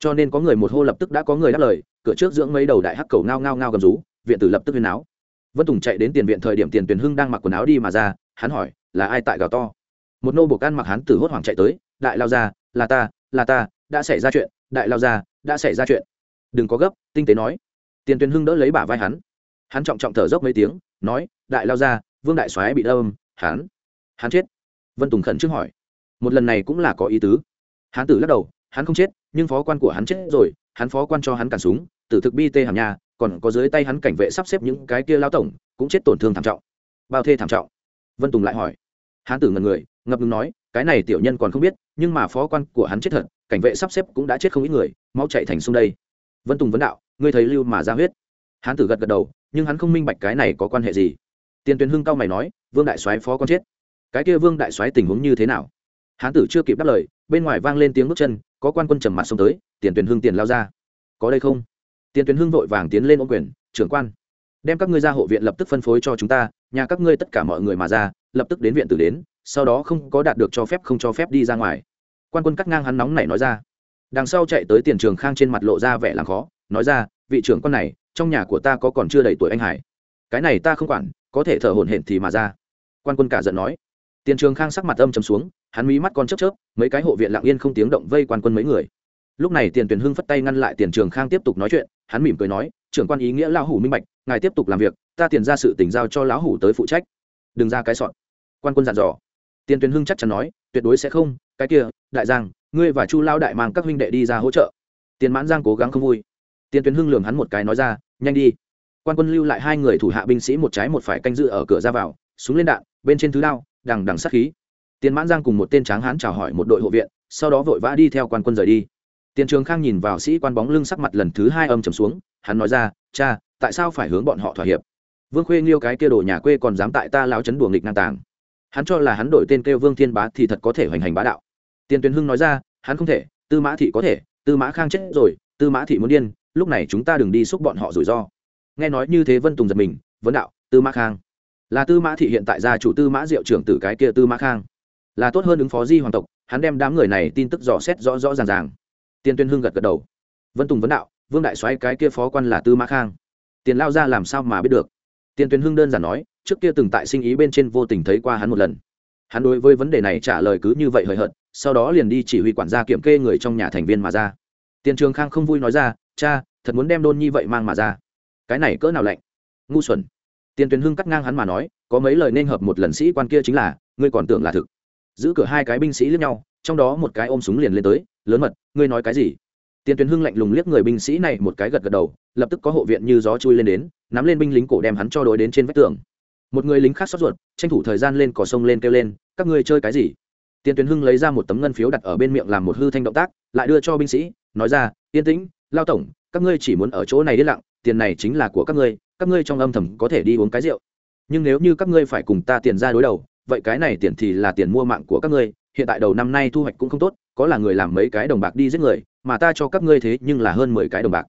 cho nên có người một hô lập tức đã có người đáp lời, cửa trước dưỡng mấy đầu đại hắc cầu ngao ngao ngao gầm rú, viện tử lập tức huyên áo vân tùng chạy đến tiền viện thời điểm tiền tuyền hưng đang mặc quần áo đi mà ra, hắn hỏi, là ai tại gào to? Một nô buộc ăn mặc hắn từ hốt hoảng chạy tới, đại lao ra là ta là ta, đã xảy ra chuyện, đại lao ra đã xảy ra chuyện. Đừng có gấp, tinh tế nói. Tiền tuyền hưng đỡ lấy bả vai hắn. Hắn trọng trọng thở dốc mấy tiếng, nói, đại lao ra vương đại soái bị đâm, hắn hắn chết. Vân tùng khẩn trương hỏi. Một lần này cũng là có ý tứ. Hắn tử lắc đầu, hắn không chết nhưng phó quan của hắn chết rồi, hắn phó quan cho hắn cản súng, tử thực bi tê hàm nhà còn có dưới tay hắn cảnh vệ sắp xếp những cái kia lao tổng, cũng chết tổn thương thảm trọng. Bao thê thảm trọng. Vân tùng lại hỏi. Hán tử ngần người, ngập ngừng nói, cái này tiểu nhân còn không biết, nhưng mà phó quan của hắn chết thật, cảnh vệ sắp xếp cũng đã chết không ít người, mau chạy thành sông đây. Vân tùng vấn đạo, ngươi thấy lưu mà ra huyết. Hán tử gật gật đầu, nhưng hắn không minh bạch cái này có quan hệ gì. Tiền Tuyền hưng cao mày nói, vương đại soái phó quan chết. Cái kia vương đại soái tình huống như thế nào? Hán tử chưa kịp đáp lời bên ngoài vang lên tiếng bước chân, có quan quân trầm mặt xông tới, tiền tuyển hưng tiền lao ra. Có đây không? Tiền tuyển hưng vội vàng tiến lên ô quyền, trưởng quan, đem các ngươi ra hộ viện lập tức phân phối cho chúng ta, nhà các ngươi tất cả mọi người mà ra, lập tức đến viện tử đến, sau đó không có đạt được cho phép không cho phép đi ra ngoài. Quan quân cắt ngang hắn nóng này nói ra. Đằng sau chạy tới tiền trường khang trên mặt lộ ra vẻ làm khó, nói ra, vị trưởng quan này, trong nhà của ta có còn chưa đầy tuổi anh hải. Cái này ta không quản, có thể thở hổn hển thì mà ra. Quan quân cả giận nói tiền trường khang sắc mặt âm chấm xuống, hắn mí mắt con chớp chớp, mấy cái hộ viện lặng yên không tiếng động vây quan quân mấy người. Lúc này tiền tuyển hưng phất tay ngăn lại tiền trường khang tiếp tục nói chuyện, hắn mỉm cười nói, trưởng quan ý nghĩa lão hủ minh bạch, ngài tiếp tục làm việc, ta tiền ra sự tỉnh giao cho lão hủ tới phụ trách. Đừng ra cái sọn quan quân dặn dò. Tiền tuyển hưng chắc chắn nói, tuyệt đối sẽ không, cái kia, đại giang, ngươi và chu lao đại mang các huynh đệ đi ra hỗ trợ. Tiền mãn giang cố gắng không vui. Tiền tuyển hưng lường hắn một cái nói ra, nhanh đi. Quan quân lưu lại hai người thủ hạ binh sĩ một trái một phải canh dự ở cửa ra vào, súng lên đạn, bên trên thứ lao đằng đằng sát khí. Tiền mãn giang cùng một tên tráng hán chào hỏi một đội hộ viện, sau đó vội vã đi theo quan quân rời đi. Tiền trường khang nhìn vào sĩ quan bóng lưng sắc mặt lần thứ hai âm trầm xuống, hắn nói ra, cha, tại sao phải hướng bọn họ thỏa hiệp? Vương khuê nghiêu cái kia đồ nhà quê còn dám tại ta lao chấn đùa nghịch ngang tàng. Hắn cho là hắn đổi tên kêu vương thiên bá thì thật có thể hoành hành bá đạo. Tiền tuyền hưng nói ra, hắn không thể, tư mã thị có thể, tư mã khang chết rồi, tư mã thị muốn điên, lúc này chúng ta đừng đi xúc bọn họ rủi ro. Nghe nói như thế vân tùng giật mình, vấn đạo, tư mã khang là tư mã thị hiện tại gia chủ tư mã diệu trưởng tử cái kia tư mã khang. Là tốt hơn ứng phó di hoàng tộc, hắn đem đám người này tin tức dò xét rõ rõ ràng ràng. Tiền tuyên hưng gật gật đầu. Vân tùng vấn đạo, vương đại soái cái kia phó quan là tư mã khang. Tiền lao ra làm sao mà biết được? Tiền tuyên hưng đơn giản nói, trước kia từng tại sinh ý bên trên vô tình thấy qua hắn một lần. Hắn đối với vấn đề này trả lời cứ như vậy hời hợt, sau đó liền đi chỉ huy quản gia kiểm kê người trong nhà thành viên mà ra. Tiền trường khang không vui nói ra, cha, thật muốn đem đôn nhi vậy mang mà ra. Cái này cỡ nào lạnh? Ngu xuẩn tiền tuyên hưng cắt ngang hắn mà nói, có mấy lời nên hợp một lần sĩ quan kia chính là, ngươi còn tưởng là thực. Giữ cửa hai cái binh sĩ lướt nhau, trong đó một cái ôm súng liền lên tới, lớn mật, ngươi nói cái gì? Tiền tuyền hưng lạnh lùng liếc người binh sĩ này một cái gật gật đầu, lập tức có hộ viện như gió chui lên đến, nắm lên binh lính cổ đem hắn cho đối đến trên vách tường. Một người lính khác xót ruột, tranh thủ thời gian lên cỏ sông lên kêu lên, các ngươi chơi cái gì? Tiền tuyền hưng lấy ra một tấm ngân phiếu đặt ở bên miệng làm một hư thanh động tác, lại đưa cho binh sĩ, nói ra, yên tĩnh, lao tổng, các ngươi chỉ muốn ở chỗ này đi lặng, tiền này chính là của các ngươi các ngươi trong âm thầm có thể đi uống cái rượu. Nhưng nếu như các ngươi phải cùng ta tiền ra đối đầu, vậy cái này tiền thì là tiền mua mạng của các ngươi. Hiện tại đầu năm nay thu hoạch cũng không tốt, có là người làm mấy cái đồng bạc đi giết người, mà ta cho các ngươi thế nhưng là hơn mười cái đồng bạc.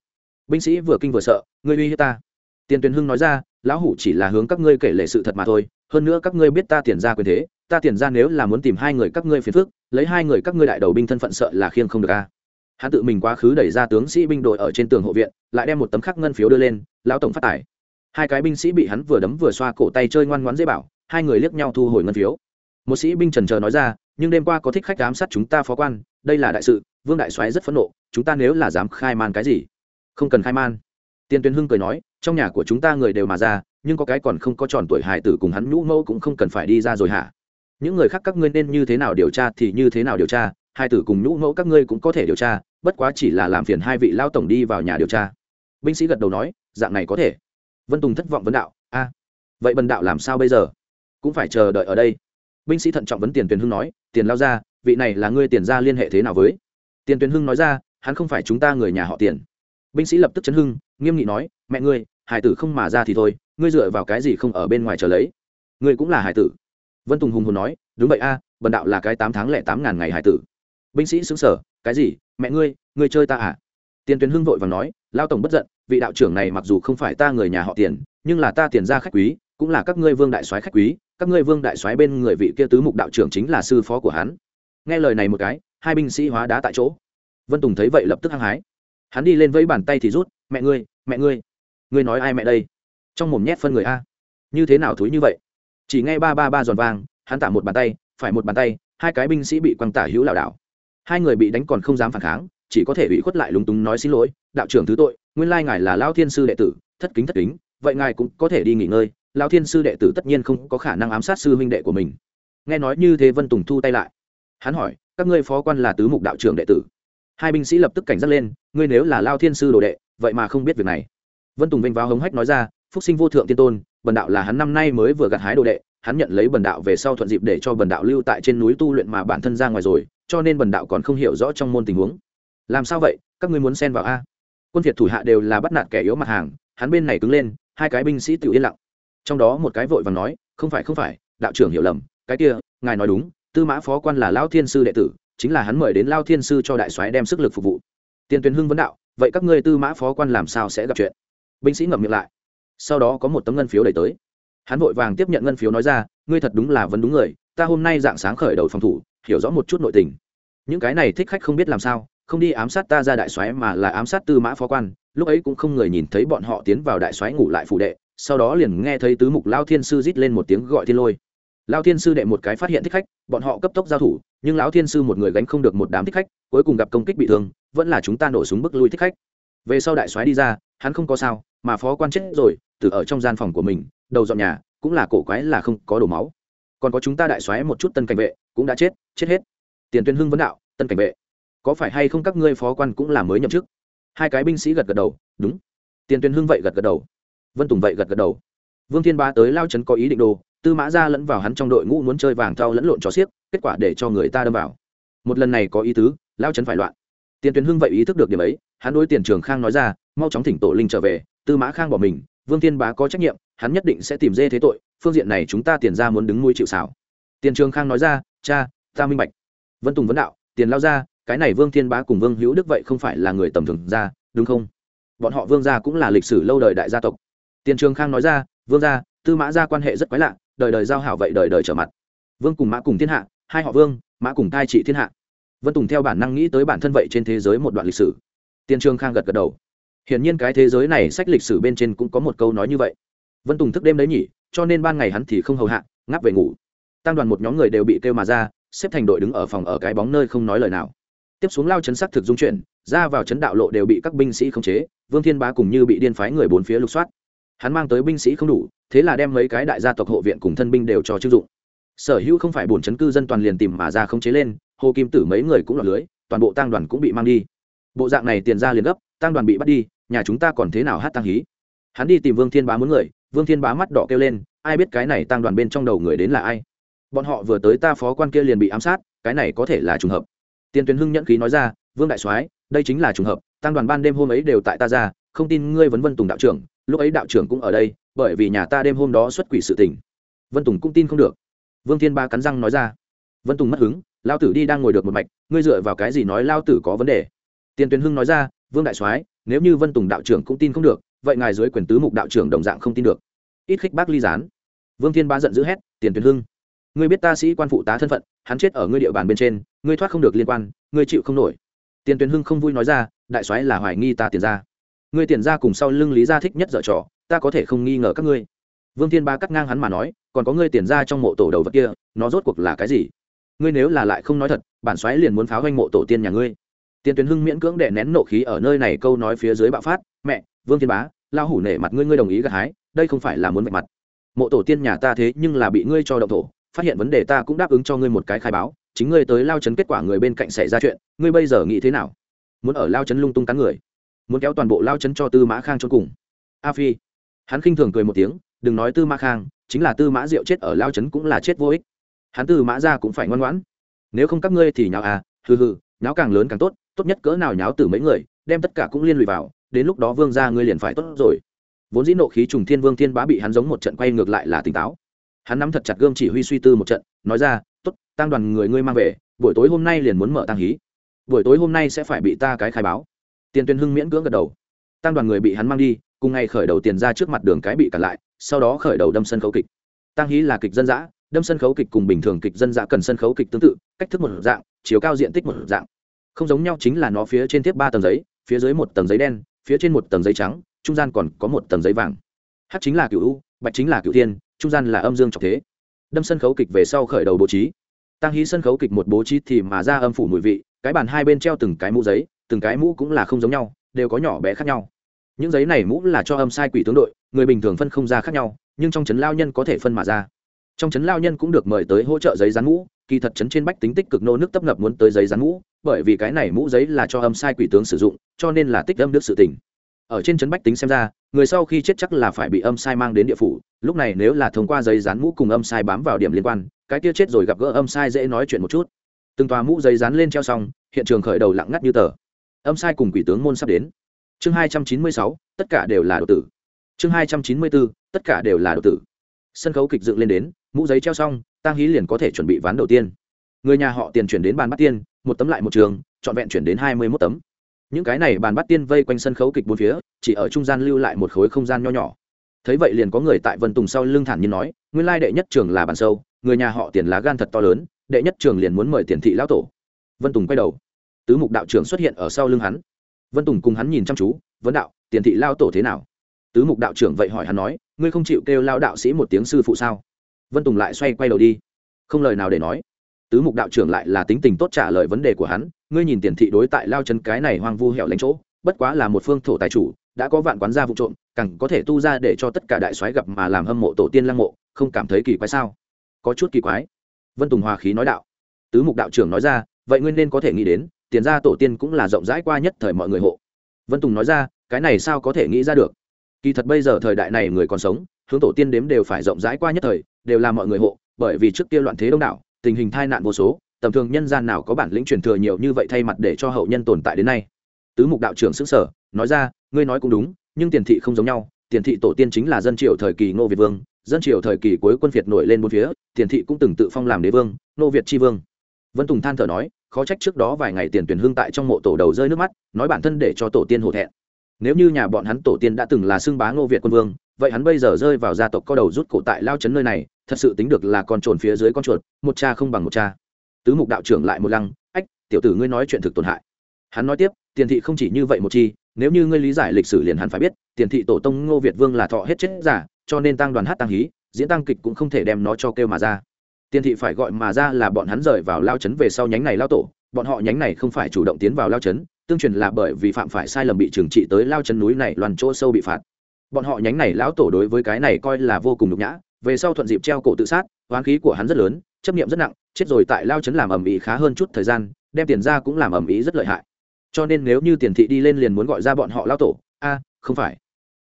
Binh sĩ vừa kinh vừa sợ, ngươi uy hiếp ta. Tiền tuyền hưng nói ra, lão hủ chỉ là hướng các ngươi kể lệ sự thật mà thôi, hơn nữa các ngươi biết ta tiền ra quyền thế, ta tiền ra nếu là muốn tìm hai người các ngươi phiền phức, lấy hai người các ngươi đại đầu binh thân phận sợ là khiêng không được a. Hắn tự mình quá khứ đẩy ra tướng sĩ binh đội ở trên tường hộ viện, lại đem một tấm khắc ngân phiếu đưa lên, lão tổng phát tải hai cái binh sĩ bị hắn vừa đấm vừa xoa cổ tay chơi ngoan ngoãn dễ bảo, hai người liếc nhau thu hồi ngân phiếu. Một sĩ binh trần chờ nói ra, nhưng đêm qua có thích khách ám sát chúng ta phó quan, đây là đại sự, vương đại soái rất phẫn nộ, chúng ta nếu là dám khai man cái gì? Không cần khai man. Tiên tuyên hưng cười nói, trong nhà của chúng ta người đều mà ra, nhưng có cái còn không có tròn tuổi hài tử cùng hắn nhũ mẫu cũng không cần phải đi ra rồi hả? Những người khác các ngươi nên như thế nào điều tra thì như thế nào điều tra hai tử cùng nhũ mẫu các ngươi cũng có thể điều tra, bất quá chỉ là làm phiền hai vị lao tổng đi vào nhà điều tra. Binh sĩ gật đầu nói, dạng này có thể vân tùng thất vọng vấn đạo a vậy bần đạo làm sao bây giờ? Cũng phải chờ đợi ở đây. Binh sĩ thận trọng vấn tiền tuyền hưng nói tiền lao ra vị này là ngươi tiền ra liên hệ thế nào với? Tiền tuyền hưng nói ra hắn không phải chúng ta người nhà họ tiền. Binh sĩ lập tức chấn hưng nghiêm nghị nói mẹ ngươi hải tử không mà ra thì thôi ngươi dựa vào cái gì không ở bên ngoài chờ lấy? Ngươi cũng là hải tử. Vân tùng hùng hồn nói đúng vậy a à, bần đạo là cái tám tháng lẻ tám ngàn ngày hải tử. Binh sĩ xứng sở cái gì? Mẹ ngươi ngươi chơi ta à? Tiền tuyền hưng vội và nói lao tổng bất giận vị đạo trưởng này mặc dù không phải ta người nhà họ tiền, nhưng là ta tiền ra khách quý, cũng là các ngươi vương đại soái khách quý, các ngươi vương đại soái bên người vị kia tứ mục đạo trưởng chính là sư phó của hắn. Nghe lời này một cái, hai binh sĩ hóa đá tại chỗ. Vân tùng thấy vậy lập tức hăng hái. Hắn đi lên với bàn tay thì rút, mẹ ngươi mẹ ngươi ngươi nói ai mẹ đây? Trong mồm nhét phân người a. Như thế nào thúi như vậy? Chỉ nghe ba ba ba giòn vang, hắn tả một bàn tay, phải một bàn tay, hai cái binh sĩ bị quăng tả hữu lảo đảo. Hai người bị đánh còn không dám phản kháng, chỉ có thể bị khuất lại lúng túng nói xin lỗi đạo trưởng thứ tội, nguyên lai ngài là lao thiên sư đệ tử, thất kính thất kính, vậy ngài cũng có thể đi nghỉ ngơi. Lao thiên sư đệ tử tất nhiên không có khả năng ám sát sư huynh đệ của mình. Nghe nói như thế vân tùng thu tay lại. Hắn hỏi, các ngươi phó quan là tứ mục đạo trưởng đệ tử. Hai binh sĩ lập tức cảnh giác lên, ngươi nếu là lao thiên sư đồ đệ, vậy mà không biết việc này. Vân tùng vinh vào hống hách nói ra, phúc sinh vô thượng tiên tôn, bần đạo là hắn năm nay mới vừa gặt hái đồ đệ, hắn nhận lấy bần đạo về sau thuận dịp để cho bần đạo lưu tại trên núi tu luyện mà bản thân ra ngoài rồi, cho nên bần đạo còn không hiểu rõ trong môn tình huống. Làm sao vậy? Các ngươi muốn xen vào a? Quân việt thủ hạ đều là bắt nạt kẻ yếu mặt hàng, hắn bên này cứng lên, hai cái binh sĩ tự yên lặng. Trong đó một cái vội và nói, không phải không phải, đạo trưởng hiểu lầm, cái kia, ngài nói đúng, tư mã phó quan là lao thiên sư đệ tử, chính là hắn mời đến lao thiên sư cho đại soái đem sức lực phục vụ. Tiền tuyến hưng vấn đạo, vậy các ngươi tư mã phó quan làm sao sẽ gặp chuyện? Binh sĩ ngậm miệng lại. Sau đó có một tấm ngân phiếu đẩy tới. Hắn vội vàng tiếp nhận ngân phiếu nói ra, ngươi thật đúng là vấn đúng người, ta hôm nay dạng sáng khởi đầu phòng thủ, hiểu rõ một chút nội tình. Những cái này thích khách không biết làm sao không đi ám sát ta ra đại soái mà là ám sát tư mã phó quan, lúc ấy cũng không người nhìn thấy bọn họ tiến vào đại soái ngủ lại phủ đệ, sau đó liền nghe thấy tứ mục lao thiên sư rít lên một tiếng gọi thiên lôi. Lao thiên sư đệ một cái phát hiện thích khách, bọn họ cấp tốc giao thủ, nhưng lão thiên sư một người gánh không được một đám thích khách, cuối cùng gặp công kích bị thương, vẫn là chúng ta nổ súng bức lui thích khách. Về sau đại soái đi ra, hắn không có sao, mà phó quan chết rồi, từ ở trong gian phòng của mình, đầu dọn nhà, cũng là cổ quái là không có đổ máu. Còn có chúng ta đại soái một chút tân cảnh vệ, cũng đã chết chết hết. Tiền tuyên hưng vấn đạo, tân cảnh vệ có phải hay không các ngươi phó quan cũng là mới nhậm chức? Hai cái binh sĩ gật gật đầu, đúng. Tiền tuyên hưng vậy gật gật đầu. Vân tùng vậy gật gật đầu. Vương thiên ba tới lao trấn có ý định đồ, tư mã ra lẫn vào hắn trong đội ngũ muốn chơi vàng thau lẫn lộn cho xiếc, kết quả để cho người ta đâm vào. Một lần này có ý tứ, lao trấn phải loạn. Tiền tuyến hưng vậy ý thức được điểm ấy, hắn đối tiền trường khang nói ra, mau chóng thỉnh tổ linh trở về, tư mã khang bỏ mình, vương thiên bá có trách nhiệm, hắn nhất định sẽ tìm dê thế tội, phương diện này chúng ta tiền ra muốn đứng nuôi chịu xảo tiền trường khang nói ra, cha, ta minh bạch. Vân tùng vấn đạo, tiền lao ra cái này vương thiên bá cùng vương hữu đức vậy không phải là người tầm thường ra, đúng không? Bọn họ vương gia cũng là lịch sử lâu đời đại gia tộc. Tiền trường khang nói ra, vương gia, tư mã gia quan hệ rất quái lạ, đời đời giao hảo vậy đời đời trở mặt. Vương cùng mã cùng thiên hạ, hai họ vương, mã cùng thai trị thiên hạ. Vân tùng theo bản năng nghĩ tới bản thân vậy trên thế giới một đoạn lịch sử. Tiền trường khang gật gật đầu. Hiển nhiên cái thế giới này sách lịch sử bên trên cũng có một câu nói như vậy. Vân tùng thức đêm đấy nhỉ, cho nên ban ngày hắn thì không hầu hạ, ngáp về ngủ. Tăng đoàn một nhóm người đều bị kêu mà ra, xếp thành đội đứng ở phòng ở cái bóng nơi không nói lời nào tiếp xuống lao chấn sắc thực dung chuyển, ra vào chấn đạo lộ đều bị các binh sĩ khống chế, vương thiên bá cùng như bị điên phái người bốn phía lục soát. Hắn mang tới binh sĩ không đủ, thế là đem mấy cái đại gia tộc hộ viện cùng thân binh đều cho chưng dụng. Sở hữu không phải bổn chấn cư dân toàn liền tìm mà ra khống chế lên, hồ kim tử mấy người cũng lọt lưới, toàn bộ tăng đoàn cũng bị mang đi. Bộ dạng này tiền ra liền gấp tăng đoàn bị bắt đi, nhà chúng ta còn thế nào hát tăng hí? Hắn đi tìm vương thiên bá muốn người, vương thiên bá mắt đỏ kêu lên, ai biết cái này tăng đoàn bên trong đầu người đến là ai? Bọn họ vừa tới ta phó quan kia liền bị ám sát, cái này có thể là trùng hợp tiền tuyến hưng nhẫn khí nói ra, vương đại soái, đây chính là trùng hợp tăng đoàn ban đêm hôm ấy đều tại ta ra, không tin ngươi vấn vân tùng đạo trưởng, lúc ấy đạo trưởng cũng ở đây, bởi vì nhà ta đêm hôm đó xuất quỷ sự tình. Vân tùng cũng tin không được. Vương thiên ba cắn răng nói ra, vân tùng mất hứng lao tử đi đang ngồi được một mạch, ngươi dựa vào cái gì nói lao tử có vấn đề? Tiền tuyến hưng nói ra, vương đại soái, nếu như vân tùng đạo trưởng cũng tin không được, vậy ngài dưới quyền tứ mục đạo trưởng đồng dạng không tin được. Ít khích bác ly gián. Vương thiên ba giận dữ hét tiền tuyến hưng ngươi biết ta sĩ quan phụ tá thân phận, hắn chết ở ngươi địa bàn bên trên, ngươi thoát không được liên quan, ngươi chịu không nổi. Tiền tuyến hưng không vui nói ra, đại soái là hoài nghi ta tiền ra ngươi tiền ra cùng sau lưng lý gia thích nhất dở trò, ta có thể không nghi ngờ các ngươi. Vương thiên ba cắt ngang hắn mà nói, còn có ngươi tiền ra trong mộ tổ đầu vật kia, nó rốt cuộc là cái gì? Ngươi nếu là lại không nói thật, bản soái liền muốn pháo hoanh mộ tổ tiên nhà ngươi. Tiền tuyến hưng miễn cưỡng để nén nộ khí ở nơi này câu nói phía dưới bạo phát, mẹ, vương thiên bá lao hủ nể mặt ngươi ngươi đồng ý gặt hái, đây không phải là muốn vạch mặt. Mộ tổ tiên nhà ta thế nhưng là bị ngươi cho động thổ phát hiện vấn đề ta cũng đáp ứng cho ngươi một cái khai báo, chính ngươi tới lao chấn kết quả người bên cạnh xảy ra chuyện, ngươi bây giờ nghĩ thế nào? Muốn ở lao chấn lung tung cắn người, muốn kéo toàn bộ lao chấn cho tư mã khang cho cùng. A phi, hắn khinh thường cười một tiếng, đừng nói tư mã khang, chính là tư mã diệu chết ở lao chấn cũng là chết vô ích. Hắn tư mã ra cũng phải ngoan ngoãn. Nếu không các ngươi thì nháo à hừ hừ, nháo càng lớn càng tốt tốt nhất cỡ nào nháo từ mấy người, đem tất cả cũng liên lụy vào, đến lúc đó vương ra ngươi liền phải tốt rồi. Vốn dĩ nộ khí trùng thiên vương thiên bá bị hắn giống một trận quay ngược lại là tỉnh táo hắn nắm thật chặt gươm chỉ huy suy tư một trận, nói ra, tốt tăng đoàn người ngươi mang về, buổi tối hôm nay liền muốn mở tăng hí. Buổi tối hôm nay sẽ phải bị ta cái khai báo. Tiền tuyên hưng miễn cưỡng gật đầu. Tăng đoàn người bị hắn mang đi, cùng ngày khởi đầu tiền ra trước mặt đường cái bị cản lại, sau đó khởi đầu đâm sân khấu kịch. Tăng hí là kịch dân dã, đâm sân khấu kịch cùng bình thường kịch dân dã cần sân khấu kịch tương tự, cách thức một dạng chiều cao diện tích một dạng. Không giống nhau chính là nó phía trên tiếp ba tầng giấy, phía dưới một tầng giấy đen, phía trên một tầng giấy trắng, trung gian còn có một tầng giấy vàng. Hát chính là cựu u, bạch chính là cựu thiên trung gian là âm dương trọng thế. Đâm sân khấu kịch về sau khởi đầu bố trí. Tăng hí sân khấu kịch một bố trí thì mà ra âm phủ mùi vị, cái bàn hai bên treo từng cái mũ giấy, từng cái mũ cũng là không giống nhau, đều có nhỏ bé khác nhau. Những giấy này mũ là cho âm sai quỷ tướng đội, người bình thường phân không ra khác nhau, nhưng trong trấn lao nhân có thể phân mà ra. Trong trấn lao nhân cũng được mời tới hỗ trợ giấy rán mũ, kỳ thật trấn trên bách tính tích cực nô nước tấp nập muốn tới giấy rán mũ, bởi vì cái này mũ giấy là cho âm sai quỷ tướng sử dụng, cho nên là tích âm nước sự tỉnh ở trên trấn bách tính xem ra, người sau khi chết chắc là phải bị âm sai mang đến địa phủ, lúc này nếu là thông qua giấy rán mũ cùng âm sai bám vào điểm liên quan, cái kia chết rồi gặp gỡ âm sai dễ nói chuyện một chút. Từng tòa mũ giấy dán lên treo xong, hiện trường khởi đầu lặng ngắt như tờ. Âm sai cùng quỷ tướng môn sắp đến. Chương hai trăm chín mươi sáu, tất cả đều là đồ tử. Chương hai trăm chín mươi bốn tất cả đều là đồ tử. Sân khấu kịch dựng lên đến, mũ giấy treo xong, tang hí liền có thể chuẩn bị ván đầu tiên. Người nhà họ tiền chuyển đến bàn bắt tiên, một tấm lại một trường, trọn vẹn chuyển đến hai mươi mốt tấm những cái này bàn bắt tiên vây quanh sân khấu kịch bốn phía, chỉ ở trung gian lưu lại một khối không gian nho nhỏ. Thấy vậy liền có người tại vân tùng sau lưng thản nhiên nói, nguyên lai đệ nhất trường là bàn sâu, người nhà họ tiền lá gan thật to lớn, đệ nhất trường liền muốn mời tiền thị lão tổ. Vân tùng quay đầu. Tứ mục đạo trưởng xuất hiện ở sau lưng hắn. Vân tùng cùng hắn nhìn chăm chú vấn đạo, tiền thị lao tổ thế nào? Tứ mục đạo trưởng vậy hỏi hắn nói, ngươi không chịu kêu lao đạo sĩ một tiếng sư phụ sao? Vân tùng lại xoay quay đầu đi. Không lời nào để nói tứ mục đạo trưởng lại là tính tình tốt trả lời vấn đề của hắn, ngươi nhìn tiền thị đối tại lao chân cái này hoang vu hẻo lánh chỗ, bất quá là một phương thổ tài chủ, đã có vạn quán gia vụ trộm, càng có thể tu ra để cho tất cả đại soái gặp mà làm hâm mộ tổ tiên lăng mộ, không cảm thấy kỳ quái sao? Có chút kỳ quái. Vân tùng hòa khí nói đạo. Tứ mục đạo trưởng nói ra, vậy nguyên nên có thể nghĩ đến, tiền ra tổ tiên cũng là rộng rãi qua nhất thời mọi người hộ. Vân tùng nói ra, cái này sao có thể nghĩ ra được? Kỳ thật bây giờ thời đại này người còn sống, hướng tổ tiên đếm đều phải rộng rãi qua nhất thời, đều là mọi người hộ, bởi vì trước kia loạn thế đông đảo tình hình tai nạn vô số, tầm thường nhân gian nào có bản lĩnh truyền thừa nhiều như vậy thay mặt để cho hậu nhân tồn tại đến nay? Tứ mục đạo trưởng xứng sở nói ra, ngươi nói cũng đúng, nhưng tiền thị không giống nhau, tiền thị tổ tiên chính là dân triều thời kỳ ngô việt vương, dân triều thời kỳ cuối quân việt nổi lên bốn phía, tiền thị cũng từng tự phong làm đế vương, ngô việt tri vương. Vân tùng than thở nói, khó trách trước đó vài ngày tiền tuyển hương tại trong mộ tổ đầu rơi nước mắt, nói bản thân để cho tổ tiên hổ thẹn. Nếu như nhà bọn hắn tổ tiên đã từng là xưng bá ngô việt quân vương vậy hắn bây giờ rơi vào gia tộc co đầu rút cổ tại lao trấn nơi này, thật sự tính được là con trồn phía dưới con chuột, một cha không bằng một cha. Tứ mục đạo trưởng lại một lăng, ách, tiểu tử ngươi nói chuyện thực tổn hại. Hắn nói tiếp, tiền thị không chỉ như vậy một chi, nếu như ngươi lý giải lịch sử liền hắn phải biết, tiền thị tổ tông ngô việt vương là thọ hết chết giả, cho nên tăng đoàn hát tăng hí, diễn tăng kịch cũng không thể đem nó cho kêu mà ra. Tiền thị phải gọi mà ra là bọn hắn rời vào lao trấn về sau nhánh này lao tổ, bọn họ nhánh này không phải chủ động tiến vào lao trấn, tương truyền là bởi vì phạm phải sai lầm bị trừng trị tới lao trấn núi này, loàn chỗ sâu bị phạt bọn họ nhánh này lão tổ đối với cái này coi là vô cùng nhục nhã, về sau thuận dịp treo cổ tự sát hoán khí của hắn rất lớn, chấp nghiệm rất nặng, chết rồi tại lao trấn làm ầm ĩ khá hơn chút thời gian, đem tiền ra cũng làm ầm ĩ rất lợi hại. Cho nên nếu như tiền thị đi lên liền muốn gọi ra bọn họ lao tổ, a, không phải.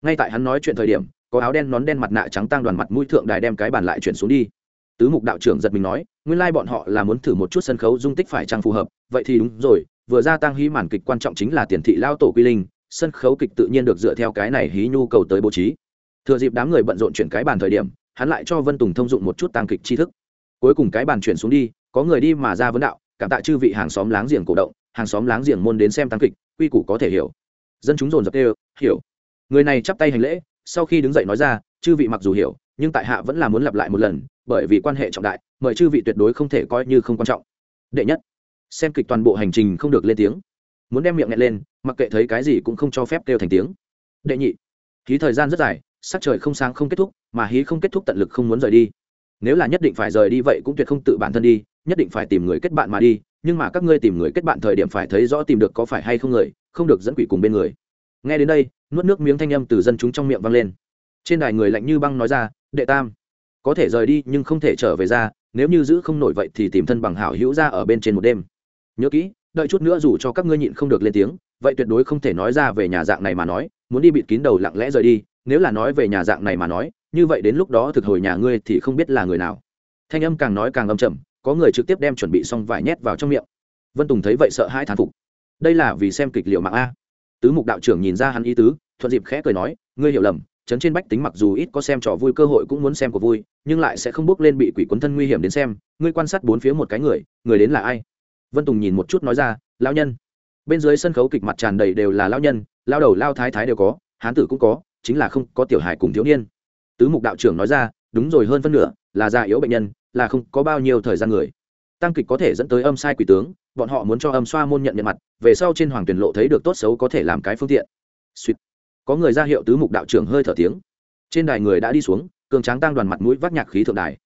Ngay tại hắn nói chuyện thời điểm, có áo đen nón đen mặt nạ trắng tăng đoàn mặt mũi thượng đài đem cái bàn lại chuyển xuống đi. Tứ mục đạo trưởng giật mình nói, nguyên lai bọn họ là muốn thử một chút sân khấu dung tích phải trang phù hợp, vậy thì đúng rồi, vừa ra tăng hí màn kịch quan trọng chính là tiền thị lao tổ quy linh sân khấu kịch tự nhiên được dựa theo cái này hí nhu cầu tới bố trí. Thừa dịp đám người bận rộn chuyển cái bàn thời điểm, hắn lại cho vân tùng thông dụng một chút tăng kịch tri thức. Cuối cùng cái bàn chuyển xuống đi, có người đi mà ra vấn đạo, cảm tạ chư vị hàng xóm láng giềng cổ động, hàng xóm láng giềng môn đến xem tăng kịch, quy củ có thể hiểu. Dân chúng dồn dập đều hiểu. Người này chắp tay hành lễ, sau khi đứng dậy nói ra, chư vị mặc dù hiểu, nhưng tại hạ vẫn là muốn lặp lại một lần, bởi vì quan hệ trọng đại, mời chư vị tuyệt đối không thể coi như không quan trọng. Đệ nhất, xem kịch toàn bộ hành trình không được lên tiếng muốn đem miệng nghẹn lên, mặc kệ thấy cái gì cũng không cho phép kêu thành tiếng. Đệ nhị khí thời gian rất dài, sắc trời không sáng không kết thúc, mà hí không kết thúc tận lực không muốn rời đi. Nếu là nhất định phải rời đi vậy cũng tuyệt không tự bản thân đi, nhất định phải tìm người kết bạn mà đi, nhưng mà các ngươi tìm người kết bạn thời điểm phải thấy rõ tìm được có phải hay không người, không được dẫn quỷ cùng bên người. Nghe đến đây, nuốt nước miếng thanh âm từ dân chúng trong miệng vang lên. Trên đài người lạnh như băng nói ra, đệ tam, có thể rời đi nhưng không thể trở về ra, nếu như giữ không nổi vậy thì tìm thân bằng hảo hữu ra ở bên trên một đêm. Nhớ kỹ đợi chút nữa dù cho các ngươi nhịn không được lên tiếng, vậy tuyệt đối không thể nói ra về nhà dạng này mà nói, muốn đi bịt kín đầu lặng lẽ rời đi, nếu là nói về nhà dạng này mà nói, như vậy đến lúc đó thực hồi nhà ngươi thì không biết là người nào. Thanh âm càng nói càng âm trầm, có người trực tiếp đem chuẩn bị xong vải nhét vào trong miệng. Vân tùng thấy vậy sợ hãi thán phục. Đây là vì xem kịch liệu mạng a. Tứ mục đạo trưởng nhìn ra hắn ý tứ, thuận dịp khẽ cười nói, ngươi hiểu lầm chấn trên bách tính mặc dù ít có xem trò vui cơ hội cũng muốn xem của vui, nhưng lại sẽ không bước lên bị quỷ quấn thân nguy hiểm đến xem. Ngươi quan sát bốn phía một cái người người đến là ai? Vân tùng nhìn một chút nói ra, lão nhân. Bên dưới sân khấu kịch mặt tràn đầy đều là lão nhân lao đầu lao thái thái đều có, hán tử cũng có, chính là không có tiểu hải cùng thiếu niên. Tứ mục đạo trưởng nói ra, đúng rồi, hơn phân nửa là già yếu bệnh nhân, là không có bao nhiêu thời gian người. Tăng kịch có thể dẫn tới âm sai quỷ tướng, bọn họ muốn cho âm xoa môn nhận nhận mặt, về sau trên hoàng tuyển lộ thấy được tốt xấu có thể làm cái phương tiện. Sweet. có người ra hiệu tứ mục đạo trưởng hơi thở tiếng. Trên đài người đã đi xuống, cường tráng tăng đoàn mặt mũi vác nhạc khí thượng đài.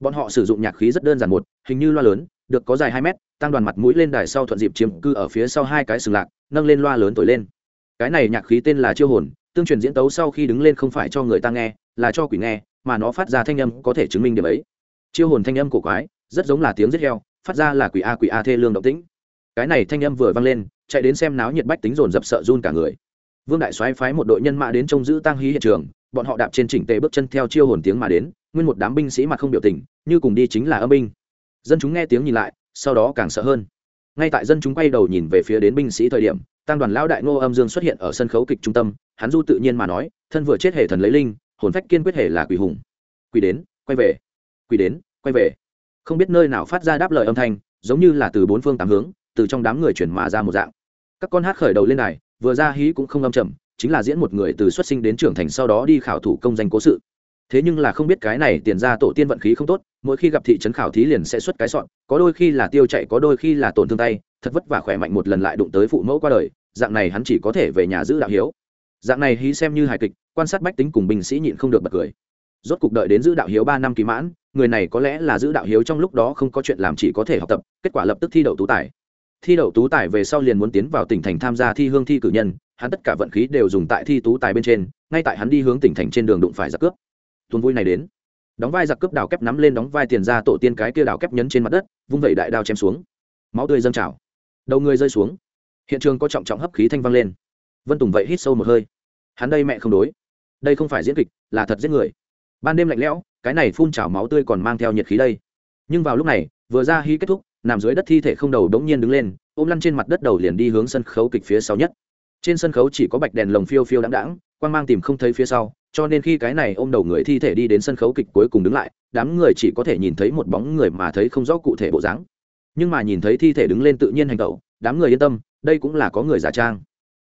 Bọn họ sử dụng nhạc khí rất đơn giản một, hình như loa lớn được có dài hai mét, tăng đoàn mặt mũi lên đài sau thuận dịp chiếm cư ở phía sau hai cái sừng lạc, nâng lên loa lớn thổi lên. Cái này nhạc khí tên là chiêu hồn, tương truyền diễn tấu sau khi đứng lên không phải cho người ta nghe, là cho quỷ nghe, mà nó phát ra thanh âm có thể chứng minh điểm ấy. Chiêu hồn thanh âm cổ quái, rất giống là tiếng rít heo, phát ra là quỷ a quỷ a thê lương động tĩnh. Cái này thanh âm vừa vang lên, chạy đến xem náo nhiệt bách tính dồn dập sợ run cả người. Vương đại soái phái một đội nhân mã đến trông giữ tang hí hiện trường, bọn họ đạp trên chỉnh tề bước chân theo chiêu hồn tiếng mà đến, nguyên một đám binh sĩ mặt không biểu tình, như cùng đi chính là âm binh dân chúng nghe tiếng nhìn lại, sau đó càng sợ hơn. Ngay tại dân chúng quay đầu nhìn về phía đến binh sĩ thời điểm, tăng đoàn lão đại ngô âm dương xuất hiện ở sân khấu kịch trung tâm, hắn du tự nhiên mà nói, thân vừa chết hệ thần lấy linh, hồn phách kiên quyết hệ là quỷ hùng. Quỷ đến, quay về. Quỷ đến, quay về. Không biết nơi nào phát ra đáp lời âm thanh, giống như là từ bốn phương tám hướng, từ trong đám người chuyển mà ra một dạng. Các con hát khởi đầu lên này vừa ra hí cũng không âm trầm, chính là diễn một người từ xuất sinh đến trưởng thành sau đó đi khảo thủ công danh cố sự. Thế nhưng là không biết cái này tiền ra tổ tiên vận khí không tốt mỗi khi gặp thị trấn khảo thí liền sẽ xuất cái sọn, có đôi khi là tiêu chạy, có đôi khi là tổn thương tay, thật vất vả khỏe mạnh một lần lại đụng tới phụ mẫu qua đời, dạng này hắn chỉ có thể về nhà giữ đạo hiếu. Dạng này hí xem như hài kịch, quan sát bách tính cùng binh sĩ nhịn không được bật cười. Rốt cục đợi đến giữ đạo hiếu ba năm kỳ mãn, người này có lẽ là giữ đạo hiếu trong lúc đó không có chuyện làm chỉ có thể học tập, kết quả lập tức thi đậu tú tài. Thi đậu tú tài về sau liền muốn tiến vào tỉnh thành tham gia thi hương thi cử nhân, hắn tất cả vận khí đều dùng tại thi tú tài bên trên, ngay tại hắn đi hướng tỉnh thành trên đường đụng phải giặc cướp. Tuần vui này đến đóng vai giặc cướp đào kép nắm lên đóng vai tiền ra tổ tiên cái kia đào kép nhấn trên mặt đất, vung vẩy đại đao chém xuống. Máu tươi dâng trào. Đầu người rơi xuống. Hiện trường có trọng trọng hấp khí thanh vang lên. Vân tùng vậy hít sâu một hơi. Hắn đây mẹ không đối. Đây không phải diễn kịch, là thật giết người. Ban đêm lạnh lẽo, cái này phun trào máu tươi còn mang theo nhiệt khí đây. Nhưng vào lúc này, vừa ra hy kết thúc, nằm dưới đất thi thể không đầu đống nhiên đứng lên, ôm lăn trên mặt đất đầu liền đi hướng sân khấu kịch phía sau nhất. Trên sân khấu chỉ có bạch đèn lồng phiêu phiêu đáng đáng quan mang tìm không thấy phía sau cho nên khi cái này ôm đầu người thi thể đi đến sân khấu kịch cuối cùng đứng lại, đám người chỉ có thể nhìn thấy một bóng người mà thấy không rõ cụ thể bộ dáng. Nhưng mà nhìn thấy thi thể đứng lên tự nhiên hành động đám người yên tâm, đây cũng là có người giả trang.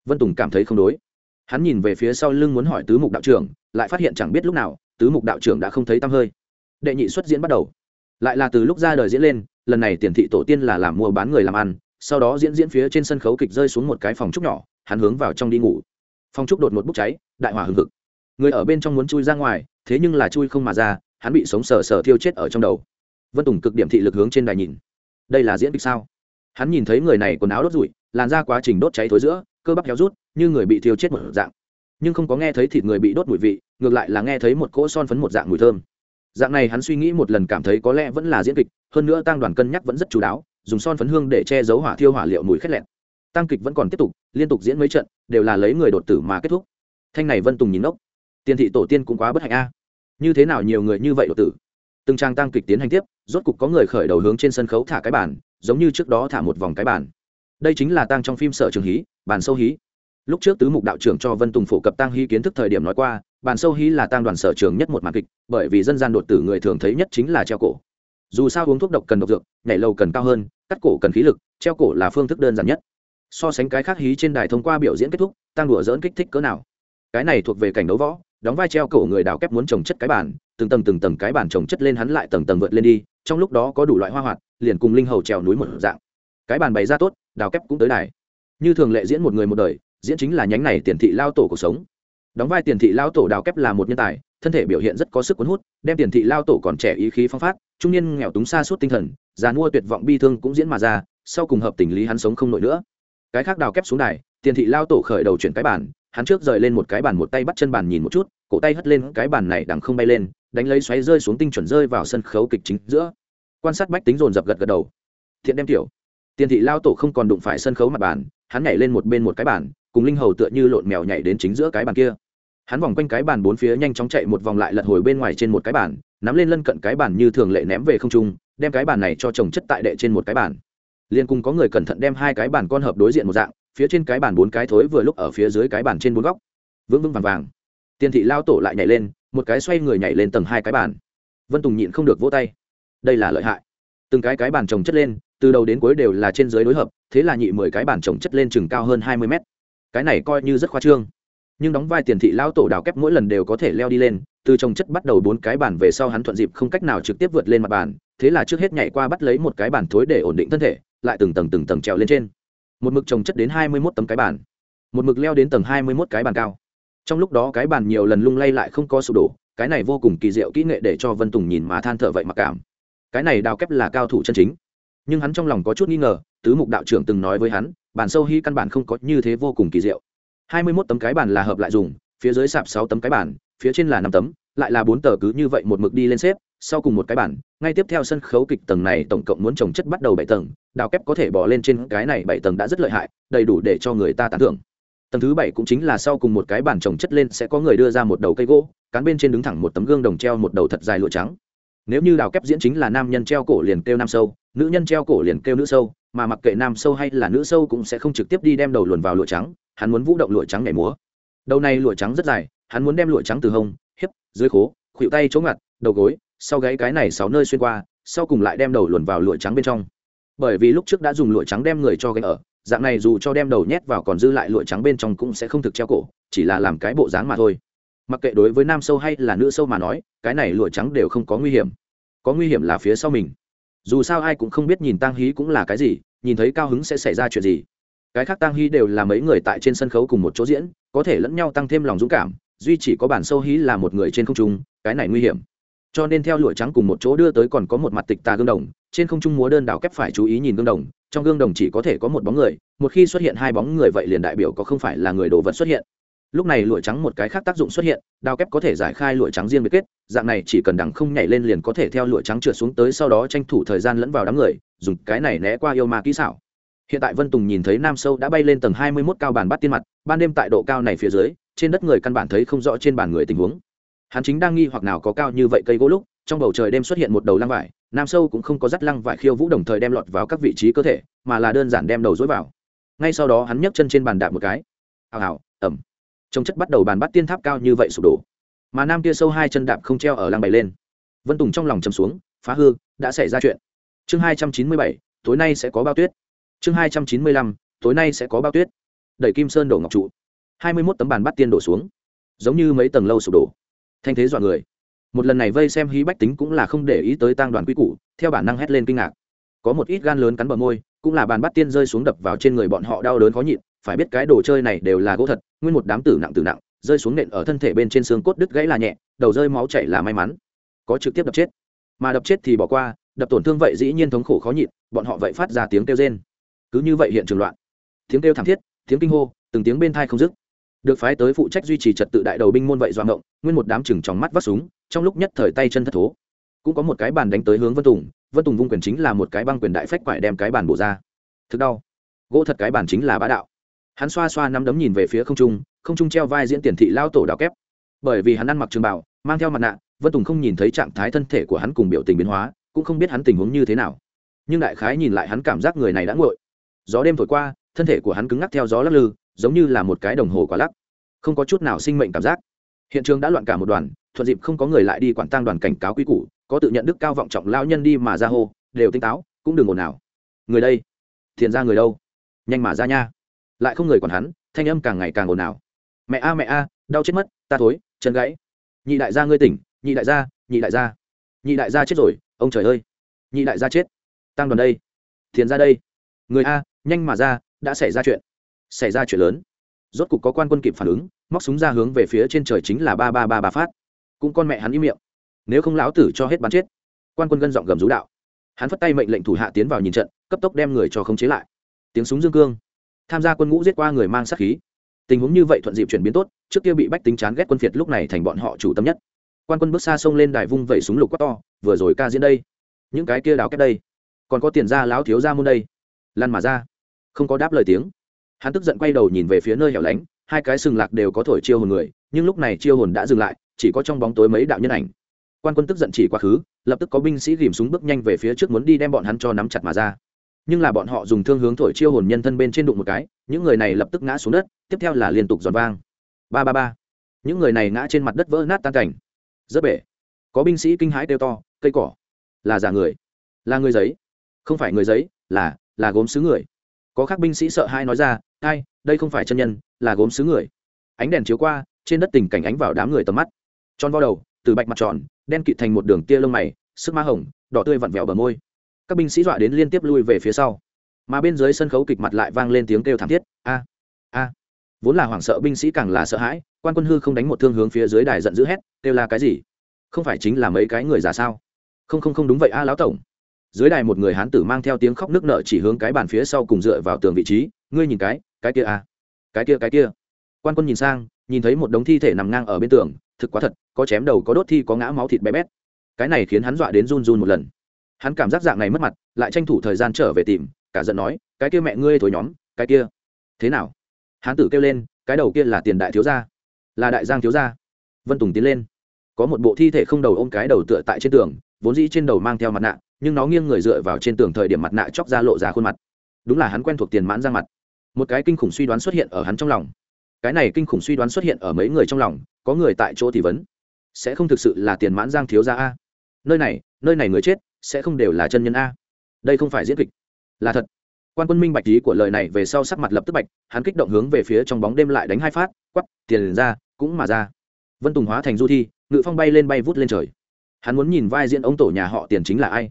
Vân tùng cảm thấy không đối. Hắn nhìn về phía sau lưng muốn hỏi tứ mục đạo trưởng, lại phát hiện chẳng biết lúc nào, tứ mục đạo trưởng đã không thấy tăm hơi. Đệ nhị xuất diễn bắt đầu. Lại là từ lúc ra đời diễn lên, lần này tiền thị tổ tiên là làm mua bán người làm ăn, sau đó diễn diễn phía trên sân khấu kịch rơi xuống một cái phòng trúc nhỏ, hắn hướng vào trong đi ngủ. Phòng trúc đột một bốc cháy, đại hỏa hừng hực người ở bên trong muốn chui ra ngoài, thế nhưng là chui không mà ra, hắn bị sống sờ sờ thiêu chết ở trong đầu. Vân tùng cực điểm thị lực hướng trên đài nhìn. Đây là diễn kịch sao? Hắn nhìn thấy người này quần áo đốt rụi, làn ra quá trình đốt cháy thối giữa, cơ bắp héo rút, như người bị thiêu chết một dạng. Nhưng không có nghe thấy thịt người bị đốt mùi vị, ngược lại là nghe thấy một cỗ son phấn một dạng mùi thơm. Dạng này hắn suy nghĩ một lần cảm thấy có lẽ vẫn là diễn kịch, hơn nữa tăng đoàn cân nhắc vẫn rất chú đáo, dùng son phấn hương để che giấu hỏa thiêu hỏa liệu mùi khét lẹn. Tăng kịch vẫn còn tiếp tục, liên tục diễn mấy trận, đều là lấy người đột tử mà kết thúc. Thanh này vân tùng nhìn ốc tiền thị tổ tiên cũng quá bất hạnh a. Như thế nào nhiều người như vậy đột tử? Từng trang tăng kịch tiến hành tiếp, rốt cục có người khởi đầu hướng trên sân khấu thả cái bản giống như trước đó thả một vòng cái bản đây chính là tăng trong phim sở trường hí bản sâu hí. Lúc trước tứ mục đạo trưởng cho vân tùng phổ cập tăng hí kiến thức thời điểm nói qua bản sâu hí là tăng đoàn sở trường nhất một màn kịch, bởi vì dân gian đột tử người thường thấy nhất chính là treo cổ. Dù sao uống thuốc độc cần độc dược, nhảy lầu cần cao hơn, cắt cổ cần khí lực, treo cổ là phương thức đơn giản nhất. So sánh cái khác hí trên đài thông qua biểu diễn kết thúc tăng đùa dỡn kích thích cỡ nào. Cái này thuộc về cảnh đấu võ đóng vai treo cổ người đào kép muốn trồng chất cái bàn, từng tầng từng tầng cái bàn trồng chất lên hắn lại tầng tầng vượt lên đi, trong lúc đó có đủ loại hoa hoạt, liền cùng linh hầu trèo núi một dạng. Cái bàn bày ra tốt, đào kép cũng tới đài. Như thường lệ diễn một người một đời, diễn chính là nhánh này tiền thị lao tổ cuộc sống. Đóng vai tiền thị lao tổ đào kép là một nhân tài, thân thể biểu hiện rất có sức cuốn hút, đem tiền thị lao tổ còn trẻ ý khí phong phát, trung niên nghèo túng xa suốt tinh thần, già mua tuyệt vọng bi thương cũng diễn mà ra, sau cùng hợp tình lý hắn sống không nổi nữa. Cái khác đào kép xuống đài, tiền thị lao tổ khởi đầu chuyển cái bàn hắn trước rời lên một cái bàn một tay bắt chân bàn nhìn một chút, cổ tay hất lên cái bàn này đằng không bay lên, đánh lấy xoáy rơi xuống tinh chuẩn rơi vào sân khấu kịch chính giữa. Quan sát bách tính dồn dập gật gật đầu. Thiện đem tiểu. Tiền thị lao tổ không còn đụng phải sân khấu mặt bàn, hắn nhảy lên một bên một cái bàn, cùng linh hầu tựa như lộn mèo nhảy đến chính giữa cái bàn kia. Hắn vòng quanh cái bàn bốn phía nhanh chóng chạy một vòng lại lật hồi bên ngoài trên một cái bàn, nắm lên lân cận cái bàn như thường lệ ném về không trung, đem cái bàn này cho chồng chất tại đệ trên một cái bàn. Liên cùng có người cẩn thận đem hai cái bàn con hợp đối diện một dạng phía trên cái bàn bốn cái thối vừa lúc ở phía dưới cái bàn trên bốn góc. Vững vững vàng vàng. Tiền thị lao tổ lại nhảy lên, một cái xoay người nhảy lên tầng hai cái bàn. Vân tùng nhịn không được vỗ tay. Đây là lợi hại. Từng cái cái bàn trồng chất lên, từ đầu đến cuối đều là trên dưới đối hợp, thế là nhị mười cái bàn trồng chất lên chừng cao hơn hai mươi mét. Cái này coi như rất khoa trương. Nhưng đóng vai tiền thị lao tổ đào kép mỗi lần đều có thể leo đi lên, từ trồng chất bắt đầu bốn cái bàn về sau hắn thuận dịp không cách nào trực tiếp vượt lên mặt bàn, thế là trước hết nhảy qua bắt lấy một cái bàn thối để ổn định thân thể, lại từng tầng từng tầng trèo lên trên một mực trồng chất đến hai mươi mốt tấm cái bàn, một mực leo đến tầng hai mươi mốt cái bàn cao. Trong lúc đó cái bàn nhiều lần lung lay lại không có sụp đổ, cái này vô cùng kỳ diệu kỹ nghệ để cho vân tùng nhìn mà than thở vậy mặc cảm. Cái này đào kép là cao thủ chân chính. Nhưng hắn trong lòng có chút nghi ngờ, tứ mục đạo trưởng từng nói với hắn, bàn sâu hy căn bản không có như thế vô cùng kỳ diệu. hai mươi mốt tấm cái bàn là hợp lại dùng, phía dưới sạp sáu tấm cái bàn, phía trên là năm tấm, lại là bốn tờ cứ như vậy một mực đi lên xếp sau cùng một cái bản, ngay tiếp theo sân khấu kịch tầng này tổng cộng muốn trồng chất bắt đầu bảy tầng, đào kép có thể bỏ lên trên cái này bảy tầng đã rất lợi hại, đầy đủ để cho người ta tán thưởng. Tầng thứ bảy cũng chính là sau cùng một cái bản trồng chất lên sẽ có người đưa ra một đầu cây gỗ, cán bên trên đứng thẳng một tấm gương đồng treo một đầu thật dài lụa trắng. Nếu như đào kép diễn chính là nam nhân treo cổ liền kêu nam sâu, nữ nhân treo cổ liền kêu nữ sâu, mà mặc kệ nam sâu hay là nữ sâu cũng sẽ không trực tiếp đi đem đầu luồn vào lụa trắng, hắn muốn vũ động lụa trắng nhảy múa. Đầu này lụa trắng rất dài, hắn muốn đem lụa trắng từ hông hiếp dưới khố, khuỷu tay chống ngặt, đầu gối sau gáy cái này sáu nơi xuyên qua, sau cùng lại đem đầu luồn vào lụa trắng bên trong. Bởi vì lúc trước đã dùng lụa trắng đem người cho gáy ở, dạng này dù cho đem đầu nhét vào còn dư lại lụa trắng bên trong cũng sẽ không thực treo cổ, chỉ là làm cái bộ dáng mà thôi. Mặc kệ đối với nam sâu hay là nữ sâu mà nói, cái này lụa trắng đều không có nguy hiểm. Có nguy hiểm là phía sau mình. Dù sao ai cũng không biết nhìn tang hí cũng là cái gì, nhìn thấy cao hứng sẽ xảy ra chuyện gì. Cái khác tang hí đều là mấy người tại trên sân khấu cùng một chỗ diễn, có thể lẫn nhau tăng thêm lòng dũng cảm, duy chỉ có bản sâu hí là một người trên không trung, cái này nguy hiểm cho nên theo lụa trắng cùng một chỗ đưa tới còn có một mặt tịch tà gương đồng, trên không trung múa đơn đảo kép phải chú ý nhìn gương đồng, trong gương đồng chỉ có thể có một bóng người, một khi xuất hiện hai bóng người vậy liền đại biểu có không phải là người đồ vật xuất hiện. Lúc này lụa trắng một cái khác tác dụng xuất hiện, đao kép có thể giải khai lụa trắng riêng biệt kết, dạng này chỉ cần đằng không nhảy lên liền có thể theo lụa trắng trượt xuống tới sau đó tranh thủ thời gian lẫn vào đám người, dùng cái này né qua yêu ma kỹ xảo. Hiện tại vân tùng nhìn thấy nam sâu đã bay lên tầng hai mươi mốt cao bàn bắt tiên mặt, ban đêm tại độ cao này phía dưới, trên đất người căn bản thấy không rõ trên bàn người tình huống hắn chính đang nghi hoặc nào có cao như vậy cây gỗ lúc, trong bầu trời đêm xuất hiện một đầu lăng vải, nam sâu cũng không có dắt lăng vải khiêu vũ đồng thời đem lọt vào các vị trí cơ thể, mà là đơn giản đem đầu dối vào. Ngay sau đó hắn nhấc chân trên bàn đạp một cái. Hào hào ẩm trông chất bắt đầu bàn bắt tiên tháp cao như vậy sụp đổ. Mà nam kia sâu hai chân đạp không treo ở lăng bày lên. Vân tùng trong lòng chầm xuống, phá hư, đã xảy ra chuyện. Chương hai trăm chín mươi bảy, tối nay sẽ có bao tuyết. Chương hai trăm chín mươi lăm, tối nay sẽ có bao tuyết. Đẩy kim sơn đổ ngọc trụ. Hai mươi mốt tấm bàn bắt tiên đổ xuống. Giống như mấy tầng lâu sụp đổ thanh thế dọa người. Một lần này vây xem hí bách tính cũng là không để ý tới tăng đoàn quy củ, theo bản năng hét lên kinh ngạc. Có một ít gan lớn cắn bờ môi, cũng là bàn bắt tiên rơi xuống đập vào trên người bọn họ đau đớn khó nhịn, phải biết cái đồ chơi này đều là gỗ thật, nguyên một đám tử nặng tử nặng, rơi xuống nện ở thân thể bên trên xương cốt đứt gãy là nhẹ, đầu rơi máu chảy là may mắn. Có trực tiếp đập chết. Mà đập chết thì bỏ qua, đập tổn thương vậy dĩ nhiên thống khổ khó nhịn, bọn họ vậy phát ra tiếng kêu rên. Cứ như vậy hiện trường loạn. Tiếng kêu thảm thiết, tiếng kinh hô, từng tiếng bên thai không dứt được phái tới phụ trách duy trì trật tự đại đầu binh môn vậy doạ ngộng, nguyên một đám chừng trong mắt vắt súng, trong lúc nhất thời tay chân thất thố. Cũng có một cái bàn đánh tới hướng vân tùng vân tùng vung quyền chính là một cái băng quyền đại phách quải đem cái bàn bổ ra. Thực đau. Gỗ thật cái bàn chính là bá đạo. Hắn xoa xoa nắm đấm nhìn về phía không trung không trung treo vai diễn tiền thị lao tổ đạo kép. Bởi vì hắn ăn mặc trường bảo mang theo mặt nạ, vân tùng không nhìn thấy trạng thái thân thể của hắn cùng biểu tình biến hóa, cũng không biết hắn tình huống như thế nào. Nhưng đại khái nhìn lại hắn cảm giác người này đã nguội. Gió đêm thổi qua, thân thể của hắn cứng ngắc theo gió lắc lư giống như là một cái đồng hồ quả lắc. Không có chút nào sinh mệnh cảm giác. Hiện trường đã loạn cả một đoàn, thuận dịp không có người lại đi quản tang đoàn cảnh cáo quy củ, có tự nhận đức cao vọng trọng lao nhân đi mà ra hô, đều tinh táo, cũng đừng ồn nào người đây thiện ra người đâu? Nhanh mà ra nha. Lại không người còn hắn, thanh âm càng ngày càng ồn ào. Mẹ a mẹ a, đau chết mất, ta thối, chân gãy. Nhị đại gia ngươi tỉnh, nhị đại gia, nhị đại gia. Nhị đại gia chết rồi, ông trời ơi. Nhị đại gia chết. Tăng đoàn đây, thiền ra đây. Người a, nhanh mà ra, đã xảy ra chuyện xảy ra chuyện lớn. Rốt cục có quan quân kịp phản ứng, móc súng ra hướng về phía trên trời chính là ba ba ba ba phát. Cũng con mẹ hắn im miệng. Nếu không lão tử cho hết bắn chết. Quan quân gân giọng gầm rú đạo. Hắn phất tay mệnh lệnh thủ hạ tiến vào nhìn trận, cấp tốc đem người cho khống chế lại. Tiếng súng dương cương. Tham gia quân ngũ giết qua người mang sát khí. Tình huống như vậy thuận dịp chuyển biến tốt, trước kia bị bách tính chán ghét quân phiệt lúc này thành bọn họ chủ tâm nhất. Quan quân bước xa sông lên đài vung vẩy súng lục quá to, vừa rồi ca diễn đây. Những cái kia đào kết đây. Còn có tiền ra láo thiếu ra môn đây. Lăn mà ra. Không có đáp lời tiếng hắn tức giận quay đầu nhìn về phía nơi hẻo lánh, hai cái sừng lạc đều có thổi chiêu hồn người, nhưng lúc này chiêu hồn đã dừng lại, chỉ có trong bóng tối mấy đạo nhân ảnh. Quan quân tức giận chỉ quá khứ, lập tức có binh sĩ ghìm súng bước nhanh về phía trước muốn đi đem bọn hắn cho nắm chặt mà ra. Nhưng là bọn họ dùng thương hướng thổi chiêu hồn nhân thân bên trên đụng một cái, những người này lập tức ngã xuống đất, tiếp theo là liên tục giòn vang. Ba ba ba. Những người này ngã trên mặt đất vỡ nát tan cảnh. Rất bể. Có binh sĩ kinh hãi kêu to, cây cỏ. Là giả người. Là người giấy. Không phải người giấy, là là gốm xứ người có khác binh sĩ sợ hai nói ra, ai, đây không phải chân nhân, là gốm xứ người. Ánh đèn chiếu qua, trên đất tình cảnh ánh vào đám người tầm mắt. Tròn vo đầu, từ bạch mặt tròn, đen kịt thành một đường tia lông mày, sức ma hồng, đỏ tươi vặn vẹo bờ môi. Các binh sĩ dọa đến liên tiếp lui về phía sau. Mà bên dưới sân khấu kịch mặt lại vang lên tiếng kêu thảm thiết, a a. Vốn là hoảng sợ binh sĩ càng là sợ hãi, quan quân hư không đánh một thương hướng phía dưới đài giận dữ hét, kêu là cái gì? Không phải chính là mấy cái người giả sao? Không không không đúng vậy a, lão tổng dưới đài một người hán tử mang theo tiếng khóc nước nợ chỉ hướng cái bàn phía sau cùng dựa vào tường vị trí, ngươi nhìn cái cái kia à? Cái kia cái kia. Quan quân nhìn sang, nhìn thấy một đống thi thể nằm ngang ở bên tường, thực quá thật, có chém đầu, có đốt thi, có ngã máu thịt bé bét. Cái này khiến hắn dọa đến run run một lần. Hắn cảm giác dạng này mất mặt, lại tranh thủ thời gian trở về tìm, cả giận nói, cái kia mẹ ngươi thối nhóm, cái kia. Thế nào? Hán tử kêu lên, cái đầu kia là tiền đại thiếu gia. Là đại giang thiếu gia. Vân tùng tiến lên. Có một bộ thi thể không đầu ôm cái đầu tựa tại trên tường, vốn dĩ trên đầu mang theo mặt nạ nhưng nó nghiêng người dựa vào trên tường thời điểm mặt nạ chóc ra lộ ra khuôn mặt. Đúng là hắn quen thuộc tiền mãn ra mặt. Một cái kinh khủng suy đoán xuất hiện ở hắn trong lòng. Cái này kinh khủng suy đoán xuất hiện ở mấy người trong lòng, có người tại chỗ thì vấn. Sẽ không thực sự là tiền mãn giang thiếu gia a. Nơi này nơi này người chết, sẽ không đều là chân nhân a. Đây không phải diễn kịch. Là thật. Quan quân minh bạch ý của lời này về sau sắc mặt lập tức bạch, hắn kích động hướng về phía trong bóng đêm lại đánh hai phát, quắp, tiền ra, cũng mà ra. Vân tùng hóa thành du thi, ngự phong bay lên bay vút lên trời. Hắn muốn nhìn vai diễn ông tổ nhà họ tiền chính là ai?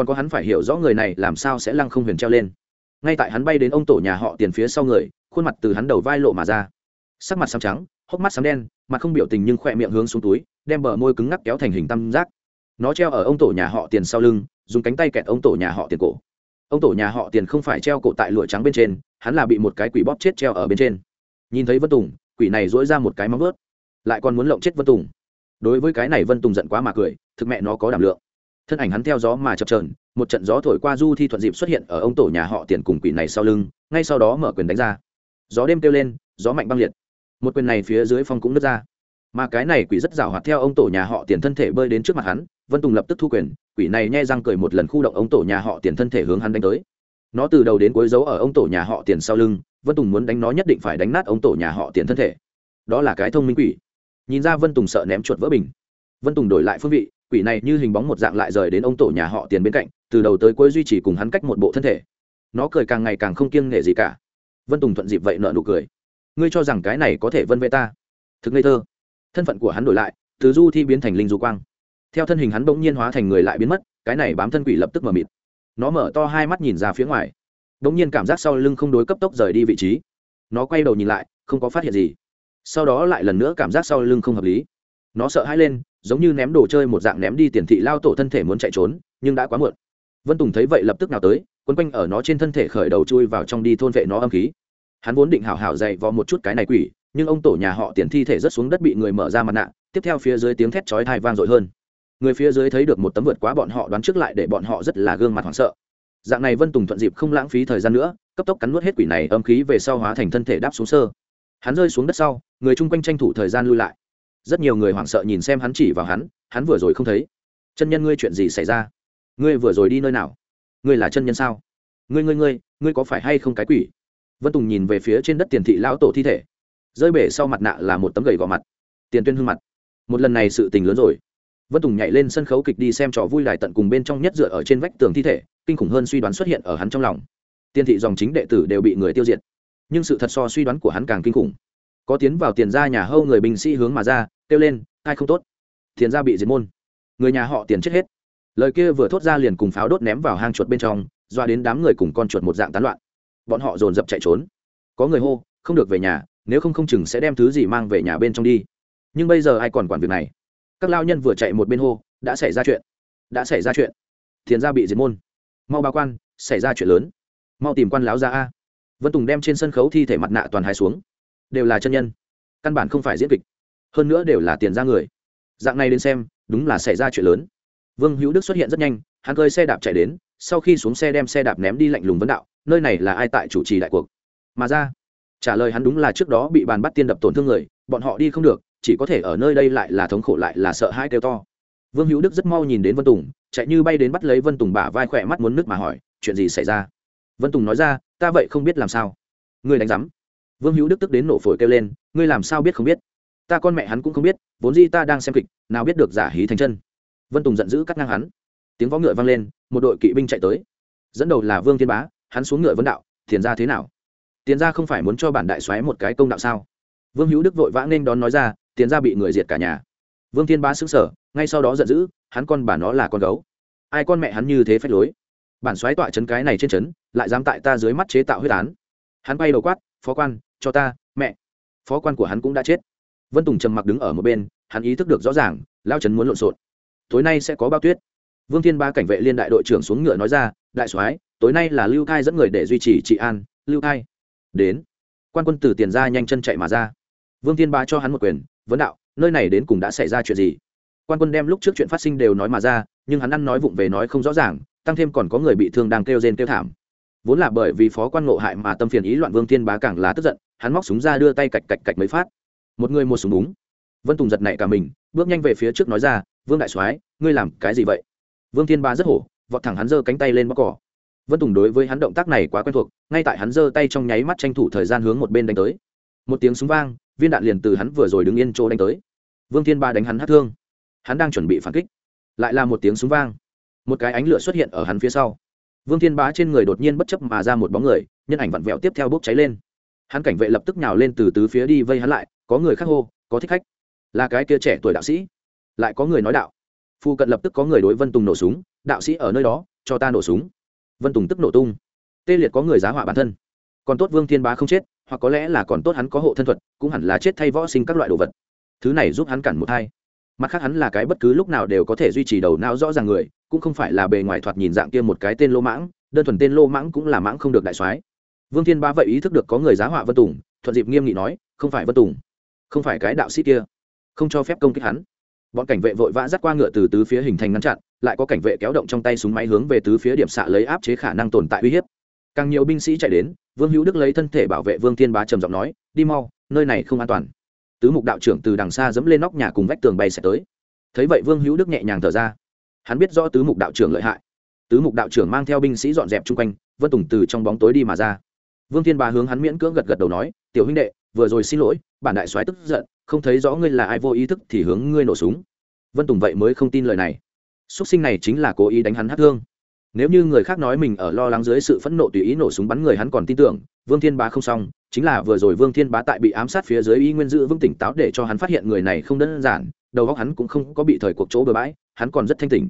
Còn có hắn phải hiểu rõ người này làm sao sẽ lăng không huyền treo lên. Ngay tại hắn bay đến ông tổ nhà họ tiền phía sau người, khuôn mặt từ hắn đầu vai lộ mà ra. Sắc mặt xám trắng, hốc mắt xám đen, mặt không biểu tình nhưng khỏe miệng hướng xuống túi, đem bờ môi cứng ngắc kéo thành hình tam giác. Nó treo ở ông tổ nhà họ tiền sau lưng, dùng cánh tay kẹt ông tổ nhà họ tiền cổ. Ông tổ nhà họ tiền không phải treo cổ tại lụa trắng bên trên, hắn là bị một cái quỷ bóp chết treo ở bên trên. Nhìn thấy vân tùng, quỷ này dỗi ra một cái móng vớt lại còn muốn lộng chết vân tùng. Đối với cái này vân tùng giận quá mà cười, thực mẹ nó có đảm lượng thân ảnh hắn theo gió mà chập trờn một trận gió thổi qua du thi thuận dịp xuất hiện ở ông tổ nhà họ tiền cùng quỷ này sau lưng, ngay sau đó mở quyền đánh ra. Gió đêm kêu lên, gió mạnh băng liệt. Một quyền này phía dưới phong cũng nứt ra. Mà cái này quỷ rất rào hoạt theo ông tổ nhà họ tiền thân thể bơi đến trước mặt hắn, vân tùng lập tức thu quyền, quỷ này nhai răng cười một lần khu động ông tổ nhà họ tiền thân thể hướng hắn đánh tới. Nó từ đầu đến cuối giấu ở ông tổ nhà họ tiền sau lưng, vân tùng muốn đánh nó nhất định phải đánh nát ông tổ nhà họ tiền thân thể. Đó là cái thông minh quỷ. Nhìn ra vân tùng sợ ném chuột vỡ bình. Vân tùng đổi lại phương vị quỷ này như hình bóng một dạng lại rời đến ông tổ nhà họ tiền bên cạnh, từ đầu tới cuối duy trì cùng hắn cách một bộ thân thể. Nó cười càng ngày càng không kiêng nghệ gì cả. Vân tùng thuận dịp vậy nợ nụ cười. Ngươi cho rằng cái này có thể vân vệ ta? Thực ngây thơ. Thân phận của hắn đổi lại, từ du thi biến thành linh du quang. Theo thân hình hắn bỗng nhiên hóa thành người lại biến mất, cái này bám thân quỷ lập tức mờ mịt. Nó mở to hai mắt nhìn ra phía ngoài. Bỗng nhiên cảm giác sau lưng không đối cấp tốc rời đi vị trí. Nó quay đầu nhìn lại, không có phát hiện gì. Sau đó lại lần nữa cảm giác sau lưng không hợp lý nó sợ hãi lên, giống như ném đồ chơi một dạng ném đi tiền thị lao tổ thân thể muốn chạy trốn, nhưng đã quá muộn. Vân tùng thấy vậy lập tức nào tới, quấn quanh ở nó trên thân thể khởi đầu chui vào trong đi thôn vệ nó âm khí. Hắn vốn định hảo hảo dày vò một chút cái này quỷ, nhưng ông tổ nhà họ tiền thi thể rớt xuống đất bị người mở ra mặt nạ, tiếp theo phía dưới tiếng thét chói thai vang dội hơn. Người phía dưới thấy được một tấm vượt quá bọn họ đoán trước lại để bọn họ rất là gương mặt hoảng sợ. Dạng này vân tùng thuận dịp không lãng phí thời gian nữa, cấp tốc cắn nuốt hết quỷ này âm khí về sau hóa thành thân thể đáp xuống sơ. Hắn rơi xuống đất sau, người chung quanh tranh thủ thời gian lui lại rất nhiều người hoảng sợ nhìn xem hắn chỉ vào hắn hắn vừa rồi không thấy. Chân nhân ngươi chuyện gì xảy ra? Ngươi vừa rồi đi nơi nào? Ngươi là chân nhân sao? Ngươi ngươi ngươi ngươi có phải hay không cái quỷ? Vân tùng nhìn về phía trên đất tiền thị lão tổ thi thể. Rơi bể sau mặt nạ là một tấm gầy gò mặt. Tiền tuyên hương mặt. Một lần này sự tình lớn rồi. Vân tùng nhảy lên sân khấu kịch đi xem trò vui đài tận cùng bên trong nhất dựa ở trên vách tường thi thể, kinh khủng hơn suy đoán xuất hiện ở hắn trong lòng. Tiền thị dòng chính đệ tử đều bị người tiêu diệt. Nhưng sự thật so suy đoán của hắn càng kinh khủng có tiến vào tiền ra nhà hâu người binh sĩ hướng mà ra, kêu lên, ai không tốt? Tiền ra bị diệt môn. Người nhà họ tiền chết hết. Lời kia vừa thốt ra liền cùng pháo đốt ném vào hang chuột bên trong, doa đến đám người cùng con chuột một dạng tán loạn. Bọn họ dồn dập chạy trốn. Có người hô, không được về nhà, nếu không không chừng sẽ đem thứ gì mang về nhà bên trong đi. Nhưng bây giờ ai còn quản việc này? Các lao nhân vừa chạy một bên hô, đã xảy ra chuyện. Đã xảy ra chuyện. Thiền gia bị diệt môn. Mau báo quan, xảy ra chuyện lớn. Mau tìm quan láo ra a. Vân tùng đem trên sân khấu thi thể mặt nạ toàn hai xuống đều là chân nhân, căn bản không phải diễn kịch, hơn nữa đều là tiền ra người. Dạng này đến xem, đúng là xảy ra chuyện lớn. Vương hữu đức xuất hiện rất nhanh, hắn cơi xe đạp chạy đến, sau khi xuống xe đem xe đạp ném đi lạnh lùng vấn đạo, nơi này là ai tại chủ trì đại cuộc? Mà ra, trả lời hắn đúng là trước đó bị bàn bắt tiên đập tổn thương người, bọn họ đi không được, chỉ có thể ở nơi đây lại là thống khổ lại là sợ hãi kêu to. Vương hữu đức rất mau nhìn đến vân tùng, chạy như bay đến bắt lấy vân tùng bả vai khỏe mắt muốn nước mà hỏi, chuyện gì xảy ra? Vân tùng nói ra, ta vậy không biết làm sao. Người đánh giám vương hữu đức tức đến nổ phổi kêu lên, ngươi làm sao biết không biết? Ta con mẹ hắn cũng không biết, vốn di ta đang xem kịch, nào biết được giả hí thành chân. Vân tùng giận dữ cắt ngang hắn. Tiếng võ ngựa vang lên, một đội kỵ binh chạy tới. Dẫn đầu là vương thiên bá, hắn xuống ngựa vấn đạo thiền ra thế nào? Tiền ra không phải muốn cho bản đại xoáy một cái công đạo sao? Vương hữu đức vội vã nên đón nói ra, tiền ra bị người diệt cả nhà. Vương thiên bá xứng sở ngay sau đó giận dữ, hắn con bà nó là con gấu. Ai con mẹ hắn như thế phép lối? Bản xoáy tọa chấn cái này trên chấn lại dám tại ta dưới mắt chế tạo huyết án. Hắn bay đầu quát phó quan, cho ta, mẹ. Phó quan của hắn cũng đã chết. Vân tùng trầm mặc đứng ở một bên, hắn ý thức được rõ ràng, lao trấn muốn lộn xộn. Tối nay sẽ có bao tuyết. Vương thiên ba cảnh vệ liên đại đội trưởng xuống ngựa nói ra, đại soái, tối nay là lưu thai dẫn người để duy trì trị an, lưu thai. Đến. Quan quân từ tiền ra nhanh chân chạy mà ra. Vương thiên ba cho hắn một quyền, vấn đạo, nơi này đến cùng đã xảy ra chuyện gì? Quan quân đem lúc trước chuyện phát sinh đều nói mà ra, nhưng hắn ăn nói vụng về nói không rõ ràng, tăng thêm còn có người bị thương đang kêu rên kêu thảm vốn là bởi vì phó quan ngộ hại mà tâm phiền ý loạn vương thiên bá càng là tức giận, hắn móc súng ra đưa tay cạch cạch cạch mấy phát. Một người một súng đúng vân tùng giật nảy cả mình, bước nhanh về phía trước nói ra, vương đại soái, ngươi làm cái gì vậy? Vương thiên bá rất hổ, vọt thẳng hắn giơ cánh tay lên bóc cỏ vân tùng đối với hắn động tác này quá quen thuộc, ngay tại hắn giơ tay trong nháy mắt tranh thủ thời gian hướng một bên đánh tới. Một tiếng súng vang, viên đạn liền từ hắn vừa rồi đứng yên chỗ đánh tới. Vương thiên ba đánh hắn hát thương. Hắn đang chuẩn bị phản kích. Lại là một tiếng súng vang. Một cái ánh lửa xuất hiện ở hắn phía sau vương thiên bá trên người đột nhiên bất chấp mà ra một bóng người, nhân ảnh vặn vẹo tiếp theo bốc cháy lên. Hắn cảnh vệ lập tức nhào lên từ tứ phía đi vây hắn lại, có người khác hô, có thích khách. Là cái kia trẻ tuổi đạo sĩ. Lại có người nói đạo. Phu cận lập tức có người đối vân tùng nổ súng, đạo sĩ ở nơi đó, cho ta nổ súng. Vân tùng tức nổ tung. Tê liệt có người giá họa bản thân. Còn tốt vương thiên bá không chết, hoặc có lẽ là còn tốt hắn có hộ thân thuật, cũng hẳn là chết thay võ sinh các loại đồ vật. Thứ này giúp hắn cản một hai mặt khác hắn là cái bất cứ lúc nào đều có thể duy trì đầu não rõ ràng người, cũng không phải là bề ngoài thoạt nhìn dạng kia một cái tên lô mãng, đơn thuần tên lô mãng cũng là mãng không được đại soái. Vương thiên ba vậy ý thức được có người giá họa vân tùng, thuận dịp nghiêm nghị nói, không phải vân tùng, không phải cái đạo sĩ kia, không cho phép công kích hắn. Bọn cảnh vệ vội vã dắt qua ngựa từ tứ phía hình thành ngăn chặn, lại có cảnh vệ kéo động trong tay súng máy hướng về tứ phía điểm xạ lấy áp chế khả năng tồn tại uy hiếp. Càng nhiều binh sĩ chạy đến, vương hữu đức lấy thân thể bảo vệ vương thiên bá trầm giọng nói, đi mau, nơi này không an toàn tứ mục đạo trưởng từ đằng xa dẫm lên nóc nhà cùng vách tường bay sẽ tới. Thấy vậy vương hữu đức nhẹ nhàng thở ra. Hắn biết rõ tứ mục đạo trưởng lợi hại. Tứ mục đạo trưởng mang theo binh sĩ dọn dẹp chung quanh, vân tùng từ trong bóng tối đi mà ra. Vương thiên bá hướng hắn miễn cưỡng gật gật đầu nói, tiểu huynh đệ, vừa rồi xin lỗi, bản đại soái tức giận, không thấy rõ ngươi là ai, vô ý thức thì hướng ngươi nổ súng. Vân tùng vậy mới không tin lời này. X sinh này chính là cố ý đánh hắn hát thương. Nếu như người khác nói mình ở lo lắng dưới sự phẫn nộ tùy ý nổ súng bắn người hắn còn tin tưởng, vương thiên bá không xong chính là vừa rồi vương thiên bá tại bị ám sát phía dưới y nguyên giữ vững tỉnh táo để cho hắn phát hiện người này không đơn giản, đầu óc hắn cũng không có bị thời cuộc chỗ bừa bãi, hắn còn rất thanh tỉnh.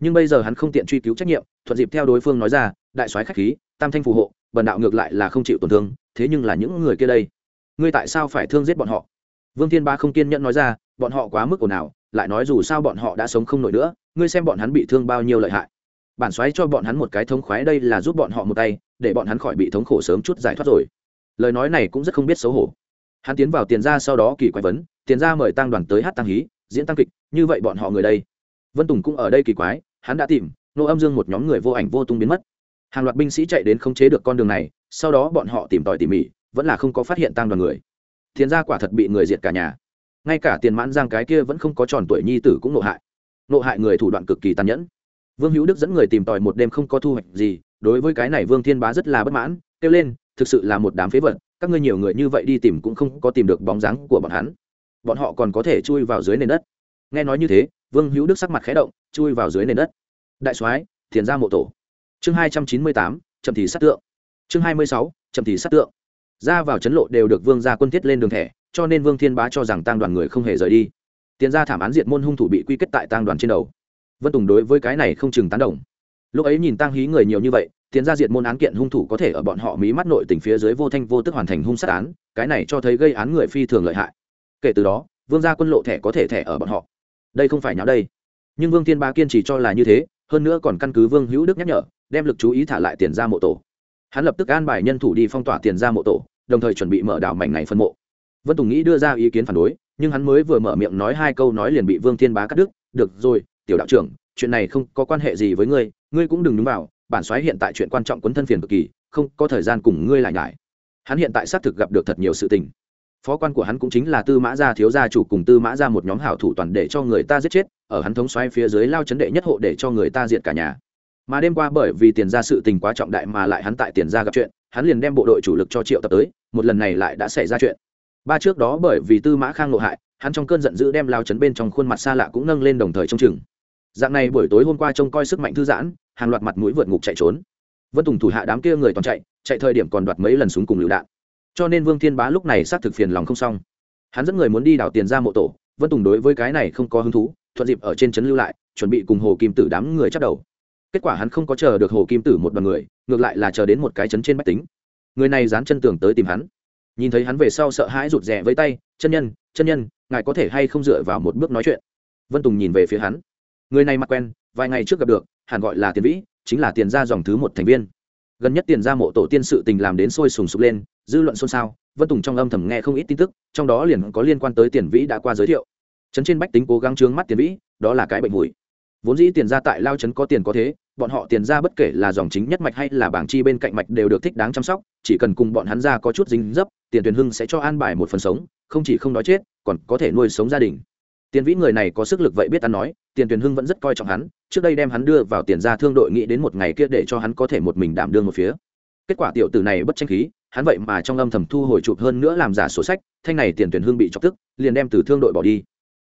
Nhưng bây giờ hắn không tiện truy cứu trách nhiệm, thuận dịp theo đối phương nói ra, đại soái khách khí, tam thanh phù hộ, bần đạo ngược lại là không chịu tổn thương, thế nhưng là những người kia đây, ngươi tại sao phải thương giết bọn họ? Vương thiên Bá không kiên nhẫn nói ra, bọn họ quá mức ồn ào, lại nói dù sao bọn họ đã sống không nổi nữa, ngươi xem bọn hắn bị thương bao nhiêu lợi hại. Bản soái cho bọn hắn một cái thống khoái, đây là giúp bọn họ một tay, để bọn hắn khỏi bị thống khổ sớm chút giải thoát rồi lời nói này cũng rất không biết xấu hổ. Hắn tiến vào tiền ra sau đó kỳ quái vấn, tiền ra mời tăng đoàn tới hát tăng hí, diễn tăng kịch, như vậy bọn họ người đây. Vân tùng cũng ở đây kỳ quái, hắn đã tìm, nô âm dương một nhóm người vô ảnh vô tung biến mất. Hàng loạt binh sĩ chạy đến khống chế được con đường này, sau đó bọn họ tìm tòi tỉ mỉ, vẫn là không có phát hiện tăng đoàn người. Tiền ra quả thật bị người diệt cả nhà. Ngay cả tiền mãn giang cái kia vẫn không có tròn tuổi nhi tử cũng nộ hại. Nộ hại người thủ đoạn cực kỳ tàn nhẫn. Vương hữu đức dẫn người tìm tòi một đêm không có thu hoạch gì, đối với cái này vương thiên bá rất là bất mãn, kêu lên thực sự là một đám phế vật, các ngươi nhiều người như vậy đi tìm cũng không có tìm được bóng dáng của bọn hắn. Bọn họ còn có thể chui vào dưới nền đất. Nghe nói như thế, vương hữu đức sắc mặt khẽ động, chui vào dưới nền đất. Đại soái, thiền ra mộ tổ. Chương hai trăm chín mươi tám, chậm thì sát tượng. Chương hai mươi sáu, chậm thì sát tượng. Ra vào chấn lộ đều được vương gia quân thiết lên đường thẻ, cho nên vương thiên bá cho rằng tăng đoàn người không hề rời đi. Tiền ra thảm án diệt môn hung thủ bị quy kết tại tăng đoàn trên đầu. Vân tùng đối với cái này không chừng tán đồng. Lúc ấy nhìn tăng hí người nhiều như vậy tiền ra diệt môn án kiện hung thủ có thể ở bọn họ mí mắt nội tỉnh phía dưới vô thanh vô tức hoàn thành hung sát án, cái này cho thấy gây án người phi thường lợi hại. Kể từ đó, vương gia quân lộ thẻ có thể thẻ ở bọn họ. Đây không phải nháo đây. Nhưng vương thiên ba kiên chỉ cho là như thế, hơn nữa còn căn cứ vương hữu đức nhắc nhở, đem lực chú ý thả lại tiền ra mộ tổ. Hắn lập tức an bài nhân thủ đi phong tỏa tiền ra mộ tổ, đồng thời chuẩn bị mở đảo mảnh này phân mộ. Vân tùng nghĩ đưa ra ý kiến phản đối, nhưng hắn mới vừa mở miệng nói hai câu nói liền bị vương thiên bá cắt đứt. Được rồi, tiểu đạo trưởng, chuyện này không có quan hệ gì với ngươi ngươi cũng đừng đúng vào bản xoáy hiện tại chuyện quan trọng quấn thân phiền cực kỳ, không có thời gian cùng ngươi lại nhải. Hắn hiện tại xác thực gặp được thật nhiều sự tình. Phó quan của hắn cũng chính là tư mã gia thiếu gia chủ cùng tư mã gia một nhóm hảo thủ toàn để cho người ta giết chết, ở hắn thống xoáy phía dưới lao chấn đệ nhất hộ để cho người ta diệt cả nhà. Mà đêm qua bởi vì tiền ra sự tình quá trọng đại mà lại hắn tại tiền ra gặp chuyện, hắn liền đem bộ đội chủ lực cho triệu tập tới, một lần này lại đã xảy ra chuyện. Ba trước đó bởi vì tư mã khang nội hại, hắn trong cơn giận dữ đem lao chấn bên trong khuôn mặt xa lạ cũng nâng lên đồng thời trông chừng dạng này buổi tối hôm qua trông coi sức mạnh thư giãn, hàng loạt mặt mũi vượt ngục chạy trốn. Vân tùng thủ hạ đám kia người toàn chạy chạy thời điểm còn đoạt mấy lần súng cùng lựu đạn. Cho nên vương thiên bá lúc này xác thực phiền lòng không xong. Hắn dẫn người muốn đi đảo tiền ra mộ tổ, vân tùng đối với cái này không có hứng thú, thuận dịp ở trên trấn lưu lại, chuẩn bị cùng hồ kim tử đám người chắc đầu. Kết quả hắn không có chờ được hồ kim tử một đoàn người, ngược lại là chờ đến một cái chấn trên bách tính. Người này dán chân tường tới tìm hắn. Nhìn thấy hắn về sau sợ hãi rụt rè với tay, chân nhân chân nhân, ngài có thể hay không dựa vào một bước nói chuyện? Vân tùng nhìn về phía hắn người này mặc quen, vài ngày trước gặp được, hẳn gọi là tiền vĩ, chính là tiền ra dòng thứ một thành viên. Gần nhất tiền ra mộ tổ tiên sự tình làm đến sôi sùng sục lên, dư luận xôn xao, vân tùng trong âm thầm nghe không ít tin tức, trong đó liền có liên quan tới tiền vĩ đã qua giới thiệu. Trấn trên bách tính cố gắng trướng mắt tiền vĩ, đó là cái bệnh mùi. Vốn dĩ tiền ra tại lao trấn có tiền có thế, bọn họ tiền ra bất kể là dòng chính nhất mạch hay là bảng chi bên cạnh mạch đều được thích đáng chăm sóc, chỉ cần cùng bọn hắn ra có chút dính dấp, tiền tuyền hưng sẽ cho an bài một phần sống, không chỉ không đói chết, còn có thể nuôi sống gia đình tiền vĩ người này có sức lực vậy biết ăn nói, tiền Tuyền hưng vẫn rất coi trọng hắn, trước đây đem hắn đưa vào tiền ra thương đội nghĩ đến một ngày kia để cho hắn có thể một mình đảm đương một phía. Kết quả tiểu tử này bất tranh khí, hắn vậy mà trong âm thầm thu hồi chụp hơn nữa làm giả sổ sách, thanh này tiền tuyển hưng bị chọc tức, liền đem từ thương đội bỏ đi.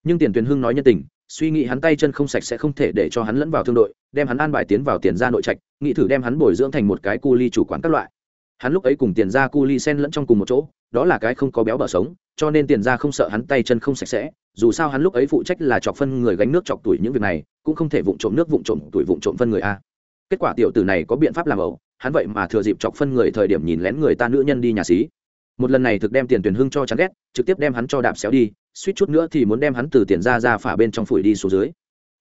Nhưng tiền tuyển hưng nói nhân tình, suy nghĩ hắn tay chân không sạch sẽ không thể để cho hắn lẫn vào thương đội, đem hắn an bài tiến vào tiền ra nội trạch, nghĩ thử đem hắn bồi dưỡng thành một cái cu ly chủ quán các loại hắn lúc ấy cùng tiền ra cu ly sen lẫn trong cùng một chỗ, đó là cái không có béo bở sống, cho nên tiền ra không sợ hắn tay chân không sạch sẽ, dù sao hắn lúc ấy phụ trách là chọc phân người gánh nước chọc tuổi những việc này, cũng không thể vụng trộm nước vụng trộm tuổi vụng trộm phân người a. Kết quả tiểu tử này có biện pháp làm ẩu, hắn vậy mà thừa dịp chọc phân người thời điểm nhìn lén người ta nữ nhân đi nhà xí. Một lần này thực đem tiền tuyển hưng cho chán ghét, trực tiếp đem hắn cho đạp xéo đi, suýt chút nữa thì muốn đem hắn từ tiền ra ra phả bên trong phủi đi xuống dưới.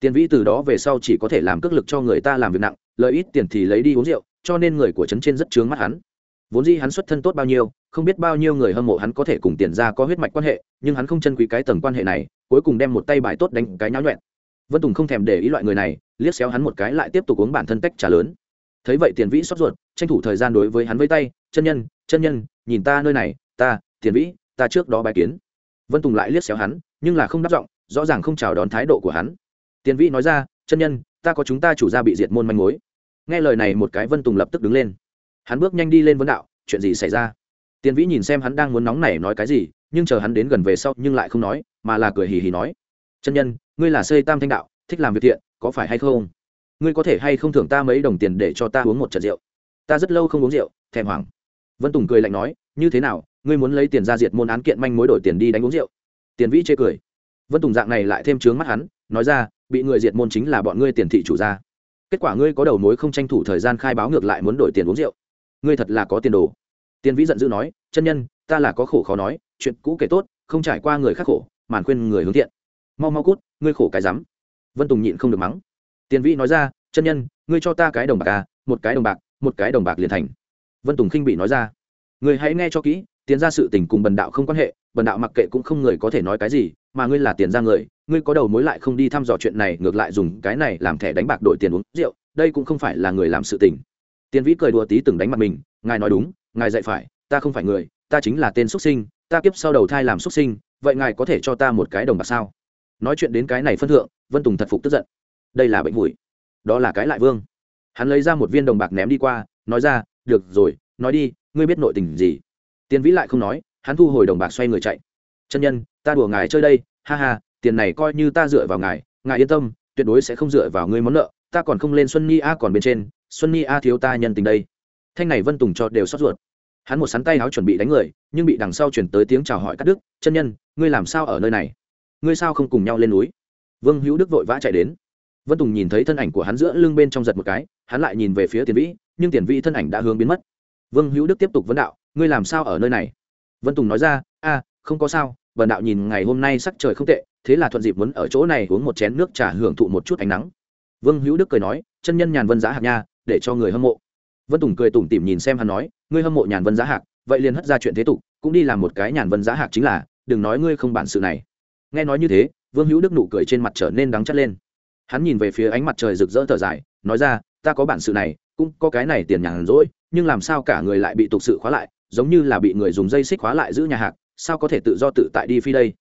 Tiền vĩ từ đó về sau chỉ có thể làm cước lực cho người ta làm việc nặng, lợi ít tiền thì lấy đi uống rượu, cho nên người của trấn trên rất chướng mắt hắn vốn dĩ hắn xuất thân tốt bao nhiêu, không biết bao nhiêu người hâm mộ hắn có thể cùng tiền ra có huyết mạch quan hệ, nhưng hắn không chân quý cái tầng quan hệ này, cuối cùng đem một tay bài tốt đánh cái nháo nhuẹn. Vân tùng không thèm để ý loại người này, liếc xéo hắn một cái lại tiếp tục uống bản thân tách trà lớn. Thấy vậy tiền vĩ xót ruột, tranh thủ thời gian đối với hắn với tay, chân nhân chân nhân, nhìn ta nơi này, ta, tiền vĩ, ta trước đó bài kiến. Vân tùng lại liếc xéo hắn, nhưng là không đáp giọng, rõ ràng không chào đón thái độ của hắn. Tiền vĩ nói ra, chân nhân, ta có chúng ta chủ gia bị diệt môn manh mối. Nghe lời này một cái vân tùng lập tức đứng lên hắn bước nhanh đi lên vấn đạo, chuyện gì xảy ra? Tiền vĩ nhìn xem hắn đang muốn nóng nảy nói cái gì, nhưng chờ hắn đến gần về sau nhưng lại không nói, mà là cười hì hì nói, chân nhân, ngươi là xây tam thanh đạo, thích làm việc thiện, có phải hay không? Ngươi có thể hay không thưởng ta mấy đồng tiền để cho ta uống một trận rượu? Ta rất lâu không uống rượu, thèm hoảng. Vân tùng cười lạnh nói, như thế nào, ngươi muốn lấy tiền ra diệt môn án kiện manh mối đổi tiền đi đánh uống rượu? Tiền vĩ chê cười. Vân tùng dạng này lại thêm trướng mắt hắn, nói ra, bị người diệt môn chính là bọn ngươi tiền thị chủ gia. Kết quả ngươi có đầu mối không tranh thủ thời gian khai báo ngược lại muốn đổi tiền uống rượu ngươi thật là có tiền đồ. Tiền vĩ giận dữ nói, chân nhân, ta là có khổ khó nói, chuyện cũ kể tốt, không trải qua người khác khổ, màn khuyên người hướng thiện. Mau mau cút, ngươi khổ cái rắm. Vân tùng nhịn không được mắng. Tiền vĩ nói ra, chân nhân, ngươi cho ta cái đồng bạc à một cái đồng bạc, một cái đồng bạc liền thành. Vân tùng khinh bị nói ra người hãy nghe cho kỹ, tiền ra sự tình cùng bần đạo không quan hệ, bần đạo mặc kệ cũng không người có thể nói cái gì, mà ngươi là tiền ra người, ngươi có đầu mối lại không đi thăm dò chuyện này, ngược lại dùng cái này làm thẻ đánh bạc đổi tiền uống rượu, đây cũng không phải là người làm sự tình tiền vĩ cười đùa tí từng đánh mặt mình, ngài nói đúng, ngài dạy phải, ta không phải người, ta chính là tên xuất sinh, ta kiếp sau đầu thai làm xuất sinh, vậy ngài có thể cho ta một cái đồng bạc sao? Nói chuyện đến cái này phân thượng, vân tùng thật phục tức giận. Đây là bệnh vùi. Đó là cái lại vương. Hắn lấy ra một viên đồng bạc ném đi qua, nói ra, được rồi, nói đi, ngươi biết nội tình gì? Tiền vĩ lại không nói, hắn thu hồi đồng bạc xoay người chạy. Chân nhân, ta đùa ngài chơi đây, ha ha, tiền này coi như ta dựa vào ngài ngài yên tâm, tuyệt đối sẽ không dựa vào ngươi món nợ ta còn không lên xuân ni a còn bên trên, xuân ni a thiếu ta nhân tình đây. Thanh này vân tùng cho đều xót ruột. Hắn một sắn tay áo chuẩn bị đánh người, nhưng bị đằng sau chuyển tới tiếng chào hỏi cắt đức chân nhân, ngươi làm sao ở nơi này? Ngươi sao không cùng nhau lên núi? Vương hữu đức vội vã chạy đến. Vân tùng nhìn thấy thân ảnh của hắn giữa lưng bên trong giật một cái, hắn lại nhìn về phía tiền vĩ, nhưng tiền vĩ thân ảnh đã hướng biến mất. Vương hữu đức tiếp tục vấn đạo, ngươi làm sao ở nơi này? Vân tùng nói ra, a, không có sao vần đạo nhìn ngày hôm nay sắc trời không tệ, thế là thuận dịp muốn ở chỗ này uống một chén nước trà hưởng thụ một chút ánh nắng vương hữu đức cười nói, chân nhân nhàn vân giá hạc nha, để cho người hâm mộ. Vân tùng cười tủm tỉm nhìn xem hắn nói, ngươi hâm mộ nhàn vân giá hạc, vậy liền hất ra chuyện thế tục, cũng đi làm một cái nhàn vân giá hạc chính là, đừng nói ngươi không bản sự này. Nghe nói như thế, vương hữu đức nụ cười trên mặt trở nên đắng chắt lên. Hắn nhìn về phía ánh mặt trời rực rỡ thở dài, nói ra, ta có bản sự này, cũng có cái này tiền nhàn rỗi, nhưng làm sao cả người lại bị tục sự khóa lại, giống như là bị người dùng dây xích khóa lại giữ nhà hạc, sao có thể tự do tự tại đi phi đây?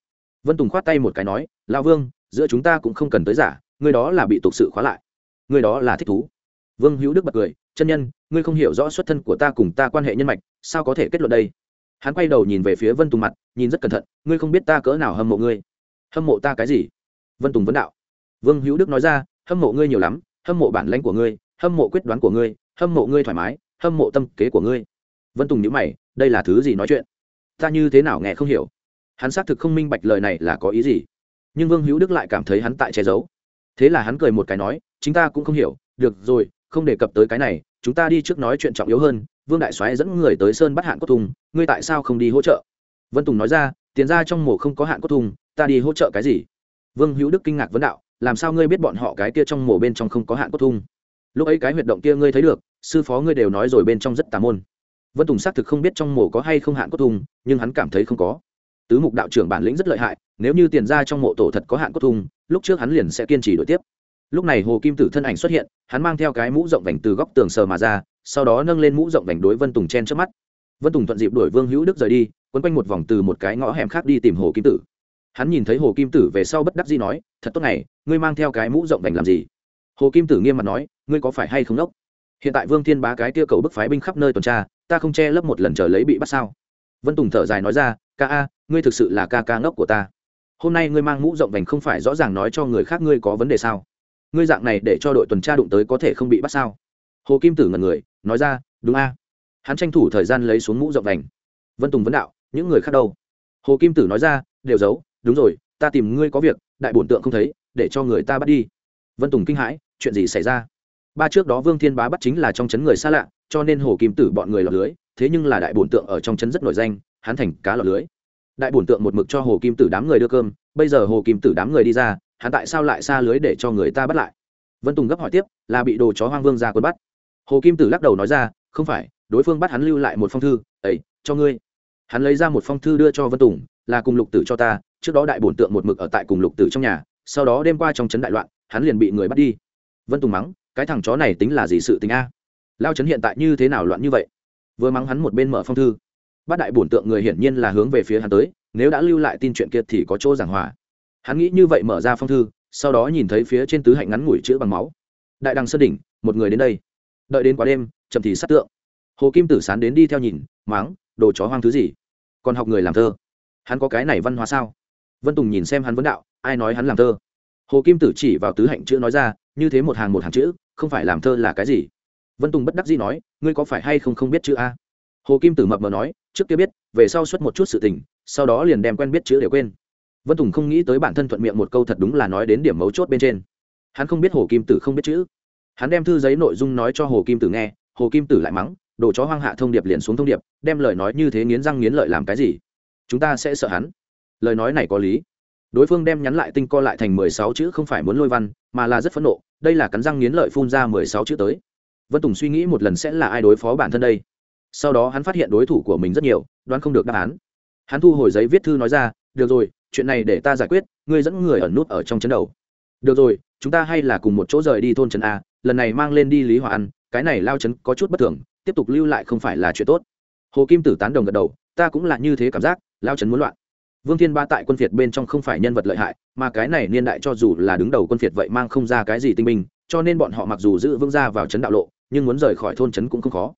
Vân tùng khoát tay một cái nói lao vương, giữa chúng ta cũng không cần tới giả người đó là bị tục sự khóa lại. Người đó là thích thú. Vương hữu đức bật cười, chân nhân, ngươi không hiểu rõ xuất thân của ta cùng ta quan hệ nhân mạch, sao có thể kết luận đây? Hắn quay đầu nhìn về phía vân tùng mặt, nhìn rất cẩn thận, ngươi không biết ta cỡ nào hâm mộ ngươi. Hâm mộ ta cái gì? Vân tùng vấn đạo. Vương hữu đức nói ra, hâm mộ ngươi nhiều lắm, hâm mộ bản lãnh của ngươi, hâm mộ quyết đoán của ngươi, hâm mộ ngươi thoải mái, hâm mộ tâm kế của ngươi. Vân tùng nhữ mày, đây là thứ gì nói chuyện? Ta như thế nào nghe không hiểu? Hắn xác thực không minh bạch lời này là có ý gì. Nhưng vương hữu đức lại cảm thấy hắn tại che giấu thế là hắn cười một cái nói, chính ta cũng không hiểu, được rồi, không đề cập tới cái này, chúng ta đi trước nói chuyện trọng yếu hơn, vương đại soái dẫn người tới sơn bắt hạn cốt thùng, ngươi tại sao không đi hỗ trợ? Vân tùng nói ra, tiền ra trong mổ không có hạn cốt thùng, ta đi hỗ trợ cái gì? Vương hữu đức kinh ngạc vấn đạo, làm sao ngươi biết bọn họ cái kia trong mổ bên trong không có hạn cốt thùng? Lúc ấy cái huyệt động kia ngươi thấy được, sư phó ngươi đều nói rồi bên trong rất tà môn. Vân tùng xác thực không biết trong mổ có hay không hạn cốt thùng, nhưng hắn cảm thấy không có tứ mục đạo trưởng bản lĩnh rất lợi hại, nếu như tiền ra trong mộ tổ thật có hạn cốt thùng, lúc trước hắn liền sẽ kiên trì đổi tiếp. Lúc này hồ kim tử thân ảnh xuất hiện, hắn mang theo cái mũ rộng vành từ góc tường sờ mà ra, sau đó nâng lên mũ rộng vành đối vân tùng chen trước mắt. Vân tùng thuận dịp đuổi vương hữu đức rời đi, quấn quanh một vòng từ một cái ngõ hẻm khác đi tìm hồ kim tử. Hắn nhìn thấy hồ kim tử về sau bất đắc dĩ nói, thật tốt này, ngươi mang theo cái mũ rộng vành làm gì? Hồ kim tử nghiêm mặt nói, ngươi có phải hay không đốc? Hiện tại vương thiên bá cái kia cầu bức phái binh khắp nơi tuần tra, ta không che lấp một lần chờ lấy bị bắt sao? Vân tùng thở dài nói ra, ca a ngươi thực sự là ca ca ngốc của ta. Hôm nay ngươi mang mũ rộng vành không phải rõ ràng nói cho người khác ngươi có vấn đề sao? Ngươi dạng này để cho đội tuần tra đụng tới có thể không bị bắt sao? Hồ kim tử ngần người, nói ra, đúng a. Hắn tranh thủ thời gian lấy xuống mũ rộng vành. Vân tùng vấn đạo, những người khác đâu? Hồ kim tử nói ra, đều giấu, đúng rồi, ta tìm ngươi có việc, đại bổn tượng không thấy, để cho người ta bắt đi. Vân tùng kinh hãi, chuyện gì xảy ra? Ba trước đó vương thiên bá bắt chính là trong chấn người xa lạ, cho nên hồ kim tử bọn người lọt lưới, thế nhưng là đại bổn tượng ở trong chấn rất nổi danh, hắn thành cá lọt lưới đại bổn tượng một mực cho hồ kim tử đám người đưa cơm, bây giờ hồ kim tử đám người đi ra, hắn tại sao lại xa lưới để cho người ta bắt lại? Vân tùng gấp hỏi tiếp, là bị đồ chó hoang vương ra quân bắt. Hồ kim tử lắc đầu nói ra, không phải, đối phương bắt hắn lưu lại một phong thư ấy cho ngươi. Hắn lấy ra một phong thư đưa cho vân tùng, là cùng lục tử cho ta, trước đó đại bổn tượng một mực ở tại cùng lục tử trong nhà, sau đó đêm qua trong trấn đại loạn, hắn liền bị người bắt đi. Vân tùng mắng, cái thằng chó này tính là gì sự tính a? Lao trấn hiện tại như thế nào loạn như vậy? Vừa mắng hắn một bên mở phong thư Bát đại bổn tượng người hiển nhiên là hướng về phía hắn tới, nếu đã lưu lại tin chuyện kia thì có chỗ giảng hòa. Hắn nghĩ như vậy mở ra phong thư, sau đó nhìn thấy phía trên tứ hạnh ngắn ngủi chữ bằng máu. Đại đằng sơn đỉnh, một người đến đây. Đợi đến quá đêm, chậm thì sát tượng. Hồ kim tử sán đến đi theo nhìn máng đồ chó hoang thứ gì? Còn học người làm thơ. Hắn có cái này văn hóa sao? Vân tùng nhìn xem hắn vấn đạo, ai nói hắn làm thơ? Hồ kim tử chỉ vào tứ hạnh chữ nói ra, như thế một hàng một hàng chữ, không phải làm thơ là cái gì? Vân tùng bất đắc dĩ nói, ngươi có phải hay không không biết chữ a? Hồ kim tử mập mờ nói, trước kia biết, về sau xuất một chút sự tình, sau đó liền đem quen biết chữ đều quên. Vân tùng không nghĩ tới bản thân thuận miệng một câu thật đúng là nói đến điểm mấu chốt bên trên. Hắn không biết hồ kim tử không biết chữ. Hắn đem thư giấy nội dung nói cho hồ kim tử nghe, hồ kim tử lại mắng, đồ chó hoang hạ thông điệp liền xuống thông điệp, đem lời nói như thế nghiến răng nghiến lợi làm cái gì? Chúng ta sẽ sợ hắn. Lời nói này có lý. Đối phương đem nhắn lại tinh co lại thành mười sáu chữ không phải muốn lôi văn, mà là rất phẫn nộ, đây là cắn răng nghiến lợi phun ra mười sáu chữ tới. Vân tùng suy nghĩ một lần sẽ là ai đối phó bản thân đây? Sau đó hắn phát hiện đối thủ của mình rất nhiều, đoán không được đáp án. Hắn thu hồi giấy viết thư nói ra, được rồi, chuyện này để ta giải quyết, ngươi dẫn người ẩn nút ở trong chấn đầu. Được rồi, chúng ta hay là cùng một chỗ rời đi thôn trấn a, lần này mang lên đi lý hòa ăn cái này lao trấn có chút bất thường, tiếp tục lưu lại không phải là chuyện tốt. Hồ kim tử tán đồng gật đầu, ta cũng là như thế cảm giác, lao trấn muốn loạn. Vương thiên ba tại quân phiệt bên trong không phải nhân vật lợi hại, mà cái này niên đại cho dù là đứng đầu quân phiệt vậy mang không ra cái gì tinh minh cho nên bọn họ mặc dù giữ vương ra vào trấn đạo lộ, nhưng muốn rời khỏi thôn trấn cũng không khó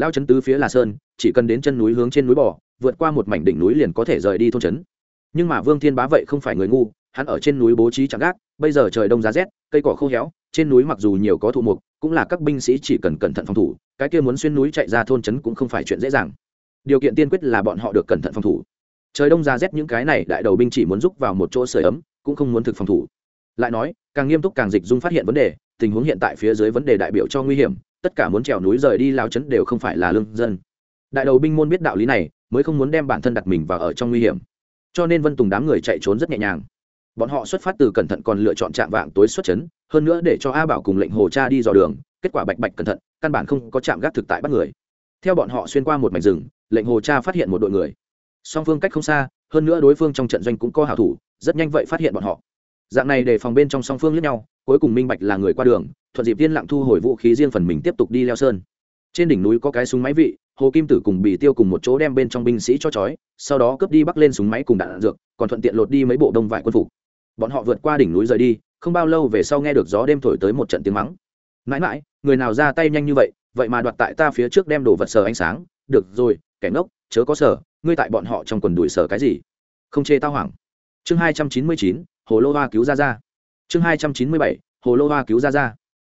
lao trấn tứ phía là sơn, chỉ cần đến chân núi hướng trên núi bò, vượt qua một mảnh đỉnh núi liền có thể rời đi thôn trấn nhưng mà vương thiên bá vậy không phải người ngu, hắn ở trên núi bố trí chạm gác, bây giờ trời đông giá rét, cây cỏ khô héo, trên núi mặc dù nhiều có thụ mục, cũng là các binh sĩ chỉ cần cẩn thận phòng thủ, cái kia muốn xuyên núi chạy ra thôn trấn cũng không phải chuyện dễ dàng. Điều kiện tiên quyết là bọn họ được cẩn thận phòng thủ. Trời đông giá rét những cái này, đại đầu binh chỉ muốn rúc vào một chỗ sưởi ấm, cũng không muốn thực phòng thủ. Lại nói, càng nghiêm túc càng dịch dung phát hiện vấn đề, tình huống hiện tại phía dưới vấn đề đại biểu cho nguy hiểm tất cả muốn trèo núi rời đi lao chấn đều không phải là lương dân. Đại đầu binh môn biết đạo lý này, mới không muốn đem bản thân đặt mình vào ở trong nguy hiểm. Cho nên vân tùng đám người chạy trốn rất nhẹ nhàng. Bọn họ xuất phát từ cẩn thận còn lựa chọn trạm vạng tối xuất chấn, hơn nữa để cho a bảo cùng lệnh hồ cha đi dò đường, kết quả bạch bạch cẩn thận, căn bản không có trạm gác thực tại bắt người. Theo bọn họ xuyên qua một mảnh rừng, lệnh hồ cha phát hiện một đội người. Song phương cách không xa, hơn nữa đối phương trong trận doanh cũng có hảo thủ, rất nhanh vậy phát hiện bọn họ. Dạng này để phòng bên trong song phương lẫn nhau cuối cùng minh bạch là người qua đường thuận dịp tiên lặng thu hồi vũ khí riêng phần mình tiếp tục đi leo sơn. Trên đỉnh núi có cái súng máy vị hồ kim tử cùng bì tiêu cùng một chỗ đem bên trong binh sĩ cho chói sau đó cướp đi bắc lên súng máy cùng đạn, đạn dược còn thuận tiện lột đi mấy bộ đông vải quân phục. Bọn họ vượt qua đỉnh núi rời đi không bao lâu về sau nghe được gió đêm thổi tới một trận tiếng mắng. Mãi mãi người nào ra tay nhanh như vậy vậy mà đoạt tại ta phía trước đem đồ vật sờ ánh sáng. Được rồi kẻ ngốc chớ có sở ngươi tại bọn họ trong quần đùi sở cái gì? Không chê tao hoảng. Chương hai trăm chín mươi chín hồ lô hoa cứu ra ra chương hai trăm chín mươi bảy, hồ lô hoa cứu ra ra.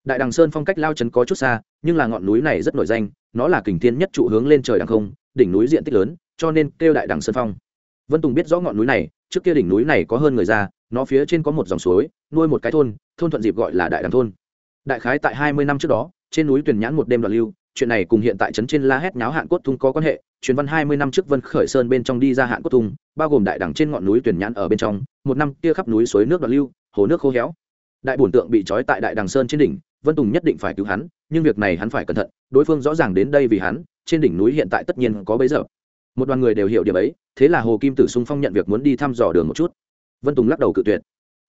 Đại đằng sơn phong cách lao trấn có chút xa, nhưng là ngọn núi này rất nổi danh, nó là kình thiên nhất trụ hướng lên trời đằng không, đỉnh núi diện tích lớn, cho nên kêu đại đằng sơn phong. Vân tùng biết rõ ngọn núi này, trước kia đỉnh núi này có hơn người ra, nó phía trên có một dòng suối, nuôi một cái thôn thôn thuận dịp gọi là đại đằng thôn. Đại khái tại hai mươi năm trước đó, trên núi tuyển nhãn một đêm đoạn lưu, chuyện này cùng hiện tại trấn trên la hét nháo hạn cốt thung có quan hệ, truyền văn hai mươi năm trước vân khởi sơn bên trong đi ra hạn cốt thung, bao gồm đại đẳng trên ngọn núi tuyển nhãn ở bên trong, một năm kia khắp núi suối nước đoạn lưu hồ nước khô héo. Đại bổn tượng bị trói tại đại đằng sơn trên đỉnh, vân tùng nhất định phải cứu hắn, nhưng việc này hắn phải cẩn thận, đối phương rõ ràng đến đây vì hắn, trên đỉnh núi hiện tại tất nhiên có bấy giờ. Một đoàn người đều hiểu điểm ấy, thế là hồ kim tử sung phong nhận việc muốn đi thăm dò đường một chút. Vân tùng lắc đầu cự tuyệt.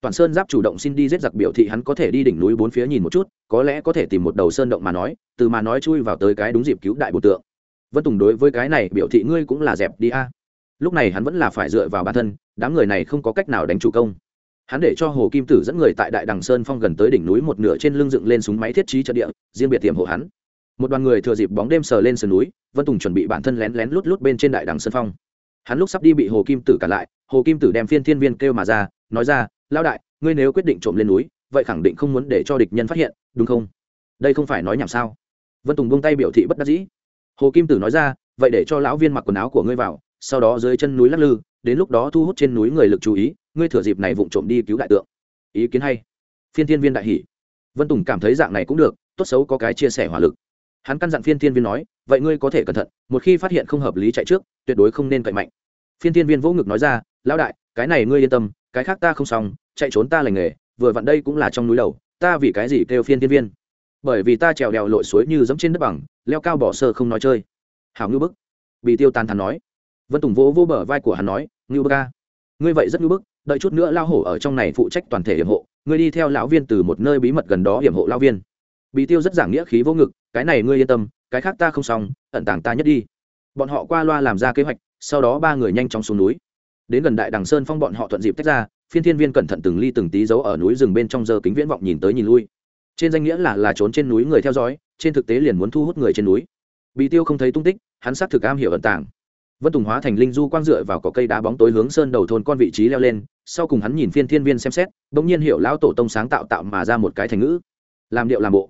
Toàn sơn giáp chủ động xin đi giết giặc biểu thị hắn có thể đi đỉnh núi bốn phía nhìn một chút, có lẽ có thể tìm một đầu sơn động mà nói, từ mà nói chui vào tới cái đúng dịp cứu đại bổn tượng. Vân tùng đối với cái này biểu thị ngươi cũng là dẹp đi a. Lúc này hắn vẫn là phải dựa vào bản thân, đám người này không có cách nào đánh chủ công hắn để cho hồ kim tử dẫn người tại đại đằng sơn phong gần tới đỉnh núi một nửa trên lưng dựng lên súng máy thiết trí trận địa, riêng biệt tiềm hộ hắn. Một đoàn người thừa dịp bóng đêm sờ lên sườn núi, vân tùng chuẩn bị bản thân lén lén lút lút bên trên đại đằng sơn phong. Hắn lúc sắp đi bị hồ kim tử cản lại, hồ kim tử đem phiên thiên viên kêu mà ra, nói ra lao đại, ngươi nếu quyết định trộm lên núi, vậy khẳng định không muốn để cho địch nhân phát hiện, đúng không? Đây không phải nói nhảm sao? Vân tùng buông tay biểu thị bất đắc dĩ. Hồ kim tử nói ra, vậy để cho lão viên mặc quần áo của ngươi vào sau đó dưới chân núi lắc lư, đến lúc đó thu hút trên núi người lực chú ý, ngươi thừa dịp này vụng trộm đi cứu đại tượng. Ý kiến hay. Phiên thiên viên đại hỷ vân tùng cảm thấy dạng này cũng được, tốt xấu có cái chia sẻ hỏa lực. Hắn căn dặn phiên thiên viên nói, vậy ngươi có thể cẩn thận, một khi phát hiện không hợp lý chạy trước, tuyệt đối không nên cậy mạnh. Phiên thiên viên vỗ ngực nói ra, lão đại, cái này ngươi yên tâm, cái khác ta không xong, chạy trốn ta lành nghề, vừa vặn đây cũng là trong núi đầu, ta vì cái gì kêu phiên thiên viên? Bởi vì ta trèo đèo lội suối như giống trên đất bằng, leo cao bỏ sơ không nói chơi. Hảo ngư bức. Bị tiêu tàn thắn nói vân tùng vỗ vỗ bờ vai của hắn nói, Ngưu bức ca ngươi vậy rất ngưu bức, đợi chút nữa lao hổ ở trong này phụ trách toàn thể hiểm hộ, ngươi đi theo lão viên từ một nơi bí mật gần đó hiểm hộ lao viên. Bị tiêu rất giảng nghĩa khí vô ngực, cái này ngươi yên tâm, cái khác ta không xong, ẩn tàng ta nhất đi. Bọn họ qua loa làm ra kế hoạch, sau đó ba người nhanh chóng xuống núi. Đến gần đại đằng sơn phong bọn họ thuận dịp tách ra, phiên thiên viên cẩn thận từng ly từng tí giấu ở núi rừng bên trong giờ kính viễn vọng nhìn tới nhìn lui. Trên danh nghĩa là là trốn trên núi người theo dõi, trên thực tế liền muốn thu hút người trên núi. Bị tiêu không thấy tung tích, hắn xác thực am hiểu ẩn tàng vân tùng hóa thành linh du quang dựa vào cỏ cây đá bóng tối hướng sơn đầu thôn con vị trí leo lên, sau cùng hắn nhìn phiên thiên viên xem xét đ ỗ n g nhiên hiểu lão tổ tông sáng tạo tạo mà ra một cái thành ngữ. Làm điệu làm bộ.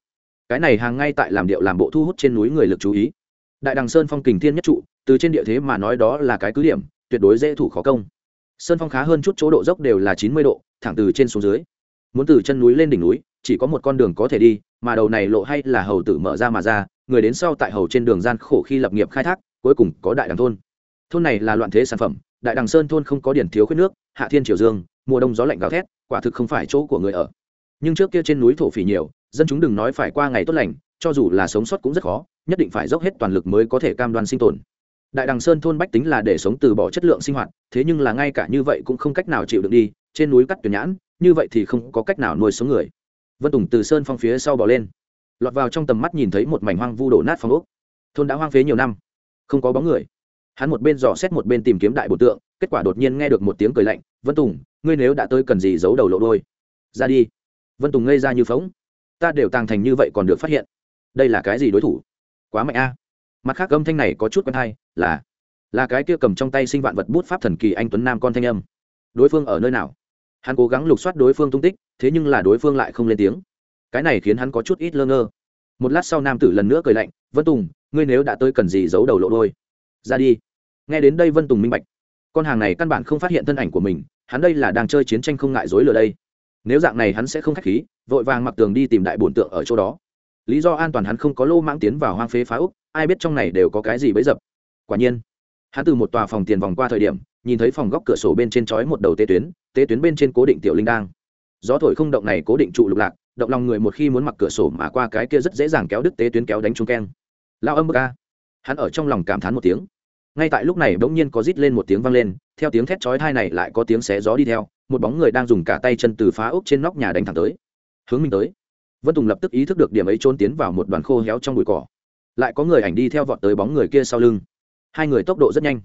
Cái này hàng ngay tại làm điệu làm bộ thu hút trên núi người lực chú ý. Đại đằng sơn phong kình thiên nhất trụ, từ trên địa thế mà nói đó là cái cứ điểm, tuyệt đối dễ thủ khó công. Sơn phong khá hơn chút chỗ độ dốc đều là chín mươi độ, thẳng từ trên xuống dưới. Muốn từ chân núi lên đỉnh núi, chỉ có một con đường có thể đi, mà đầu này lộ hay là hầu tử mở ra mà ra, người đến sau tại hầu trên đường gian khổ khi lập nghiệp khai thác, cuối cùng có đại đằng thôn thôn này là loạn thế sản phẩm, đại đằng sơn thôn không có điển thiếu khuyết nước, hạ thiên triều dương, mùa đông gió lạnh gào thét, quả thực không phải chỗ của người ở. Nhưng trước kia trên núi thổ phỉ nhiều, dân chúng đừng nói phải qua ngày tốt lành, cho dù là sống sót cũng rất khó, nhất định phải dốc hết toàn lực mới có thể cam đoan sinh tồn. Đại đằng sơn thôn bách tính là để sống từ bỏ chất lượng sinh hoạt, thế nhưng là ngay cả như vậy cũng không cách nào chịu được đi, trên núi cắt tuyển nhãn, như vậy thì không có cách nào nuôi sống người. Vân tùng từ sơn phong phía sau bỏ lên, lọt vào trong tầm mắt nhìn thấy một mảnh hoang vu đổ nát phong ốc. Thôn đã hoang phế nhiều năm, không có bóng người hắn một bên dò xét một bên tìm kiếm đại bộ tượng, kết quả đột nhiên nghe được một tiếng cười lạnh, vân tùng, ngươi nếu đã tới cần gì giấu đầu lộ đôi? Ra đi. Vân tùng ngây ra như phóng. Ta đều tàng thành như vậy còn được phát hiện. Đây là cái gì đối thủ? Quá mạnh a. Mặt khác âm thanh này có chút quen hay, là là cái kia cầm trong tay sinh vạn vật bút pháp thần kỳ anh tuấn nam con thanh âm. Đối phương ở nơi nào? Hắn cố gắng lục soát đối phương tung tích, thế nhưng là đối phương lại không lên tiếng. Cái này khiến hắn có chút ít lơ ngơ. Một lát sau nam tử lần nữa cười lạnh, vân tùng, ngươi nếu đã tới cần gì giấu đầu lộ đôi? Ra đi. Nghe đến đây vân tùng minh bạch. Con hàng này căn bản không phát hiện thân ảnh của mình, hắn đây là đang chơi chiến tranh không ngại dối lừa đây. Nếu dạng này hắn sẽ không k h á c h khí, vội vàng mặc tường đi tìm đại bổn tượng ở chỗ đó. Lý do an toàn hắn không có lô mãng tiến vào hoang phế phá úc ai biết trong này đều có cái gì bấy dập. Quả nhiên, hắn từ một tòa phòng tiền vòng qua thời điểm, nhìn thấy phòng góc cửa sổ bên trên chói một đầu tế tuyến tế tuyến bên trên cố định tiểu linh đang gió thổi không động này cố định trụ lục lạc, động lòng người một khi muốn mặc cửa sổ mà qua cái kia rất dễ dàng kéo đứt tế tuyến kéo đánh trúng keng. Lao âm bơ ca hắn ở trong lòng cảm thán một tiếng. Ngay tại lúc này bỗng nhiên có rít lên một tiếng vang lên, theo tiếng thét chói thai này lại có tiếng xé gió đi theo, một bóng người đang dùng cả tay chân từ phá ốc trên nóc nhà đánh thẳng tới. Hướng mình tới. Vân tùng lập tức ý thức được điểm ấy trốn tiến vào một đoàn khô héo trong bụi cỏ. Lại có người ảnh đi theo vọt tới bóng người kia sau lưng. Hai người tốc độ rất nhanh.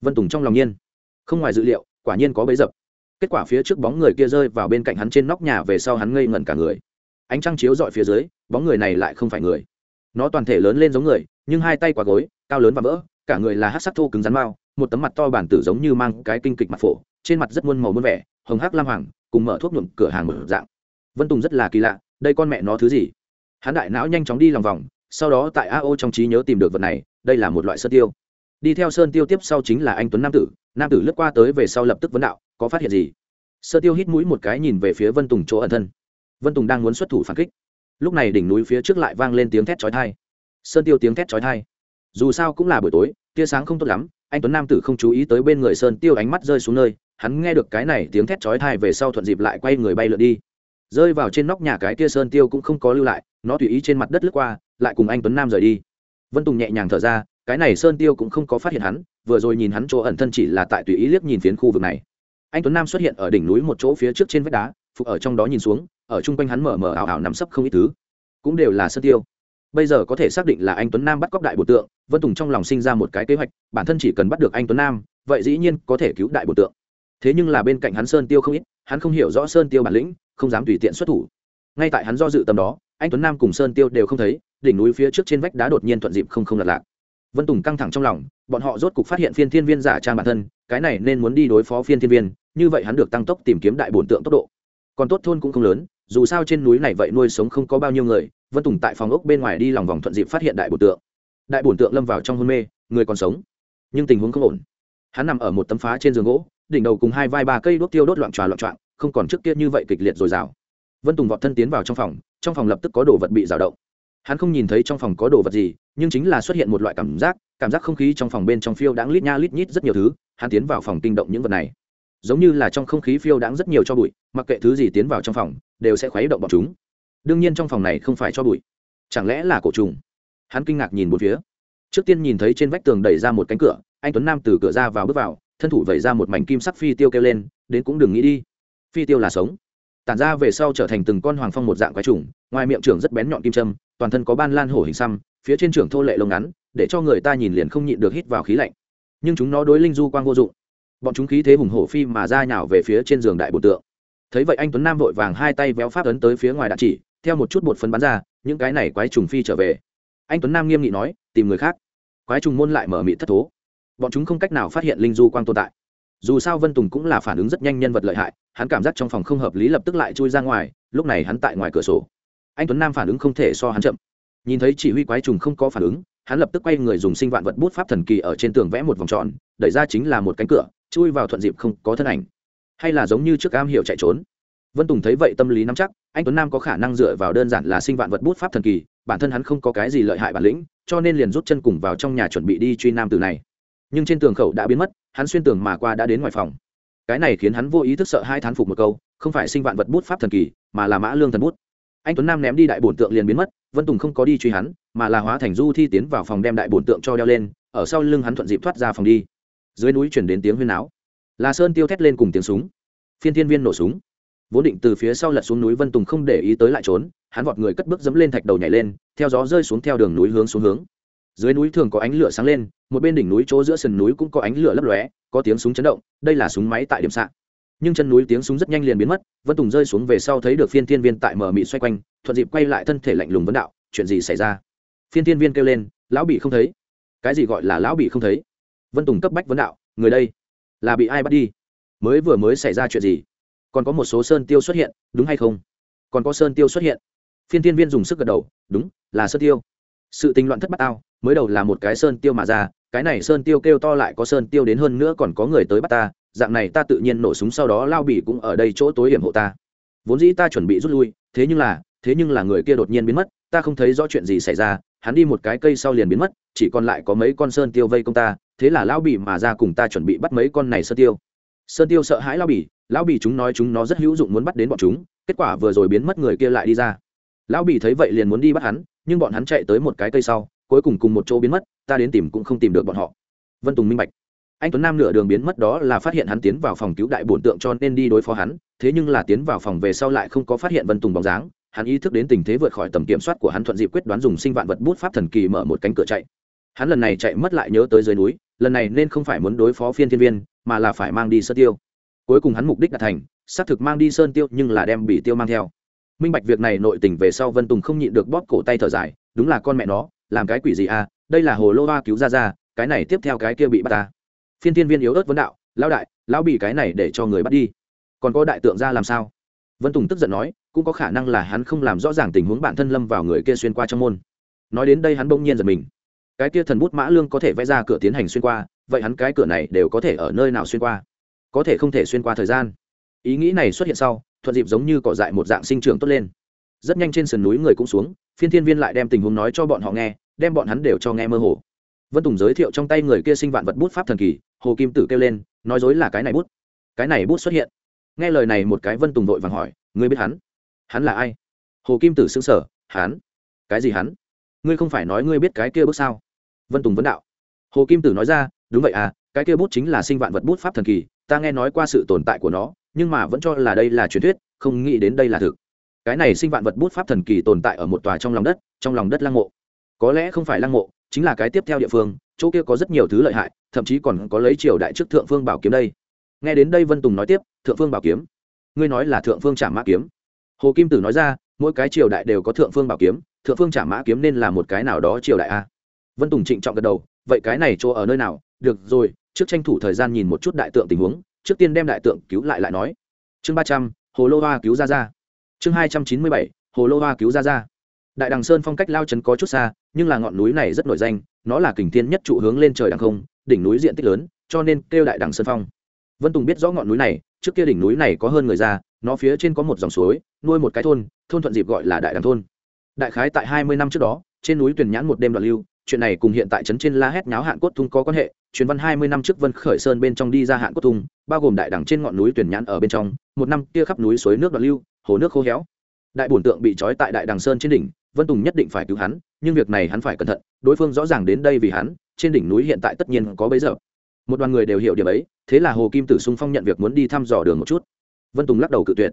Vân tùng trong lòng nhiên. Không ngoài dự liệu, quả nhiên có bấy dập. Kết quả phía trước bóng người kia rơi vào bên cạnh hắn trên nóc nhà về sau hắn ngây ngẩn cả người. Ánh trăng chiếu dọi phía dưới, bóng người này lại không phải người. Nó toàn thể lớn lên giống người nhưng hai tay quả gối, cao lớn và vỡ, cả người là hát sắc thô cứng rắn mao, một tấm mặt to bản tử giống như mang cái kinh kịch mặt phổ, trên mặt rất muôn màu muôn vẻ, hồng hắc lam hoàng, cùng mở thuốc nhuộm cửa hàng mở dạng. Vân tùng rất là kỳ lạ, đây con mẹ nó thứ gì? Hắn đại não nhanh chóng đi lòng vòng, sau đó tại a o trong trí nhớ tìm được vật này, đây là một loại sơn tiêu. Đi theo sơn tiêu tiếp sau chính là anh tuấn nam tử nam tử lướt qua tới về sau lập tức vấn đạo, có phát hiện gì? Sơ tiêu hít mũi một cái nhìn về phía vân tùng chỗ ẩn thân. Vân tùng đang muốn xuất thủ phản kích. Lúc này đỉnh núi phía trước lại vang lên tiếng thét chói thai sơn tiêu tiếng thét chói thai dù sao cũng là buổi tối, tia sáng không tốt lắm, anh tuấn nam tử không chú ý tới bên người sơn tiêu ánh mắt rơi xuống nơi, hắn nghe được cái này tiếng thét chói thai về sau thuận dịp lại quay người bay lượn đi. Rơi vào trên nóc nhà cái kia sơn tiêu cũng không có lưu lại, nó tùy ý trên mặt đất lướt qua, lại cùng anh tuấn nam rời đi. Vân tùng nhẹ nhàng thở ra, cái này sơn tiêu cũng không có phát hiện hắn, vừa rồi nhìn hắn chỗ ẩn thân chỉ là tại tùy ý liếc nhìn phiến khu vực này. Anh tuấn nam xuất hiện ở đỉnh núi một chỗ phía trước trên vách đá, phục ở trong đó nhìn xuống, ở chung quanh hắn mở mở ảo ảo nằm sấp không ít thứ. Cũng đều là sơn tiêu bây giờ có thể xác định là anh tuấn nam bắt cóc đại bộ tượng, vân tùng trong lòng sinh ra một cái kế hoạch, bản thân chỉ cần bắt được anh tuấn nam, vậy dĩ nhiên có thể cứu đại bộ tượng. Thế nhưng là bên cạnh hắn sơn tiêu không ít, hắn không hiểu rõ sơn tiêu bản lĩnh, không dám tùy tiện xuất thủ. Ngay tại hắn do dự tầm đó, anh tuấn nam cùng sơn tiêu đều không thấy, đỉnh núi phía trước trên vách đá đột nhiên thuận dịp không không lật lạc. Vân tùng căng thẳng trong lòng, bọn họ rốt cục phát hiện phiên thiên viên giả trang bản thân, cái này nên muốn đi đối phó phiên thiên viên, như vậy hắn được tăng tốc tìm kiếm đại bổn tượng tốc độ. Còn tốt thôn cũng không lớn dù sao trên núi này vậy nuôi sống không có bao nhiêu người, vân tùng tại phòng ốc bên ngoài đi lòng vòng thuận dịp phát hiện đại bổn tượng. Đại bổn tượng lâm vào trong hôn mê, người còn sống. Nhưng tình huống không ổn. Hắn nằm ở một tấm phá trên giường gỗ, đỉnh đầu cùng hai vai ba cây đốt tiêu đốt loạn tròa loạn trọn, không còn trước kia như vậy kịch liệt dồi dào. Vân tùng vọt thân tiến vào trong phòng trong phòng lập tức có đồ vật bị rào động. Hắn không nhìn thấy trong phòng có đồ vật gì, nhưng chính là xuất hiện một loại cảm giác cảm giác không khí trong phòng bên trong phiêu đã lít nha lít nhít rất nhiều thứ, hắn tiến vào phòng kinh động những vật này giống như là trong không khí phiêu đãng rất nhiều cho bụi, mặc kệ thứ gì tiến vào trong phòng, đều sẽ khuấy động bọn chúng. Đương nhiên trong phòng này không phải cho bụi. Chẳng lẽ là cổ trùng? Hắn kinh ngạc nhìn một phía. Trước tiên nhìn thấy trên vách tường đẩy ra một cánh cửa, anh tuấn nam từ cửa ra vào bước vào, thân thủ vẩy ra một mảnh kim sắc phi tiêu kêu lên, đến cũng đừng nghĩ đi. Phi tiêu là sống. Tản ra về sau trở thành từng con hoàng phong một dạng quái trùng, ngoài miệng trưởng rất bén nhọn kim châm, toàn thân có ban lan hổ hình xăm, phía trên trưởng thô lệ lông ngắn, để cho người ta nhìn liền không nhịn được hít vào khí lạnh. Nhưng chúng nó đối linh du quang vô dụng bọn chúng khí thế hùng hổ phi mà ra nhào về phía trên giường đại bột tượng. Thấy vậy anh tuấn nam vội vàng hai tay véo pháp ấn tới phía ngoài đạn chỉ, theo một chút bột phấn bắn ra, những cái này quái trùng phi trở về. Anh tuấn nam nghiêm nghị nói, tìm người khác. Quái trùng môn lại mở mị thất thố. Bọn chúng không cách nào phát hiện linh du quang tồn tại. Dù sao vân tùng cũng là phản ứng rất nhanh nhân vật lợi hại, hắn cảm giác trong phòng không hợp lý lập tức lại chui ra ngoài, lúc này hắn tại ngoài cửa sổ. Anh tuấn nam phản ứng không thể so hắn chậm. Nhìn thấy chỉ huy quái trùng không có phản ứng, hắn lập tức quay người dùng sinh vạn vật bút pháp thần kỳ ở trên tường vẽ một vòng tròn, đẩy ra chính là một cánh cửa chui vào thuận dịp không có thân ảnh. Hay là giống như trước am hiểu chạy trốn. Vân tùng thấy vậy tâm lý nắm chắc, anh tuấn nam có khả năng dựa vào đơn giản là sinh vạn vật bút pháp thần kỳ, bản thân hắn không có cái gì lợi hại bản lĩnh, cho nên liền rút chân cùng vào trong nhà chuẩn bị đi truy nam từ này. Nhưng trên tường khẩu đã biến mất, hắn xuyên tường mà qua đã đến ngoài phòng. Cái này khiến hắn vô ý thức sợ hai thán phục một câu, không phải sinh vạn vật bút pháp thần kỳ, mà là mã lương thần bút. Anh tuấn nam ném đi đại bổn tượng liền biến mất, vân tùng không có đi truy hắn, mà là hóa thành du thi tiến vào phòng đem đại bổn tượng cho đeo lên, ở sau lưng hắn thuận dịp thoát ra phòng đi dưới núi chuyển đến tiếng huyên áo là sơn tiêu thét lên cùng tiếng súng. Phiên thiên viên nổ súng. Vốn định từ phía sau lật xuống núi vân tùng không để ý tới lại trốn, hắn vọt người cất bước dẫm lên thạch đầu nhảy lên, theo gió rơi xuống theo đường núi hướng xuống hướng. Dưới núi thường có ánh lửa sáng lên, một bên đỉnh núi chỗ giữa sườn núi cũng có ánh lửa lấp lóe, có tiếng súng chấn động, đây là súng máy tại điểm sạn nhưng chân núi tiếng súng rất nhanh liền biến mất, vân tùng rơi xuống về sau thấy được phiên thiên viên tại mở mị xoay quanh, thuận dịp quay lại thân thể lạnh lùng vấn đạo, chuyện gì xảy ra? Phiên thiên viên kêu lên, lão bị không thấy. Cái gì gọi là lão bị không thấy? Vân tùng cấp bách vấn đạo, người đây là bị ai bắt đi? Mới vừa mới xảy ra chuyện gì? Còn có một số sơn tiêu xuất hiện, đúng hay không? Còn có sơn tiêu xuất hiện. Phiên thiên viên dùng sức gật đầu, đúng, là sơn tiêu. Sự tình loạn thất bát ao, mới đầu là một cái sơn tiêu mà ra, cái này sơn tiêu kêu to lại có sơn tiêu đến hơn nữa còn có người tới bắt ta, dạng này ta tự nhiên nổ súng sau đó lao bỉ cũng ở đây chỗ tối hiểm hộ ta. Vốn dĩ ta chuẩn bị rút lui, thế nhưng là, thế nhưng là người kia đột nhiên biến mất, ta không thấy rõ chuyện gì xảy ra, hắn đi một cái cây sau liền biến mất, chỉ còn lại có mấy con sơn tiêu vây công ta thế là lão bỉ mà ra cùng ta chuẩn bị bắt mấy con này sơn tiêu. Sơn tiêu sợ hãi lão bỉ lão bỉ chúng nói chúng nó rất hữu dụng muốn bắt đến bọn chúng, kết quả vừa rồi biến mất người kia lại đi ra. Lão bỉ thấy vậy liền muốn đi bắt hắn, nhưng bọn hắn chạy tới một cái cây sau, cuối cùng cùng một chỗ biến mất, ta đến tìm cũng không tìm được bọn họ. Vân tùng minh bạch. Anh tuấn nam nửa đường biến mất đó là phát hiện hắn tiến vào phòng cứu đại bổn tượng cho nên đi đối phó hắn, thế nhưng là tiến vào phòng về sau lại không có phát hiện vân tùng bóng dáng, hắn ý thức đến tình thế vượt khỏi tầm kiểm soát của hắn thuận dịp quyết đoán dùng sinh vạn vật bút pháp thần kỳ mở một cánh cửa chạy. Hắn lần này chạy mất lại nhớ tới dưới núi lần này nên không phải muốn đối phó phiên thiên viên, mà là phải mang đi sơn tiêu. Cuối cùng hắn mục đích đạt thành, xác thực mang đi sơn tiêu nhưng là đem bị tiêu mang theo. Minh bạch việc này nội tình về sau vân tùng không nhịn được bóp cổ tay thở dài, đúng là con mẹ nó, làm cái quỷ gì à đây là hồ lô hoa cứu ra ra, cái này tiếp theo cái kia bị bắt ta. Phiên thiên viên yếu ớt vấn đạo, lão đại, lão bị cái này để cho người bắt đi. Còn có đại tượng ra làm sao? Vân tùng tức giận nói, cũng có khả năng là hắn không làm rõ ràng tình huống bản thân lâm vào người kia xuyên qua trong môn. Nói đến đây hắn bỗng nhiên giật mình cái kia thần bút mã lương có thể vẽ ra cửa tiến hành xuyên qua, vậy hắn cái cửa này đều có thể ở nơi nào xuyên qua? Có thể không thể xuyên qua thời gian. Ý nghĩ này xuất hiện sau, thuận dịp giống như cỏ dại một dạng sinh trưởng tốt lên. Rất nhanh trên sườn núi người cũng xuống, phiên thiên viên lại đem tình huống nói cho bọn họ nghe, đem bọn hắn đều cho nghe mơ hồ. Vân tùng giới thiệu trong tay người kia sinh vạn vật bút pháp thần kỳ, hồ kim tử kêu lên, nói dối là cái này bút. Cái này bút xuất hiện. Nghe lời này một cái vân tùng vội vàng hỏi, ngươi biết hắn? Hắn là ai? Hồ kim tử xứng sở hắn? Cái gì hắn? Ngươi không phải nói ngươi biết cái kia bút sao? Vân tùng vấn đạo. Hồ kim tử nói ra, đúng vậy à cái kia bút chính là sinh vạn vật bút pháp thần kỳ, ta nghe nói qua sự tồn tại của nó, nhưng mà vẫn cho là đây là truyền thuyết, không nghĩ đến đây là thực. Cái này sinh vạn vật bút pháp thần kỳ tồn tại ở một tòa trong lòng đất, trong lòng đất lăng mộ. Có lẽ không phải lăng mộ, chính là cái tiếp theo địa phương, chỗ kia có rất nhiều thứ lợi hại, thậm chí còn có lấy triều đại trước thượng phương bảo kiếm đây. Nghe đến đây vân tùng nói tiếp, thượng phương bảo kiếm? Ngươi nói là thượng phương trả mã kiếm? Hồ kim tử nói ra, mỗi cái triều đại đều có thượng phương bảo kiếm, thượng phương trả mã kiếm nên là một cái nào đó triều đại a vân tùng trịnh trọng gật đầu, vậy cái này chỗ ở nơi nào? Được rồi, trước tranh thủ thời gian nhìn một chút đại tượng tình huống, trước tiên đem đại tượng cứu lại lại nói. Chương ba trăm, hồ lô hoa cứu ra ra chương hai trăm chín mươi bảy, hồ lô hoa cứu ra ra đại đằng sơn phong cách lao trấn có chút xa, nhưng là ngọn núi này rất nổi danh, nó là kình thiên nhất trụ hướng lên trời đằng không, đỉnh núi diện tích lớn, cho nên kêu đại đằng sơn phong. Vân tùng biết rõ ngọn núi này, trước kia đỉnh núi này có hơn người ra nó phía trên có một dòng suối, nuôi một cái thôn thôn thuận dịp gọi là đại đằng thôn. Đại khái tại hai mươi năm trước đó, trên núi tuyển nhãn một đêm đoạn lưu chuyện này cùng hiện tại trấn trên la hét nháo hạn cốt thung có quan hệ, truyền văn hai mươi năm trước vân khởi sơn bên trong đi ra hạn cốt thung, bao gồm đại đẳng trên ngọn núi tuyển nhãn ở bên trong, một năm kia khắp núi suối nước đoạn lưu, hồ nước khô héo. Đại bổn tượng bị trói tại đại đằng sơn trên đỉnh, vân tùng nhất định phải cứu hắn, nhưng việc này hắn phải cẩn thận, đối phương rõ ràng đến đây vì hắn, trên đỉnh núi hiện tại tất nhiên có bấy giờ. Một đoàn người đều hiểu điểm ấy, thế là hồ kim tử sung phong nhận việc muốn đi thăm dò đường một chút. Vân tùng lắc đầu cự tuyệt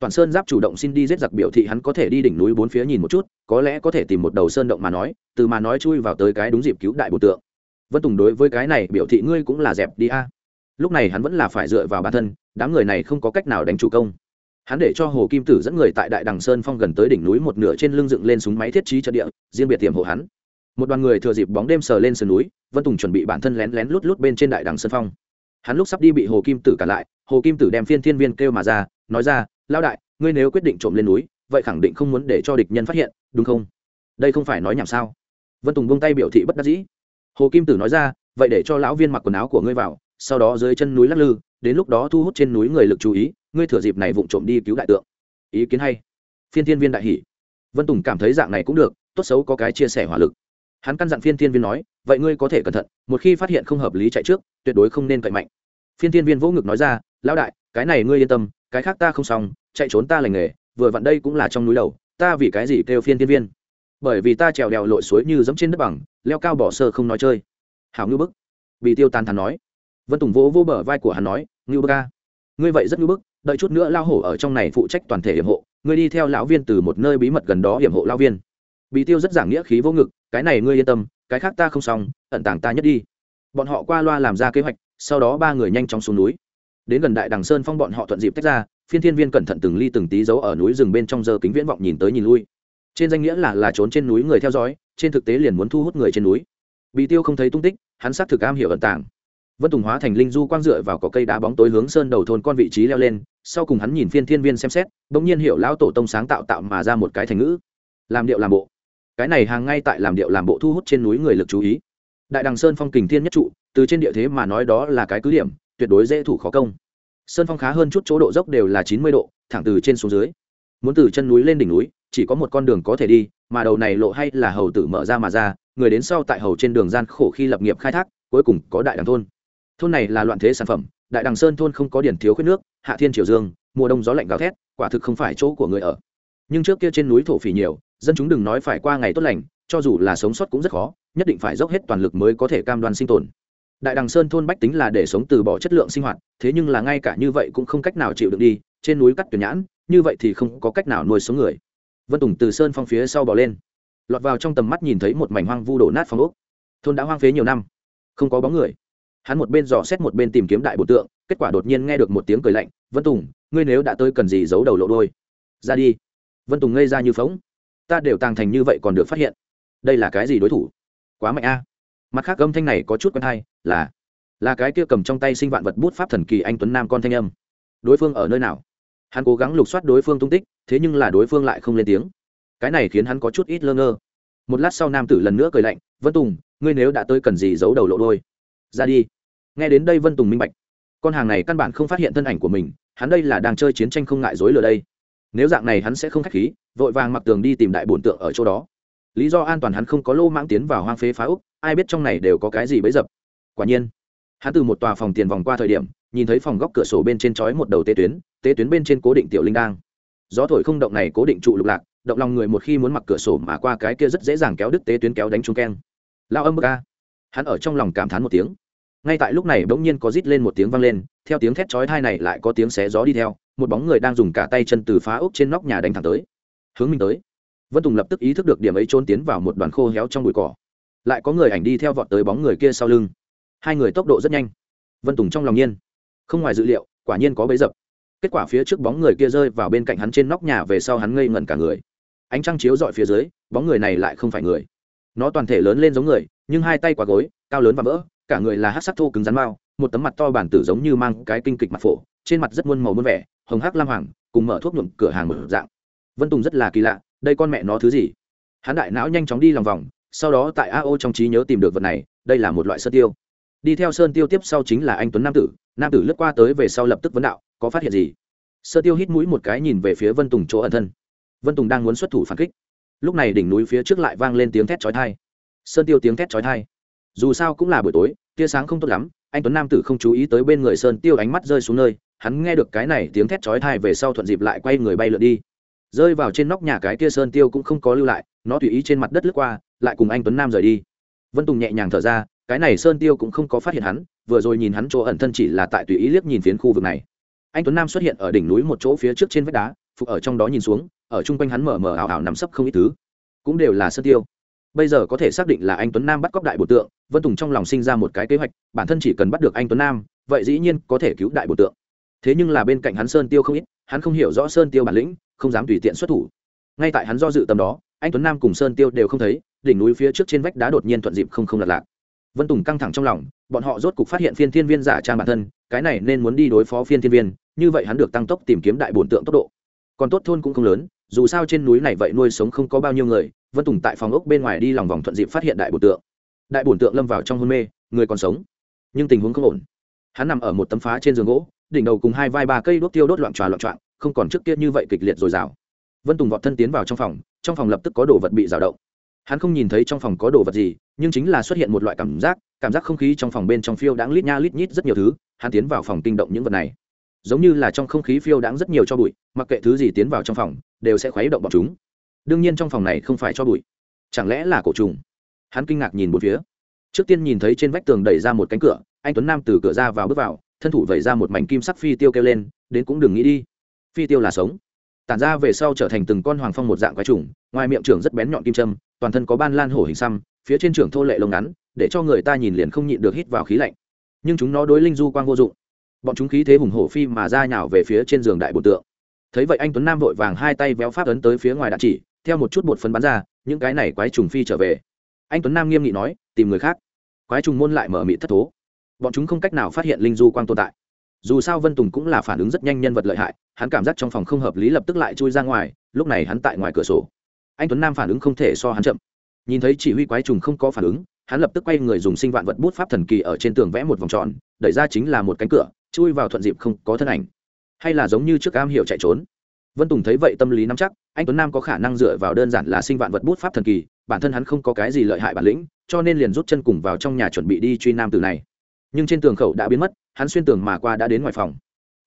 toàn sơn giáp chủ động xin đi giết giặc biểu thị hắn có thể đi đỉnh núi bốn phía nhìn một chút, có lẽ có thể tìm một đầu sơn động mà nói, từ mà nói chui vào tới cái đúng dịp cứu đại bộ tượng. Vân tùng đối với cái này biểu thị ngươi cũng là dẹp đi a. Lúc này hắn vẫn là phải dựa vào bản thân, đám người này không có cách nào đánh chủ công. Hắn để cho hồ kim tử dẫn người tại đại đằng sơn phong gần tới đỉnh núi một nửa trên lưng dựng lên súng máy thiết trí trận địa, riêng biệt tiềm hộ hắn. Một đoàn người thừa dịp bóng đêm sờ lên sườn núi, vân tùng chuẩn bị bản thân lén lén lút lút bên trên đại đằng sơn phong. Hắn lúc sắp đi bị hồ kim tử cản lại, hồ kim tử đem phiên thiên viên kêu mà ra, nói ra lao đại, ngươi nếu quyết định trộm lên núi, vậy khẳng định không muốn để cho địch nhân phát hiện, đúng không? Đây không phải nói nhảm sao? Vân tùng buông tay biểu thị bất đắc dĩ. Hồ kim tử nói ra, vậy để cho lão viên mặc quần áo của ngươi vào, sau đó dưới chân núi lắc lư, đến lúc đó thu hút trên núi người lực chú ý, ngươi thừa dịp này vụng trộm đi cứu đại tượng. Ý kiến hay. Phiên thiên viên đại hỷ vân tùng cảm thấy dạng này cũng được, tốt xấu có cái chia sẻ hỏa lực. Hắn căn dặn phiên thiên viên nói, vậy ngươi có thể cẩn thận, một khi phát hiện không hợp lý chạy trước, tuyệt đối không nên cậy mạnh. Phiên thiên viên vỗ ngực nói ra, lão đại, cái này ngươi yên tâm cái khác ta không xong, chạy trốn ta lành nghề, vừa vặn đây cũng là trong núi đầu, ta vì cái gì kêu phiên tiên viên? Bởi vì ta trèo đèo lội suối như dẫm trên đất bằng, leo cao bỏ sơ không nói chơi. Hảo ngư bức. Bị tiêu tan thắn nói. Vân tùng vỗ vô bờ vai của hắn nói, ngưu bức ca ngươi vậy rất ngưu bức, đợi chút nữa lao hổ ở trong này phụ trách toàn thể hiểm hộ, ngươi đi theo lão viên từ một nơi bí mật gần đó hiểm hộ lao viên. Bị tiêu rất giảng nghĩa khí vô ngực, cái này ngươi yên tâm, cái khác ta không xong, ẩn tàng ta nhất đi. Bọn họ qua loa làm ra kế hoạch, sau đó ba người nhanh chóng xuống núi đến gần đại đằng sơn phong bọn họ thuận dịp tách ra, phiên thiên viên cẩn thận từng ly từng tí giấu ở núi rừng bên trong giờ kính viễn vọng nhìn tới nhìn lui. Trên danh nghĩa là là trốn trên núi người theo dõi, trên thực tế liền muốn thu hút người trên núi. Bị tiêu không thấy tung tích, hắn xác thực am hiểu ẩn tàng. Vân tùng hóa thành linh du quang dựa vào có cây đá bóng tối hướng sơn đầu thôn con vị trí leo lên, sau cùng hắn nhìn phiên thiên viên xem xét, bỗng nhiên hiểu lão tổ tông sáng tạo tạo mà ra một cái thành ngữ. Làm điệu làm bộ. Cái này hàng ngay tại làm điệu làm bộ thu hút trên núi người lực chú ý. Đại đằng sơn phong kình thiên nhất trụ, từ trên địa thế mà nói đó là cái cứ điểm tuyệt đối dễ thủ khó công. Sơn phong khá hơn chút chỗ độ dốc đều là chín mươi độ, thẳng từ trên xuống dưới. Muốn từ chân núi lên đỉnh núi, chỉ có một con đường có thể đi, mà đầu này lộ hay là hầu tử mở ra mà ra, người đến sau tại hầu trên đường gian khổ khi lập nghiệp khai thác, cuối cùng có đại đằng thôn. Thôn này là loạn thế sản phẩm, đại đằng sơn thôn không có điển thiếu khuyết nước, hạ thiên triều dương, mùa đông gió lạnh gào thét, quả thực không phải chỗ của người ở. Nhưng trước kia trên núi thổ phỉ nhiều, dân chúng đừng nói phải qua ngày tốt lành, cho dù là sống sót cũng rất khó, nhất định phải dốc hết toàn lực mới có thể cam đoan sinh tồn đại đằng sơn thôn bách tính là để sống từ bỏ chất lượng sinh hoạt, thế nhưng là ngay cả như vậy cũng không cách nào chịu được đi, trên núi cắt tuyển nhãn, như vậy thì không có cách nào nuôi sống người. Vân tùng từ sơn phong phía sau bỏ lên. Lọt vào trong tầm mắt nhìn thấy một mảnh hoang vu đổ nát phong ốc. Thôn đã hoang phế nhiều năm, không có bóng người. Hắn một bên dò xét một bên tìm kiếm đại bột tượng, kết quả đột nhiên nghe được một tiếng cười lạnh, vân tùng, ngươi nếu đã tới cần gì giấu đầu lộ đôi? Ra đi. Vân tùng ngây ra như phóng. Ta đều tàng thành như vậy còn được phát hiện. Đây là cái gì đối thủ? Quá mạnh a mặt khác âm thanh này có chút quen hay, là là cái kia cầm trong tay sinh vạn vật bút pháp thần kỳ anh tuấn nam con thanh âm. Đối phương ở nơi nào? Hắn cố gắng lục soát đối phương tung tích, thế nhưng là đối phương lại không lên tiếng. Cái này khiến hắn có chút ít lơ ngơ. Một lát sau nam tử lần nữa cười lạnh, vân tùng, ngươi nếu đã tới cần gì giấu đầu lộ đôi? Ra đi. Nghe đến đây vân tùng minh bạch. Con hàng này căn bản không phát hiện thân ảnh của mình, hắn đây là đang chơi chiến tranh không ngại dối lừa đây. Nếu dạng này hắn sẽ không k h á c h khí, vội vàng mặc tường đi tìm đại bổn tượng ở chỗ đó. Lý do an toàn hắn không có lô mãng tiến vào hoang phế phá úc ai biết trong này đều có cái gì bấy dập. Quả nhiên, hắn từ một tòa phòng tiền vòng qua thời điểm, nhìn thấy phòng góc cửa sổ bên trên chói một đầu tế tuyến tế tuyến bên trên cố định tiểu linh đang gió thổi không động này cố định trụ lục lạc, động lòng người một khi muốn mặc cửa sổ mà qua cái kia rất dễ dàng kéo đứt tế tuyến kéo đánh trung keng. Lao âm ca hắn ở trong lòng cảm thán một tiếng. Ngay tại lúc này bỗng nhiên có rít lên một tiếng vang lên, theo tiếng thét chói thai này lại có tiếng xé gió đi theo, một bóng người đang dùng cả tay chân từ phá ốc trên nóc nhà đánh thẳng tới. Hướng mình tới. Vân tùng lập tức ý thức được điểm ấy trốn tiến vào một đoàn khô héo trong bụi cỏ lại có người ảnh đi theo vọt tới bóng người kia sau lưng. Hai người tốc độ rất nhanh. Vân tùng trong lòng nhiên. Không ngoài dự liệu, quả nhiên có bấy dập. Kết quả phía trước bóng người kia rơi vào bên cạnh hắn trên nóc nhà về sau hắn ngây ngẩn cả người. Ánh trăng chiếu dọi phía dưới, bóng người này lại không phải người. Nó toàn thể lớn lên giống người, nhưng hai tay quả gối, cao lớn và vỡ, cả người là hát sắc thô cứng rắn mao, một tấm mặt to bản tử giống như mang cái kinh kịch mặt phổ, trên mặt rất muôn màu muôn vẻ, hồng hắc lam hoàng, cùng mở thuốc nhuộm cửa hàng mở dạng. Vân tùng rất là kỳ lạ, đây con mẹ nó thứ gì? Hắn đại não nhanh chóng đi lòng vòng sau đó tại ao trong trí nhớ tìm được vật này, đây là một loại sơn tiêu. Đi theo sơn tiêu tiếp sau chính là anh tuấn nam tử. Nam tử lướt qua tới về sau lập tức vấn đạo, có phát hiện gì? Sơ tiêu hít mũi một cái nhìn về phía vân tùng chỗ ẩn thân. Vân tùng đang muốn xuất thủ phản kích. Lúc này đỉnh núi phía trước lại vang lên tiếng thét trói thai sơn tiêu tiếng thét trói thai dù sao cũng là buổi tối, tia sáng không tốt lắm, anh tuấn nam tử không chú ý tới bên người sơn tiêu ánh mắt rơi xuống nơi, hắn nghe được cái này tiếng thét chói thai về sau thuận dịp lại quay người bay lượn đi. Rơi vào trên nóc nhà cái kia sơn tiêu cũng không có lưu lại nó tùy ý trên mặt đất lướt qua, lại cùng anh tuấn nam rời đi. Vân tùng nhẹ nhàng thở ra, cái này sơn tiêu cũng không có phát hiện hắn, vừa rồi nhìn hắn chỗ ẩn thân chỉ là tại tùy ý liếc nhìn phiến khu vực này. Anh tuấn nam xuất hiện ở đỉnh núi một chỗ phía trước trên vách đá, phục ở trong đó nhìn xuống, ở chung quanh hắn mờ mờ ảo ảo nằm sấp không ít thứ. Cũng đều là sơn tiêu. Bây giờ có thể xác định là anh tuấn nam bắt cóc đại bộ tượng, vân tùng trong lòng sinh ra một cái kế hoạch, bản thân chỉ cần bắt được anh tuấn nam, vậy dĩ nhiên có thể cứu đại bộ tượng. Thế nhưng là bên cạnh hắn sơn tiêu không ít, hắn không hiểu rõ sơn tiêu bản lĩnh, không dám tùy tiện xuất thủ. Ngay tại hắn do dự tầm đó anh tuấn nam cùng sơn tiêu đều không thấy, đỉnh núi phía trước trên vách đá đột nhiên thuận dịp không không lật lạc. Vân tùng căng thẳng trong lòng, bọn họ rốt cục phát hiện phiên thiên viên giả trang bản thân, cái này nên muốn đi đối phó phiên thiên viên, như vậy hắn được tăng tốc tìm kiếm đại bổn tượng tốc độ. Còn tốt thôn cũng không lớn, dù sao trên núi này vậy nuôi sống không có bao nhiêu người, vân tùng tại phòng ốc bên ngoài đi lòng vòng thuận dịp phát hiện đại bổn tượng. Đại bổn tượng lâm vào trong hôn mê, người còn sống. Nhưng tình huống không ổn. Hắn nằm ở một tấm phá trên giường gỗ, đỉnh đầu cùng hai vai ba cây đốt tiêu đốt loạn tròa loạn trọn, không còn trước kia như vậy kịch liệt dồi dào vân tùng vọt thân tiến vào trong phòng trong phòng lập tức có đồ vật bị rào động. Hắn không nhìn thấy trong phòng có đồ vật gì, nhưng chính là xuất hiện một loại cảm giác cảm giác không khí trong phòng bên trong phiêu đáng lít nha lít nhít rất nhiều thứ, hắn tiến vào phòng kinh động những vật này. Giống như là trong không khí phiêu đáng rất nhiều cho bụi, mặc kệ thứ gì tiến vào trong phòng, đều sẽ khuấy động bọn chúng. Đương nhiên trong phòng này không phải cho bụi. Chẳng lẽ là cổ trùng? Hắn kinh ngạc nhìn một phía. Trước tiên nhìn thấy trên vách tường đẩy ra một cánh cửa, anh tuấn nam từ cửa ra vào bước vào, thân thủ vẩy ra một mảnh kim sắc phi tiêu kêu lên, đến cũng đừng nghĩ đi. Phi tiêu là sống tản ra về sau trở thành từng con hoàng phong một dạng quái trùng, ngoài miệng trưởng rất bén nhọn kim châm, toàn thân có ban lan hổ hình xăm, phía trên trưởng thô lệ lông ngắn, để cho người ta nhìn liền không nhịn được hít vào khí lạnh. Nhưng chúng nó đối linh du quang vô dụng. Bọn chúng khí thế hùng hổ phi mà ra nhào về phía trên giường đại bột tượng. Thấy vậy anh tuấn nam vội vàng hai tay véo pháp ấn tới phía ngoài đạn chỉ, theo một chút bột phấn bắn ra, những cái này quái trùng phi trở về. Anh tuấn nam nghiêm nghị nói, tìm người khác. Quái trùng môn lại mở mị thất thố. Bọn chúng không cách nào phát hiện linh du quang tồn tại dù sao vân tùng cũng là phản ứng rất nhanh nhân vật lợi hại, hắn cảm giác trong phòng không hợp lý lập tức lại chui ra ngoài, lúc này hắn tại ngoài cửa sổ. Anh tuấn nam phản ứng không thể so hắn chậm. Nhìn thấy chỉ huy quái trùng không có phản ứng, hắn lập tức quay người dùng sinh vạn vật bút pháp thần kỳ ở trên tường vẽ một vòng tròn, đẩy ra chính là một cánh cửa, chui vào thuận dịp không có thân ảnh. Hay là giống như trước cam hiệu chạy trốn. Vân tùng thấy vậy tâm lý nắm chắc, anh tuấn nam có khả năng dựa vào đơn giản là sinh vạn vật bút pháp thần kỳ, bản thân hắn không có cái gì lợi hại bản lĩnh, cho nên liền rút chân cùng vào trong nhà chuẩn bị đi truy nam từ này nhưng trên tường khẩu đã biến mất, hắn xuyên tường mà qua đã đến ngoài phòng.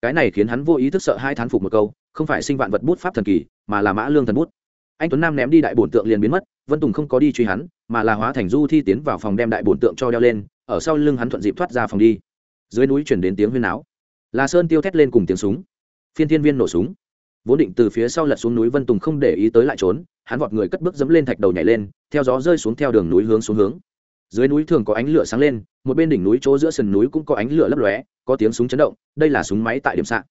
Cái này khiến hắn vô ý thức sợ hai thán phục một câu, không phải sinh vạn vật bút pháp thần kỳ, mà là mã lương thần bút. Anh tuấn nam ném đi đại bổn tượng liền biến mất, vân tùng không có đi truy hắn, mà là hóa thành du thi tiến vào phòng đem đại bổn tượng cho đeo lên, ở sau lưng hắn thuận dịp thoát ra phòng đi. Dưới núi chuyển đến tiếng huyên náo. Là sơn tiêu thét lên cùng tiếng súng. Phiên thiên viên nổ súng. Vốn định từ phía sau lật xuống núi, vân tùng không để ý tới lại trốn, hắn vọt người cất bước dẫm lên thạch đầu nhảy lên, theo gió rơi xuống theo đường núi hướng xuống hướng dưới núi thường có ánh lửa sáng lên, một bên đỉnh núi chỗ giữa sườn núi cũng có ánh lửa lấp lóe, có tiếng súng chấn động, đây là súng máy tại điểm sạn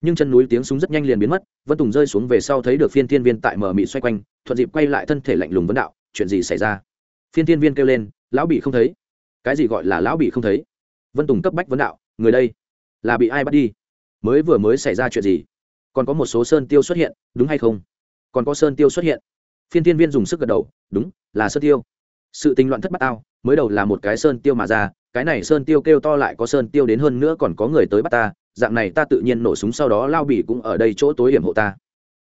nhưng chân núi tiếng súng rất nhanh liền biến mất, vân tùng rơi xuống về sau thấy được phiên thiên viên tại mở mị xoay quanh, thuận dịp quay lại thân thể lạnh lùng vấn đạo, chuyện gì xảy ra? Phiên thiên viên kêu lên, lão bị không thấy. Cái gì gọi là lão bị không thấy? Vân tùng cấp bách vấn đạo, người đây là bị ai bắt đi? Mới vừa mới xảy ra chuyện gì? Còn có một số sơn tiêu xuất hiện, đúng hay không? Còn có sơn tiêu xuất hiện. Phiên thiên viên dùng sức gật đầu, đúng, là sơn tiêu. Sự tình loạn thất bát ao mới đầu là một cái sơn tiêu mà ra, cái này sơn tiêu kêu to lại có sơn tiêu đến hơn nữa còn có người tới bắt ta, dạng này ta tự nhiên nổ súng sau đó lao bỉ cũng ở đây chỗ tối hiểm hộ ta.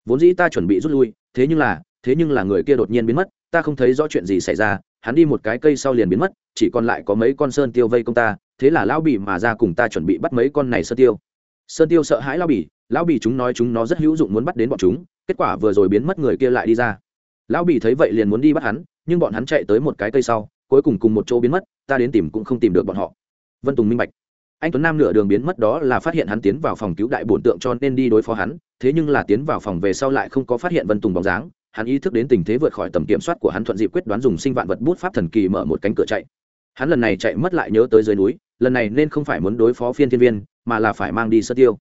Vốn dĩ ta chuẩn bị rút lui, thế nhưng là, thế nhưng là người kia đột nhiên biến mất, ta không thấy rõ chuyện gì xảy ra, hắn đi một cái cây sau liền biến mất, chỉ còn lại có mấy con sơn tiêu vây công ta, thế là lão bỉ mà ra cùng ta chuẩn bị bắt mấy con này sơn tiêu. Sơn tiêu sợ hãi lão bỉ lão bỉ chúng nói chúng nó rất hữu dụng muốn bắt đến bọn chúng, kết quả vừa rồi biến mất người kia lại đi ra. Lão bỉ thấy vậy liền muốn đi bắt hắn, nhưng bọn hắn chạy tới một cái cây sau cuối cùng cùng một chỗ biến mất, ta đến tìm cũng không tìm được bọn họ. Vân tùng minh bạch. Anh tuấn nam nửa đường biến mất đó là phát hiện hắn tiến vào phòng cứu đại bổn tượng cho nên đi đối phó hắn, thế nhưng là tiến vào phòng về sau lại không có phát hiện vân tùng bóng dáng, hắn ý thức đến tình thế vượt khỏi tầm kiểm soát của hắn thuận dịp quyết đoán dùng sinh vạn vật bút pháp thần kỳ mở một cánh cửa chạy. Hắn lần này chạy mất lại nhớ tới dưới núi, lần này nên không phải muốn đối phó phiên thiên viên, mà là phải mang đi sơn tiêu.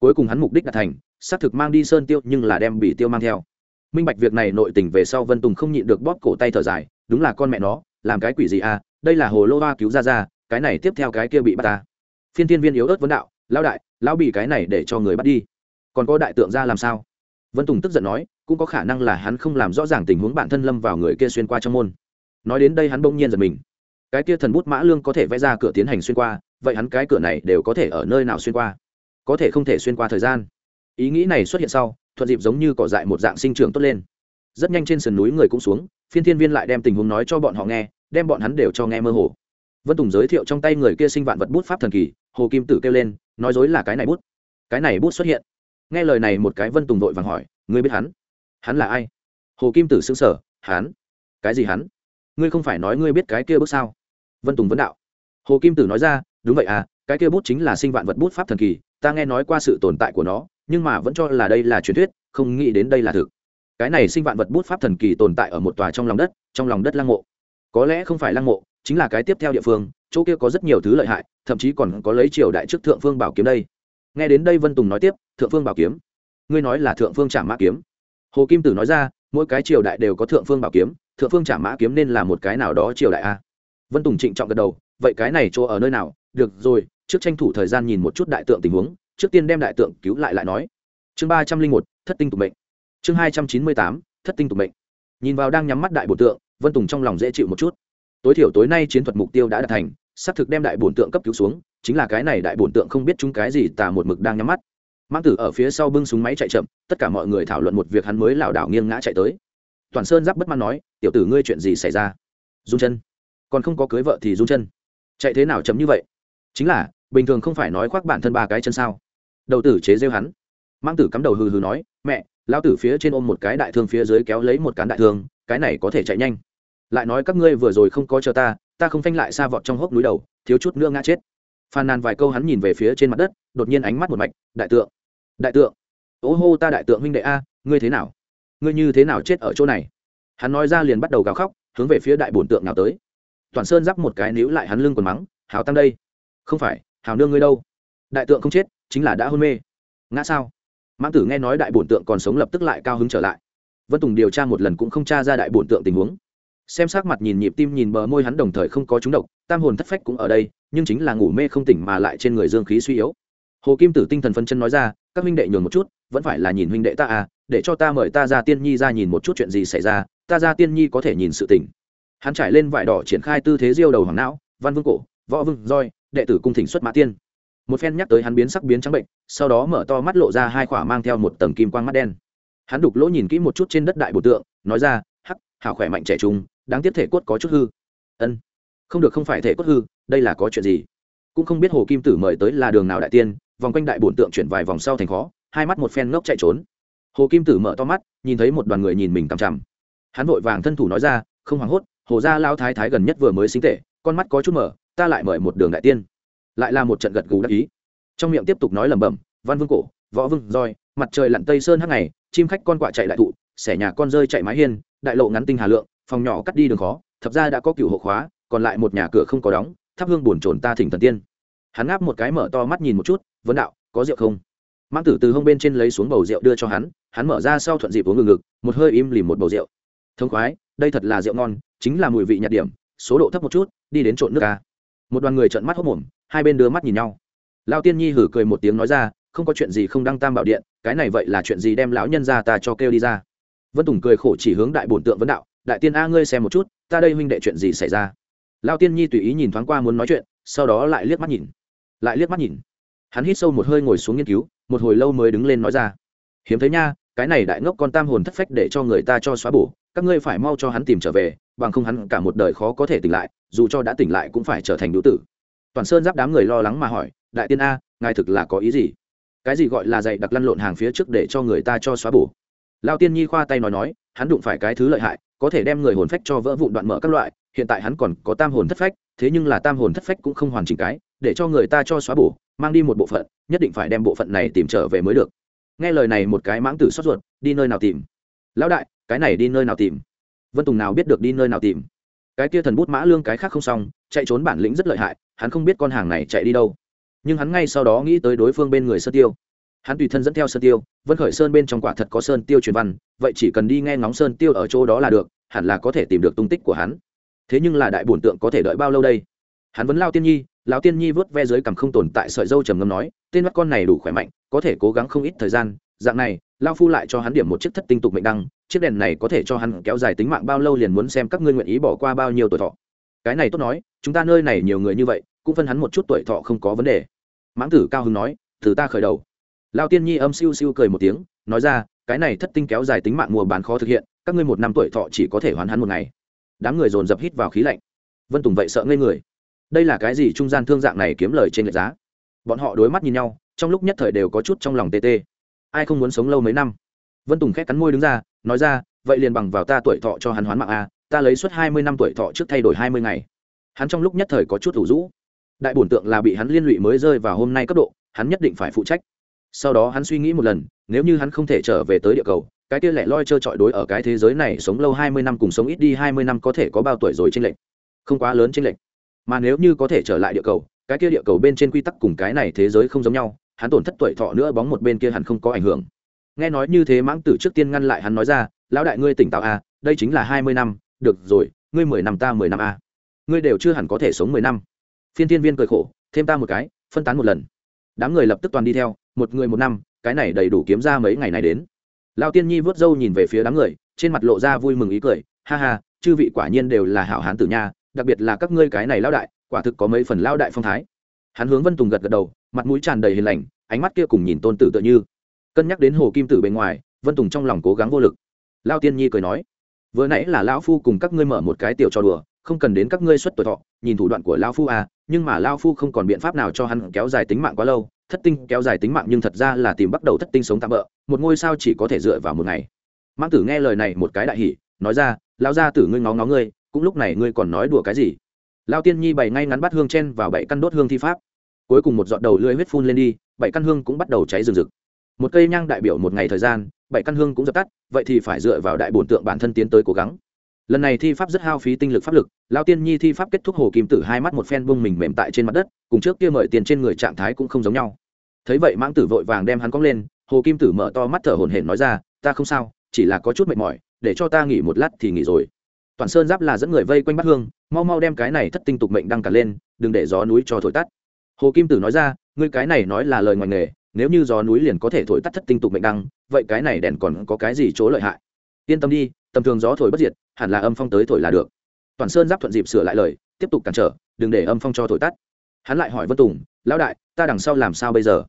Cuối cùng hắn mục đích đạt thành, xác thực mang đi sơn tiêu nhưng là đem bị tiêu mang theo. Minh bạch việc này nội tình về sau vân tùng không nhịn được bóp cổ tay thở dài, đúng là con mẹ nó làm cái quỷ gì à đây là hồ lô hoa cứu ra ra, cái này tiếp theo cái kia bị bắt ta. Phiên thiên viên yếu ớt vấn đạo, lão đại, lão bị cái này để cho người bắt đi. Còn có đại tượng ra làm sao? Vân tùng tức giận nói, cũng có khả năng là hắn không làm rõ ràng tình huống bản thân lâm vào người kia xuyên qua trong môn. Nói đến đây hắn bỗng nhiên giật mình. Cái kia thần bút mã lương có thể vẽ ra cửa tiến hành xuyên qua, vậy hắn cái cửa này đều có thể ở nơi nào xuyên qua? Có thể không thể xuyên qua thời gian. Ý nghĩ này xuất hiện sau, thuận dịp giống như cỏ dại một dạng sinh trưởng tốt lên. Rất nhanh trên sườn núi người cũng xuống phiên thiên viên lại đem tình huống nói cho bọn họ nghe, đem bọn hắn đều cho nghe mơ hồ. Vân tùng giới thiệu trong tay người kia sinh vạn vật bút pháp thần kỳ, hồ kim tử kêu lên, nói dối là cái này bút. Cái này bút xuất hiện. Nghe lời này một cái vân tùng vội vàng hỏi, ngươi biết hắn? Hắn là ai? Hồ kim tử xứng sở hắn? Cái gì hắn? Ngươi không phải nói ngươi biết cái kia bút sao? Vân tùng vấn đạo. Hồ kim tử nói ra, đúng vậy à cái kia bút chính là sinh vạn vật bút pháp thần kỳ, ta nghe nói qua sự tồn tại của nó, nhưng mà vẫn cho là đây là truyền thuyết, không nghĩ đến đây là thực cái này sinh vạn vật bút pháp thần kỳ tồn tại ở một tòa trong lòng đất, trong lòng đất lăng mộ. Có lẽ không phải lăng mộ, chính là cái tiếp theo địa phương, chỗ kia có rất nhiều thứ lợi hại, thậm chí còn có lấy triều đại trước thượng phương bảo kiếm đây. Nghe đến đây vân tùng nói tiếp, thượng phương bảo kiếm? Ngươi nói là thượng phương trả mã kiếm? Hồ kim tử nói ra, mỗi cái triều đại đều có thượng phương bảo kiếm, thượng phương trả mã kiếm nên là một cái nào đó triều đại a? Vân tùng trịnh trọng gật đầu, vậy cái này chỗ ở nơi nào? Được rồi, trước tranh thủ thời gian nhìn một chút đại tượng tình huống, trước tiên đem đại tượng cứu lại lại nói. Chương ba trăm linh một, thất tinh tục mệnh chương hai trăm chín mươi tám, thất tinh tục mệnh. Nhìn vào đang nhắm mắt đại bổ tượng, vân tùng trong lòng dễ chịu một chút. Tối thiểu tối nay chiến thuật mục tiêu đã đạt thành, xác thực đem đại bổn tượng cấp cứu xuống, chính là cái này đại bổn tượng không biết chúng cái gì tà một mực đang nhắm mắt. Mang tử ở phía sau bưng súng máy chạy chậm, tất cả mọi người thảo luận một việc hắn mới lảo đảo nghiêng ngã chạy tới. Toàn sơn giáp bất mãn nói, tiểu tử ngươi chuyện gì xảy ra? Run chân. Còn không có cưới vợ thì run chân. Chạy thế nào chấm như vậy? Chính là, bình thường không phải nói khoác bản thân ba cái chân sao? Đầu tử chế rêu hắn. Mang tử cắm đầu hừ hừ nói, mẹ lao tử phía trên ôm một cái đại thương phía dưới kéo lấy một cán đại thương, cái này có thể chạy nhanh. Lại nói các ngươi vừa rồi không có chờ ta ta không phanh lại xa vọt trong hốc núi đầu, thiếu chút nữa ngã chết. Phàn nàn vài câu hắn nhìn về phía trên mặt đất, đột nhiên ánh mắt một mạch, đại tượng đại tượng. Ố hô ta đại tượng huynh đệ a, ngươi thế nào? Ngươi như thế nào chết ở chỗ này? Hắn nói ra liền bắt đầu gào khóc, hướng về phía đại bổn tượng nào tới. Toàn sơn giáp một cái níu lại hắn lưng còn mắng, hào tăng đây. Không phải, hào nương ngươi đâu? Đại tượng không chết, chính là đã hôn mê. Ngã sao? Mãng tử nghe nói đại bổn tượng còn sống lập tức lại cao hứng trở lại. Vân tùng điều tra một lần cũng không tra ra đại bổn tượng tình huống. Xem sắc mặt nhìn nhịp tim nhìn bờ môi hắn đồng thời không có trúng độc, tam hồn thất phách cũng ở đây, nhưng chính là ngủ mê không tỉnh mà lại trên người dương khí suy yếu. Hồ kim tử tinh thần phân chân nói ra, các huynh đệ nhường một chút, vẫn phải là nhìn huynh đệ ta à để cho ta mời ta ra tiên nhi ra nhìn một chút chuyện gì xảy ra, ta ra tiên nhi có thể nhìn sự tỉnh hắn trải lên vải đỏ triển khai tư thế diêu đầu hoàng não, văn vương cổ, võ vương, roi, đệ tử cung thỉnh xuất mã tiên một phen nhắc tới hắn biến sắc biến trắng bệnh, sau đó mở to mắt lộ ra hai khỏa mang theo một tầng kim quang mắt đen. Hắn đục lỗ nhìn kỹ một chút trên đất đại bổ tượng, nói ra, hắc hào khỏe mạnh trẻ trung, đáng tiếc thể cốt có chút hư. Ân, không được không phải thể cốt hư, đây là có chuyện gì? Cũng không biết hồ kim tử mời tới là đường nào đại tiên, vòng quanh đại bổn tượng chuyển vài vòng sau thành khó, hai mắt một phen ngốc chạy trốn. Hồ kim tử mở to mắt, nhìn thấy một đoàn người nhìn mình cằm chằm. Hắn vội vàng thân thủ nói ra, không hoảng hốt, hồ gia lao thái thái gần nhất vừa mới sinh tệ, con mắt có chút mở, ta lại mời một đường đại tiên lại là một trận gật gù đắc ý. Trong miệng tiếp tục nói lẩm bẩm, văn vương cổ, võ vương roi, mặt trời lặn tây sơn hắc ngày, chim khách con quạ chạy lại thụ, xẻ nhà con rơi chạy mái hiên, đại lộ ngắn tinh hà lượng, phòng nhỏ cắt đi đường khó, thập ra đã có cựu hộ khóa, còn lại một nhà cửa không có đóng, thắp hương buồn trồn ta thỉnh thần tiên. Hắn ngáp một cái mở to mắt nhìn một chút vấn đạo, có rượu không? Mang tử từ hông bên trên lấy xuống bầu rượu đưa cho hắn hắn mở ra sau thuận dịp uống ngừng ngực, một hơi im lìm một bầu rượu. Thông khoái, đây thật là rượu ngon, chính là mùi vị nhạt điểm, số độ thấp một chút, đi đến trộn nước ca. Một đoàn người trợn mắt hốc mồm hai bên đưa mắt nhìn nhau. Lao tiên nhi hử cười một tiếng nói ra, không có chuyện gì không đăng tam bảo điện, cái này vậy là chuyện gì đem lão nhân ra ta cho kêu đi ra. Vân tùng cười khổ chỉ hướng đại bổn tượng vấn đạo, đại tiên a, ngươi xem một chút, ta đây huynh đệ chuyện gì xảy ra? Lao tiên nhi tùy ý nhìn thoáng qua muốn nói chuyện, sau đó lại liếc mắt nhìn, lại liếc mắt nhìn. Hắn hít sâu một hơi ngồi xuống nghiên cứu, một hồi lâu mới đứng lên nói ra, hiếm thấy nha, cái này đại ngốc con tam hồn thất phách để cho người ta cho xóa bổ, các ngươi phải mau cho hắn tìm trở về, bằng không hắn cả một đời khó có thể tỉnh lại, dù cho đã tỉnh lại cũng phải trở thành đũ tử toàn sơn giáp đám người lo lắng mà hỏi, đại tiên a, ngài thực là có ý gì? Cái gì gọi là dạy đặc lăn lộn hàng phía trước để cho người ta cho xóa bổ? Lao tiên nhi khoa tay nói nói, hắn đụng phải cái thứ lợi hại, có thể đem người hồn phách cho vỡ vụn đoạn mở các loại, hiện tại hắn còn có tam hồn thất phách, thế nhưng là tam hồn thất phách cũng không hoàn chỉnh cái, để cho người ta cho xóa bổ, mang đi một bộ phận, nhất định phải đem bộ phận này tìm trở về mới được. Nghe lời này một cái mãng tử xót ruột, đi nơi nào tìm? Lão đại, cái này đi nơi nào tìm? Vân tùng nào biết được đi nơi nào tìm? Cái kia thần bút mã lương cái khác không xong, chạy trốn bản lĩnh rất lợi hại hắn không biết con hàng này chạy đi đâu. Nhưng hắn ngay sau đó nghĩ tới đối phương bên người sơn tiêu. Hắn tùy thân dẫn theo sơn tiêu, vân khởi sơn bên trong quả thật có sơn tiêu truyền văn, vậy chỉ cần đi nghe ngóng sơn tiêu ở chỗ đó là được, hẳn là có thể tìm được tung tích của hắn. Thế nhưng là đại bổn tượng có thể đợi bao lâu đây? Hắn vẫn lao tiên nhi lão tiên nhi vớt ve dưới cằm không tồn tại sợi dâu trầm ngâm nói, tên mắt con này đủ khỏe mạnh, có thể cố gắng không ít thời gian, dạng này, lao phu lại cho hắn điểm một chiếc thất tinh tục mệnh đăng, chiếc đèn này có thể cho hắn kéo dài tính mạng bao lâu liền muốn xem các ngươi nguyện ý bỏ qua bao nhiêu tuổi thọ. Cái này tốt nói, chúng ta nơi này nhiều người như vậy cũng phân hắn một chút tuổi thọ không có vấn đề. Mãng tử cao hứng nói, từ ta khởi đầu. Lao tiên nhi âm siêu siêu cười một tiếng, nói ra, cái này thất tinh kéo dài tính mạng mùa bán khó thực hiện, các ngươi một năm tuổi thọ chỉ có thể hoán hắn một ngày. Đám người dồn dập hít vào khí lạnh. Vân tùng vậy sợ ngây người. Đây là cái gì trung gian thương dạng này kiếm lời trên lệch giá? Bọn họ đối mắt nhìn nhau, trong lúc nhất thời đều có chút trong lòng tê tê. Ai không muốn sống lâu mấy năm? Vân tùng khét cắn môi đứng ra, nói ra, vậy liền bằng vào ta tuổi thọ cho hắn hoán mạng a, ta lấy suốt hai mươi năm tuổi thọ trước thay đổi hai mươi ngày. Hắn trong lúc nhất thời có chút thủ rũ đại bổn tượng là bị hắn liên lụy mới rơi vào hôm nay cấp độ, hắn nhất định phải phụ trách. Sau đó hắn suy nghĩ một lần, nếu như hắn không thể trở về tới địa cầu, cái kia lẻ loi trơ trọi đối ở cái thế giới này sống lâu hai mươi năm cùng sống ít đi hai mươi năm có thể có bao tuổi rồi trên lệnh không quá lớn trên lệnh mà nếu như có thể trở lại địa cầu, cái kia địa cầu bên trên quy tắc cùng cái này thế giới không giống nhau, hắn tổn thất tuổi thọ nữa bóng một bên kia hẳn không có ảnh hưởng. Nghe nói như thế mãng tử trước tiên ngăn lại hắn nói ra, lão đại ngươi tỉnh táo à đây chính là hai mươi năm, được rồi, ngươi mười năm ta mười năm à. Ngươi đều chưa hẳn có thể sống mười năm phiên thiên viên cười khổ, thêm ta một cái, phân tán một lần. Đám người lập tức toàn đi theo, một người một năm, cái này đầy đủ kiếm ra mấy ngày này đến. Lao tiên nhi vớt râu nhìn về phía đám người, trên mặt lộ ra vui mừng ý cười, ha ha, chư vị quả nhiên đều là hảo hán tử nha, đặc biệt là các ngươi cái này lao đại, quả thực có mấy phần lao đại phong thái. Hắn hướng vân tùng gật gật đầu, mặt mũi tràn đầy hiền lành, ánh mắt kia cùng nhìn tôn tử tựa như. Cân nhắc đến hồ kim tử bên ngoài, vân tùng trong lòng cố gắng vô lực. Lao tiên nhi cười nói, vừa nãy là lão phu cùng các ngươi mở một cái tiểu trò đùa không cần đến các ngươi xuất tuổi thọ, nhìn thủ đoạn của lao phu à nhưng mà lao phu không còn biện pháp nào cho hắn kéo dài tính mạng quá lâu, thất tinh kéo dài tính mạng nhưng thật ra là tìm bắt đầu thất tinh sống tạm bỡ một ngôi sao chỉ có thể dựa vào một ngày. Mãng tử nghe lời này một cái đại hỉ, nói ra lao ra tử ngươi ngó ngó ngươi, cũng lúc này ngươi còn nói đùa cái gì? Lao tiên nhi bày ngay ngắn bắt hương chen vào bảy căn đốt hương thi pháp. Cuối cùng một giọt đầu lưỡi huyết phun lên đi, bảy căn hương cũng bắt đầu cháy rừng rực. Một cây nhang đại biểu một ngày thời gian, bảy căn hương cũng dập tắt, vậy thì phải dựa vào đại bổn tượng bản thân tiến tới cố gắng lần này thi pháp rất hao phí tinh lực pháp lực, lao tiên nhi thi pháp kết thúc hồ kim tử hai mắt một phen bung mình mềm tại trên mặt đất, cùng trước kia mời tiền trên người trạng thái cũng không giống nhau. Thấy vậy mãng tử vội vàng đem hắn cong lên, hồ kim tử mở to mắt thở hổn hển nói ra, ta không sao, chỉ là có chút mệt mỏi, để cho ta nghỉ một lát thì nghỉ rồi. Toàn sơn giáp là dẫn người vây quanh bắt hương, mau mau đem cái này thất tinh tục mệnh đăng cả lên, đừng để gió núi cho thổi tắt. Hồ kim tử nói ra, ngươi cái này nói là lời ngoài nghề, nếu như gió núi liền có thể thổi tắt thất tinh tục mệnh đăng, vậy cái này đèn còn có cái gì chỗ lợi hại? Yên tâm đi tầm thường gió thổi bất diệt, hẳn là âm phong tới thổi là được. Toàn sơn giáp thuận dịp sửa lại lời, tiếp tục cản trở, đừng để âm phong cho thổi tắt. Hắn lại hỏi vân tùng, lão đại, ta đằng sau làm sao bây giờ?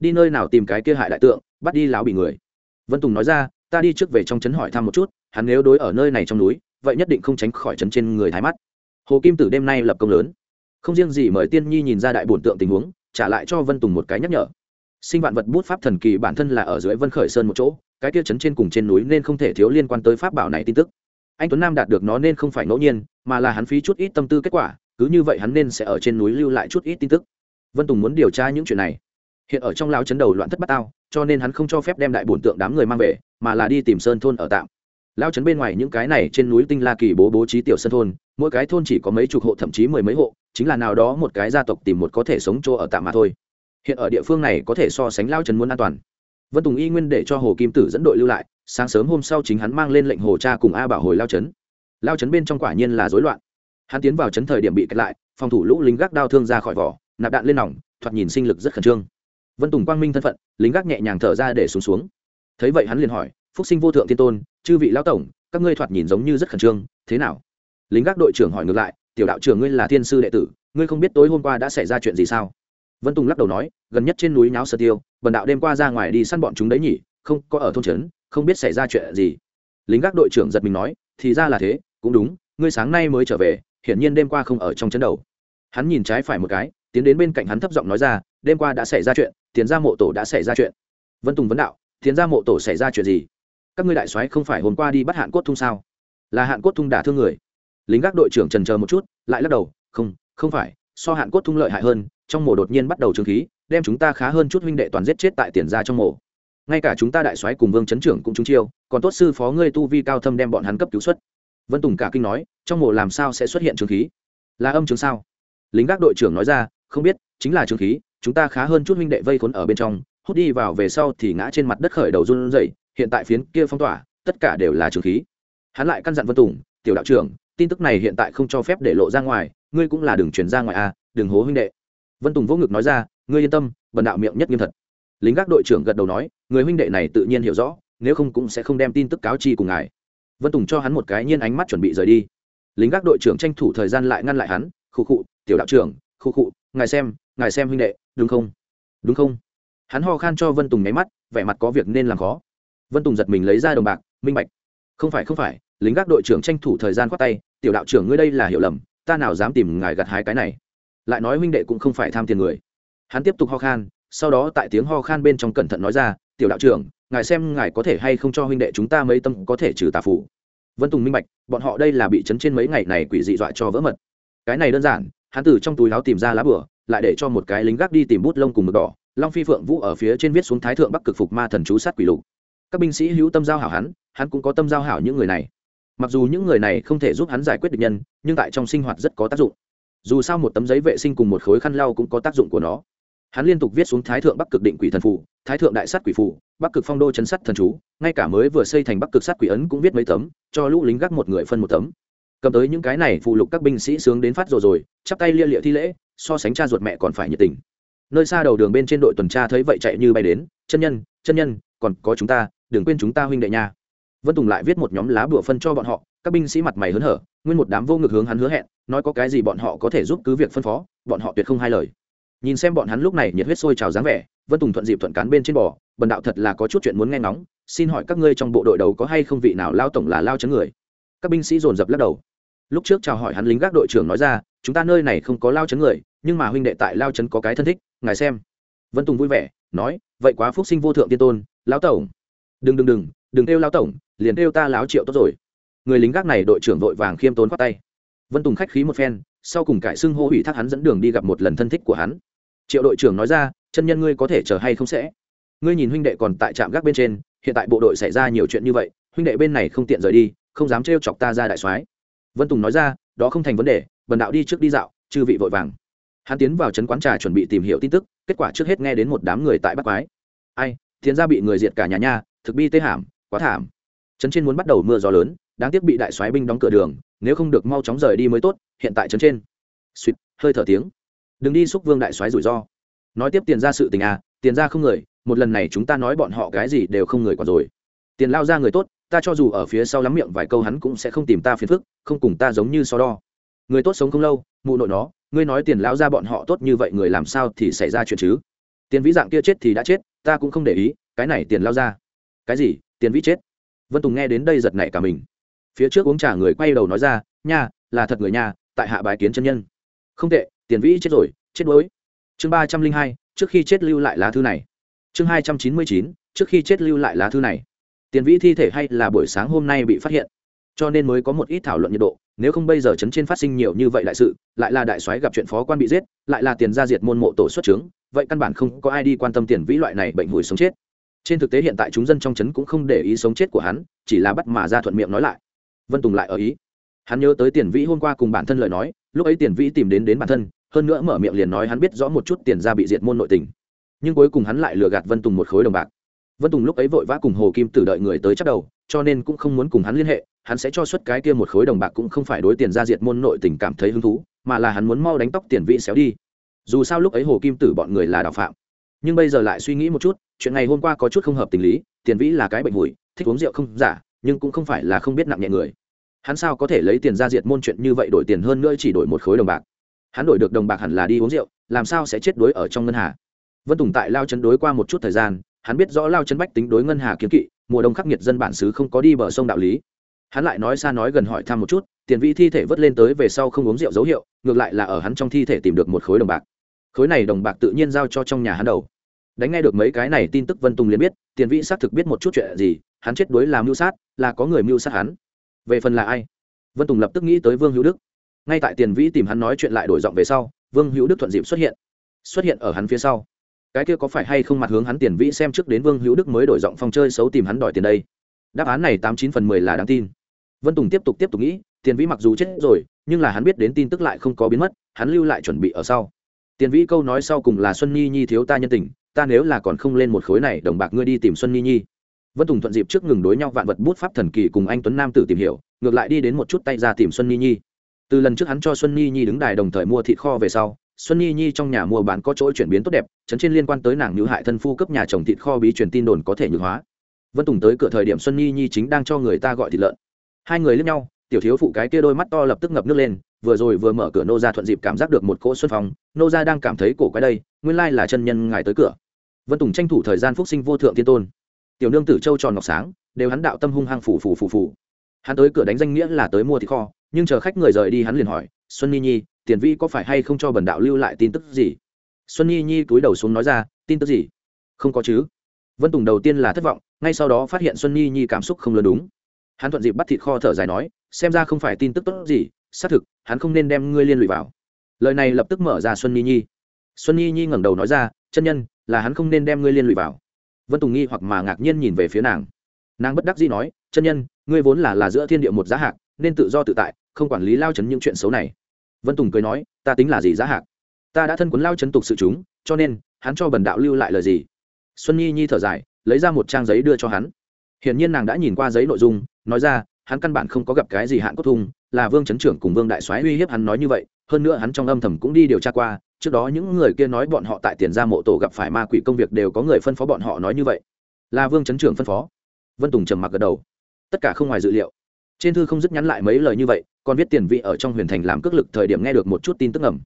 Đi nơi nào tìm cái kia hại đại tượng, bắt đi lão bị người? Vân tùng nói ra, ta đi trước về trong trấn hỏi thăm một chút, hắn nếu đối ở nơi này trong núi, vậy nhất định không tránh khỏi trấn trên người thái mắt. Hồ kim tử đêm nay lập công lớn. Không riêng gì mời tiên nhi nhìn ra đại bổn tượng tình huống, trả lại cho vân tùng một cái nhắc nhở. Sinh vạn vật bút pháp thần kỳ bản thân là ở dưới vân khởi sơn một chỗ cái kia trấn trên cùng trên núi nên không thể thiếu liên quan tới pháp bảo này tin tức. Anh tuấn nam đạt được nó nên không phải ngẫu nhiên, mà là hắn phí chút ít tâm tư kết quả, cứ như vậy hắn nên sẽ ở trên núi lưu lại chút ít tin tức. Vân tùng muốn điều tra những chuyện này. Hiện ở trong lao chấn đầu loạn thất bát tao, cho nên hắn không cho phép đem đại bổn tượng đám người mang về, mà là đi tìm sơn thôn ở tạm. Lao chấn bên ngoài những cái này trên núi tinh la kỳ bố bố trí tiểu sơn thôn, mỗi cái thôn chỉ có mấy chục hộ thậm chí mười mấy hộ, chính là nào đó một cái gia tộc tìm một có thể sống chỗ ở tạm mà thôi. Hiện ở địa phương này có thể so sánh lao trấn muốn an toàn vân tùng y nguyên để cho hồ kim tử dẫn đội lưu lại, sáng sớm hôm sau chính hắn mang lên lệnh hồ cha cùng a bảo hồi lao trấn. Lao trấn bên trong quả nhiên là rối loạn. Hắn tiến vào trấn thời điểm bị kẹt lại, phòng thủ lũ lính gác đao thương ra khỏi vỏ, nạp đạn lên nòng, thoạt nhìn sinh lực rất khẩn trương. Vân tùng quang minh thân phận, lính gác nhẹ nhàng thở ra để xuống xuống. Thấy vậy hắn liền hỏi, phúc sinh vô thượng thiên tôn, chư vị lão tổng, các ngươi thoạt nhìn giống như rất khẩn trương, thế nào? Lính gác đội trưởng hỏi ngược lại, tiểu đạo trưởng ngươi là thiên sư đệ tử, ngươi không biết tối hôm qua đã xảy ra chuyện gì sao? Vân tùng lắc đầu nói, gần nhất trên núi nháo sơ tiêu Vân đạo đêm qua ra ngoài đi săn bọn chúng đấy nhỉ, không, có ở thôn trấn, không biết xảy ra chuyện gì. Lính gác đội trưởng giật mình nói, thì ra là thế, cũng đúng, ngươi sáng nay mới trở về, hiển nhiên đêm qua không ở trong trấn đầu. Hắn nhìn trái phải một cái, tiến đến bên cạnh hắn thấp giọng nói ra, đêm qua đã xảy ra chuyện tiến ra mộ tổ đã xảy ra chuyện. Vân tùng vấn đạo tiến ra mộ tổ xảy ra chuyện gì? Các ngươi đại soái không phải hôm qua đi bắt hạn cốt thung sao? Là hạn cốt thung đả thương người. Lính gác đội trưởng trần chờ một chút, lại lắc đầu, không không phải, so hạn cốt thung lợi hại hơn trong mộ đột nhiên bắt đầu trường khí đem chúng ta khá hơn chút huynh đệ toàn giết chết tại tiền ra trong mộ ngay cả chúng ta đại soái cùng vương chấn trưởng cũng trúng chiêu còn tốt sư phó ngươi tu vi cao thâm đem bọn hắn cấp cứu xuất. Vân tùng cả kinh nói trong mộ làm sao sẽ xuất hiện trường khí? Là âm chứng sao? Lính gác đội trưởng nói ra không biết chính là trường khí chúng ta khá hơn chút huynh đệ vây khốn ở bên trong hút đi vào về sau thì ngã trên mặt đất khởi đầu run rẩy hiện tại phiến kia phong tỏa tất cả đều là trường khí. Hắn lại căn dặn vân tùng tiểu đạo trưởng tin tức này hiện tại không cho phép để lộ ra ngoài ngươi cũng là đừng chuyển ra ngoài a à, đừng hố huynh đệ vân tùng vỗ ngực nói ra, ngươi yên tâm, bần đạo miệng nhất nghiêm thật. Lính gác đội trưởng gật đầu nói, người huynh đệ này tự nhiên hiểu rõ, nếu không cũng sẽ không đem tin tức cáo chi cùng ngài. Vân tùng cho hắn một cái nhiên ánh mắt chuẩn bị rời đi. Lính gác đội trưởng tranh thủ thời gian lại ngăn lại hắn khu khụ, tiểu đạo trưởng khu khụ, ngài xem ngài xem huynh đệ, đúng không? Đúng không? Hắn ho khan cho vân tùng nháy mắt, vẻ mặt có việc nên làm khó. Vân tùng giật mình lấy ra đồng bạc, minh bạch. Không phải không phải. Lính gác đội trưởng tranh thủ thời gian khoát tay, tiểu đạo trưởng ngươi đây là hiểu lầm, ta nào dám tìm ngài gặt hái cái này lại nói huynh đệ cũng không phải tham tiền người. Hắn tiếp tục ho khan, sau đó tại tiếng ho khan bên trong cẩn thận nói ra, tiểu đạo trưởng, ngài xem ngài có thể hay không cho huynh đệ chúng ta mấy tâm có thể trừ tà phủ vân tùng minh bạch, bọn họ đây là bị chấn trên mấy ngày này quỷ dị dọa cho vỡ mật. Cái này đơn giản, hắn từ trong túi láo tìm ra lá bửa lại để cho một cái lính gác đi tìm bút lông cùng mực đỏ, long phi phượng vũ ở phía trên viết xuống thái thượng bắc cực phục ma thần chú sát quỷ lục. Các binh sĩ hữu tâm giao hảo hắn hắn cũng có tâm giao hảo những người này. Mặc dù những người này không thể giúp hắn giải quyết được nhân, nhưng tại trong sinh hoạt rất có tác dụng dù sao một tấm giấy vệ sinh cùng một khối khăn lau cũng có tác dụng của nó. Hắn liên tục viết xuống thái thượng bắc cực định quỷ thần phủ thái thượng đại sát quỷ phủ bắc cực phong đô chấn sắt thần chú, ngay cả mới vừa xây thành bắc cực sát quỷ ấn cũng viết mấy tấm, cho lũ lính gác một người phân một tấm. Cầm tới những cái này phụ lục các binh sĩ sướng đến phát rồi rồi, chắp tay lia lịa thi lễ, so sánh cha ruột mẹ còn phải nhiệt tình. Nơi xa đầu đường bên trên đội tuần tra thấy vậy chạy như bay đến, chân nhân chân nhân, còn có chúng ta, đừng quên chúng ta huynh đệ nha. Vân tùng lại viết một nhóm lá bửa phân cho bọn họ các binh sĩ mặt mày hớn hở, nguyên một đám vô ngực hướng hắn hứa hẹn, nói có cái gì bọn họ có thể giúp cứ việc phân phó, bọn họ tuyệt không hai lời. Nhìn xem bọn hắn lúc này nhiệt huyết sôi trào dáng vẻ, vân tùng thuận dịp thuận cán bên trên bò, bần đạo thật là có chút chuyện muốn nghe ngóng, xin hỏi các ngươi trong bộ đội đầu có hay không vị nào lao tổng là lao chấn người? Các binh sĩ dồn dập lắc đầu. Lúc trước chào hỏi hắn lính gác đội trưởng nói ra, chúng ta nơi này không có lao chấn người, nhưng mà huynh đệ tại lao chấn có cái thân thích, ngài xem. Vân tùng vui vẻ, nói, vậy quá phúc sinh vô thượng tiên tôn lão tổng. Đừng đừng đừng đừng kêu lao tổng, liền kêu ta láo triệu tốt rồi người lính gác này đội trưởng vội vàng khiêm tốn khoát tay. Vân tùng khách khí một phen, sau cùng cải xưng hô ủy thác hắn dẫn đường đi gặp một lần thân thích của hắn. Triệu đội trưởng nói ra, chân nhân ngươi có thể chờ hay không sẽ? Ngươi nhìn huynh đệ còn tại trạm gác bên trên, hiện tại bộ đội xảy ra nhiều chuyện như vậy, huynh đệ bên này không tiện rời đi, không dám trêu chọc ta ra đại soái. Vân tùng nói ra, đó không thành vấn đề, bần đạo đi trước đi dạo, chư vị vội vàng. Hắn tiến vào trấn quán trà chuẩn bị tìm hiểu tin tức, kết quả trước hết nghe đến một đám người tại bắt quái. Ai thiến ra bị người diệt cả nhà nha, thực bi tê hàm quá thảm. Trấn trên muốn bắt đầu mưa gió lớn đáng tiếc bị đại soái binh đóng cửa đường, nếu không được mau chóng rời đi mới tốt, hiện tại trấn trên. Suýt, hơi thở tiếng. Đừng đi xúc vương đại soái rủi ro. Nói tiếp tiền ra sự tình à tiền ra không người, một lần này chúng ta nói bọn họ cái gì đều không người còn rồi. Tiền lao ra người tốt, ta cho dù ở phía sau lắm miệng vài câu hắn cũng sẽ không tìm ta phiền phức, không cùng ta giống như so đo. Người tốt sống không lâu, mụ nội nó, ngươi nói tiền lao ra bọn họ tốt như vậy người làm sao thì xảy ra chuyện chứ? Tiền vĩ dạng kia chết thì đã chết, ta cũng không để ý, cái này tiền lao ra. Cái gì, tiền vĩ chết? Vân tùng nghe đến đây giật nảy cả mình phía trước uống trà người quay đầu nói ra, nha, là thật người nha, tại hạ bài kiến chân nhân. Không tệ, tiền vĩ chết rồi, chết đuối. Chương ba trăm linh hai, trước khi chết lưu lại lá thư này. Chương hai trăm chín mươi chín, trước khi chết lưu lại lá thư này. Tiền vĩ thi thể hay là buổi sáng hôm nay bị phát hiện? Cho nên mới có một ít thảo luận nhiệt độ, nếu không bây giờ chấn trên phát sinh nhiều như vậy đại sự, lại là đại soái gặp chuyện phó quan bị giết, lại là tiền gia diệt môn mộ tổ xuất trướng vậy căn bản không có ai đi quan tâm tiền vĩ loại này bệnh hủi sống chết. Trên thực tế hiện tại chúng dân trong chấn cũng không để ý sống chết của hắn, chỉ là bắt mà ra thuận miệng nói lại vân tùng lại ở ý. Hắn nhớ tới tiền vĩ hôm qua cùng bản thân lời nói, lúc ấy tiền vĩ tìm đến đến bản thân, hơn nữa mở miệng liền nói hắn biết rõ một chút tiền ra bị diệt môn nội tình. Nhưng cuối cùng hắn lại lừa gạt vân tùng một khối đồng bạc. Vân tùng lúc ấy vội vã cùng hồ kim tử đợi người tới chắc đầu, cho nên cũng không muốn cùng hắn liên hệ, hắn sẽ cho suất cái kia một khối đồng bạc cũng không phải đối tiền ra diệt môn nội tình cảm thấy hứng thú, mà là hắn muốn mau đánh tóc tiền vĩ xéo đi. Dù sao lúc ấy hồ kim tử bọn người là đạo phạm. Nhưng bây giờ lại suy nghĩ một chút, chuyện ngày hôm qua có chút không hợp tình lý, tiền vĩ là cái bệnh mùi thích uống rượu không giả, nhưng cũng không phải là không biết nặng nhẹ người hắn sao có thể lấy tiền ra diệt môn chuyện như vậy đổi tiền hơn nữa chỉ đổi một khối đồng bạc? Hắn đổi được đồng bạc hẳn là đi uống rượu, làm sao sẽ chết đối ở trong ngân hà? Vân tùng tại lao chấn đối qua một chút thời gian, hắn biết rõ lao chấn bách tính đối ngân hà kiếm kỵ, mùa đông khắc nghiệt dân bản xứ không có đi bờ sông đạo lý. Hắn lại nói xa nói gần hỏi thăm một chút, tiền vĩ thi thể vớt lên tới về sau không uống rượu dấu hiệu, ngược lại là ở hắn trong thi thể tìm được một khối đồng bạc. Khối này đồng bạc tự nhiên giao cho trong nhà hắn đầu. Đánh nghe được mấy cái này tin tức vân tùng liền biết, tiền vĩ xác thực biết một chút chuyện gì, hắn chết đối làm mưu sát, là có người mưu sát hắn về phần là ai? Vân tùng lập tức nghĩ tới vương hữu đức. Ngay tại tiền vĩ tìm hắn nói chuyện lại đổi giọng về sau, vương hữu đức thuận dịp xuất hiện. Xuất hiện ở hắn phía sau. Cái kia có phải hay không mặt hướng hắn tiền vĩ xem trước đến vương hữu đức mới đổi giọng phong chơi xấu tìm hắn đòi tiền đây? Đáp án này tám chín phần mười là đáng tin. Vân tùng tiếp tục tiếp tục nghĩ, tiền vĩ mặc dù chết rồi, nhưng là hắn biết đến tin tức lại không có biến mất, hắn lưu lại chuẩn bị ở sau. Tiền vĩ câu nói sau cùng là xuân nhi nhi thiếu ta nhân tình, ta nếu là còn không lên một khối này, đồng bạc ngươi đi tìm xuân nhi nhi vân tùng thuận dịp trước ngừng đối nhau vạn vật bút pháp thần kỳ cùng anh tuấn nam tử tìm hiểu, ngược lại đi đến một chút tay ra tìm xuân nhi nhi. Từ lần trước hắn cho xuân nhi nhi đứng đài đồng thời mua thịt kho về sau, xuân nhi nhi trong nhà mua bán có chỗ chuyển biến tốt đẹp, chấn trên liên quan tới nàng nhữ hại thân phu cấp nhà chồng thịt kho bí truyền tin đồn có thể nhược hóa. Vân tùng tới cửa thời điểm xuân nhi nhi chính đang cho người ta gọi thịt lợn. Hai người lướt nhau, tiểu thiếu phụ cái kia đôi mắt to lập tức ngập nước lên, vừa rồi vừa mở cửa nô ra thuận dịp cảm giác được một cỗ xuân phong, nô ra đang cảm thấy cổ quái đây, nguyên lai là chân nhân ngài tới cửa. Vân tùng tranh thủ thời gian phúc sinh vô thượng thiên tôn tiểu nương tử châu tròn ngọc sáng, đều hắn đạo tâm hung hăng phủ phủ phủ phủ hắn tới cửa đánh danh nghĩa là tới mua thịt kho, nhưng chờ khách người rời đi hắn liền hỏi, xuân nhi nhi, tiền vi có phải hay không cho bần đạo lưu lại tin tức gì? Xuân nhi nhi cúi đầu xuống nói ra, tin tức gì? Không có chứ. Vân tùng đầu tiên là thất vọng, ngay sau đó phát hiện xuân nhi nhi cảm xúc không lớn đúng. Hắn thuận dịp bắt thịt kho thở dài nói, xem ra không phải tin tức tốt gì, xác thực, hắn không nên đem ngươi liên lụy vào. Lời này lập tức mở ra xuân nhi nhi. Xuân nhi nhi ngẩng đầu nói ra, chân nhân, là hắn không nên đem ngươi liên lụy vào vân tùng nghi hoặc mà ngạc nhiên nhìn về phía nàng. Nàng bất đắc dĩ nói, chân nhân, ngươi vốn là là giữa thiên địa một giá hạc, nên tự do tự tại, không quản lý lao chấn những chuyện xấu này. Vân tùng cười nói, ta tính là gì giá hạc? Ta đã thân quấn lao chấn tục sự chúng, cho nên, hắn cho bần đạo lưu lại lời gì? Xuân nhi nhi thở dài, lấy ra một trang giấy đưa cho hắn. Hiển nhiên nàng đã nhìn qua giấy nội dung, nói ra, hắn căn bản không có gặp cái gì hạn cốt thung là vương chấn trưởng cùng vương đại soái uy hiếp hắn nói như vậy, hơn nữa hắn trong âm thầm cũng đi điều tra qua trước đó những người kia nói bọn họ tại tiền gia mộ tổ gặp phải ma quỷ công việc đều có người phân phó bọn họ nói như vậy. Là vương chấn trưởng phân phó. Vân tùng trầm mặc gật đầu. Tất cả không ngoài dự liệu. Trên thư không dứt nhắn lại mấy lời như vậy, còn viết tiền vị ở trong huyền thành làm cước lực thời điểm nghe được một chút tin tức ngầm.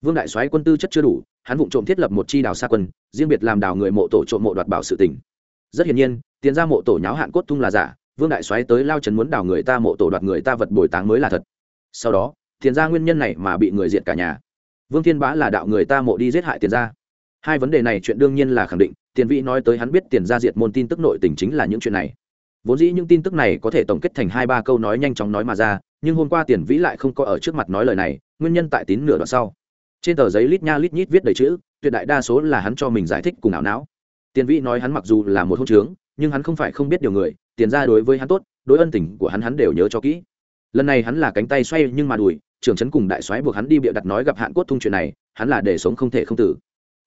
Vương đại soái quân tư chất chưa đủ, hắn vụng trộm thiết lập một chi đào xa quân, riêng biệt làm đào người mộ tổ trộm mộ đoạt bảo sự tình. Rất hiển nhiên, tiền ra mộ tổ nháo hạn cốt tung là giả, vương đại soái tới lao trấn muốn đào người ta mộ tổ đoạt người ta vật bồi táng mới là thật. Sau đó, tiền ra nguyên nhân này mà bị người diệt cả nhà vương thiên bá là đạo người ta mộ đi giết hại tiền ra hai vấn đề này chuyện đương nhiên là khẳng định, tiền Vĩ nói tới hắn biết tiền ra diệt môn tin tức nội tình chính là những chuyện này. Vốn dĩ những tin tức này có thể tổng kết thành hai ba câu nói nhanh chóng nói mà ra, nhưng hôm qua tiền vĩ lại không có ở trước mặt nói lời này, nguyên nhân tại tín nửa đoạn sau. Trên tờ giấy lít nha lít nhít viết đầy chữ, tuyệt đại đa số là hắn cho mình giải thích cùng ảo não. Tiền vĩ nói hắn mặc dù là một hôn trướng, nhưng hắn không phải không biết điều người, tiền ra đối với hắn tốt, đối ân tình của hắn hắn đều nhớ cho kỹ lần này hắn là cánh tay xoay nhưng mà đùi, trưởng trấn cùng đại soái buộc hắn đi bịa đặt nói gặp hạn cốt thung chuyện này, hắn là để sống không thể không tử.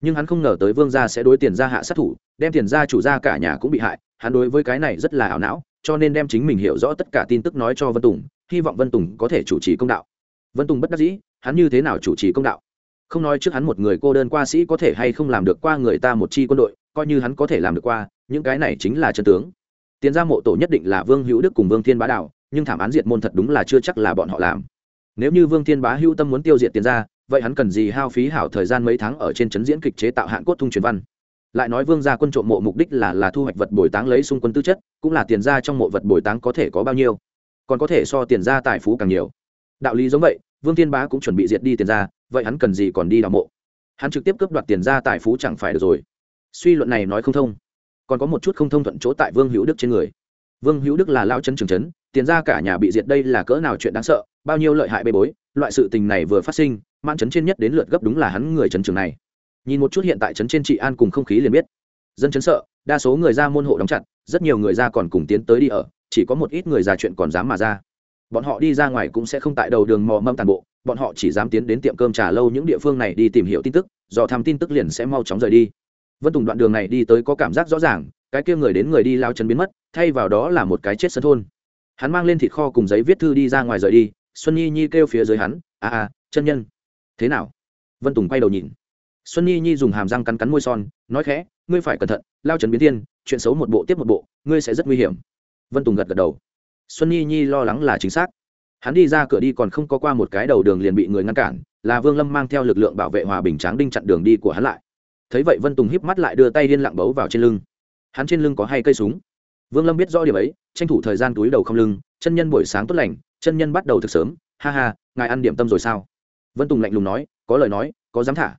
Nhưng hắn không ngờ tới vương gia sẽ đối tiền gia hạ sát thủ, đem tiền gia chủ gia cả nhà cũng bị hại, hắn đối với cái này rất là ảo não, cho nên đem chính mình hiểu rõ tất cả tin tức nói cho vân tùng, hy vọng vân tùng có thể chủ trì công đạo. Vân tùng bất đắc dĩ, hắn như thế nào chủ trì công đạo? Không nói trước hắn một người cô đơn qua sĩ có thể hay không làm được qua người ta một chi quân đội, coi như hắn có thể làm được qua, những cái này chính là chân tướng. Tiền gia mộ tổ nhất định là vương hữu đức cùng vương thiên bá đạo nhưng thảm án diệt môn thật đúng là chưa chắc là bọn họ làm. Nếu như vương thiên bá hữu tâm muốn tiêu diệt tiền gia, vậy hắn cần gì hao phí hảo thời gian mấy tháng ở trên chấn diễn kịch chế tạo hạn cốt thung truyền văn? Lại nói vương gia quân trộm mộ mục đích là là thu hoạch vật bồi táng lấy xung quân tư chất, cũng là tiền ra trong mộ vật bồi táng có thể có bao nhiêu? Còn có thể so tiền ra tài phú càng nhiều. Đạo lý giống vậy, vương thiên bá cũng chuẩn bị diệt đi tiền ra vậy hắn cần gì còn đi đào mộ? Hắn trực tiếp cướp đoạt tiền ra tài phú chẳng phải được rồi. Suy luận này nói không thông. Còn có một chút không thông thuận chỗ tại vương hữu đức trên người. Vương hữu đức là lao chân trường chấn tiền ra cả nhà bị diệt đây là cỡ nào chuyện đáng sợ, bao nhiêu lợi hại bê bối, loại sự tình này vừa phát sinh, mãn chấn trên nhất đến lượt gấp đúng là hắn người chấn trường này. Nhìn một chút hiện tại chấn trên trị an cùng không khí liền biết. Dân chấn sợ, đa số người ra môn hộ đóng chặt, rất nhiều người ra còn cùng tiến tới đi ở, chỉ có một ít người già chuyện còn dám mà ra. Bọn họ đi ra ngoài cũng sẽ không tại đầu đường mò mâm tàn bộ, bọn họ chỉ dám tiến đến tiệm cơm trà lâu những địa phương này đi tìm hiểu tin tức do tham tin tức liền sẽ mau chóng rời đi. Vân tùng đoạn đường này đi tới có cảm giác rõ ràng, cái kia người đến người đi lao chân biến mất, thay vào đó là một cái chết sân thôn hắn mang lên thịt kho cùng giấy viết thư đi ra ngoài rời đi, xuân nhi nhi kêu phía dưới hắn à à chân nhân. Thế nào? Vân tùng quay đầu nhìn. Xuân nhi nhi dùng hàm răng cắn cắn môi son, nói khẽ, ngươi phải cẩn thận, lao trần biến thiên, chuyện xấu một bộ tiếp một bộ, ngươi sẽ rất nguy hiểm. Vân tùng gật gật đầu. Xuân nhi nhi lo lắng là chính xác. Hắn đi ra cửa đi còn không có qua một cái đầu đường liền bị người ngăn cản, là vương lâm mang theo lực lượng bảo vệ hòa bình tráng đinh chặn đường đi của hắn lại. Thấy vậy vân tùng híp mắt lại đưa tay điên lặng bấu vào trên lưng. Hắn trên lưng có hai cây súng? Vương lâm biết rõ điểm ấy, tranh thủ thời gian túi đầu không lưng, chân nhân buổi sáng tốt lành, chân nhân bắt đầu thực sớm, ha ha, ngài ăn điểm tâm rồi sao? Vân tùng lạnh lùng nói, có lời nói, có dám thả.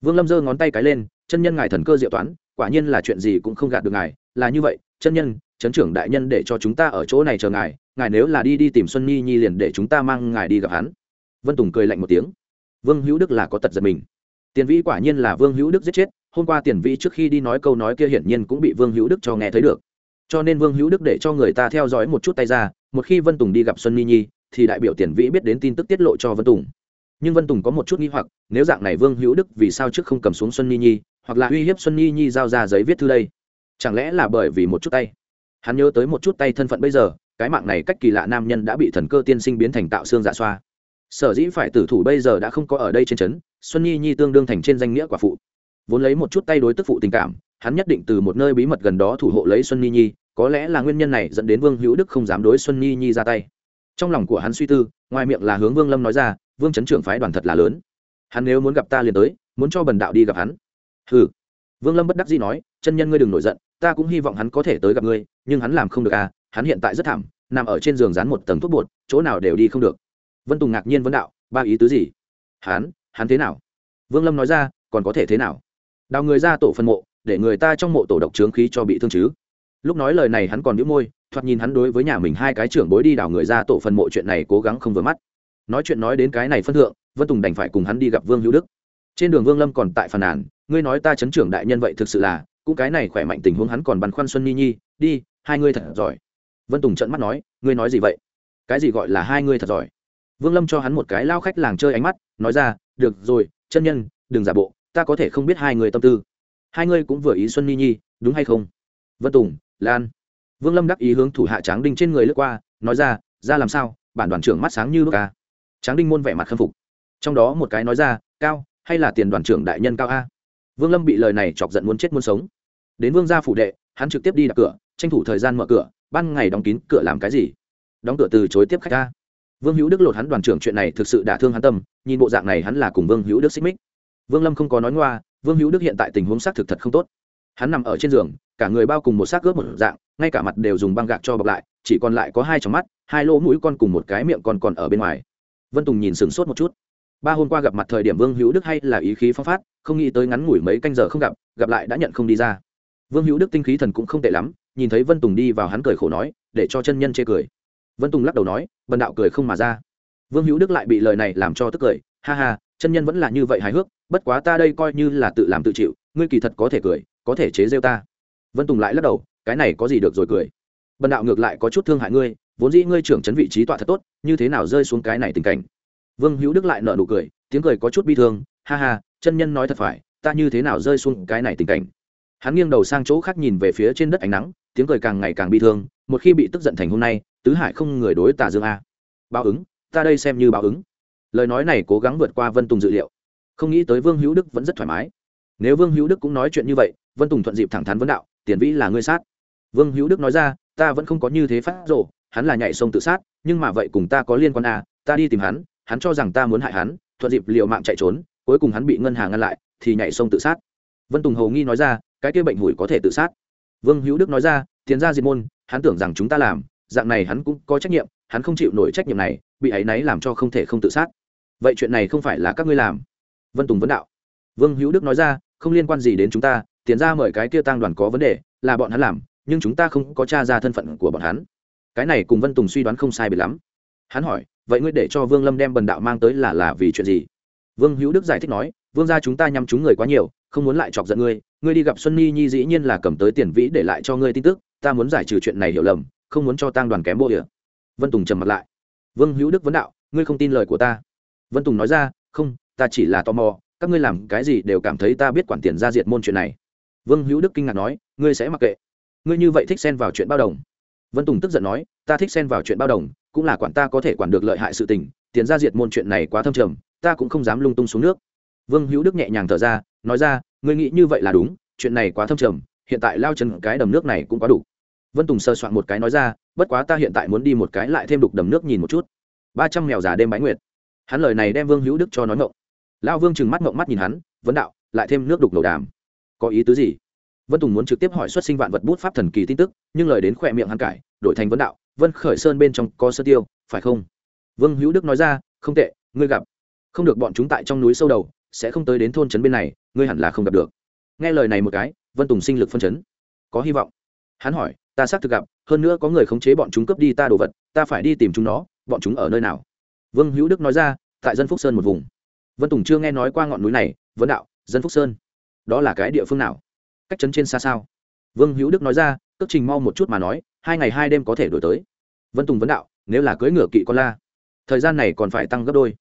Vương lâm giơ ngón tay cái lên, chân nhân ngài thần cơ diệu toán, quả nhiên là chuyện gì cũng không gạt được ngài, là như vậy, chân nhân, chấn trưởng đại nhân để cho chúng ta ở chỗ này chờ ngài ngài nếu là đi đi tìm xuân nhi nhi liền để chúng ta mang ngài đi gặp hắn. Vân tùng cười lạnh một tiếng. Vương hữu đức là có tật giật mình. Tiền vĩ quả nhiên là vương hữu đức giết chết, hôm qua tiền vĩ trước khi đi nói câu nói kia hiển nhiên cũng bị vương hữu đức cho nghe thấy được cho nên vương hữu đức để cho người ta theo dõi một chút tay ra, một khi vân tùng đi gặp xuân nhi nhi, thì đại biểu tiền vĩ biết đến tin tức tiết lộ cho vân tùng. Nhưng vân tùng có một chút nghi hoặc, nếu dạng này vương hữu đức vì sao trước không cầm xuống xuân nhi nhi, hoặc là uy hiếp xuân nhi nhi giao ra giấy viết thư đây? Chẳng lẽ là bởi vì một chút tay? Hắn nhớ tới một chút tay thân phận bây giờ, cái mạng này cách kỳ lạ nam nhân đã bị thần cơ tiên sinh biến thành tạo xương dạ xoa. Sở dĩ phải tử thủ bây giờ đã không có ở đây trên trấn, xuân nhi nhi tương đương thành trên danh nghĩa quả phụ. Vốn lấy một chút tay đối tức phụ tình cảm hắn nhất định từ một nơi bí mật gần đó thủ hộ lấy xuân nhi nhi, có lẽ là nguyên nhân này dẫn đến vương hữu đức không dám đối xuân nhi nhi ra tay. Trong lòng của hắn suy tư, ngoài miệng là hướng vương lâm nói ra, vương chấn trưởng phái đoàn thật là lớn. Hắn nếu muốn gặp ta liền tới, muốn cho bần đạo đi gặp hắn. Hừ. Vương lâm bất đắc dĩ nói, chân nhân ngươi đừng nổi giận, ta cũng hy vọng hắn có thể tới gặp ngươi, nhưng hắn làm không được à hắn hiện tại rất thảm, nằm ở trên giường dán một tầng thuốc bột, chỗ nào đều đi không được. Vân tùng ngạc nhiên vấn đạo, ba ý tứ gì? Hắn hắn thế nào? Vương lâm nói ra, còn có thể thế nào? Đào người ra tổ phân mộ để người ta trong mộ tổ độc trướng khí cho bị thương chứ. Lúc nói lời này hắn còn đĩu môi, thoạt nhìn hắn đối với nhà mình hai cái trưởng bối đi đào người ra tổ phân mộ chuyện này cố gắng không vừa mắt. Nói chuyện nói đến cái này phân thượng, vân tùng đành phải cùng hắn đi gặp vương hữu đức. Trên đường vương lâm còn tại phàn nàn, ngươi nói ta chấn trưởng đại nhân vậy thực sự là, cũng cái này khỏe mạnh tình huống hắn còn băn khoăn xuân ni nhi, đi, hai ngươi thật giỏi. Vân tùng trận mắt nói, ngươi nói gì vậy? Cái gì gọi là hai ngươi thật giỏi? Vương lâm cho hắn một cái lao khách làng chơi ánh mắt, nói ra, được rồi, chân nhân, đừng giả bộ, ta có thể không biết hai người tâm tư hai ngươi cũng vừa ý xuân ni nhi, đúng hay không? Vân tùng, lan. Vương lâm đắc ý hướng thủ hạ tráng đinh trên người lướt qua, nói ra ra làm sao? Bản đoàn trưởng mắt sáng như lúc ca tráng đinh môn vẻ mặt khâm phục. Trong đó một cái nói ra, cao, hay là tiền đoàn trưởng đại nhân cao a? Vương lâm bị lời này chọc giận muốn chết muốn sống. Đến vương gia phủ đệ, hắn trực tiếp đi đặt cửa, tranh thủ thời gian mở cửa, ban ngày đóng kín cửa làm cái gì? Đóng cửa từ chối tiếp khách a. Vương hữu đức lột hắn đoàn trưởng chuyện này thực sự đả thương hắn tâm, nhìn bộ dạng này hắn là cùng vương hữu đức xích mích. Vương lâm không có nói ngoa vương hữu đức hiện tại tình huống xác thực thật không tốt. Hắn nằm ở trên giường, cả người bao cùng một xác ướp một dạng, ngay cả mặt đều dùng băng gạc cho bọc lại, chỉ còn lại có hai trong mắt, hai lỗ mũi con cùng một cái miệng còn còn ở bên ngoài. Vân tùng nhìn sửng sốt một chút. Ba hôm qua gặp mặt thời điểm vương hữu đức hay là ý khí phong phát, không nghĩ tới ngắn ngủi mấy canh giờ không gặp gặp lại đã nhận không đi ra. Vương hữu đức tinh khí thần cũng không tệ lắm, nhìn thấy vân tùng đi vào hắn cười khổ nói, để cho chân nhân chê cười. Vân tùng lắc đầu nói vân đạo cười không mà ra. Vương hữu đức lại bị lời này làm cho tức cười, ha ha chân nhân vẫn là như vậy hài hước, bất quá ta đây coi như là tự làm tự chịu, ngươi kỳ thật có thể cười, có thể chế rêu ta. Vân tùng lại lắc đầu, cái này có gì được rồi cười. Bần đạo ngược lại có chút thương hại ngươi, vốn dĩ ngươi trưởng chấn vị trí tọa thật tốt, như thế nào rơi xuống cái này tình cảnh? Vương hữu đức lại nợ nụ cười, tiếng cười có chút bi thương, ha ha, chân nhân nói thật phải, ta như thế nào rơi xuống cái này tình cảnh? Hắn nghiêng đầu sang chỗ khác nhìn về phía trên đất ánh nắng, tiếng cười càng ngày càng bi thương, một khi bị tức giận thành hôm nay, tứ hải không người đối tả dương a. Báo ứng, ta đây xem như báo ứng lời nói này cố gắng vượt qua vân tùng dự liệu. Không nghĩ tới vương hữu đức vẫn rất thoải mái. Nếu vương hữu đức cũng nói chuyện như vậy, vân tùng thuận dịp thẳng thắn vấn đạo, tiền vĩ là ngươi sát. Vương hữu đức nói ra, ta vẫn không có như thế phát rộ hắn là nhảy sông tự sát, nhưng mà vậy cùng ta có liên quan à ta đi tìm hắn hắn cho rằng ta muốn hại hắn, thuận dịp liệu mạng chạy trốn, cuối cùng hắn bị ngân hàng ngăn lại, thì nhảy sông tự sát. Vân tùng hầu nghi nói ra, cái kia bệnh hủi có thể tự sát. Vương hữu đức nói ra tiến ra diệt môn, hắn tưởng rằng chúng ta làm, dạng này hắn cũng có trách nhiệm hắn không chịu nổi trách nhiệm này, bị áy náy làm cho không thể không tự sát. Vậy chuyện này không phải là các ngươi làm? Vân tùng vấn đạo. Vương hữu đức nói ra, không liên quan gì đến chúng ta, tiền ra mời cái kia tăng đoàn có vấn đề, là bọn hắn làm, nhưng chúng ta không có t r a ra thân phận của bọn hắn. Cái này cùng vân tùng suy đoán không sai biệt lắm. Hắn hỏi, vậy ngươi để cho vương lâm đem bần đạo mang tới là là vì chuyện gì? Vương hữu đức giải thích nói, vương gia chúng ta nhằm chúng người quá nhiều, không muốn lại chọc giận ngươi ngươi đi gặp xuân nhi nhi dĩ nhiên là cầm tới tiền vĩ để lại cho ngươi tin tức, ta muốn giải trừ chuyện này hiểu lầm, không muốn cho tăng đoàn kém bộ địa vân tùng trầm mặt lại. Vương hữu đức vấn đạo, ngươi không tin lời của ta? Vân tùng nói ra, không, ta chỉ là tò mò, các ngươi làm cái gì đều cảm thấy ta biết quản tiền ra diệt môn chuyện này. Vương hữu đức kinh ngạc nói, ngươi sẽ mặc kệ. Ngươi như vậy thích xen vào chuyện bao đồng. Vân tùng tức giận nói, ta thích xen vào chuyện bao đồng, cũng là quản ta có thể quản được lợi hại sự tình, tiền ra diệt môn chuyện này quá thâm trầm, ta cũng không dám lung tung xuống nước. Vương hữu đức nhẹ nhàng thở ra, nói ra, ngươi nghĩ như vậy là đúng, chuyện này quá thâm trầm, hiện tại lao chân cái đầm nước này cũng quá đủ vân tùng sơ soạn một cái nói ra, bất quá ta hiện tại muốn đi một cái lại thêm đục đầm nước nhìn một chút. Ba trăm mèo già đêm bái nguyệt. Hắn lời này đem vương hữu đức cho nói ngộng. Lao vương chừng mắt ngộng mắt nhìn hắn, vấn đạo, lại thêm nước đục đầu đàm. Có ý tứ gì? Vân tùng muốn trực tiếp hỏi xuất sinh vạn vật bút pháp thần kỳ tin tức, nhưng lời đến khỏe miệng hắn cải, đổi thành vấn đạo, vân khởi sơn bên trong có sơ tiêu, phải không? Vương hữu đức nói ra, không tệ, ngươi gặp. Không được bọn chúng tại trong núi sâu đầu, sẽ không tới đến thôn trấn bên này, ngươi hẳn là không gặp được. Nghe lời này một cái, vân tùng sinh lực phân chấn. Có hy vọng. Hắn hỏi ta xác thực gặp, hơn nữa có người khống chế bọn chúng cướp đi ta đồ vật, ta phải đi tìm chúng nó, bọn chúng ở nơi nào? Vương hữu đức nói ra, tại dân phúc sơn một vùng. Vân tùng chưa nghe nói qua ngọn núi này vấn đạo, dân phúc sơn, đó là cái địa phương nào? Cách trấn trên xa sao? Vương hữu đức nói ra, cước trình mau một chút mà nói, hai ngày hai đêm có thể đổi tới. Vân tùng vấn đạo, nếu là cưỡi ngựa kỵ con la, thời gian này còn phải tăng gấp đôi.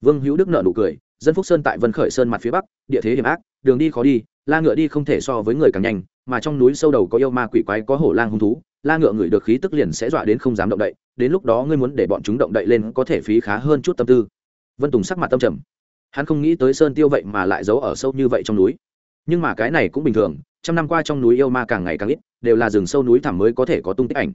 Vương hữu đức nợ nụ cười, dân phúc sơn tại vân khởi sơn mặt phía bắc, địa thế hiểm ác, đường đi khó đi, la ngựa đi không thể so với người càng nhanh mà trong núi sâu đầu có yêu ma quỷ quái có hổ lang hung thú, la ngựa ngửi được khí tức liền sẽ dọa đến không dám động đậy, đến lúc đó ngươi muốn để bọn chúng động đậy lên có thể phí khá hơn chút tâm tư. Vân tùng sắc mặt tâm trầm. Hắn không nghĩ tới sơn tiêu vậy mà lại giấu ở sâu như vậy trong núi. Nhưng mà cái này cũng bình thường, trăm năm qua trong núi yêu ma càng ngày càng ít, đều là rừng sâu núi thẳm mới có thể có tung tích ảnh.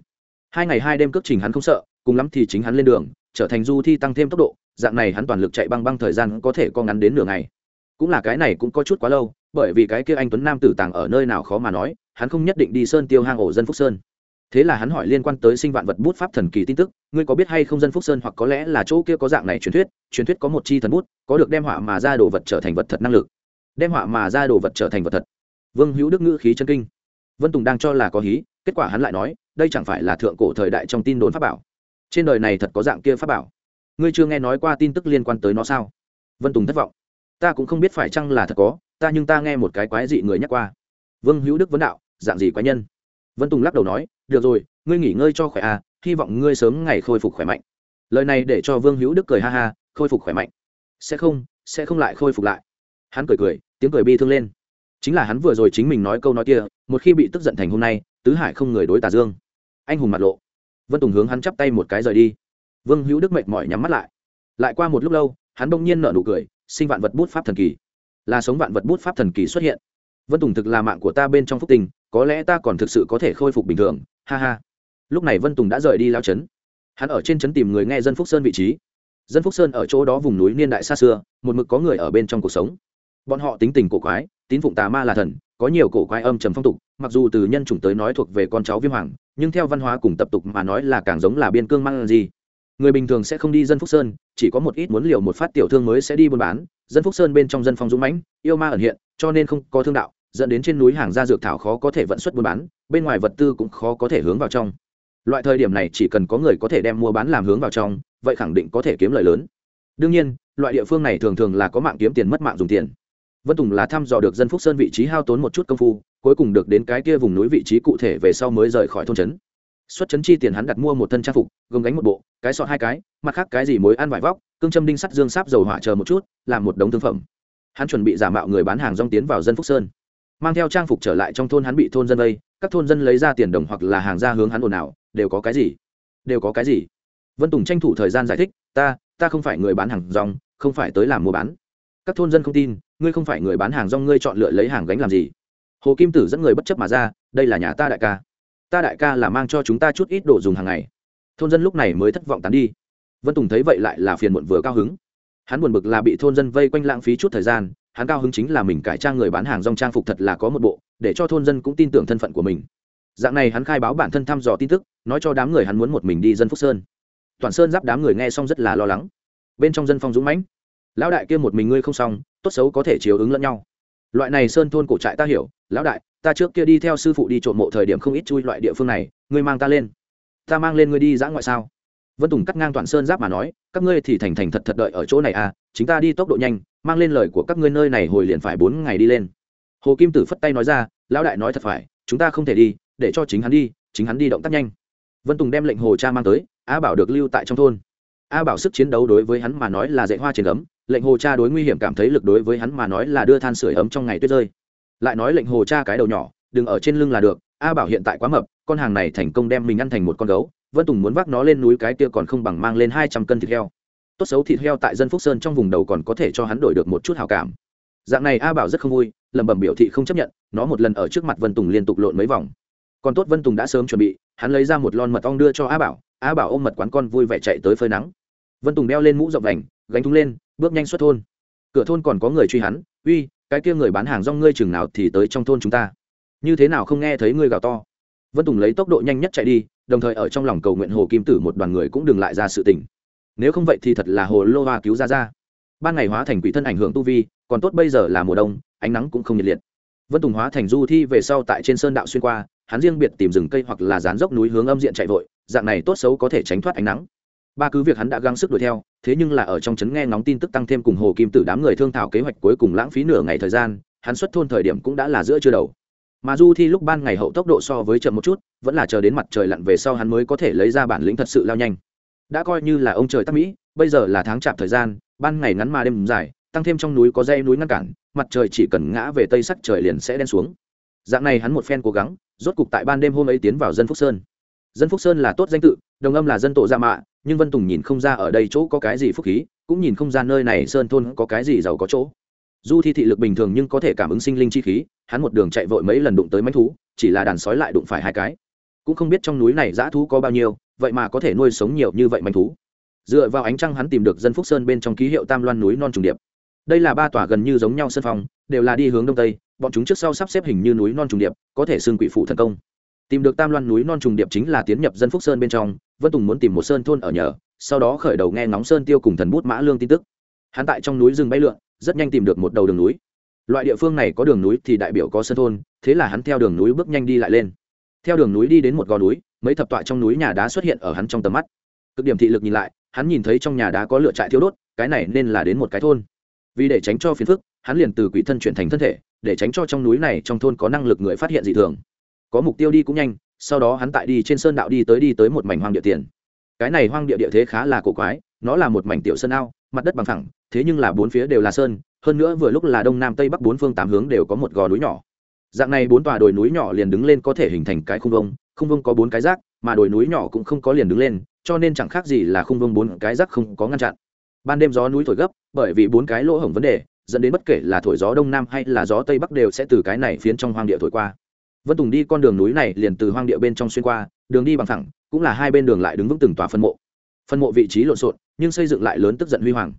Hai ngày hai đêm cước trình hắn không sợ, cùng lắm thì chính hắn lên đường, trở thành du thi tăng thêm tốc độ, dạng này hắn toàn lực chạy băng băng thời gian có thể co ngắn đến nửa ngày. Cũng là cái này cũng có chút quá lâu bởi vì cái kia anh tuấn nam tử tàng ở nơi nào khó mà nói, hắn không nhất định đi sơn tiêu hang ổ dân phúc sơn. Thế là hắn hỏi liên quan tới sinh vạn vật bút pháp thần kỳ tin tức, ngươi có biết hay không dân phúc sơn hoặc có lẽ là chỗ kia có dạng này truyền thuyết truyền thuyết có một chi thần bút, có được đem họa mà ra đồ vật trở thành vật thật năng lực. Đem họa mà ra đồ vật trở thành vật thật. Vương hữu đức ngữ khí chân kinh. Vân tùng đang cho là có hí, kết quả hắn lại nói, đây chẳng phải là thượng cổ thời đại trong tin đồn pháp bảo. Trên đời này thật có dạng kia pháp bảo. Ngươi chưa nghe nói qua tin tức liên quan tới nó sao? Vân tùng thất vọng. Ta cũng không biết phải chăng là thật có ta nhưng ta nghe một cái quái dị người nhắc qua. Vương hữu đức vấn đạo, dạng gì quái nhân? Vân tùng lắc đầu nói, được rồi, ngươi nghỉ ngơi cho khỏe à hy vọng ngươi sớm ngày khôi phục khỏe mạnh. Lời này để cho vương hữu đức cười ha ha, khôi phục khỏe mạnh. Sẽ không sẽ không lại khôi phục lại. Hắn cười cười, tiếng cười bi thương lên. Chính là hắn vừa rồi chính mình nói câu nói kia, một khi bị tức giận thành hôm nay, tứ hải không người đối tà dương. Anh hùng mặt lộ. Vân tùng hướng hắn chắp tay một cái rời đi. Vương hữu đức mệt mỏi nhắm mắt lại. Lại qua một lúc lâu, hắn bỗng nhiên nở nụ cười, sinh vạn vật bút pháp thần kỳ là sống vạn vật bút pháp thần kỳ xuất hiện. Vân tùng thực là mạng của ta bên trong phúc tình có lẽ ta còn thực sự có thể khôi phục bình thường, ha ha. Lúc này vân tùng đã rời đi lao trấn. Hắn ở trên trấn tìm người nghe dân phúc sơn vị trí. Dân phúc sơn ở chỗ đó vùng núi niên đại xa xưa, một mực có người ở bên trong cuộc sống. Bọn họ tính tình cổ quái, tín phụng tà ma là thần, có nhiều cổ quái âm trầm phong tục, mặc dù từ nhân chủng tới nói thuộc về con cháu viêm hoàng, nhưng theo văn hóa cùng tập tục mà nói là càng giống là biên cương mang gì. Người bình thường sẽ không đi dân phúc sơn, chỉ có một ít muốn liều một phát tiểu thương mới sẽ đi buôn bán dân phúc sơn bên trong dân phong dũng mãnh, yêu ma ẩn hiện, cho nên không có thương đạo, dẫn đến trên núi hàng gia dược thảo khó có thể vận xuất buôn bán, bên ngoài vật tư cũng khó có thể hướng vào trong. Loại thời điểm này chỉ cần có người có thể đem mua bán làm hướng vào trong, vậy khẳng định có thể kiếm lời lớn. Đương nhiên, loại địa phương này thường thường là có mạng kiếm tiền mất mạng dùng tiền. Vân tùng là thăm dò được dân phúc sơn vị trí hao tốn một chút công phu, cuối cùng được đến cái kia vùng núi vị trí cụ thể về sau mới rời khỏi thôn trấn. Xuất chấn chi tiền hắn đặt mua một thân trang phục gồm gánh một bộ, cái sọt hai cái, mặt khác cái gì mối ăn vải vóc cương châm đinh sắt dương sáp dầu hỏa chờ một chút, làm một đống thương phẩm. Hắn chuẩn bị giả mạo người bán hàng rong tiến vào dân phúc sơn. Mang theo trang phục trở lại trong thôn hắn bị thôn dân vây, các thôn dân lấy ra tiền đồng hoặc là hàng ra hướng hắn ồn ào, đều có cái gì? Đều có cái gì? Vân tùng tranh thủ thời gian giải thích, ta ta không phải người bán hàng rong, không phải tới làm mua bán. Các thôn dân không tin, ngươi không phải người bán hàng rong, ngươi chọn lựa lấy hàng gánh làm gì? Hồ kim tử dẫn người bất chấp mà ra, đây là nhà ta đại ca. Ta đại ca là mang cho chúng ta chút ít đồ dùng hàng ngày. Thôn dân lúc này mới thất vọng tán đi vân tùng thấy vậy lại là phiền muộn vừa cao hứng. Hắn buồn bực là bị thôn dân vây quanh lãng phí chút thời gian, hắn cao hứng chính là mình cải trang người bán hàng rong trang phục thật là có một bộ, để cho thôn dân cũng tin tưởng thân phận của mình. Dạng này hắn khai báo bản thân thăm dò tin tức, nói cho đám người hắn muốn một mình đi dân phúc sơn. Toàn sơn giáp đám người nghe xong rất là lo lắng. Bên trong dân phong dũng mãnh. Lão đại kia một mình ngươi không xong, tốt xấu có thể chiếu ứng lẫn nhau. Loại này sơn thôn cổ trại ta hiểu, lão đại, ta trước kia đi theo sư phụ đi trộm mộ thời điểm không ít chui loại địa phương này, ngươi mang ta lên. Ta mang lên ngươi đi dã ngoại sao? Vân tùng cắt ngang toàn sơn giáp mà nói, các ngươi thì thành thành thật thật đợi ở chỗ này à chính ta đi tốc độ nhanh, mang lên lời của các ngươi nơi này hồi liền phải bốn ngày đi lên. Hồ kim tử phất tay nói ra, lão đại nói thật phải, chúng ta không thể đi, để cho chính hắn đi, chính hắn đi động tác nhanh. Vân tùng đem lệnh hồ cha mang tới a bảo được lưu tại trong thôn. A bảo sức chiến đấu đối với hắn mà nói là dạy hoa trên ấm lệnh hồ cha đối nguy hiểm cảm thấy lực đối với hắn mà nói là đưa than sửa ấm trong ngày tuyết rơi. Lại nói lệnh hồ cha cái đầu nhỏ, đừng ở trên lưng là được a bảo hiện tại quá mập, con hàng này thành công đem mình ăn thành một con gấu vân tùng muốn vác nó lên núi cái kia còn không bằng mang lên hai trăm cân thịt heo. Tốt xấu thịt heo tại dân phúc sơn trong vùng đầu còn có thể cho hắn đổi được một chút hào cảm. Dạng này a bảo rất không vui, lẩm bẩm biểu thị không chấp nhận, nó một lần ở trước mặt vân tùng liên tục lộn mấy vòng. Còn tốt vân tùng đã sớm chuẩn bị, hắn lấy ra một lon mật ong đưa cho a bảo a bảo ôm mật quán con vui vẻ chạy tới phơi nắng. Vân tùng đeo lên mũ rộng vành, gánh thúng lên, bước nhanh xuất thôn. Cửa thôn còn có người truy hắn, uy, cái kia người bán hàng rong ngươi chừng nào thì tới trong thôn chúng ta? Như thế nào không nghe thấy ngươi gào to? Vân tùng lấy tốc độ nhanh nhất chạy đi đồng thời ở trong lòng cầu nguyện hồ kim tử một đoàn người cũng đừng lại ra sự tình. Nếu không vậy thì thật là hồ lô hoa cứu ra ra. Ban ngày hóa thành quỷ thân ảnh hưởng tu vi, còn tốt bây giờ là mùa đông, ánh nắng cũng không nhiệt liệt. Vân tùng hóa thành du thi về sau tại trên sơn đạo xuyên qua, hắn riêng biệt tìm rừng cây hoặc là dán dốc núi hướng âm diện chạy vội, dạng này tốt xấu có thể tránh thoát ánh nắng. Ba cứ việc hắn đã gắng sức đuổi theo, thế nhưng là ở trong trấn nghe ngóng tin tức tăng thêm cùng hồ kim tử đám người thương thảo kế hoạch cuối cùng lãng phí nửa ngày thời gian, hắn xuất thôn thời điểm cũng đã là giữa chưa đầu mà du thi lúc ban ngày hậu tốc độ so với chậm một chút, vẫn là chờ đến mặt trời lặn về sau hắn mới có thể lấy ra bản lĩnh thật sự lao nhanh. Đã coi như là ông trời tắc mỹ, bây giờ là tháng chạp thời gian, ban ngày ngắn mà đêm dài, tăng thêm trong núi có dây núi ngăn cản, mặt trời chỉ cần ngã về tây sắc trời liền sẽ đen xuống. Dạng này hắn một phen cố gắng, rốt cục tại ban đêm hôm ấy tiến vào dân phúc sơn. Dân phúc sơn là tốt danh tự, đồng âm là dân tổ gia mạ, nhưng vân tùng nhìn không ra ở đây chỗ có cái gì phúc khí, cũng nhìn không ra nơi này sơn thôn có cái gì giàu có chỗ du thi thị lực bình thường nhưng có thể cảm ứng sinh linh chi khí, hắn một đường chạy vội mấy lần đụng tới mánh thú, chỉ là đàn sói lại đụng phải hai cái. Cũng không biết trong núi này dã thú có bao nhiêu, vậy mà có thể nuôi sống nhiều như vậy mánh thú. Dựa vào ánh trăng hắn tìm được dân phúc sơn bên trong ký hiệu tam loan núi non trùng điệp. Đây là ba tòa gần như giống nhau sân phòng, đều là đi hướng đông tây, bọn chúng trước sau sắp xếp hình như núi non trùng điệp, có thể xưng quỷ phụ thần công. Tìm được tam loan núi non trùng điệp chính là tiến nhập dân phúc sơn bên trong, vân tùng muốn tìm một sơn thôn ở nhờ, sau đó khởi đầu nghe ngóng sơn tiêu cùng thần bút mã lương tin tức. Hắn tại trong núi rừng bay lượn rất nhanh tìm được một đầu đường núi. Loại địa phương này có đường núi thì đại biểu có sơn thôn, thế là hắn theo đường núi bước nhanh đi lại lên. Theo đường núi đi đến một gò núi, mấy thập tọa trong núi nhà đá xuất hiện ở hắn trong tầm mắt. Cực điểm thị lực nhìn lại, hắn nhìn thấy trong nhà đá có lửa trại thiếu đốt, cái này nên là đến một cái thôn. Vì để tránh cho phiền phức, hắn liền từ quỷ thân chuyển thành thân thể, để tránh cho trong núi này trong thôn có năng lực người phát hiện dị thường. Có mục tiêu đi cũng nhanh, sau đó hắn tại đi trên sơn đạo đi tới đi tới một mảnh hoang địa tiền. Cái này hoang địa địa thế khá là cổ quái, nó là một mảnh tiểu sơn ao mặt đất bằng thẳng thế nhưng là bốn phía đều là sơn, hơn nữa vừa lúc là đông nam tây bắc bốn phương tám hướng đều có một gò núi nhỏ. Dạng này bốn tòa đồi núi nhỏ liền đứng lên có thể hình thành cái khung vông khung vông có bốn cái rác, mà đồi núi nhỏ cũng không có liền đứng lên, cho nên chẳng khác gì là khung vông bốn cái rác không có ngăn chặn. Ban đêm gió núi thổi gấp, bởi vì bốn cái lỗ hổng vấn đề, dẫn đến bất kể là thổi gió đông nam hay là gió tây bắc đều sẽ từ cái này phiến trong hoang địa thổi qua. Vân tùng đi con đường núi này liền từ hoang địa bên trong xuyên qua, đường đi bằng thẳng cũng là hai bên đường lại đứng vững từng tòa phân mộ. Phần mộ vị trí lộn xộn, nhưng xây dựng lại lớn tức giận huy hoàng.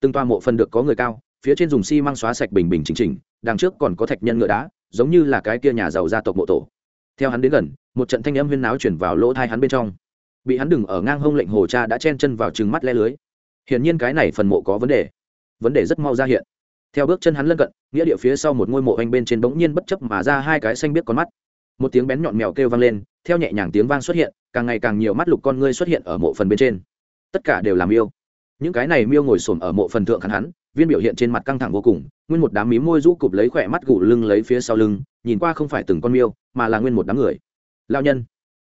Từng toa mộ phần được có người cao, phía trên dùng xi măng xóa sạch bình bình chỉnh chỉnh, đằng trước còn có thạch nhân ngựa đá, giống như là cái kia nhà giàu gia tộc mộ tổ. Theo hắn đến gần, một trận thanh âm huyên náo chuyển vào lỗ thai hắn bên trong. Bị hắn đừng ở ngang hông lệnh hồ cha đã chen chân vào trừng mắt le lưới. Hiển nhiên cái này phần mộ có vấn đề. Vấn đề rất mau ra hiện. Theo bước chân hắn lân cận, nghĩa địa phía sau một ngôi mộ anh bên trên bỗng nhiên bất chấp mà ra hai cái xanh biết con mắt. Một tiếng bén nhọn mèo kêu vang lên, theo nhẹ nhàng tiếng vang xuất hiện, càng ngày càng nhiều mắt lục con ngươi xuất hiện ở mộ phần bên trên tất cả đều làm miêu. Những cái này miêu ngồi xổm ở mộ phần thượng khăn hắn, viên biểu hiện trên mặt căng thẳng vô cùng, nguyên một đám mím môi rũ cụp lấy khỏe mắt gù lưng lấy phía sau lưng, nhìn qua không phải từng con miêu, mà là nguyên một đám người. Lao nhân.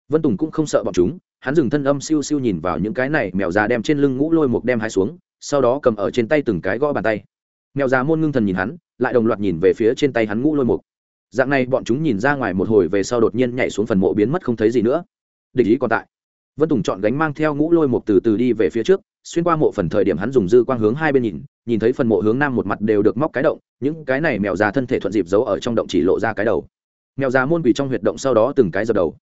Vân tùng cũng không sợ bọn chúng, hắn dừng thân âm siêu siêu nhìn vào những cái này, mèo già đem trên lưng ngũ lôi một đem hai xuống, sau đó cầm ở trên tay từng cái gõ bàn tay. Mèo già môn ngưng thần nhìn hắn, lại đồng loạt nhìn về phía trên tay hắn ngũ lôi mục. Dạng này bọn chúng nhìn ra ngoài một hồi về sau đột nhiên nhảy xuống phần mộ biến mất không thấy gì nữa. Địch ý còn tại vân tùng chọn gánh mang theo ngũ lôi một từ từ đi về phía trước, xuyên qua mộ phần thời điểm hắn dùng dư quang hướng hai bên nhìn nhìn thấy phần mộ hướng nam một mặt đều được móc cái động, những cái này mèo già thân thể thuận dịp giấu ở trong động chỉ lộ ra cái đầu. Mèo già môn quỳ trong huyệt động sau đó từng cái dập đầu,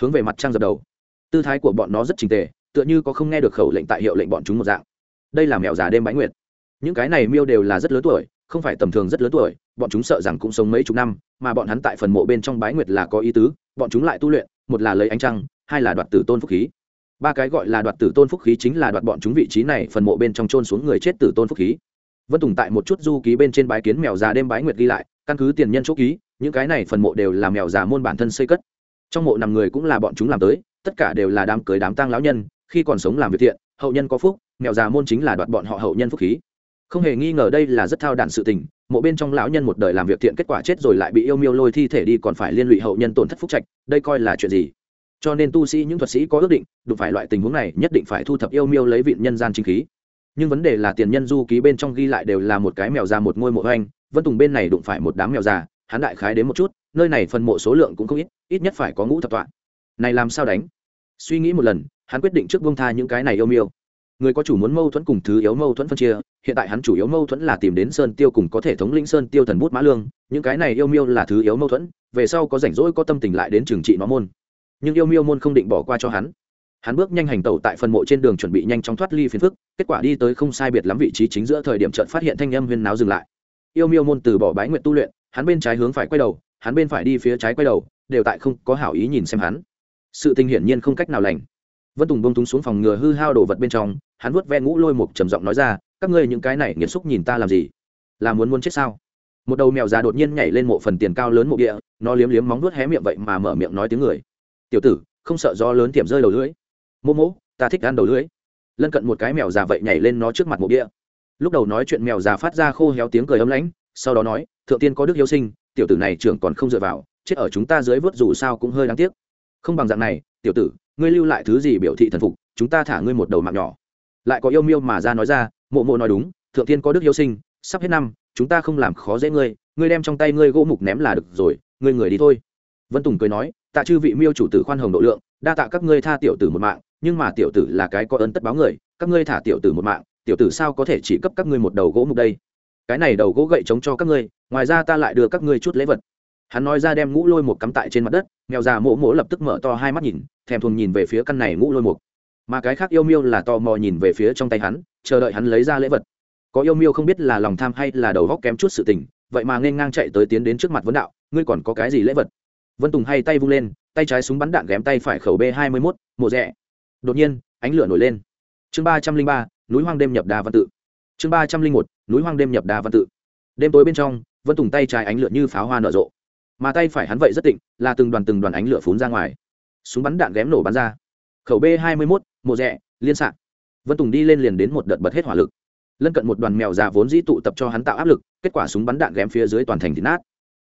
hướng về mặt trăng dập đầu. Tư thái của bọn nó rất trình tề, tựa như có không nghe được khẩu lệnh tại hiệu lệnh bọn chúng một dạng. Đây là mèo già đêm bãi nguyệt. Những cái này miêu đều là rất lớn tuổi, không phải tầm thường rất lớn tuổi, bọn chúng sợ rằng cũng sống mấy chục năm, mà bọn hắn tại phần mộ bên trong bái nguyệt là có ý tứ, bọn chúng lại tu luyện, một là lấy ánh trăng, hai là đoạt tử tôn phúc khí ba cái gọi là đoạt tử tôn phúc khí chính là đoạt bọn chúng vị trí này phần mộ bên trong trôn xuống người chết tử tôn phúc khí. Vân tùng tại một chút du ký bên trên bái kiến mèo già đêm bái nguyệt ghi lại, căn cứ tiền nhân chỗ ký, những cái này phần mộ đều là mèo già môn bản thân xây cất. Trong mộ nằm người cũng là bọn chúng làm tới, tất cả đều là đám cưới đám tang lão nhân, khi còn sống làm việc thiện, hậu nhân có phúc, mèo già môn chính là đoạt bọn họ hậu nhân phúc khí. Không hề nghi ngờ đây là rất thao đản sự tình, mộ bên trong lão nhân một đời làm việc thiện kết quả chết rồi lại bị yêu miêu lôi thi thể đi còn phải liên lụy hậu nhân tổn thất phúc trạch, đây coi là chuyện gì? Cho nên tu sĩ những thuật sĩ có ước định, đụng phải loại tình huống này nhất định phải thu thập yêu miêu lấy vịn nhân gian chính khí. Nhưng vấn đề là tiền nhân du ký bên trong ghi lại đều là một cái mèo già một ngôi mộ hoanh vân tùng bên này đụng phải một đám mèo già, hắn đại khái đến một chút, nơi này phần mộ số lượng cũng không ít ít nhất phải có ngũ thập tọa. Này làm sao đánh? Suy nghĩ một lần, hắn quyết định trước bông tha những cái này yêu miêu. Người có chủ muốn mâu thuẫn cùng thứ yếu mâu thuẫn phân chia, hiện tại hắn chủ yếu mâu thuẫn là tìm đến sơn tiêu cùng có thể thống lĩnh sơn tiêu thần bút mã lương, những cái này yêu miêu là thứ yếu mâu thuẫn, về sau có rảnh rỗi có tâm tình lại đến trường trị nó môn nhưng yêu miêu môn không định bỏ qua cho hắn. Hắn bước nhanh hành tẩu tại phần mộ trên đường chuẩn bị nhanh chóng thoát ly phiền phức, kết quả đi tới không sai biệt lắm vị trí chính giữa thời điểm trận phát hiện thanh âm huyên náo dừng lại. Yêu miêu môn từ bỏ bái nguyện tu luyện, hắn bên trái hướng phải quay đầu, hắn bên phải đi phía trái quay đầu, đều tại không có hảo ý nhìn xem hắn. Sự tình hiển nhiên không cách nào lành. Vân tùng bông túng xuống phòng ngừa hư hao đồ vật bên trong, hắn vuốt ve ngũ lôi một trầm giọng nói ra, các ngươi những cái này nghiệt xúc nhìn ta làm gì? Là muốn muốn chết sao? Một đầu mèo già đột nhiên nhảy lên mộ phần tiền cao lớn mộ địa, nó liếm liếm móng vuốt hé miệng vậy mà mở miệng nói tiếng người tiểu tử, không sợ do lớn tiệm rơi đầu lưỡi. Mô mô ta thích ăn đầu lưỡi. Lân cận một cái mèo già vậy nhảy lên nó trước mặt mộ bia. Lúc đầu nói chuyện mèo già phát ra khô héo tiếng cười ấm lãnh, sau đó nói, thượng tiên có đức yêu sinh, tiểu tử này trưởng còn không dựa vào, chết ở chúng ta dưới vớt dù sao cũng hơi đáng tiếc. Không bằng dạng này, tiểu tử, ngươi lưu lại thứ gì biểu thị thần phục, chúng ta thả ngươi một đầu mạng nhỏ. Lại có yêu miêu mà ra nói ra, mộ mộ nói đúng, thượng tiên có đức yêu sinh, sắp hết năm, chúng ta không làm khó dễ ngươi ngươi đem trong tay ngươi gỗ mục ném là được rồi, ngươi người đi thôi. Vân tùng cười nói tạ chư vị miêu chủ tử khoan hồng độ lượng, đa tạ các ngươi tha tiểu tử một mạng, nhưng mà tiểu tử là cái có ơn tất báo người, các ngươi thả tiểu tử một mạng, tiểu tử sao có thể chỉ cấp các ngươi một đầu gỗ mục đây? Cái này đầu gỗ gậy chống cho các ngươi, ngoài ra ta lại đưa các ngươi chút lễ vật. Hắn nói ra đem ngũ lôi một cắm tại trên mặt đất, mèo già mỗ mỗ lập tức mở to hai mắt nhìn, thèm thuồng nhìn về phía căn này ngũ lôi một mà cái khác yêu miêu là tò mò nhìn về phía trong tay hắn, chờ đợi hắn lấy ra lễ vật. Có yêu miêu không biết là lòng tham hay là đầu góc kém chút sự tình, vậy mà nên ngang chạy tới tiến đến trước mặt vấn đạo, ngươi còn có cái gì lễ vật? Vân tùng hay tay vung lên, tay trái súng bắn đạn ghém tay phải khẩu b hai mươi mốt, mộ rẽ đột nhiên, ánh lửa nổi lên. Chương ba trăm linh ba, núi hoang đêm nhập đà văn tự. Chương ba trăm linh một, núi hoang đêm nhập đà văn tự. Đêm tối bên trong, vân tùng tay trái ánh lửa như pháo hoa nở rộ. Mà tay phải hắn vậy rất tịnh, là từng đoàn từng đoàn ánh lửa phún ra ngoài. Súng bắn đạn ghém nổ bắn ra. Khẩu b hai mươi mốt, mộ rẽ liên s ạ vân tùng đi lên liền đến một đợt bật hết hỏa lực. Lân cận một đoàn mèo già vốn dĩ tụ tập cho hắn tạo áp lực, kết quả súng bắn đạn ghém phía dưới toàn thành thịt nát.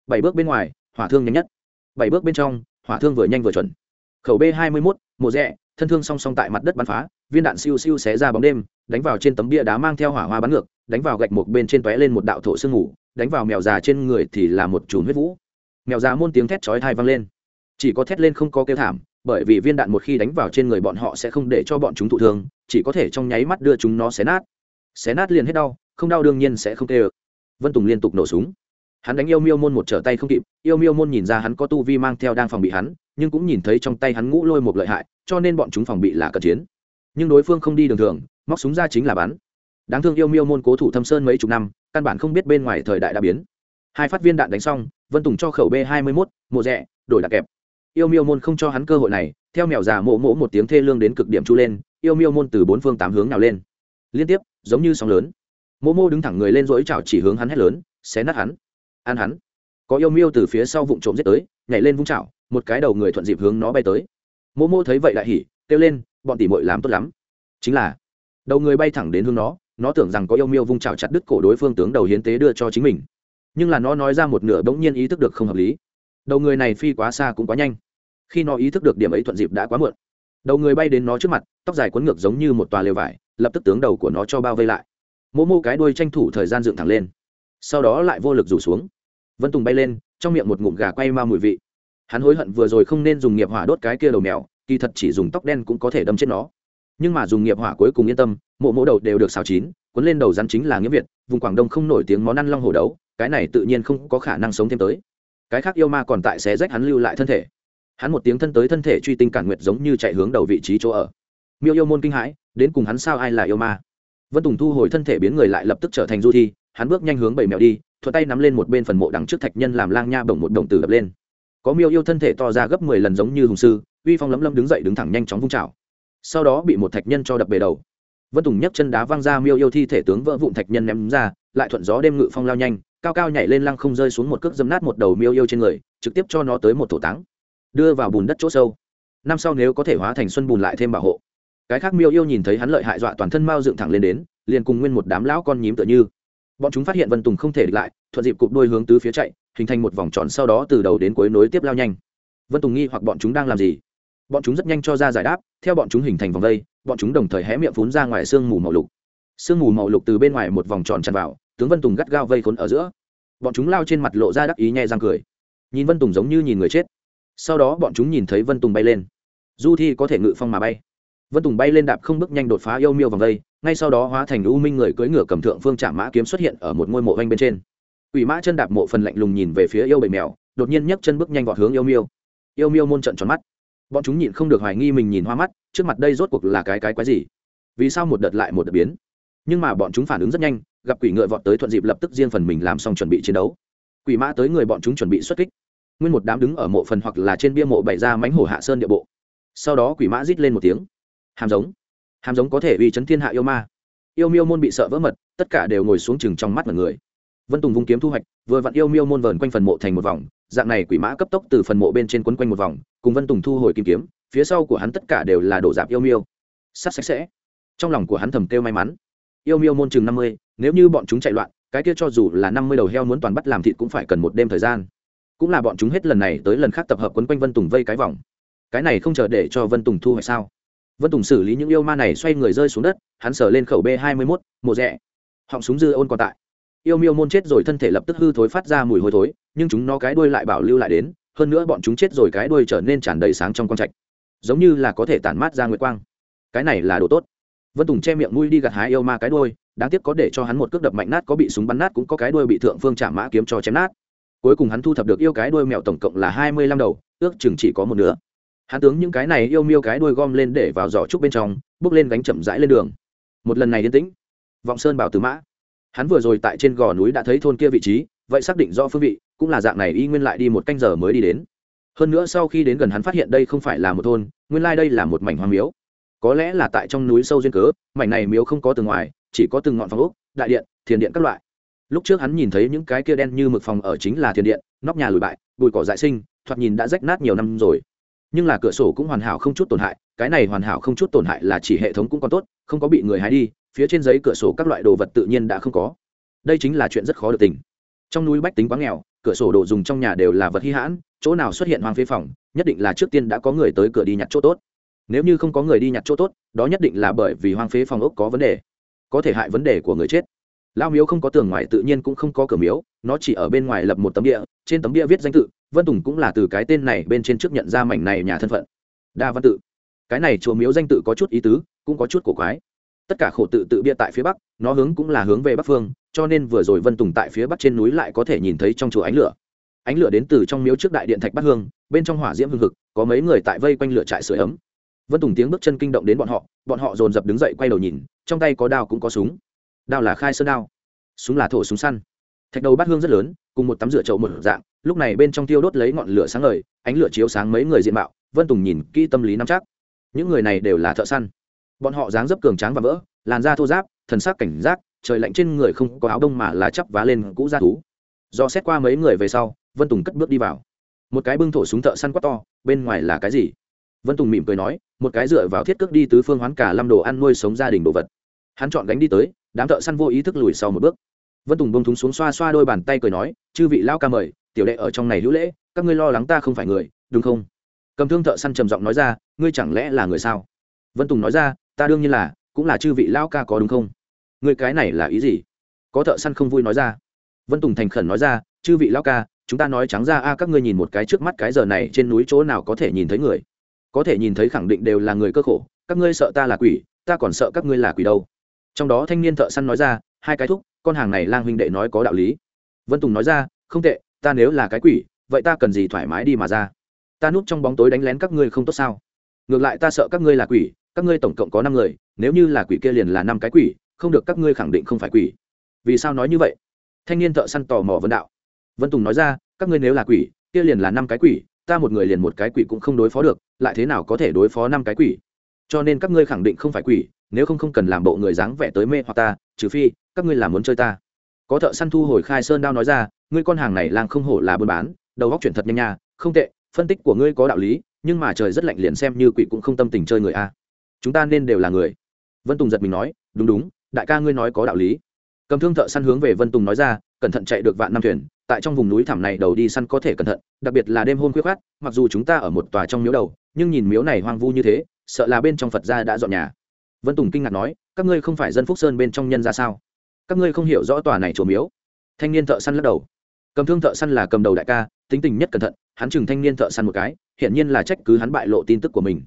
Bảy bước bên ngoài, hỏa thương nhanh nhất bảy bước bên trong, hỏa thương vừa nhanh vừa chuẩn. Khẩu b hai mươi mốt mùa rẽ thân thương song song tại mặt đất bắn phá, viên đạn siêu siêu xé ra bóng đêm, đánh vào trên tấm bia đá mang theo hỏa hoa bắn ngược, đánh vào gạch một bên trên tóe lên một đạo thổ sương ngủ đánh vào mèo già trên người thì là một chùm huyết vũ. Mèo già môn tiếng thét chói thai vang lên. Chỉ có thét lên không có kêu thảm, bởi vì viên đạn một khi đánh vào trên người bọn họ sẽ không để cho bọn chúng thụ thương, chỉ có thể trong nháy mắt đưa chúng nó xé nát. Xé nát liền hết đau, không đau đương nhiên sẽ không kêu. vân tùng liên tục nổ súng hắn đánh yêu miêu môn một trở tay không kịp, yêu miêu môn nhìn ra hắn có tu vi mang theo đang phòng bị hắn, nhưng cũng nhìn thấy trong tay hắn ngũ lôi một lợi hại, cho nên bọn chúng phòng bị là cận chiến. Nhưng đối phương không đi đường thường, móc súng ra chính là bắn. Đáng thương yêu miêu môn cố thủ thâm sơn mấy chục năm, căn bản không biết bên ngoài thời đại đã biến. Hai phát viên đạn đánh xong, vân tùng cho khẩu b hai mươi mốt, mộ rẽ đổi đặc kẹp. Yêu miêu môn không cho hắn cơ hội này, theo mèo già mộ mỗ một tiếng thê lương đến cực điểm chu lên, yêu miêu môn từ bốn phương tám hướng nào lên. Liên tiếp, giống như sóng lớn. Mộ mô đứng thẳng người lên dỗi chảo chỉ hướng hắn hét lớn, xé nát hắn ăn hắn. Có yêu miêu từ phía sau vụng trộm giết tới, nhảy lên vung chảo, một cái đầu người thuận dịp hướng nó bay tới. Mô mô thấy vậy lại hỉ, kêu lên, bọn tỉ mội làm tốt lắm. Chính là, đầu người bay thẳng đến hướng nó nó tưởng rằng có yêu miêu vung chảo chặt đứt cổ đối phương tướng đầu hiến tế đưa cho chính mình. Nhưng là nó nói ra một nửa bỗng nhiên ý thức được không hợp lý. Đầu người này phi quá xa cũng quá nhanh. Khi nó ý thức được điểm ấy thuận dịp đã quá muộn. Đầu người bay đến nó trước mặt, tóc dài cuốn ngược giống như một tòa lều vải, lập tức tướng đầu của nó cho bao vây lại. Mô mô cái đuôi tranh thủ thời gian dựng thẳng lên. Sau đó lại vô lực rủ xuống vân tùng bay lên, trong miệng một ngụm gà quay ma mùi vị. Hắn hối hận vừa rồi không nên dùng nghiệp hỏa đốt cái kia đầu mèo, kỳ thật chỉ dùng tóc đen cũng có thể đâm chết nó. Nhưng mà dùng nghiệp hỏa cuối cùng yên tâm, mộ mỗ đầu đều được xào chín, cuốn lên đầu rắn chính là nghĩa việt, vùng quảng đông không nổi tiếng món ăn long hổ đấu, cái này tự nhiên không có khả năng sống thêm tới. Cái khác yêu ma còn tại xé rách hắn lưu lại thân thể. Hắn một tiếng thân tới thân thể truy tinh cản nguyệt giống như chạy hướng đầu vị trí chỗ ở. Miêu yêu môn kinh hãi, đến cùng hắn sao ai là yêu ma? Vân tùng thu hồi thân thể biến người lại lập tức trở thành du thi, hắn bước nhanh hướng bảy mèo đi thuận tay nắm lên một bên phần mộ đằng trước thạch nhân làm lang nha bổng một đồng tử đập lên. Có miêu yêu thân thể to ra gấp mười lần giống như hùng sư, uy phong lấm lấm đứng dậy đứng thẳng nhanh chóng vung trào sau đó bị một thạch nhân cho đập bề đầu. Vân tùng nhấc chân đá văng ra miêu yêu thi thể tướng vỡ vụn thạch nhân ném ra, lại thuận gió đêm ngự phong lao nhanh, cao cao nhảy lên lăng không rơi xuống một cước dấm nát một đầu miêu yêu trên người, trực tiếp cho nó tới một thổ táng. Đưa vào bùn đất chỗ sâu. Năm sau nếu có thể hóa thành xuân bùn lại thêm bảo hộ. Cái khác miêu yêu nhìn thấy hắn lợi hại dọa toàn thân mao dựng thẳng lên đến, liền cùng nguyên một đám lão con nhím tựa như bọn chúng phát hiện vân tùng không thể địch lại, thuận dịp cụp đôi hướng tứ phía chạy, hình thành một vòng tròn sau đó từ đầu đến cuối nối tiếp lao nhanh. Vân tùng nghi hoặc bọn chúng đang làm gì? Bọn chúng rất nhanh cho ra giải đáp, theo bọn chúng hình thành vòng vây, bọn chúng đồng thời hé miệng phún ra ngoài sương mù màu lục. Sương mù màu lục từ bên ngoài một vòng tròn tràn vào, tướng vân tùng gắt gao vây khốn ở giữa. Bọn chúng lao trên mặt lộ ra đắc ý nhẹ răng cười. Nhìn vân tùng giống như nhìn người chết. Sau đó bọn chúng nhìn thấy vân tùng bay lên. Du thi có thể ngự phong mà bay vân tùng bay lên đạp không bước nhanh đột phá yêu miêu vòng vây ngay sau đó hóa thành u minh người cưỡi ngựa cầm thượng phương trả mã kiếm xuất hiện ở một ngôi mộ vanh bên trên. Ủy mã chân đạp mộ phần lạnh lùng nhìn về phía yêu bầy mèo, đột nhiên nhấc chân bước nhanh vọt hướng yêu miêu. Yêu miêu môn trận tròn mắt. Bọn chúng nhịn không được hoài nghi mình nhìn hoa mắt, trước mặt đây rốt cuộc là cái cái quái gì? Vì sao một đợt lại một đợt biến? Nhưng mà bọn chúng phản ứng rất nhanh, gặp quỷ ngựa vọt tới thuận dịp lập tức riêng phần mình làm xong chuẩn bị chiến đấu. Quỷ mã tới người bọn chúng chuẩn bị xuất kích. Nguyên một đám đứng ở mộ phần hoặc là trên bia mộ bày ra mánh hổ hạ sơn địa bộ. Sau đó quỷ mã rít lên một tiếng hàm giống. Hàm giống có thể uy chấn thiên hạ yêu ma. Yêu miêu môn bị sợ vỡ mật, tất cả đều ngồi xuống chừng trong mắt mọi người. Vân tùng vung kiếm thu hoạch, vừa vặn yêu miêu môn vờn quanh phần mộ thành một vòng, dạng này quỷ mã cấp tốc từ phần mộ bên trên quấn quanh một vòng, cùng vân tùng thu hồi kim kiếm, phía sau của hắn tất cả đều là đổ dạp yêu miêu. Sát sạch sẽ. Trong lòng của hắn thầm kêu may mắn. Yêu miêu môn chừng năm mươi, nếu như bọn chúng chạy loạn, cái kia cho dù là năm mươi đầu heo muốn toàn bắt làm thịt cũng phải cần một đêm thời gian. Cũng là bọn chúng hết lần này tới lần khác tập hợp quấn quanh vân tùng vây cái vòng. Cái này không chờ để cho vân tùng thu hoạch sao? Vân tùng xử lý những yêu ma này xoay người rơi xuống đất, hắn sờ lên khẩu b hai mươi mốt mộ rẽ họng súng dư ôn còn tại. Yêu miêu môn chết rồi thân thể lập tức hư thối phát ra mùi hôi thối, nhưng chúng nó cái đuôi lại bảo lưu lại đến, hơn nữa bọn chúng chết rồi cái đuôi trở nên tràn đầy sáng trong con trạch. Giống như là có thể tản mát ra nguyệt quang. Cái này là đồ tốt. Vân tùng che miệng mũi đi gặt hái yêu ma cái đuôi, đáng tiếc có để cho hắn một cước đập mạnh nát, có bị súng bắn nát, cũng có cái đuôi bị thượng phương trả mã kiếm cho chém nát. Cuối cùng hắn thu thập được yêu cái đuôi mèo tổng cộng là hai mươi lăm đầu, ước chừng chỉ có một nửa hắn tướng những cái này yêu miêu cái đuôi gom lên để vào giỏ trúc bên trong, bước lên gánh chậm rãi lên đường. Một lần này yên tĩnh. Vọng sơn bảo từ mã. Hắn vừa rồi tại trên gò núi đã thấy thôn kia vị trí, vậy xác định do phương vị, cũng là dạng này y nguyên lại đi một canh giờ mới đi đến. Hơn nữa sau khi đến gần hắn phát hiện đây không phải là một thôn, nguyên lai、like、đây là một mảnh hoang miếu. Có lẽ là tại trong núi sâu duyên cớ, mảnh này miếu không có từ ngoài, chỉ có từng ngọn phòng ốc, đại điện, thiền điện các loại. Lúc trước hắn nhìn thấy những cái kia đen như mực phòng ở chính là thiền điện, nóc nhà lùi bại, bụi cỏ dại sinh, thoạt nhìn đã rách nát nhiều năm rồi nhưng là cửa sổ cũng hoàn hảo không chút tổn hại, cái này hoàn hảo không chút tổn hại là chỉ hệ thống cũng còn tốt, không có bị người hái đi, phía trên giấy cửa sổ các loại đồ vật tự nhiên đã không có. Đây chính là chuyện rất khó được tình. Trong núi bách tính quá nghèo, cửa sổ đồ dùng trong nhà đều là vật hy hãn, chỗ nào xuất hiện hoang phế phòng, nhất định là trước tiên đã có người tới cửa đi nhặt chỗ tốt. Nếu như không có người đi nhặt chỗ tốt, đó nhất định là bởi vì hoang phế phòng ốc có vấn đề, có thể hại vấn đề của người chết. Lao miếu không có tường ngoài tự nhiên cũng không có cửa miếu, nó chỉ ở bên ngoài lập một tấm địa trên tấm địa viết danh tự vân tùng cũng là từ cái tên này bên trên trước nhận ra mảnh này nhà thân phận. Đa văn tự. Cái này chùa miếu danh tự có chút ý tứ, cũng có chút cổ quái. Tất cả khổ tự tự bia tại phía bắc, nó hướng cũng là hướng về bắc phương, cho nên vừa rồi vân tùng tại phía bắc trên núi lại có thể nhìn thấy trong chùa ánh lửa. Ánh lửa đến từ trong miếu trước đại điện thạch bắc hương, bên trong hỏa diễm hương thực có mấy người tại vây quanh lửa trại sửa ấm. Vân tùng tiếng bước chân kinh động đến bọn họ bọn họ dồn dập đứng dậy quay đầu nhìn, trong tay có đao cũng có súng. Đao là khai sơn đao, súng là thổ súng săn. Thạch đầu bát hương rất lớn, cùng một tấm rửa chậu một dạng lúc này bên trong tiêu đốt lấy ngọn lửa sáng ngời, ánh lửa chiếu sáng mấy người diện mạo, vân tùng nhìn kỹ tâm lý nắm chắc. Những người này đều là thợ săn. Bọn họ dáng dấp cường tráng và vỡ, làn da thô giáp thần sắc cảnh giác, trời lạnh trên người không có áo đông mà là chắp vá lên cũ da thú. Do xét qua mấy người về sau, vân tùng cất bước đi vào. Một cái bưng thổ súng thợ săn quát to, bên ngoài là cái gì? Vân tùng mỉm cười nói, một cái dựa vào thiết cước đi tứ phương hoán cả năm đồ ăn nuôi sống gia đình đồ vật. Hắn chọn gánh đi tới, đám thợ săn vô ý thức lùi sau một bước. Vân tùng bông thúng xuống xoa xoa đôi bàn tay cười nói, chư vị lao ca mời tiểu đệ ở trong này hữu lễ, các ngươi lo lắng ta không phải người, đúng không? Cầm thương thợ săn trầm giọng nói ra, ngươi chẳng lẽ là người sao? Vân tùng nói ra, ta đương nhiên là, cũng là chư vị lão ca có đúng không? Ngươi cái này là ý gì? Có thợ săn không vui nói ra. Vân tùng thành khẩn nói ra, chư vị lão ca, chúng ta nói trắng ra, a, các ngươi nhìn một cái trước mắt cái giờ này trên núi chỗ nào có thể nhìn thấy người? Có thể nhìn thấy khẳng định đều là người cơ khổ, các ngươi sợ ta là quỷ, ta còn sợ các ngươi là quỷ đâu. Trong đó thanh niên thợ săn nói ra, hai cái thúc, con hàng này lang huynh đệ nói có đạo lý. Vân tùng nói ra, không tệ ta nếu là cái quỷ, vậy ta cần gì thoải mái đi mà ra? Ta núp trong bóng tối đánh lén các ngươi không tốt sao? Ngược lại ta sợ các ngươi là quỷ, các ngươi tổng cộng có năm người, nếu như là quỷ kia liền là năm cái quỷ, không được các ngươi khẳng định không phải quỷ. Vì sao nói như vậy? Thanh niên thợ săn tò mò vân đạo. Vân tùng nói ra, các ngươi nếu là quỷ, kia liền là năm cái quỷ, ta một người liền một cái quỷ cũng không đối phó được, lại thế nào có thể đối phó năm cái quỷ? Cho nên các ngươi khẳng định không phải quỷ, nếu không không cần làm bộ người dáng vẻ tới mê hoặc ta, trừ phi các ngươi làm muốn chơi ta có thợ săn thu hồi khai sơn đao nói ra, ngươi con hàng này lang không hổ là buôn bán, đầu góc chuyển thật nhanh nha, không tệ, phân tích của ngươi có đạo lý, nhưng mà trời rất lạnh liền xem như quỷ cũng không tâm tình chơi người a. Chúng ta nên đều là người. Vân tùng giật mình nói, đúng đúng, đại ca ngươi nói có đạo lý. Cầm thương thợ săn hướng về vân tùng nói ra, cẩn thận chạy được vạn năm thuyền, tại trong vùng núi thảm này đầu đi săn có thể cẩn thận, đặc biệt là đêm hôn khuyết khát mặc dù chúng ta ở một tòa trong miếu đầu, nhưng nhìn miếu này hoang vu như thế, sợ là bên trong phật gia đã dọn nhà. Vân tùng kinh ngạc nói, các ngươi không phải dân phúc sơn bên trong nhân ra sao? Các ngươi không hiểu rõ tòa này chùa miếu. Thanh niên thợ săn lắc đầu. Cầm thương thợ săn là cầm đầu đại ca, tính tình nhất cẩn thận, hắn chừng thanh niên thợ săn một cái, hiển nhiên là trách cứ hắn bại lộ tin tức của mình.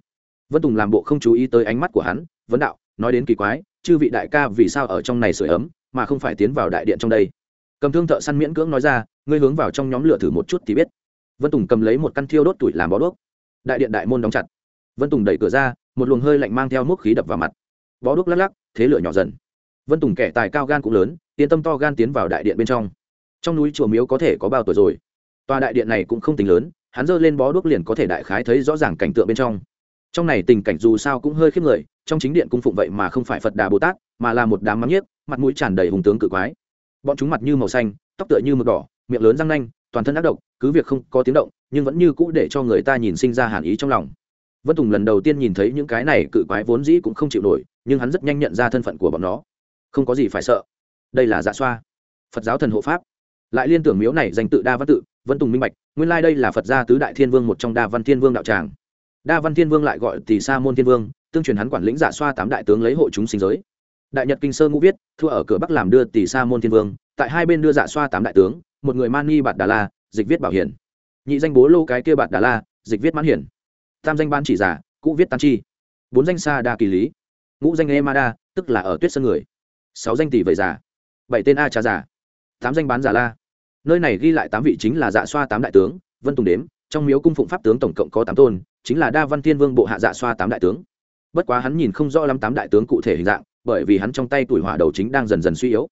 Vân tùng làm bộ không chú ý tới ánh mắt của hắn, vấn đạo, nói đến kỳ quái, chư vị đại ca vì sao ở trong này sửa ấm, mà không phải tiến vào đại điện trong đây? Cầm thương thợ săn miễn cưỡng nói ra, ngươi hướng vào trong nhóm lửa thử một chút thì biết. Vân tùng cầm lấy một căn thiêu đốt tuổi làm bó đuốc. Đại điện đại môn đóng chặt. Vân tùng đẩy cửa ra, một luồng hơi lạnh mang theo múc khí đập vào mặt. Bó đuốc lắc lắc, thế lửa nhỏ dần vân tùng kẻ tài cao gan cũng lớn tiến tâm to gan tiến vào đại điện bên trong. Trong núi chùa miếu có thể có bao tuổi rồi? Tòa đại điện này cũng không tính lớn, hắn giơ lên bó đuốc liền có thể đại khái thấy rõ ràng cảnh tượng bên trong. Trong này tình cảnh dù sao cũng hơi khiếp người, trong chính điện cung phụng vậy mà không phải phật đà bồ tát, mà là một đám mắm nhiếc, mặt mũi tràn đầy hùng tướng cự quái. Bọn chúng mặt như màu xanh, tóc tựa như mực đỏ, miệng lớn răng nanh, toàn thân ác độc, cứ việc không có tiếng động, nhưng vẫn như cũ để cho người ta nhìn sinh ra hàn ý trong lòng. Vân tùng lần đầu tiên nhìn thấy những cái này cự quái vốn dĩ cũng không chịu nổi, nhưng hắn rất nhanh nhận ra thân phận của bọn nó không có gì phải sợ. Đây là dạ xoa. Phật giáo thần hộ pháp. Lại liên tưởng miếu này danh tự đa văn tự, vân tùng minh bạch, nguyên lai、like、đây là phật gia tứ đại thiên vương một trong đa văn thiên vương đạo tràng. Đa văn thiên vương lại gọi tỷ sa môn thiên vương, tương truyền hắn quản lĩnh dạ xoa tám đại tướng lấy hộ chúng sinh giới. Đại nhật kinh sơ ngũ viết, thua ở cửa bắc làm đưa tỷ sa môn thiên vương, tại hai bên đưa dạ xoa tám đại tướng, một người man nghi bạt đà la, dịch viết bảo hiển. Nhị danh bố lô cái kia bạt đà la, dịch viết mãn hiển. Tam danh ban chỉ giả, cũ viết tan chi. Bốn danh sa đa kỳ lý. Ngũ danh e ma đa, tức là ở tuyết sơn người sáu danh tỷ vậy giả bảy tên a trà giả tám danh bán giả la. Nơi này ghi lại tám vị chính là dạ xoa tám đại tướng, vân tùng đếm. Trong miếu cung phụng pháp tướng tổng cộng có tám tôn, chính là đa văn thiên vương bộ hạ dạ xoa tám đại tướng. Bất quá hắn nhìn không rõ lắm tám đại tướng cụ thể hình dạng, bởi vì hắn trong tay tuổi hỏa đầu chính đang dần dần suy yếu.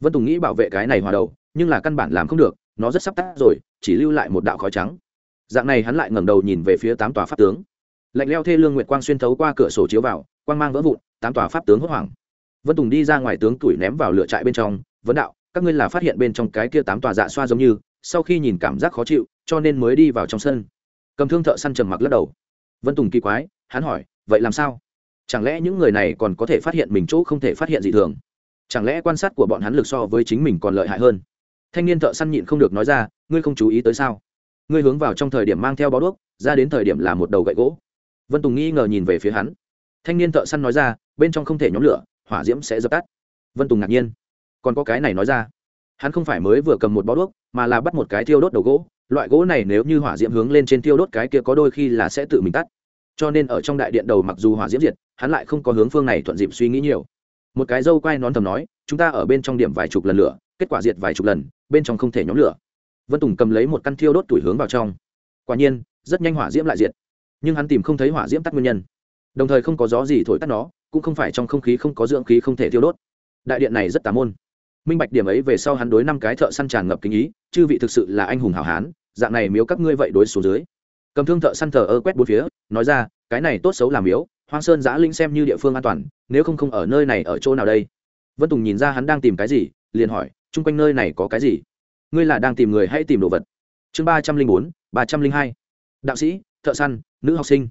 Vân tùng nghĩ bảo vệ cái này hỏa đầu, nhưng là căn bản làm không được, nó rất sắp tắt rồi, chỉ lưu lại một đạo khói trắng. Dạng này hắn lại ngẩng đầu nhìn về phía tám tòa pháp tướng. Lạnh leo thê lương nguyệt quang xuyên thấu qua cửa sổ chiếu vào, quang mang vỡ vụn, tám tòa pháp tướng hốt hoảng vân tùng đi ra ngoài tướng tuổi ném vào lửa trại bên trong, vấn đạo, các ngươi là phát hiện bên trong cái kia tám tòa dạ xoa giống như, sau khi nhìn cảm giác khó chịu, cho nên mới đi vào trong sân. Cầm thương thợ săn trầm mặc lắc đầu. Vân tùng kỳ quái, hắn hỏi, vậy làm sao? Chẳng lẽ những người này còn có thể phát hiện mình chỗ không thể phát hiện gì thường? Chẳng lẽ quan sát của bọn hắn lực so với chính mình còn lợi hại hơn? Thanh niên thợ săn nhịn không được nói ra, ngươi không chú ý tới sao? Ngươi hướng vào trong thời điểm mang theo bó đuốc, ra đến thời điểm là một đầu gậy gỗ. Vân tùng nghi ngờ nhìn về phía hắn. Thanh niên thợ săn nói ra, bên trong không thể nhóm lửa hỏa diễm sẽ dập tắt. Vân tùng ngạc nhiên. Còn có cái này nói ra. Hắn không phải mới vừa cầm một bó đuốc, mà là bắt một cái thiêu đốt đầu gỗ. Loại gỗ này nếu như hỏa diễm hướng lên trên thiêu đốt cái kia có đôi khi là sẽ tự mình tắt. Cho nên ở trong đại điện đầu mặc dù hỏa diễm diệt, hắn lại không có hướng phương này thuận dịp suy nghĩ nhiều. Một cái dâu quay nón thầm nói, chúng ta ở bên trong điểm vài chục lần lửa, kết quả diệt vài chục lần, bên trong không thể nhóm lửa. Vân tùng cầm lấy một căn thiêu đốt tuổi hướng vào trong. Quả nhiên, rất nhanh hỏa diễm lại diệt. Nhưng hắn tìm không thấy hỏa diễm tắt nguyên nhân. Đồng thời không có gió gì thổi tắt nó cũng không phải trong không khí không có dưỡng khí không thể thiêu đốt. Đại điện này rất tà môn. Minh bạch điểm ấy về sau hắn đối năm cái thợ săn tràn ngập kinh ý, chư vị thực sự là anh hùng hảo hán, dạng này miếu các ngươi vậy đối xuống dưới. Cầm thương thợ săn thờ ơ quét bốn phía, nói ra, cái này tốt xấu làm miếu, hoang sơn giã linh xem như địa phương an toàn, nếu không không ở nơi này ở chỗ nào đây? Vân tùng nhìn ra hắn đang tìm cái gì, liền hỏi, chung quanh nơi này có cái gì? Ngươi là đang tìm người hay tìm đồ vật? Chương ba trăm linh bốn, ba trăm linh hai. Đạo sĩ, thợ săn, nữ học sinh.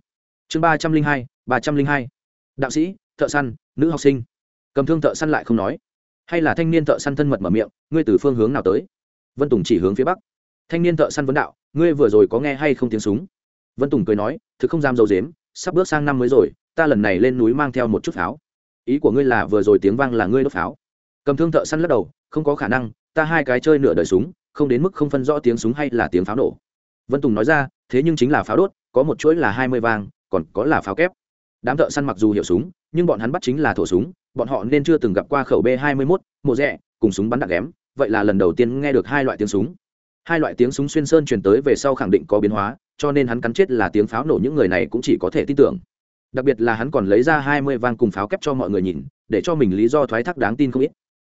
Chương ba trăm linh hai, ba trăm linh hai. Đạo sĩ thợ săn, nữ học sinh. Cầm thương thợ săn lại không nói. Hay là thanh niên thợ săn thân mật mở miệng, ngươi từ phương hướng nào tới? Vân tùng chỉ hướng phía bắc. Thanh niên thợ săn vấn đạo, ngươi vừa rồi có nghe hay không tiếng súng? Vân tùng cười nói thực không dám dầu dếm, sắp bước sang năm mới rồi, ta lần này lên núi mang theo một chút pháo. Ý của ngươi là vừa rồi tiếng vang là ngươi đốt pháo. Cầm thương thợ săn lắc đầu, không có khả năng, ta hai cái chơi nửa đời súng, không đến mức không phân rõ tiếng súng hay là tiếng pháo nổ. Vân tùng nói ra, thế nhưng chính là pháo đốt, có một chuỗi là hai mươi vang còn có là pháo kép đám thợ săn mặc dù hiểu súng, nhưng bọn hắn bắt chính là thổ súng, bọn họ nên chưa từng gặp qua khẩu b hai mươi mốt, mộ rẽ cùng súng bắn đạn ghém, vậy là lần đầu tiên nghe được hai loại tiếng súng. Hai loại tiếng súng xuyên sơn truyền tới về sau khẳng định có biến hóa, cho nên hắn cắn chết là tiếng pháo nổ, những người này cũng chỉ có thể tin tưởng. Đặc biệt là hắn còn lấy ra hai mươi vang cùng pháo kép cho mọi người nhìn, để cho mình lý do thoái thác đáng tin không ít.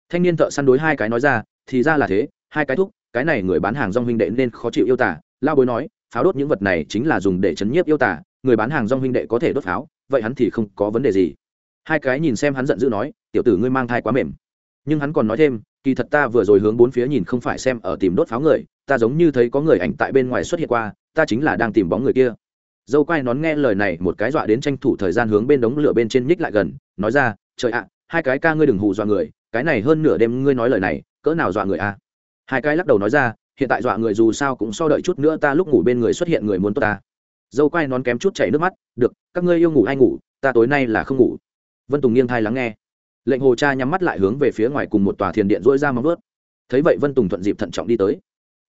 Thanh niên thợ săn đối hai cái nói ra, thì ra là thế, hai cái thúc, cái này người bán hàng rong huynh đệ nên khó chịu yêu tả lao bối nói, pháo đốt những vật này chính là dùng để chấn nhiếp yêu tả người bán hàng rong huynh đệ có thể đốt pháo, vậy hắn thì không có vấn đề gì. Hai cái nhìn xem hắn giận dữ nói, tiểu tử ngươi mang thai quá mềm. Nhưng hắn còn nói thêm, kỳ thật ta vừa rồi hướng bốn phía nhìn không phải xem ở tìm đốt pháo người, ta giống như thấy có người ảnh tại bên ngoài xuất hiện qua, ta chính là đang tìm bóng người kia. Dâu quai nón nghe lời này, một cái dọa đến tranh thủ thời gian hướng bên đống lửa bên trên nhích lại gần, nói ra, trời ạ, hai cái ca ngươi đừng hù dọa người, cái này hơn nửa đêm ngươi nói lời này, cỡ nào dọa người a? Hai cái lắc đầu nói ra, hiện tại dọa người dù sao cũng so đợi chút nữa ta lúc ngủ bên người xuất hiện người muốn tốt ta dâu quai nón kém chút chảy nước mắt, được, các ngươi yêu ngủ hay ngủ, ta tối nay là không ngủ. Vân tùng nghiêng thai lắng nghe. Lệnh hồ cha nhắm mắt lại hướng về phía ngoài cùng một tòa thiền điện dỗi ra móng vớt thấy vậy vân tùng thuận dịp thận trọng đi tới.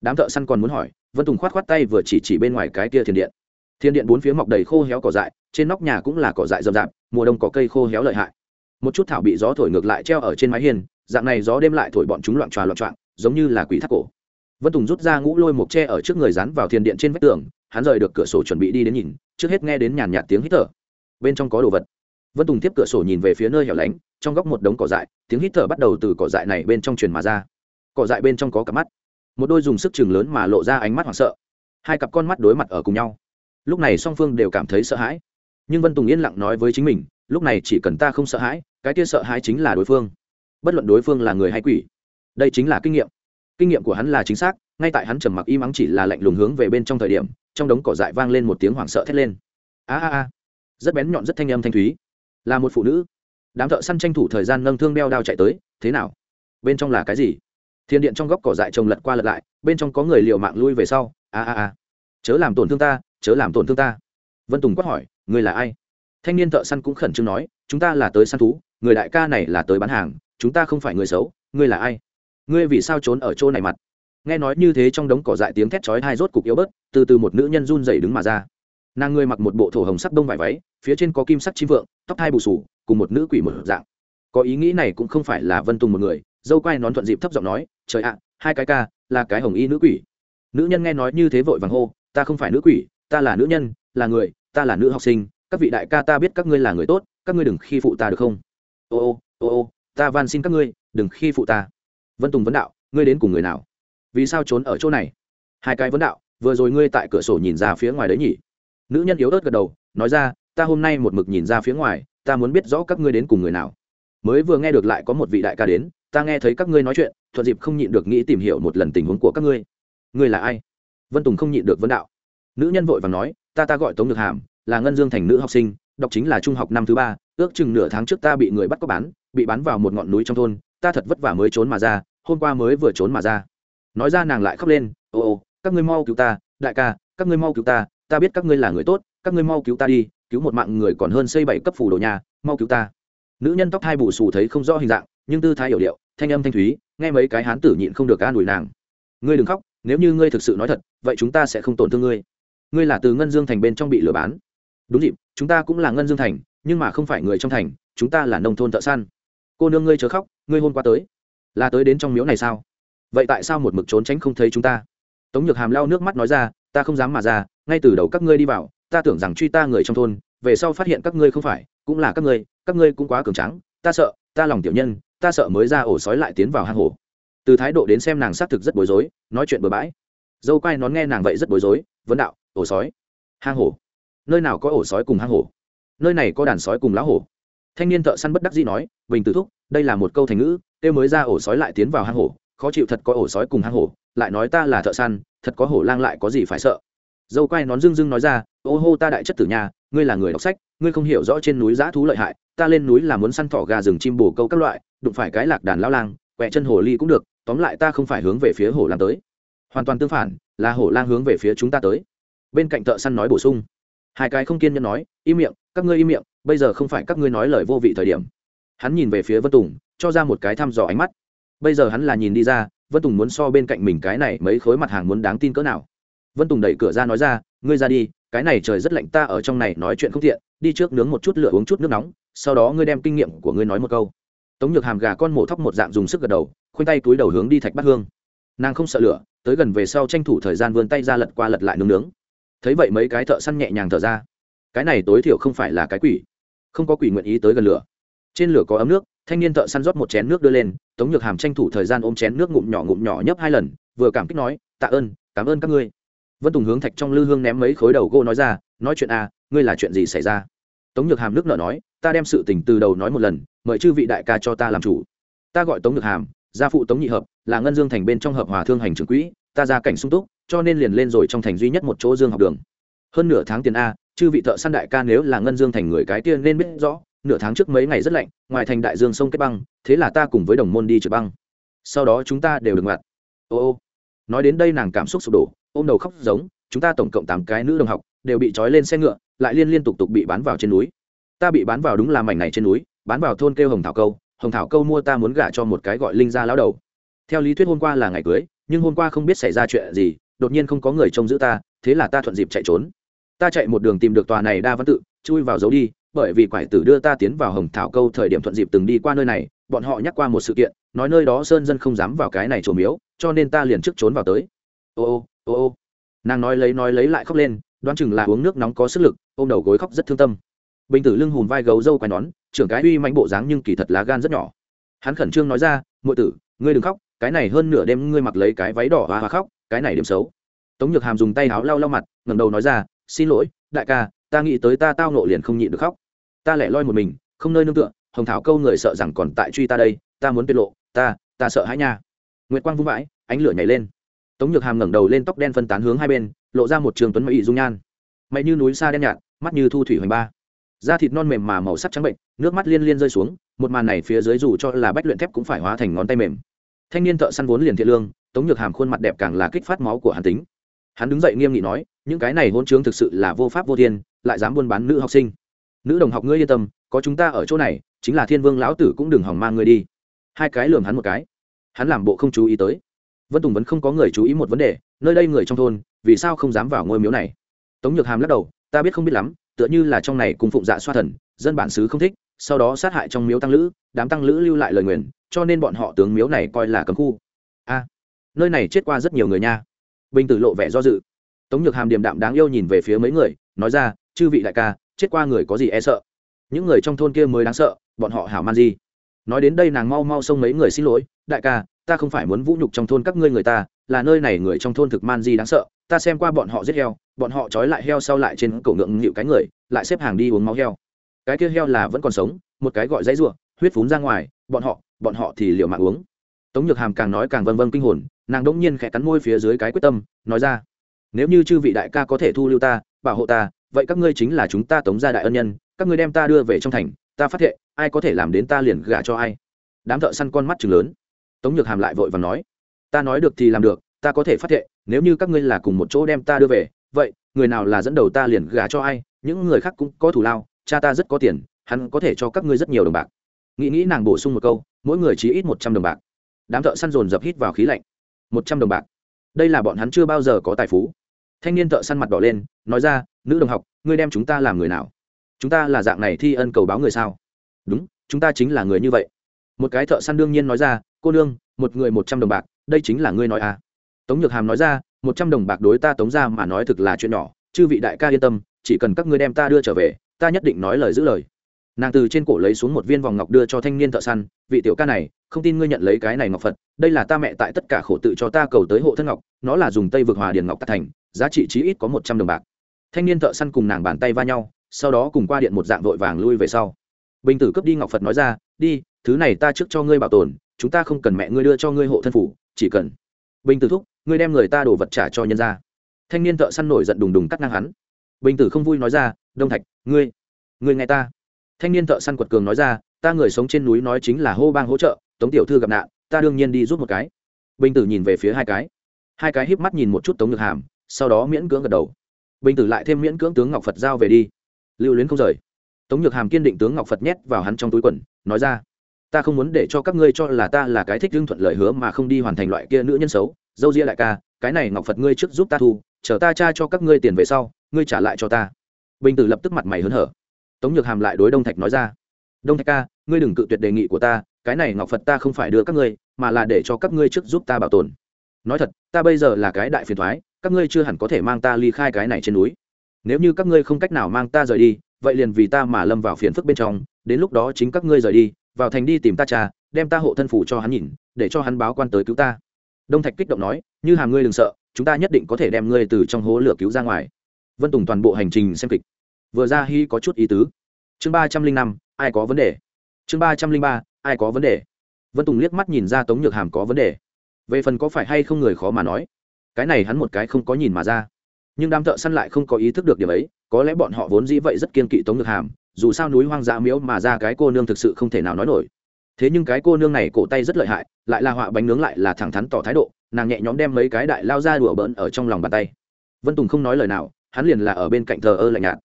Đám thợ săn còn muốn hỏi, vân tùng khoát khoát tay vừa chỉ chỉ bên ngoài cái kia thiền điện. Thiền điện bốn phía mọc đầy khô héo cỏ dại, trên nóc nhà cũng là cỏ dại rậm rạp, mùa đông có cây khô héo lợi hại. Một chút thảo bị gió thổi ngược lại treo ở trên mái hiên, dạng này gió đêm lại thổi bọn chúng loạn tròa loạn trọng giống như là quỷ thác cổ. Vân tùng rút ra ngũ lôi một tre ở trước người dán vào thiền điện trên vách tường hắn rời được cửa sổ chuẩn bị đi đến nhìn, trước hết nghe đến nhàn nhạt tiếng hít thở. Bên trong có đồ vật. Vân tùng tiếp cửa sổ nhìn về phía nơi hẻo lánh, trong góc một đống cỏ dại, tiếng hít thở bắt đầu từ cỏ dại này bên trong truyền mà ra. Cỏ dại bên trong có cặp mắt. Một đôi dùng sức chừng lớn mà lộ ra ánh mắt hoảng sợ. Hai cặp con mắt đối mặt ở cùng nhau. Lúc này song phương đều cảm thấy sợ hãi. Nhưng vân tùng yên lặng nói với chính mình, lúc này chỉ cần ta không sợ hãi, cái kia sợ hãi chính là đối phương. Bất luận đối phương là người hay quỷ, đây chính là kinh nghiệm. Kinh nghiệm của hắn là chính xác, ngay tại hắn trầm mặc im ắng chỉ là lạnh lùng hướng về bên trong thời điểm trong đống cỏ dại vang lên một tiếng hoảng sợ thét lên. A a a. Rất bén nhọn, rất thanh âm thanh thúy. Là một phụ nữ. Đám thợ săn tranh thủ thời gian nâng thương đeo đao chạy tới. Thế nào? Bên trong là cái gì? Thiên điện trong góc cỏ dại trồng lật qua lật lại, bên trong có người liều mạng lui về sau. A a a. Chớ làm tổn thương ta, chớ làm tổn thương ta. Vân tùng quát hỏi, người là ai? Thanh niên thợ săn cũng khẩn trương nói, chúng ta là tới săn thú, người đại ca này là tới bán hàng, chúng ta không phải người xấu, ngươi là ai? Ngươi vì sao trốn ở chỗ này mặt? Nghe nói như thế trong đống cỏ dại tiếng thét chói hai rốt cục yếu bớt, từ từ một nữ nhân run dày đứng mà ra. Nàng ngươi mặc một bộ thổ hồng sắc đông vải váy, phía trên có kim sắc chim vượng, tóc hai bù sù cùng một nữ quỷ mở dạng. Có ý nghĩ này cũng không phải là vân tùng một người, dâu quai nón thuận dịp thấp giọng nói, trời ạ, hai cái ca, là cái hồng y nữ quỷ. Nữ nhân nghe nói như thế vội vàng hô, ta không phải nữ quỷ, ta là nữ nhân, là người, ta là nữ học sinh, các vị đại ca ta biết các ngươi là người tốt, các ngươi đừng khi phụ ta được không? Ô ô ô ô, ta van xin các ngươi, đừng khi phụ ta. Vân tùng vấn đạo, ngươi đến cùng người nào? Vì sao trốn ở chỗ này? Hai cái vấn đạo, vừa rồi ngươi tại cửa sổ nhìn ra phía ngoài đấy nhỉ? Nữ nhân yếu ớt gật đầu, nói ra, ta hôm nay một mực nhìn ra phía ngoài, ta muốn biết rõ các ngươi đến cùng người nào. Mới vừa nghe được lại có một vị đại ca đến, ta nghe thấy các ngươi nói chuyện, thuận dịp không nhịn được nghĩ tìm hiểu một lần tình huống của các ngươi. Ngươi là ai? Vân tùng không nhịn được vấn đạo. Nữ nhân vội và nói, ta ta gọi tống được hàm, là ngân dương thành nữ học sinh, đọc chính là trung học năm thứ ba, ước chừng nửa tháng trước ta bị người bắt có bán, bị bán vào một ngọn núi trong thôn, ta thật vất vả mới trốn mà ra, hôm qua mới vừa trốn mà ra nói ra nàng lại khóc lên ồ ồ các ngươi mau cứu ta, đại ca, các ngươi mau cứu ta ta biết các ngươi là người tốt, các ngươi mau cứu ta đi, cứu một mạng người còn hơn xây bảy cấp phủ đồ nhà, mau cứu ta. Nữ nhân tóc hai bù xù thấy không rõ hình dạng, nhưng tư thái hiểu điệu, thanh âm thanh thúy, nghe mấy cái hán tử nhịn không được an ủi nàng. Ngươi đừng khóc, nếu như ngươi thực sự nói thật, vậy chúng ta sẽ không tổn thương ngươi. Ngươi là từ ngân dương thành bên trong bị lừa bán. Đúng dịp, chúng ta cũng là ngân dương thành, nhưng mà không phải người trong thành, chúng ta là nông thôn thợ săn. Cô nương ngươi chớ khóc, ngươi hôm qua tới. Là tới đến trong miếu này sao? Vậy tại sao một mực trốn tránh không thấy chúng ta? Tống nhược hàm lao nước mắt nói ra, ta không dám mà ra, ngay từ đầu các ngươi đi vào, ta tưởng rằng truy ta người trong thôn, về sau phát hiện các ngươi không phải, cũng là các ngươi các ngươi cũng quá cường trắng ta sợ, ta lòng tiểu nhân, ta sợ mới ra ổ sói lại tiến vào hang hổ. Từ thái độ đến xem nàng xác thực rất bối rối, nói chuyện bừa bãi. Dâu quai nón nghe nàng vậy rất bối rối, vấn đạo, ổ sói? Hang hổ? Nơi nào có ổ sói cùng hang hổ? Nơi này có đàn sói cùng lá hổ? Thanh niên thợ săn bất đắc dĩ nói, bình tử thúc, đây là một câu thành ngữ, kêu mới ra ổ sói lại tiến vào hang hổ khó chịu thật có ổ sói cùng hang hổ, lại nói ta là thợ săn, thật có hổ lang lại có gì phải sợ. Dâu quay nón dưng dưng nói ra, ô hô, ta đại chất tử nhà, ngươi là người đọc sách, ngươi không hiểu rõ trên núi giã thú lợi hại, ta lên núi là muốn săn thỏ gà rừng chim bồ câu các loại, đụng phải cái lạc đàn lao lang, quẹ chân hồ ly cũng được, tóm lại ta không phải hướng về phía hổ lang tới. Hoàn toàn tương phản, là hổ lang hướng về phía chúng ta tới. Bên cạnh thợ săn nói bổ sung, hai cái không kiên nhẫn nói, im miệng, các ngươi im miệng, bây giờ không phải các ngươi nói lời vô vị thời điểm. Hắn nhìn về phía vân tùng, cho ra một cái thăm dò ánh mắt bây giờ hắn là nhìn đi ra, vân tùng muốn so bên cạnh mình cái này mấy khối mặt hàng muốn đáng tin cỡ nào. Vân tùng đẩy cửa ra nói ra, ngươi ra đi, cái này trời rất lạnh, ta ở trong này nói chuyện không thiện đi trước nướng một chút lửa uống chút nước nóng, sau đó ngươi đem kinh nghiệm của ngươi nói một câu. Tống nhược hàm gà con mổ thóc một dạng dùng sức gật đầu, khoanh tay túi đầu hướng đi thạch bát hương. Nàng không sợ lửa, tới gần về sau tranh thủ thời gian vươn tay ra lật qua lật lại nướng nướng. Thấy vậy mấy cái thợ săn nhẹ nhàng thở ra. Cái này tối thiểu không phải là cái quỷ. Không có quỷ nguyện ý tới gần lửa. Trên lửa có ấm nước thanh niên thợ săn rót một chén nước đưa lên, tống nhược hàm tranh thủ thời gian ôm chén nước ngụm nhỏ ngụm nhỏ nhấp hai lần, vừa cảm kích nói, tạ ơn, cảm ơn các ngươi. Vân tùng hướng thạch trong lư hương ném mấy khối đầu gỗ nói ra, nói chuyện à ngươi là chuyện gì xảy ra? Tống nhược hàm nước nợ nói, ta đem sự tình từ đầu nói một lần, mời chư vị đại ca cho ta làm chủ. Ta gọi tống nhược hàm, gia phụ tống nhị hợp, là ngân dương thành bên trong hợp hòa thương hành trưởng quỹ, ta ra cảnh sung túc, cho nên liền lên rồi trong thành duy nhất một chỗ dương học đường. Hơn nửa tháng tiền a, chư vị thợ săn đại ca nếu là ngân dương thành người cái tiên nên biết rõ nửa tháng trước mấy ngày rất lạnh, ngoài thành đại dương sông kết băng, thế là ta cùng với đồng môn đi trượt băng. Sau đó chúng ta đều được mặt ô ô. Nói đến đây nàng cảm xúc sụp đổ, ôm đầu khóc giống, chúng ta tổng cộng tám cái nữ đồng học, đều bị trói lên xe ngựa, lại liên liên tục tục bị bán vào trên núi. Ta bị bán vào đúng là mảnh này trên núi, bán vào thôn kêu hồng thảo câu, hồng thảo câu mua ta muốn gả cho một cái gọi linh gia lão đầu. Theo lý thuyết hôm qua là ngày cưới, nhưng hôm qua không biết xảy ra chuyện gì, đột nhiên không có người trông giữ ta, thế là ta thuận dịp chạy trốn. Ta chạy một đường tìm được tòa này đa văn tự, chui vào giấu đi bởi vì quải tử đưa ta tiến vào hồng thảo câu thời điểm thuận dịp từng đi qua nơi này, bọn họ nhắc qua một sự kiện, nói nơi đó sơn dân không dám vào cái này trổ miếu, cho nên ta liền trước trốn vào tới. Ô ô ô ô. Nàng nói lấy nói lấy lại khóc lên, đoán chừng là uống nước nóng có sức lực, ôm đầu gối khóc rất thương tâm. Bình tử lưng hùm vai gấu dâu quai nón, trưởng cái uy manh bộ dáng nhưng kỳ thật lá gan rất nhỏ. Hắn khẩn trương nói ra, muội tử, ngươi đừng khóc, cái này hơn nửa đêm ngươi mặc lấy cái váy đỏ hoa hoa khóc, cái này điểm xấu. Tống nhược hàm dùng tay áo lau lau mặt, ngẩng đầu nói ra, xin lỗi, đại ca, ta nghĩ tới ta tao nộ liền không nhịn được khóc ta lẻ loi một mình, không nơi nương tựa, hồng thảo câu người sợ rằng còn tại truy ta đây, ta muốn tiết lộ, ta ta sợ hãi nha. Nguyệt quang vung vãi, ánh lửa nhảy lên. Tống nhược hàm ngẩng đầu lên tóc đen phân tán hướng hai bên, lộ ra một trường tuấn mỹ dung nhan. Mày như núi xa đen nhạt, mắt như thu thủy hoành ba. Da thịt non mềm mà màu sắc trắng bệnh, nước mắt liên liên rơi xuống, một màn này phía dưới dù cho là bách luyện thép cũng phải hóa thành ngón tay mềm. Thanh niên thợ săn vốn liền thiện lương, tống nhược hàm khuôn mặt đẹp càng là kích phát máu của hàn tính. Hắn đứng dậy nghiêm nghị nói, những cái này hôn chướng thực sự là vô pháp vô thiên, lại dám buôn bán nữ học sinh nữ đồng học ngươi yên tâm, có chúng ta ở chỗ này, chính là thiên vương lão tử cũng đừng hỏng mang ngươi đi. Hai cái lường hắn một cái. Hắn làm bộ không chú ý tới. Vân tùng vẫn không có người chú ý một vấn đề, nơi đây người trong thôn, vì sao không dám vào ngôi miếu này? Tống nhược hàm lắc đầu, ta biết không biết lắm, tựa như là trong này cùng phụng dạ xoa thần, dân bản xứ không thích, sau đó sát hại trong miếu tăng lữ, đám tăng lữ lưu lại lời nguyền, cho nên bọn họ tướng miếu này coi là cấm khu. A, nơi này chết qua rất nhiều người nha. Bình tử lộ vẻ do dự. Tống nhược hàm điềm đạm đáng yêu nhìn về phía mấy người, nói ra, chư vị đại ca chết qua người có gì e sợ. Những người trong thôn kia mới đáng sợ, bọn họ hảo man gì. Nói đến đây nàng mau mau xông mấy người xin lỗi, đại ca, ta không phải muốn vũ nhục trong thôn các ngươi người ta, là nơi này người trong thôn thực man di đáng sợ, ta xem qua bọn họ giết heo, bọn họ trói lại heo sau lại trên cổ ngượng nghịu cái người, lại xếp hàng đi uống máu heo. Cái kia heo là vẫn còn sống, một cái gọi dãy ruộng huyết phún ra ngoài, bọn họ bọn họ thì liệu mạng uống. Tống nhược hàm càng nói càng vân vân kinh hồn, nàng đỗng nhiên khẽ cắn môi phía dưới cái quyết tâm, nói ra, nếu như chư vị đại ca có thể thu lưu ta, bảo hộ ta vậy các ngươi chính là chúng ta tống gia đại ân nhân, các ngươi đem ta đưa về trong thành, ta phát hiện ai có thể làm đến ta liền gả cho ai? Đám thợ săn con mắt chừng lớn. Tống nhược hàm lại vội và nói, ta nói được thì làm được, ta có thể phát hiện nếu như các ngươi là cùng một chỗ đem ta đưa về, vậy, người nào là dẫn đầu ta liền gả cho ai? Những người khác cũng có thủ lao, cha ta rất có tiền, hắn có thể cho các ngươi rất nhiều đồng bạc. Nghĩ nghĩ nàng bổ sung một câu, mỗi người chỉ ít một trăm đồng bạc. Đám thợ săn dồn dập hít vào khí lạnh. Một trăm đồng bạc. Đây là bọn hắn chưa bao giờ có tài phú thanh niên thợ săn mặt đỏ lên, nói ra, nữ đồng học, ngươi đem chúng ta làm người nào? Chúng ta là dạng này thi ân cầu báo người sao? Đúng, chúng ta chính là người như vậy. Một cái thợ săn đương nhiên nói ra, cô nương, một người một trăm đồng bạc, đây chính là ngươi nói à? Tống nhược hàm nói ra, một trăm đồng bạc đối ta tống ra mà nói thực là chuyện nhỏ, chư vị đại ca yên tâm, chỉ cần các ngươi đem ta đưa trở về, ta nhất định nói lời giữ lời. Nàng từ trên cổ lấy xuống một viên vòng ngọc đưa cho thanh niên thợ săn, vị tiểu ca này, không tin ngươi nhận lấy cái này ngọc phật, đây là ta mẹ tại tất cả khổ tự cho ta cầu tới hộ thân ngọc, nó là dùng tây vực hòa điền ngọc tạc thành giá trị chí ít có một trăm đồng bạc. Thanh niên thợ săn cùng nàng bàn tay va nhau, sau đó cùng qua điện một dạng vội vàng lui về sau. Bình tử cướp đi ngọc phật nói ra, đi, thứ này ta trước cho ngươi bảo tồn, chúng ta không cần mẹ ngươi đưa cho ngươi hộ thân phủ, chỉ cần. Bình tử thúc, ngươi đem người ta đổ vật trả cho nhân ra thanh niên thợ săn nổi giận đùng đùng cắt ngang hắn. Bình tử không vui nói ra, đông thạch, ngươi ngươi nghe ta. Thanh niên thợ săn quật cường nói ra, ta người sống trên núi nói chính là hô bang hỗ trợ, tống tiểu thư gặp nạn, ta đương nhiên đi giúp một cái. Bình tử nhìn về phía hai cái. Hai cái híp mắt nhìn một chút tống ngược hàm sau đó miễn cưỡng gật đầu. Bình tử lại thêm miễn cưỡng tướng ngọc phật giao về đi. Lưu luyến không rời. Tống nhược hàm kiên định tướng ngọc phật nhét vào hắn trong túi quần, nói ra, ta không muốn để cho các ngươi cho là ta là cái thích lương thuận lời hứa mà không đi hoàn thành loại kia nữ nhân xấu. Dâu ria đại ca, cái này ngọc phật ngươi trước giúp ta thu, chờ ta tra cho các ngươi tiền về sau, ngươi trả lại cho ta. Bình tử lập tức mặt mày hớn hở. Tống nhược hàm lại đối đông thạch nói ra, đông thạch ca, ngươi đừng cự tuyệt đề nghị của ta, cái này ngọc phật ta không phải đưa các ngươi, mà là để cho các ngươi trước giúp ta bảo tồn. Nói thật, ta bây giờ là cái đại phiền thoái các ngươi chưa hẳn có thể mang ta ly khai cái này trên núi. Nếu như các ngươi không cách nào mang ta rời đi, vậy liền vì ta mà lâm vào phiền phức bên trong, đến lúc đó chính các ngươi rời đi, vào thành đi tìm ta cha, đem ta hộ thân phủ cho hắn nhìn, để cho hắn báo quan tới cứu ta. Đông thạch kích động nói, như hàm ngươi đừng sợ, chúng ta nhất định có thể đem ngươi từ trong hố lửa cứu ra ngoài. Vân tùng toàn bộ hành trình xem kịch. Vừa ra hy có chút ý tứ. Chương ba trăm linh năm, ai có vấn đề? Chương ba trăm linh ba, ai có vấn đề? Vân tùng liếc mắt nhìn ra tống nhược hàm có vấn đề. Về phần có phải hay không người khó mà nói cái này hắn một cái không có nhìn mà ra. Nhưng đám thợ săn lại không có ý thức được điểm ấy, có lẽ bọn họ vốn dĩ vậy rất kiên kỵ tống nhược hàm, dù sao núi hoang dã miếu mà ra cái cô nương thực sự không thể nào nói nổi. Thế nhưng cái cô nương này cổ tay rất lợi hại, lại là họa bánh nướng lại là thẳng thắn tỏ thái độ, nàng nhẹ nhõm đem mấy cái đại lao ra đùa bỡn ở trong lòng bàn tay. Vân tùng không nói lời nào, hắn liền là ở bên cạnh thờ ơ lạnh nhạt.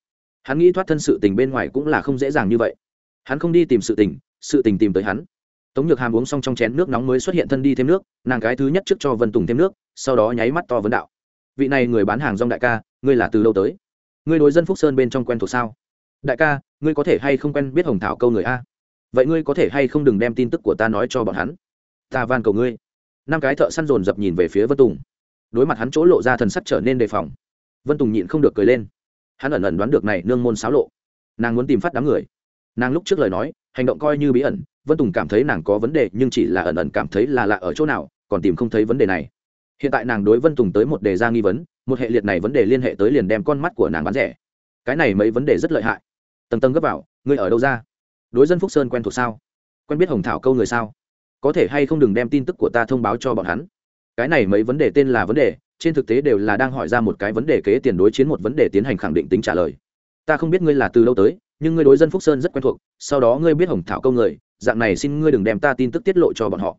Hắn nghĩ thoát thân sự tình bên ngoài cũng là không dễ dàng như vậy. Hắn không đi tìm sự tình sự tình tìm tới hắn tống nhược hàm uống xong trong chén nước nóng mới xuất hiện thân đi thêm nước, nàng cái thứ nhất trước cho vân tùng thêm nước, sau đó nháy mắt to vấn đạo. Vị này người bán hàng rong đại ca, ngươi là từ lâu tới? Ngươi đối dân phúc sơn bên trong quen thuộc sao? Đại ca, ngươi có thể hay không quen biết hồng thảo câu người a? Vậy ngươi có thể hay không đừng đem tin tức của ta nói cho bọn hắn? Ta van cầu ngươi. Năm cái thợ săn dồn dập nhìn về phía vân tùng. Đối mặt hắn chỗ lộ ra thần sắc trở nên đề phòng. Vân tùng nhịn không được cười lên. Hắn ẩn ẩn đoán được này nương môn xáo lộ. Nàng muốn tìm phát đám người. Nàng lúc trước lời nói, hành động coi như bí ẩn vân tùng cảm thấy nàng có vấn đề, nhưng chỉ là ẩn ẩn cảm thấy là lạ ở chỗ nào, còn tìm không thấy vấn đề này. Hiện tại nàng đối vân tùng tới một đề ra nghi vấn, một hệ liệt này vấn đề liên hệ tới liền đem con mắt của nàng bán rẻ. Cái này mấy vấn đề rất lợi hại. Tầng tầng gấp vào, ngươi ở đâu ra? Đối dân phúc sơn quen thuộc sao? Quen biết hồng thảo câu người sao? Có thể hay không đừng đem tin tức của ta thông báo cho bọn hắn? Cái này mấy vấn đề tên là vấn đề, trên thực tế đều là đang hỏi ra một cái vấn đề kế tiền đối chiến một vấn đề tiến hành khẳng định tính trả lời. Ta không biết ngươi là từ lâu tới, nhưng ngươi đối dân phúc sơn rất quen thuộc, sau đó ngươi biết hồng thảo câu người dạng này xin ngươi đừng đem ta tin tức tiết lộ cho bọn họ.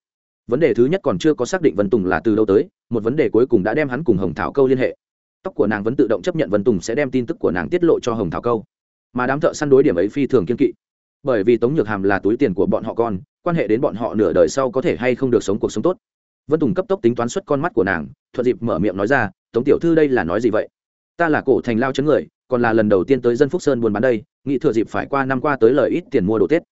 Vấn đề thứ nhất còn chưa có xác định vân tùng là từ đâu tới, một vấn đề cuối cùng đã đem hắn cùng hồng thảo câu liên hệ. Tóc của nàng vẫn tự động chấp nhận vân tùng sẽ đem tin tức của nàng tiết lộ cho hồng thảo câu. Mà đám thợ săn đối điểm ấy phi thường kiên kỵ. Bởi vì tống nhược hàm là túi tiền của bọn họ con, quan hệ đến bọn họ nửa đời sau có thể hay không được sống cuộc sống tốt. Vân tùng cấp tốc tính toán suất con mắt của nàng, thuận dịp mở miệng nói ra, tống tiểu thư đây là nói gì vậy? Ta là cổ thành lao chấn người, còn là lần đầu tiên tới dân phúc sơn buôn bán đây, nghĩ thừa dịp phải qua năm qua tới lời ít tiền mua đồ tết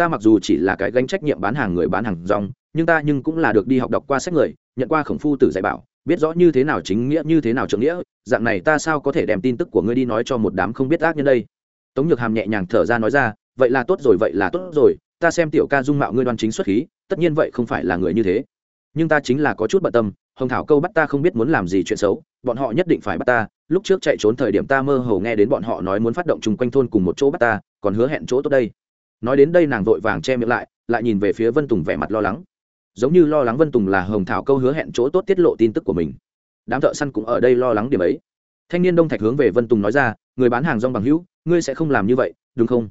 ta mặc dù chỉ là cái gánh trách nhiệm bán hàng người bán hàng rong, nhưng ta nhưng cũng là được đi học đọc qua sách người, nhận qua khổng phu tử dạy bảo, biết rõ như thế nào chính nghĩa, như thế nào trưởng nghĩa, dạng này ta sao có thể đem tin tức của ngươi đi nói cho một đám không biết ác nhân đây? Tống nhược hàm nhẹ nhàng thở ra nói ra, vậy là tốt rồi, vậy là tốt rồi, ta xem tiểu ca dung mạo ngươi đoan chính xuất khí, tất nhiên vậy không phải là người như thế. Nhưng ta chính là có chút bận tâm, hồng thảo câu bắt ta không biết muốn làm gì chuyện xấu, bọn họ nhất định phải bắt ta. Lúc trước chạy trốn thời điểm ta mơ hồ nghe đến bọn họ nói muốn phát động chung quanh thôn cùng một chỗ bắt ta, còn hứa hẹn chỗ tốt đây nói đến đây nàng vội vàng che miệng lại lại nhìn về phía vân tùng vẻ mặt lo lắng. Giống như lo lắng vân tùng là hồng thảo câu hứa hẹn chỗ tốt tiết lộ tin tức của mình. Đám thợ săn cũng ở đây lo lắng điểm ấy. Thanh niên đông thạch hướng về vân tùng nói ra, người bán hàng rong bằng hữu, ngươi sẽ không làm như vậy, đúng không?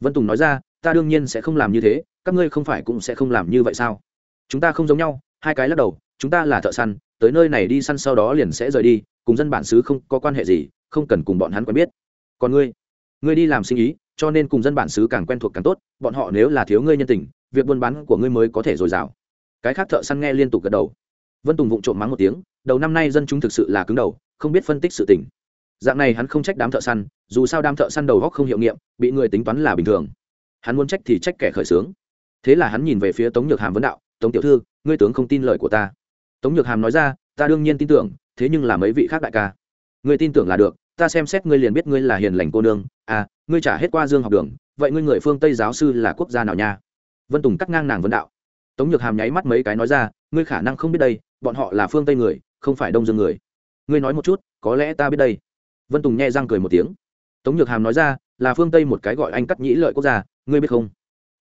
Vân tùng nói ra, ta đương nhiên sẽ không làm như thế, các ngươi không phải cũng sẽ không làm như vậy sao? Chúng ta không giống nhau. Hai cái lắc đầu, chúng ta là thợ săn, tới nơi này đi săn sau đó liền sẽ rời đi, cùng dân bản xứ không có quan hệ gì, không cần cùng bọn hắn quen biết. Còn ngươi? Ngươi đi làm sinh ý cho nên cùng dân bản xứ càng quen thuộc càng tốt, bọn họ nếu là thiếu ngươi nhân tình, việc buôn bán của ngươi mới có thể dồi dào. Cái khác thợ săn nghe liên tục gật đầu. Vân tùng vụng trộm mắng một tiếng, đầu năm nay dân chúng thực sự là cứng đầu, không biết phân tích sự tình. Dạng này hắn không trách đám thợ săn, dù sao đám thợ săn đầu góc không hiệu nghiệm, bị người tính toán là bình thường. Hắn muốn trách thì trách kẻ khởi xướng. Thế là hắn nhìn về phía tống nhược hàm vấn đạo, tống tiểu thư, ngươi tướng không tin lời của ta. Tống nhược hàm nói ra, ta đương nhiên tin tưởng, thế nhưng là mấy vị khác đại ca. Ngươi tin tưởng là được, ta xem xét ngươi liền biết ngươi là hiền lành cô nương à ngươi trả hết qua dương học đường, vậy ngươi người phương tây giáo sư là quốc gia nào nha? Vân tùng cắt ngang nàng vấn đạo. Tống nhược hàm nháy mắt mấy cái nói ra, ngươi khả năng không biết đây, bọn họ là phương tây người, không phải đông dương người. Ngươi nói một chút, có lẽ ta biết đây. Vân tùng nghe răng cười một tiếng. Tống nhược hàm nói ra, là phương tây một cái gọi anh cắt nhĩ lợi quốc gia, ngươi biết không?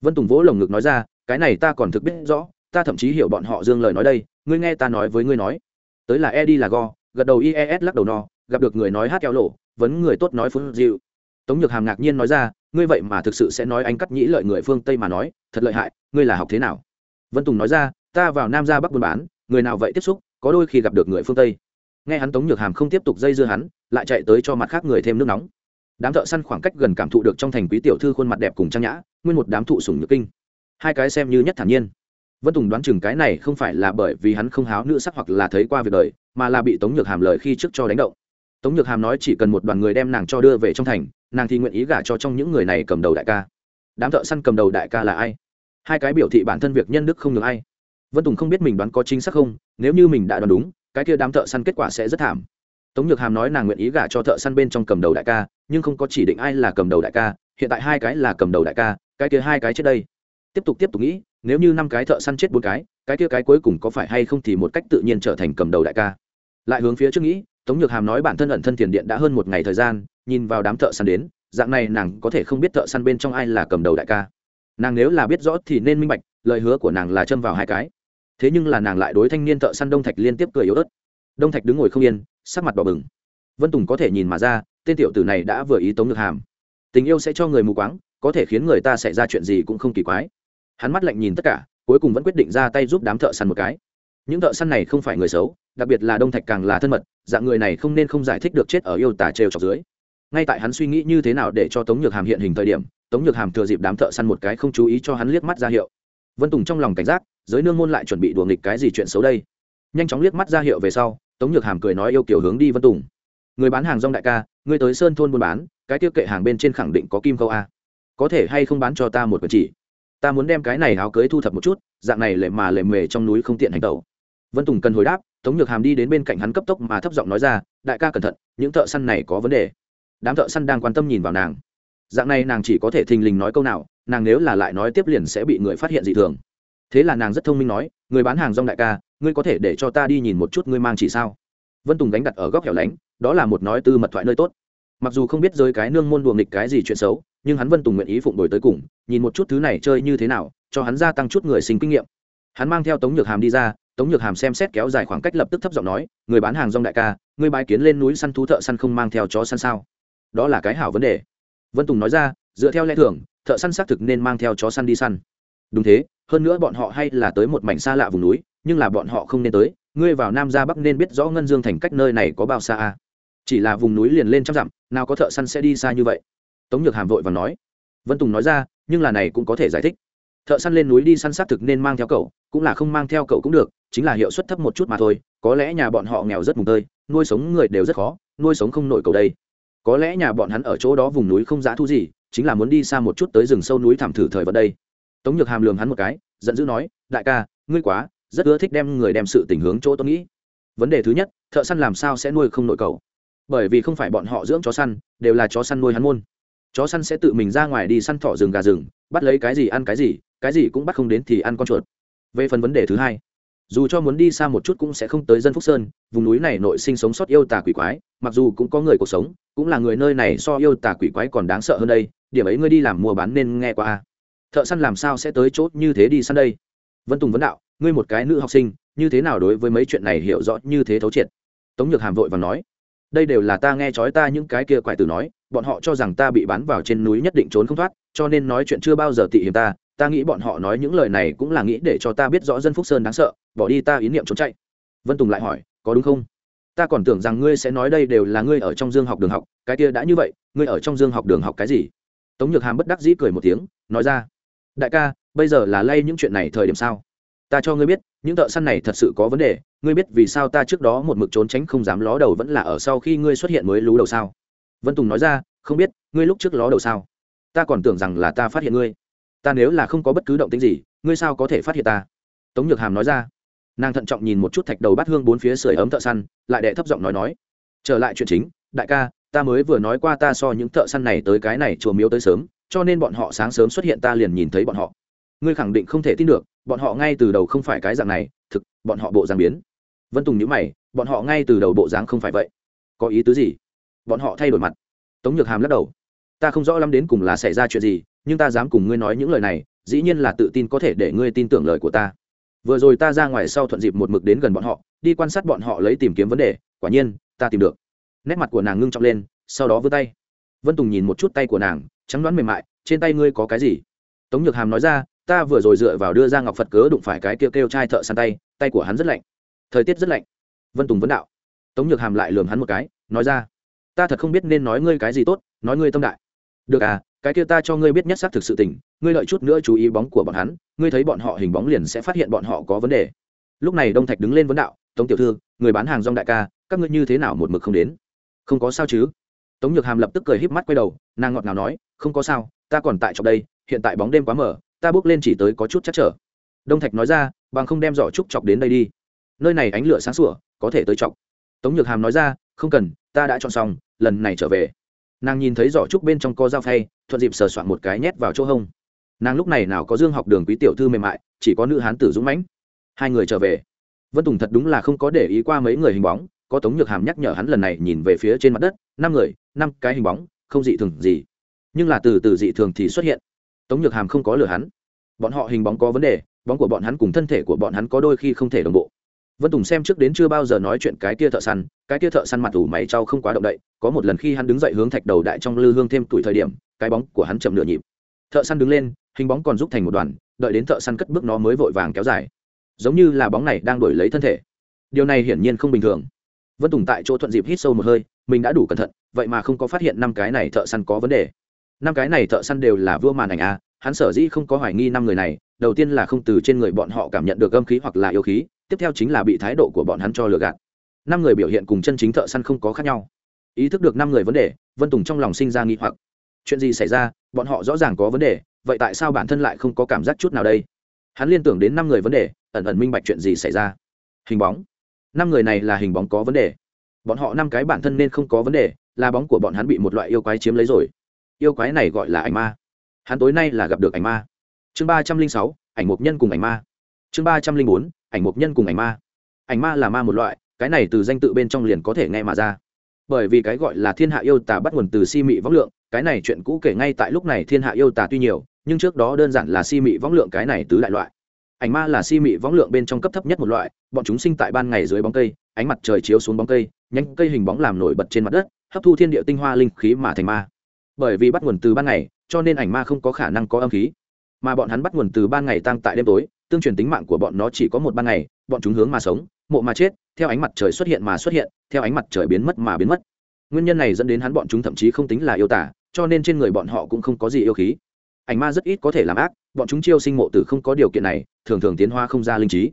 Vân tùng vỗ lồng ngực nói ra, cái này ta còn thực biết rõ, ta thậm chí hiểu bọn họ dương lời nói đây, ngươi nghe ta nói với ngươi nói. Tới là e đi là go gật đầu ies lắc đầu no, gặp được người nói hát kéo lộ vấn người tốt nói phun dịu tống nhược hàm ngạc nhiên nói ra, ngươi vậy mà thực sự sẽ nói anh cắt nhĩ lợi người phương tây mà nói, thật lợi hại, ngươi là học thế nào? Vân tùng nói ra, ta vào nam ra bắc buôn bán, người nào vậy tiếp xúc, có đôi khi gặp được người phương tây. Nghe hắn tống nhược hàm không tiếp tục dây dưa hắn, lại chạy tới cho mặt khác người thêm nước nóng. Đám thợ săn khoảng cách gần cảm thụ được trong thành quý tiểu thư khuôn mặt đẹp cùng trang nhã, nguyên một đám thụ sùng nhược kinh. Hai cái xem như nhất thản nhiên. Vân tùng đoán chừng cái này không phải là bởi vì hắn không háo nữ sắc hoặc là thấy qua việc đời, mà là bị tống nhược hàm lời khi trước cho đánh động tống nhược hàm nói chỉ cần một đoàn người đem nàng cho đưa về trong thành, nàng thì nguyện ý gả cho trong những người này cầm đầu đại ca. Đám thợ săn cầm đầu đại ca là ai? Hai cái biểu thị bản thân việc nhân đức không được ai. Vân tùng không biết mình đoán có chính xác không, nếu như mình đã đoán đúng, cái kia đám thợ săn kết quả sẽ rất thảm. Tống nhược hàm nói nàng nguyện ý gả cho thợ săn bên trong cầm đầu đại ca, nhưng không có chỉ định ai là cầm đầu đại ca, hiện tại hai cái là cầm đầu đại ca, cái kia hai cái trước đây. Tiếp tục tiếp tục nghĩ, nếu như năm cái thợ săn chết bốn cái cái kia cái cuối cùng có phải hay không thì một cách tự nhiên trở thành cầm đầu đại ca. Lại hướng phía trước nghĩ tống nhược hàm nói bản thân ẩn thân tiền điện đã hơn một ngày thời gian, nhìn vào đám thợ săn đến, dạng này nàng có thể không biết thợ săn bên trong ai là cầm đầu đại ca. Nàng nếu là biết rõ thì nên minh bạch, lời hứa của nàng là châm vào hai cái. Thế nhưng là nàng lại đối thanh niên thợ săn đông thạch liên tiếp cười yếu ớt. Đông thạch đứng ngồi không yên, sắc mặt đỏ bừng. Vân tùng có thể nhìn mà ra, tên tiểu tử này đã vừa ý tống Nhược hàm. Tình yêu sẽ cho người mù quáng, có thể khiến người ta xảy ra chuyện gì cũng không kỳ quái. Hắn mắt lạnh nhìn tất cả, cuối cùng vẫn quyết định ra tay giúp đám thợ săn một cái. Những thợ săn này không phải người xấu đặc biệt là đông thạch càng là thân mật, dạng người này không nên không giải thích được chết ở yêu tả trêu trọc dưới. Ngay tại hắn suy nghĩ như thế nào để cho tống nhược hàm hiện hình thời điểm, tống nhược hàm thừa dịp đám thợ săn một cái không chú ý cho hắn liếc mắt ra hiệu. Vân tùng trong lòng cảnh giác, giới nương môn lại chuẩn bị đùa nghịch cái gì chuyện xấu đây? Nhanh chóng liếc mắt ra hiệu về sau, tống nhược hàm cười nói yêu kiểu hướng đi vân tùng. Người bán hàng rong đại ca người tới sơn thôn buôn bán, cái tiêu kệ hàng bên trên khẳng định có kim câu a. Có thể hay không bán cho ta một quần chỉ? Ta muốn đem cái này áo cưới thu thập một chút, dạng này lệ mà lệ mề trong núi không tiện hành tẩu. Vân tùng cần hồi đáp tống nhược hàm đi đến bên cạnh hắn cấp tốc mà thấp giọng nói ra, đại ca cẩn thận, những thợ săn này có vấn đề. Đám thợ săn đang quan tâm nhìn vào nàng. Dạng này nàng chỉ có thể thình lình nói câu nào, nàng nếu là lại nói tiếp liền sẽ bị người phát hiện dị thường. Thế là nàng rất thông minh nói, người bán hàng rong đại ca, ngươi có thể để cho ta đi nhìn một chút ngươi mang chỉ sao? Vân tùng đánh đặt ở góc hẻo lánh, đó là một nói tư mật thoại nơi tốt. Mặc dù không biết giới cái nương môn đùa nghịch cái gì chuyện xấu, nhưng hắn vân tùng nguyện ý phụng đổi tới cùng, nhìn một chút thứ này chơi như thế nào, cho hắn gia tăng chút người sinh kinh nghiệm. Hắn mang theo tống nhược hàm đi ra tống nhược hàm xem xét kéo dài khoảng cách lập tức thấp giọng nói, người bán hàng rong đại ca người bái kiến lên núi săn thú thợ săn không mang theo chó săn sao? Đó là cái hảo vấn đề. Vân tùng nói ra, dựa theo lẽ thường, thợ săn xác thực nên mang theo chó săn đi săn. Đúng thế, hơn nữa bọn họ hay là tới một mảnh xa lạ vùng núi, nhưng là bọn họ không nên tới, ngươi vào nam ra bắc nên biết rõ ngân dương thành cách nơi này có bao xa a chỉ là vùng núi liền lên trăm dặm, nào có thợ săn sẽ đi xa như vậy. Tống nhược hàm vội và nói. Vân tùng nói ra, nhưng là này cũng có thể giải thích. Thợ săn lên núi đi săn xác thực nên mang theo cậu, cũng là không mang theo cậu cũng được chính là hiệu suất thấp một chút mà thôi, có lẽ nhà bọn họ nghèo rất mùng tơi, nuôi sống người đều rất khó, nuôi sống không nổi cầu đây. Có lẽ nhà bọn hắn ở chỗ đó vùng núi không giá thu gì, chính là muốn đi xa một chút tới rừng sâu núi thảm thử thời vận đây. Tống nhược hàm lường hắn một cái, giận dữ nói, đại ca, ngươi quá, rất ưa thích đem người đem sự tình hướng chỗ tôi nghĩ. Vấn đề thứ nhất, thợ săn làm sao sẽ nuôi không nội cầu? Bởi vì không phải bọn họ dưỡng chó săn, đều là chó săn nuôi hắn môn. Chó săn sẽ tự mình ra ngoài đi săn thỏ rừng gà rừng, bắt lấy cái gì ăn cái gì cái gì cũng bắt không đến thì ăn con chuột. Về phần vấn đề thứ hai dù cho muốn đi xa một chút cũng sẽ không tới dân phúc sơn vùng núi này nội sinh sống sót yêu tà quỷ quái mặc dù cũng có người cuộc sống cũng là người nơi này so yêu tà quỷ quái còn đáng sợ hơn đây điểm ấy ngươi đi làm mua bán nên nghe qua à. thợ săn làm sao sẽ tới chốt như thế đi săn đây vân tùng vấn đạo ngươi một cái nữ học sinh như thế nào đối với mấy chuyện này hiểu rõ như thế thấu triệt tống nhược hàm vội và nói đây đều là ta nghe trói ta những cái kia quại tử nói bọn họ cho rằng ta bị bán vào trên núi nhất định trốn không thoát cho nên nói chuyện chưa bao giờ tị hiểm ta ta nghĩ bọn họ nói những lời này cũng là nghĩ để cho ta biết rõ dân phúc sơn đáng sợ, bỏ đi ta ý niệm trốn chạy. Vân tùng lại hỏi, có đúng không? Ta còn tưởng rằng ngươi sẽ nói đây đều là ngươi ở trong dương học đường học, cái kia đã như vậy, ngươi ở trong dương học đường học cái gì? Tống nhược hàm bất đắc dĩ cười một tiếng, nói ra, đại ca, bây giờ là lay những chuyện này thời điểm sao? Ta cho ngươi biết, những thợ săn này thật sự có vấn đề, ngươi biết vì sao ta trước đó một mực trốn tránh không dám ló đầu vẫn là ở sau khi ngươi xuất hiện mới lú đầu sao? Vân tùng nói ra, không biết, ngươi lúc trước ló đầu sao? Ta còn tưởng rằng là ta phát hiện ngươi ta nếu là không có bất cứ động tính gì, ngươi sao có thể phát hiện ta? Tống nhược hàm nói ra. Nàng thận trọng nhìn một chút thạch đầu bát hương bốn phía sưởi ấm thợ săn, lại đệ thấp giọng nói nói, trở lại chuyện chính, đại ca, ta mới vừa nói qua ta so những thợ săn này tới cái này chùa miếu tới sớm, cho nên bọn họ sáng sớm xuất hiện ta liền nhìn thấy bọn họ. Ngươi khẳng định không thể tin được, bọn họ ngay từ đầu không phải cái dạng này, thực, bọn họ bộ dạng biến. Vân tùng nhữ mày, bọn họ ngay từ đầu bộ dáng không phải vậy. Có ý tứ gì? Bọn họ thay đổi mặt. Tống nhược hàm lắc đầu, ta không rõ lắm đến cùng là xảy ra chuyện gì nhưng ta dám cùng ngươi nói những lời này, dĩ nhiên là tự tin có thể để ngươi tin tưởng lời của ta. Vừa rồi ta ra ngoài sau thuận dịp một mực đến gần bọn họ, đi quan sát bọn họ lấy tìm kiếm vấn đề, quả nhiên, ta tìm được. Nét mặt của nàng ngưng trọng lên, sau đó vươn tay. Vân tùng nhìn một chút tay của nàng, trắng đoán mềm mại, trên tay ngươi có cái gì? Tống nhược hàm nói ra, ta vừa rồi dựa vào đưa ra ngọc phật cớ đụng phải cái kêu kêu trai thợ săn tay tay của hắn rất lạnh. Thời tiết rất lạnh. Vân tùng vấn đạo. Tống nhược hàm lại lường hắn một cái, nói ra, ta thật không biết nên nói ngươi cái gì tốt, nói ngươi tâm đại. Được à cái kia ta cho ngươi biết nhất xác thực sự tình, ngươi lợi chút nữa chú ý bóng của bọn hắn, ngươi thấy bọn họ hình bóng liền sẽ phát hiện bọn họ có vấn đề. Lúc này đông thạch đứng lên vấn đạo, tống tiểu thư, người bán hàng rong đại ca, các ngươi như thế nào một mực không đến? Không có sao chứ. Tống nhược hàm lập tức cười híp mắt quay đầu, nàng ngọt ngào nói, không có sao, ta còn tại trong đây, hiện tại bóng đêm quá mở, ta bước lên chỉ tới có chút chắc trở. Đông thạch nói ra, bằng không đem giỏ trúc chọc đến đây đi. Nơi này ánh lửa sáng sủa, có thể tới chọc. Tống nhược hàm nói ra, không cần, ta đã chọn xong, lần này trở về nàng nhìn thấy giỏ trúc bên trong co dao phay, thuận dịp sờ soạn một cái nhét vào chỗ hông. Nàng lúc này nào có dương học đường quý tiểu thư mềm mại, chỉ có nữ hán tử dũng mãnh. Hai người trở về. Vân tùng thật đúng là không có để ý qua mấy người hình bóng, có tống nhược hàm nhắc nhở hắn lần này nhìn về phía trên mặt đất, năm người, năm cái hình bóng, không dị thường gì. Nhưng là từ từ dị thường thì xuất hiện. Tống nhược hàm không có lừa hắn. Bọn họ hình bóng có vấn đề, bóng của bọn hắn cùng thân thể của bọn hắn có đôi khi không thể đồng bộ vân tùng xem trước đến chưa bao giờ nói chuyện cái kia thợ săn, cái kia thợ săn mặt ủ máy trao không quá động đậy, có một lần khi hắn đứng dậy hướng thạch đầu đại trong lư hương thêm tuổi thời điểm, cái bóng của hắn chậm nửa nhịp. Thợ săn đứng lên, hình bóng còn giúp thành một đoàn, đợi đến thợ săn cất bước nó mới vội vàng kéo dài. Giống như là bóng này đang đổi lấy thân thể. Điều này hiển nhiên không bình thường. Vân tùng tại chỗ thuận dịp hít sâu một hơi, mình đã đủ cẩn thận, vậy mà không có phát hiện năm cái này thợ săn có vấn đề. Năm cái này thợ săn đều là vua màn ảnh a, hắn sở dĩ không có hoài nghi năm người này, đầu tiên là không từ trên người bọn họ cảm nhận được âm khí hoặc là yêu khí tiếp theo chính là bị thái độ của bọn hắn cho lừa gạt. Năm người biểu hiện cùng chân chính thợ săn không có khác nhau. Ý thức được năm người vấn đề, vân tùng trong lòng sinh ra nghi hoặc. Chuyện gì xảy ra? Bọn họ rõ ràng có vấn đề, vậy tại sao bản thân lại không có cảm giác chút nào đây? Hắn liên tưởng đến năm người vấn đề, ẩn ẩn minh bạch chuyện gì xảy ra. Hình bóng. Năm người này là hình bóng có vấn đề. Bọn họ năm cái bản thân nên không có vấn đề, là bóng của bọn hắn bị một loại yêu quái chiếm lấy rồi. Yêu quái này gọi là ảnh ma. Hắn tối nay là gặp được ảnh ma. Chương ba trăm linh sáu, ảnh mục nhân cùng ảnh ma. Chương ba trăm linh bốn ảnh mục nhân cùng ảnh ma. Ảnh ma là ma một loại, cái này từ danh tự bên trong liền có thể nghe mà ra. Bởi vì cái gọi là thiên hạ yêu tà bắt nguồn từ si mị võng lượng, cái này chuyện cũ kể ngay tại lúc này thiên hạ yêu tà tuy nhiều, nhưng trước đó đơn giản là si mị võng lượng cái này tứ đại loại. Ảnh ma là si mị võng lượng bên trong cấp thấp nhất một loại, bọn chúng sinh tại ban ngày dưới bóng cây, ánh mặt trời chiếu xuống bóng cây, nhánh cây hình bóng làm nổi bật trên mặt đất, hấp thu thiên địa tinh hoa linh khí mà thành ma. Bởi vì bắt nguồn từ ban ngày, cho nên ảnh ma không có khả năng có âm khí. Mà bọn hắn bắt nguồn từ ban ngày tăng tại đêm tối tương truyền tính mạng của bọn nó chỉ có một ban ngày, bọn chúng hướng mà sống, mộ mà chết, theo ánh mặt trời xuất hiện mà xuất hiện, theo ánh mặt trời biến mất mà biến mất. Nguyên nhân này dẫn đến hắn bọn chúng thậm chí không tính là yêu tả, cho nên trên người bọn họ cũng không có gì yêu khí. Ảnh ma rất ít có thể làm ác, bọn chúng chiêu sinh mộ tử không có điều kiện này, thường thường tiến hóa không ra linh trí.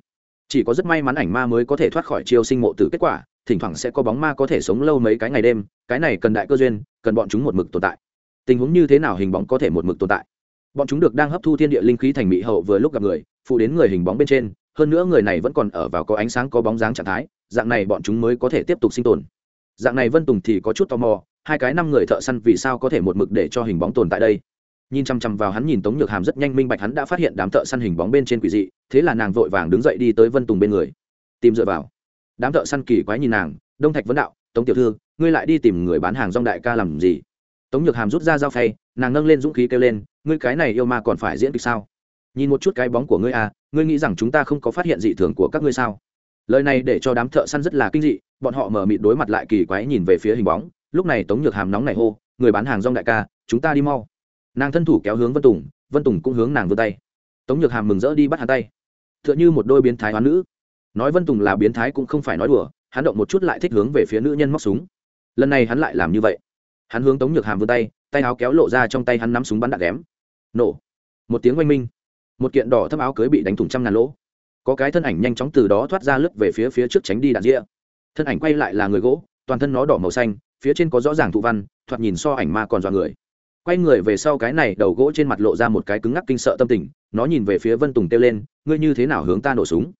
Chỉ có rất may mắn ảnh ma mới có thể thoát khỏi chiêu sinh mộ tử kết quả, thỉnh thoảng sẽ có bóng ma có thể sống lâu mấy cái ngày đêm, cái này cần đại cơ duyên, cần bọn chúng một mực tồn tại. Tình huống như thế nào hình bóng có thể một mực tồn tại? Bọn chúng được đang hấp thu thiên địa linh khí thành mỹ hậu vừa lúc gặp người, phụ đến người hình bóng bên trên, hơn nữa người này vẫn còn ở vào có ánh sáng, có bóng dáng trạng thái, dạng này bọn chúng mới có thể tiếp tục sinh tồn. Dạng này vân tùng thì có chút tò mò, hai cái năm người thợ săn vì sao có thể một mực để cho hình bóng tồn tại đây? Nhìn chăm chăm vào hắn nhìn tống nhược hàm rất nhanh minh bạch hắn đã phát hiện đám thợ săn hình bóng bên trên quỷ dị, thế là nàng vội vàng đứng dậy đi tới vân tùng bên người. Tìm dựa vào. Đám thợ săn kỳ quái nhìn nàng, đông thạch vấn đạo, tống tiểu thư, ngươi lại đi tìm người bán hàng rong đại ca làm gì? Tống nhược hàm rút ra dao phay, nàng nâng lên dũng khí kêu lên, ngươi cái này yêu ma còn phải diễn kịch sao? Nhìn một chút cái bóng của ngươi à ngươi nghĩ rằng chúng ta không có phát hiện dị thường của các ngươi sao? Lời này để cho đám thợ săn rất là kinh dị, bọn họ mở mịt đối mặt lại kỳ quái nhìn về phía hình bóng. Lúc này tống nhược hàm nóng này hô, người bán hàng rong đại ca, chúng ta đi mau. Nàng thân thủ kéo hướng vân tùng vân tùng cũng hướng nàng vươn tay. Tống nhược hàm mừng rỡ đi bắt hắn tay. T h ư ợ n h ư một đôi biến thái hoán nữ. Nói vân tùng là biến thái cũng không phải nói đùa, hắn động một chút lại thích hướng về phía nữ nhân móc súng. Lần này hắn lại làm như vậy hắn hướng tống nhược hàm vươn tay tay áo kéo lộ ra trong tay hắn nắm súng bắn đạn ghém. Nổ. Một tiếng oanh minh. Một kiện đỏ thâm áo cưới bị đánh thủng trăm ngàn lỗ. Có cái thân ảnh nhanh chóng từ đó thoát ra lướt về phía phía trước tránh đi đạn rĩa thân ảnh quay lại là người gỗ, toàn thân nó đỏ màu xanh, phía trên có rõ ràng thụ văn, thoạt nhìn so ảnh ma còn dọa người. Quay người về sau cái này đầu gỗ trên mặt lộ ra một cái cứng ngắc kinh sợ tâm tình, nó nhìn về phía vân tùng kêu lên, ngươi như thế nào hướng ta nổ súng?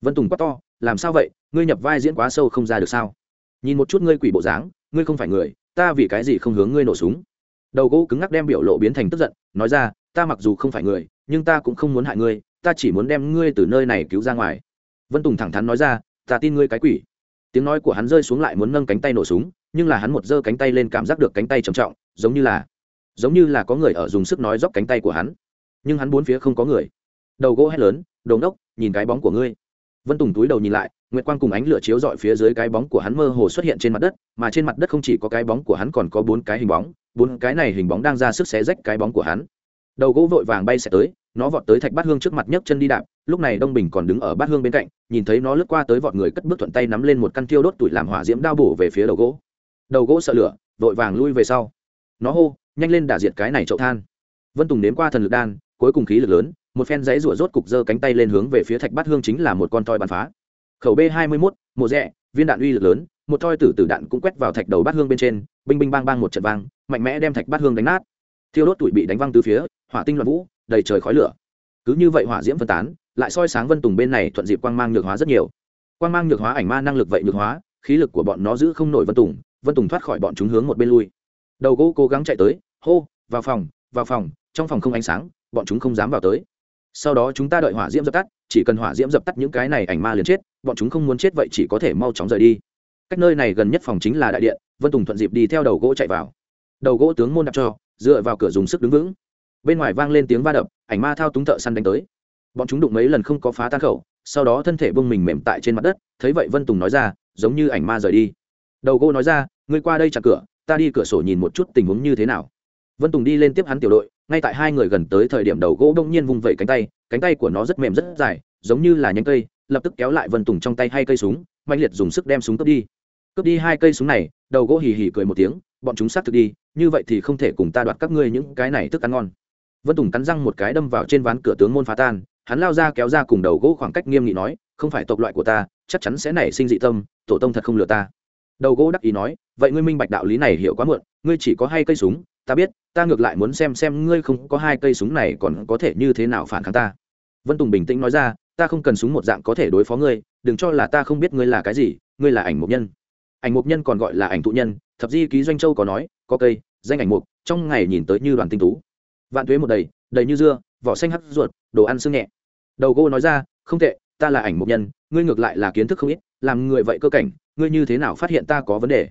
Vân tùng quát to, làm sao vậy? Ngươi nhập vai diễn quá sâu không ra được sao? Nhìn một chút ngươi quỷ bộ dáng, ngươi không phải người ta vì cái gì không hướng ngươi nổ súng? Đầu gỗ cứng ngắc đem biểu lộ biến thành tức giận, nói ra, ta mặc dù không phải người, nhưng ta cũng không muốn hại ngươi, ta chỉ muốn đem ngươi từ nơi này cứu ra ngoài. Vân tùng thẳng thắn nói ra, ta tin ngươi cái quỷ. Tiếng nói của hắn rơi xuống lại muốn nâng cánh tay nổ súng, nhưng là hắn một giơ cánh tay lên cảm giác được cánh tay trầm trọng, giống như là, giống như là có người ở dùng sức nói dốc cánh tay của hắn. Nhưng hắn bốn phía không có người. Đầu gỗ hét lớn đồn đốc nhìn cái bóng của ngươi vân tùng túi đầu nhìn lại, nguyệt quang cùng ánh lửa chiếu dọi phía dưới cái bóng của hắn mơ hồ xuất hiện trên mặt đất, mà trên mặt đất không chỉ có cái bóng của hắn còn có bốn cái hình bóng, bốn cái này hình bóng đang ra sức xé rách cái bóng của hắn. Đầu gỗ vội vàng bay sẽ tới, nó vọt tới thạch bát hương trước mặt nhấc chân đi đạp, lúc này đông bình còn đứng ở bát hương bên cạnh, nhìn thấy nó lướt qua tới vọt người cất bước thuận tay nắm lên một căn tiêu đốt tuổi làm hỏa diễm đao bổ về phía đầu gỗ. Đầu gỗ sợ lửa, vội vàng lui về sau. Nó hô, nhanh lên đả diệt cái này chậu than. Vân tùng nếm qua thần lực đan, cuối cùng khí lực lớn một phen giấy rủa rốt cục giơ cánh tay lên hướng về phía thạch bát hương chính là một con toi bắn phá. Khẩu b hai mươi mốt, mộ rẽ viên đạn uy lực lớn, một toi tử tử đạn cũng quét vào thạch đầu bát hương bên trên, binh binh bang bang một trận vang, mạnh mẽ đem thạch bát hương đánh nát. Thiêu đốt tuổi bị đánh văng từ phía, hỏa tinh loạn vũ, đầy trời khói lửa. Cứ như vậy hỏa diễm phân tán, lại soi sáng vân tùng bên này thuận dịp quang mang nhược hóa rất nhiều. Quang mang nhược hóa ảnh ma năng lực vậy nhược hóa, khí lực của bọn nó giữ không nổi vân tùng vân tùng thoát khỏi bọn chúng hướng một bên lui. Đầu gỗ cố gắng chạy tới, hô, vào phòng vào phòng, trong phòng không ánh sáng, bọn chúng không dám vào tới sau đó chúng ta đợi hỏa diễm dập tắt, chỉ cần hỏa diễm dập tắt những cái này ảnh ma liền chết, bọn chúng không muốn chết vậy chỉ có thể mau chóng rời đi. Cách nơi này gần nhất phòng chính là đại điện, vân tùng thuận dịp đi theo đầu gỗ chạy vào. Đầu gỗ tướng môn đặt cho, dựa vào cửa dùng sức đứng vững. Bên ngoài vang lên tiếng va đập, ảnh ma thao túng thợ săn đánh tới. Bọn chúng đụng mấy lần không có phá tan khẩu, sau đó thân thể bông mình mềm tại trên mặt đất, thấy vậy vân tùng nói ra, giống như ảnh ma rời đi. Đầu gỗ nói ra, ngươi qua đây chặt cửa, ta đi cửa sổ nhìn một chút tình huống như thế nào. Vân tùng đi lên tiếp hắn tiểu đội ngay tại hai người gần tới thời điểm đầu gỗ đông nhiên vung vẩy cánh tay cánh tay của nó rất mềm rất dài, giống như là nhánh cây, lập tức kéo lại vân tùng trong tay hai cây súng mạnh liệt dùng sức đem súng cướp đi. Cướp đi hai cây súng này, đầu gỗ hì hì cười một tiếng, bọn chúng sát thực đi, như vậy thì không thể cùng ta đoạt các ngươi những cái này thức ăn ngon. Vân tùng cắn răng một cái đâm vào trên ván cửa tướng môn phá tan, hắn lao ra kéo ra cùng đầu gỗ khoảng cách nghiêm nghị nói, không phải tộc loại của ta, chắc chắn sẽ nảy sinh dị tâm, tổ tông thật không lừa ta. Đầu gỗ đắc ý nói, vậy ngươi minh bạch đạo lý này hiểu quá muộn, ngươi chỉ có hai cây súng ta biết, ta ngược lại muốn xem xem ngươi không có hai cây súng này còn có thể như thế nào phản kháng ta. Vân tùng bình tĩnh nói ra, ta không cần súng một dạng có thể đối phó ngươi, đừng cho là ta không biết ngươi là cái gì, ngươi là ảnh mục nhân. Ảnh mục nhân còn gọi là ảnh thụ nhân, thập di ký doanh châu có nói, có cây, danh ảnh mục, trong ngày nhìn tới như đoàn tinh tú. Vạn tuế một đầy đầy như dưa, vỏ xanh hắt ruột, đồ ăn xương nhẹ. Đầu gô nói ra, không tệ, ta là ảnh mục nhân, ngươi ngược lại là kiến thức không ít, làm người vậy cơ cảnh, ngươi như thế nào phát hiện ta có vấn đề?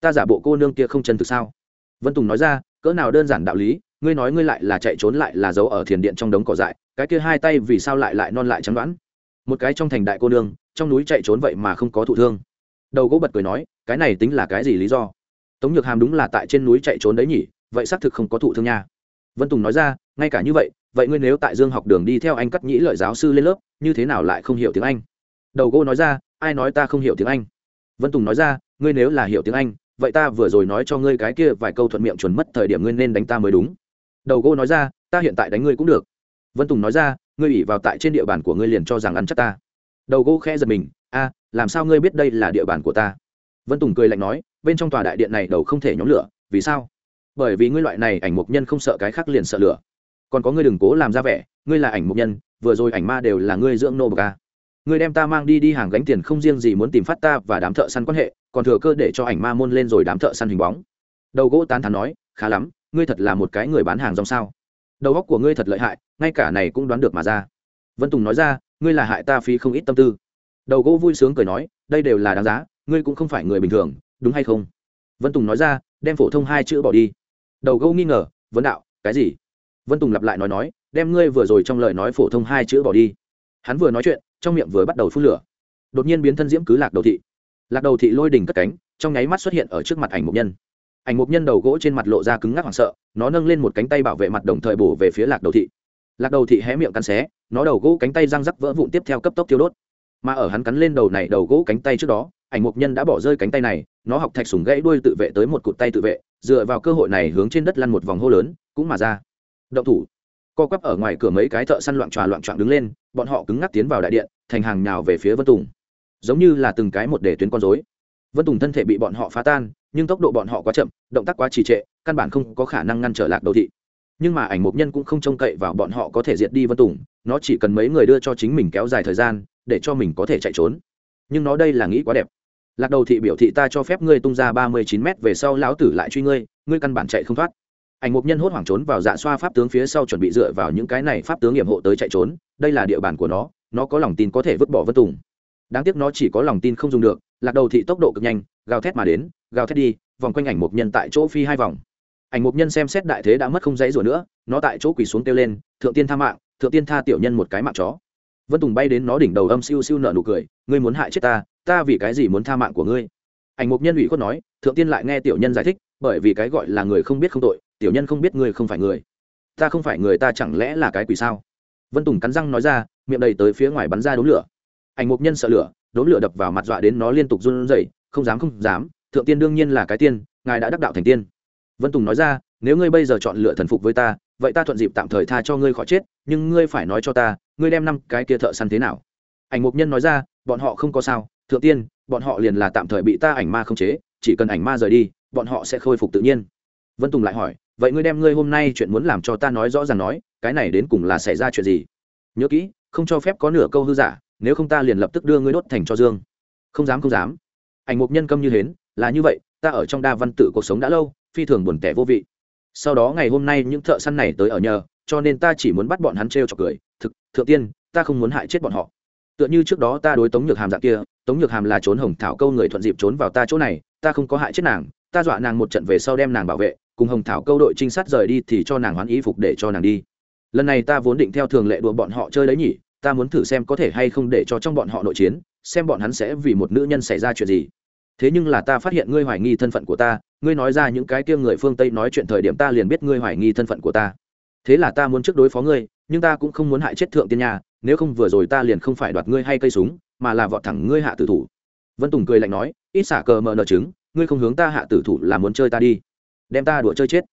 Ta giả bộ cô nương kia không chân thực sao? Vân tùng nói ra cỡ nào đơn giản đạo lý, ngươi nói ngươi lại là chạy trốn lại là giấu ở thiền điện trong đống cỏ dại, cái kia hai tay vì sao lại lại non lại trắng đoán? Một cái trong thành đại cô nương, trong núi chạy trốn vậy mà không có thụ thương. Đầu gỗ bật cười nói, cái này tính là cái gì lý do? Tống nhược hàm đúng là tại trên núi chạy trốn đấy nhỉ, vậy xác thực không có thụ thương nha. Vân tùng nói ra, ngay cả như vậy vậy ngươi nếu tại dương học đường đi theo anh cắt nhĩ lợi giáo sư lên lớp, như thế nào lại không hiểu tiếng anh? Đầu gỗ nói ra, ai nói ta không hiểu tiếng anh? Vân tùng nói ra, ngươi nếu là hiểu tiếng anh vậy ta vừa rồi nói cho ngươi cái kia vài câu thuận miệng chuẩn mất thời điểm ngươi nên đánh ta mới đúng. Đầu gỗ nói ra, ta hiện tại đánh ngươi cũng được. Vân tùng nói ra, ngươi ủy vào tại trên địa bàn của ngươi liền cho rằng ăn chắc ta. Đầu gỗ khẽ giật mình, a, làm sao ngươi biết đây là địa bàn của ta? Vân tùng cười lạnh nói, bên trong tòa đại điện này đầu không thể nhóm lửa, vì sao? Bởi vì ngươi loại này ảnh mục nhân không sợ cái khác liền sợ lửa. Còn có ngươi đừng cố làm ra vẻ, ngươi là ảnh mục nhân, vừa rồi ảnh ma đều là ngươi dưỡng nô bờ ca ngươi đem ta mang đi đi hàng gánh tiền không riêng gì muốn tìm phát ta và đám thợ săn quan hệ còn thừa cơ để cho ảnh ma môn lên rồi đám thợ săn hình bóng. Đầu gỗ tán thán nói, khá lắm, ngươi thật là một cái người bán hàng rong sao? Đầu óc của ngươi thật lợi hại, ngay cả này cũng đoán được mà ra. Vân tùng nói ra, ngươi là hại ta phí không ít tâm tư. Đầu gỗ vui sướng cười nói, đây đều là đáng giá, ngươi cũng không phải người bình thường, đúng hay không? Vân tùng nói ra, đem phổ thông hai chữ bỏ đi. Đầu gỗ nghi ngờ, vấn đạo, cái gì? Vân tùng lặp lại nói nói, đem ngươi vừa rồi trong lời nói phổ thông hai chữ bỏ đi. Hắn vừa nói chuyện, trong miệng vừa bắt đầu phun lửa. Đột nhiên biến thân diễm cứ lạc đầu thị lạc đầu thị lôi đỉnh cất cánh, trong nháy mắt xuất hiện ở trước mặt ảnh mục nhân. Ảnh mục nhân đầu gỗ trên mặt lộ ra cứng ngắc hoảng sợ, nó nâng lên một cánh tay bảo vệ mặt đồng thời bổ về phía lạc đầu thị. Lạc đầu thị hé miệng cắn xé, nó đầu gỗ cánh tay răng rắc vỡ vụn tiếp theo cấp tốc tiêu đốt. Mà ở hắn cắn lên đầu này đầu gỗ cánh tay trước đó, ảnh mục nhân đã bỏ rơi cánh tay này, nó học thạch sùng gãy đuôi tự vệ tới một cụt tay tự vệ, dựa vào cơ hội này hướng trên đất lăn một vòng hô lớn, cũng mà ra. Động thủ. Co quắp ở ngoài cửa mấy cái thợ săn loạn tròa loạn trọn đứng lên, bọn họ cứng ngắc tiến vào đại điện, thành hàng nhào về phía vân tùng giống như là từng cái một để tuyến con dối vân tùng thân thể bị bọn họ phá tan, nhưng tốc độ bọn họ quá chậm, động tác quá trì trệ, căn bản không có khả năng ngăn trở lạc đầu thị. Nhưng mà ảnh mục nhân cũng không trông cậy vào bọn họ có thể diệt đi vân tùng, nó chỉ cần mấy người đưa cho chính mình kéo dài thời gian, để cho mình có thể chạy trốn. Nhưng nó đây là nghĩ quá đẹp. Lạc đầu thị biểu thị ta cho phép ngươi tung ra ba mươi chín m về sau lão tử lại truy ngươi ngươi căn bản chạy không thoát. Ảnh mục nhân hốt hoảng trốn vào dạ xoa pháp tướng phía sau chuẩn bị dựa vào những cái này pháp tướng nghiệm hộ tới chạy trốn, đây là địa bàn của nó nó có lòng tin có thể vứt bỏ vân tùng đáng tiếc nó chỉ có lòng tin không dùng được, lạc đầu thị tốc độ cực nhanh, gào thét mà đến, gào thét đi, vòng quanh ảnh mục nhân tại chỗ phi hai vòng. Ảnh mục nhân xem xét đại thế đã mất không dãy rủa nữa, nó tại chỗ quỳ xuống kêu lên, thượng tiên tha mạng, thượng tiên tha tiểu nhân một cái mạng chó. Vân tùng bay đến nó đỉnh đầu âm siêu siêu nợ nụ cười, ngươi muốn hại chết ta ta vì cái gì muốn tha mạng của ngươi? Ảnh mục nhân ủy khuất nói, thượng tiên lại nghe tiểu nhân giải thích, bởi vì cái gọi là người không biết không tội, tiểu nhân không biết ngươi không phải người. Ta không phải người, ta chẳng lẽ là cái quỷ sao? Vân tùng cắn răng nói ra, miệng đầy tới phía ngoài bắn ra đốm lửa ảnh mục nhân sợ lửa, đốm lửa đập vào mặt dọa đến nó liên tục run rẩy, không dám không dám, thượng tiên đương nhiên là cái tiên, ngài đã đắc đạo thành tiên. Vân tùng nói ra, nếu ngươi bây giờ chọn lựa thần phục với ta, vậy ta thuận dịp tạm thời tha cho ngươi khỏi chết, nhưng ngươi phải nói cho ta, ngươi đem năm cái kia thợ săn thế nào? Ảnh mục nhân nói ra, bọn họ không có sao, thượng tiên, bọn họ liền là tạm thời bị ta ảnh ma không chế, chỉ cần ảnh ma rời đi, bọn họ sẽ khôi phục tự nhiên. Vân tùng lại hỏi, vậy ngươi đem ngươi hôm nay chuyện muốn làm cho ta nói rõ ràng nói, cái này đến cùng là xảy ra chuyện gì? Nhớ kỹ, không cho phép có nửa câu hư giả nếu không ta liền lập tức đưa ngươi đốt thành cho dương. Không dám không dám. Ảnh mục nhân câm như hến, là như vậy, ta ở trong đa văn tự cuộc sống đã lâu, phi thường buồn tẻ vô vị. Sau đó ngày hôm nay những thợ săn này tới ở nhờ, cho nên ta chỉ muốn bắt bọn hắn t r e o chọc cười. Thực, thượng tiên, ta không muốn hại chết bọn họ. Tựa như trước đó ta đối tống nhược hàm dạng kia, tống nhược hàm là trốn hồng thảo câu người thuận dịp trốn vào ta chỗ này, ta không có hại chết nàng, ta dọa nàng một trận về sau đem nàng bảo vệ, cùng hồng thảo câu đội trinh sát rời đi thì cho nàng hoán ý phục để cho nàng đi. Lần này ta vốn định theo thường lệ đùa bọn họ chơi đấy nhỉ ta muốn thử xem có thể hay không để cho trong bọn họ nội chiến, xem bọn hắn sẽ vì một nữ nhân xảy ra chuyện gì. Thế nhưng là ta phát hiện ngươi hoài nghi thân phận của ta, ngươi nói ra những cái kia người phương tây nói chuyện thời điểm ta liền biết ngươi hoài nghi thân phận của ta. Thế là ta muốn trước đối phó ngươi, nhưng ta cũng không muốn hại chết thượng tiên nhà nếu không vừa rồi ta liền không phải đoạt ngươi hay cây súng, mà là vọt thẳng ngươi hạ tử thủ. Vân tùng cười lạnh nói, ít xả cờ mờ nợ chứng, ngươi không hướng ta hạ tử thủ là muốn chơi ta đi. Đem ta đùa chơi chết.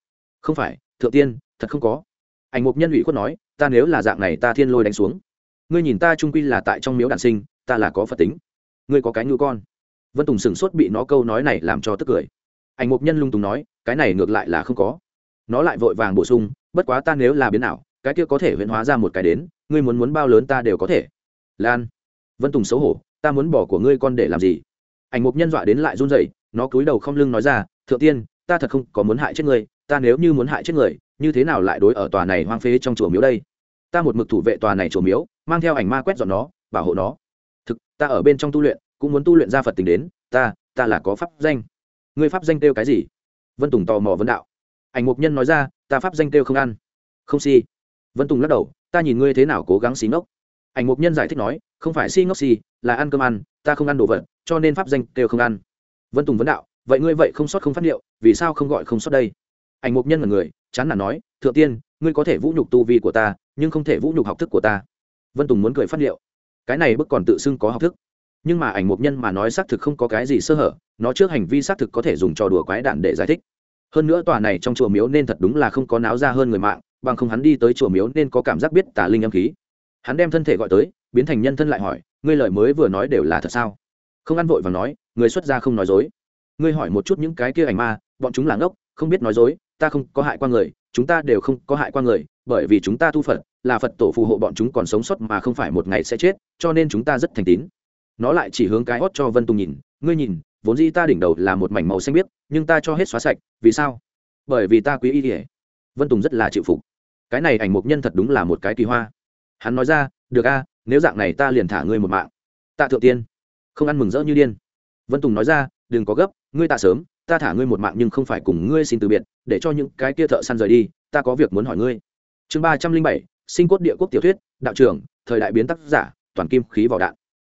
Không phải, thượng tiên, thật không có. Ảnh mục nhân ủy khuất nói, ta nếu là dạng này ta thiên lôi đánh xuống ngươi nhìn ta trung quy là tại trong miếu đạn sinh, ta là có phật tính. Ngươi có cái ngưu con. Vân tùng sửng sốt bị nó câu nói này làm cho tức cười. Ảnh mục nhân lung tùng nói, cái này ngược lại là không có. Nó lại vội vàng bổ sung, bất quá ta nếu là biến nào cái kia có thể huyễn hóa ra một cái đến, ngươi muốn muốn bao lớn ta đều có thể. Lan. Vân tùng xấu hổ, ta muốn bỏ của ngươi con để làm gì? Ảnh mục nhân dọa đến lại run rẩy, nó cúi đầu không lưng nói ra, thượng tiên, ta thật không có muốn hại chết ngươi, ta nếu như muốn hại chết người, như thế nào lại đối ở tòa này hoang phế trong chùa miếu đây? Ta một mực thủ vệ tòa này chùa miếu mang theo ảnh ma quét dọn nó, bảo hộ nó. Thực, ta ở bên trong tu luyện, cũng muốn tu luyện ra phật tình đến, ta ta là có pháp danh. Ngươi pháp danh kêu cái gì? Vân tùng tò mò vấn đạo. Ảnh mục nhân nói ra, ta pháp danh kêu không ăn. Không si. Vân tùng lắc đầu, ta nhìn ngươi thế nào cố gắng xí ngốc. Ảnh mục nhân giải thích nói, không phải si ngốc si là ăn cơm ăn, ta không ăn đồ vật, cho nên pháp danh kêu không ăn. Vân tùng vấn đạo, vậy ngươi vậy không sót không phát liệu, vì sao không gọi không sót đây? Ảnh mục nhân là người, chán nản nói, thượng tiên, ngươi có thể vũ nhục tu vi của ta, nhưng không thể vũ nhục học thức của ta vân tùng muốn cười phát liệu cái này bức còn tự xưng có học thức. Nhưng mà ảnh mục nhân mà nói xác thực không có cái gì sơ hở, nó trước hành vi xác thực có thể dùng trò đùa quái đạn để giải thích. Hơn nữa tòa này trong chùa miếu nên thật đúng là không có náo ra hơn người mạng, bằng không hắn đi tới chùa miếu nên có cảm giác biết tả linh âm khí. Hắn đem thân thể gọi tới, biến thành nhân thân lại hỏi, ngươi lời mới vừa nói đều là thật sao? Không ăn vội và nói, người xuất gia không nói dối. Ngươi hỏi một chút những cái kia ảnh ma, bọn chúng là ngốc, không biết nói dối, ta không có hại qua người, chúng ta đều không có hại qua người bởi vì chúng ta tu phật, là phật tổ phù hộ bọn chúng còn sống sót mà không phải một ngày sẽ chết, cho nên chúng ta rất thành tín. Nó lại chỉ hướng cái hót cho vân tùng nhìn, ngươi nhìn, vốn dĩ ta đỉnh đầu là một mảnh màu xanh biếc, nhưng ta cho hết xóa sạch, vì sao? Bởi vì ta quý y ỉa vân tùng rất là chịu phục. Cái này ảnh mục nhân thật đúng là một cái kỳ hoa. Hắn nói ra, được a, nếu dạng này ta liền thả ngươi một mạng. Tạ thượng tiên, không ăn mừng rỡ như điên. Vân tùng nói ra, đừng có gấp, ngươi tạ sớm, ta thả ngươi một mạng nhưng không phải cùng ngươi xin từ biệt, để cho những cái kia thợ săn rời đi, ta có việc muốn hỏi ngươi chương ba trăm linh bảy, sinh cốt địa quốc tiểu thuyết, đạo trưởng, thời đại biến tác giả, toàn kim khí vỏ đạn.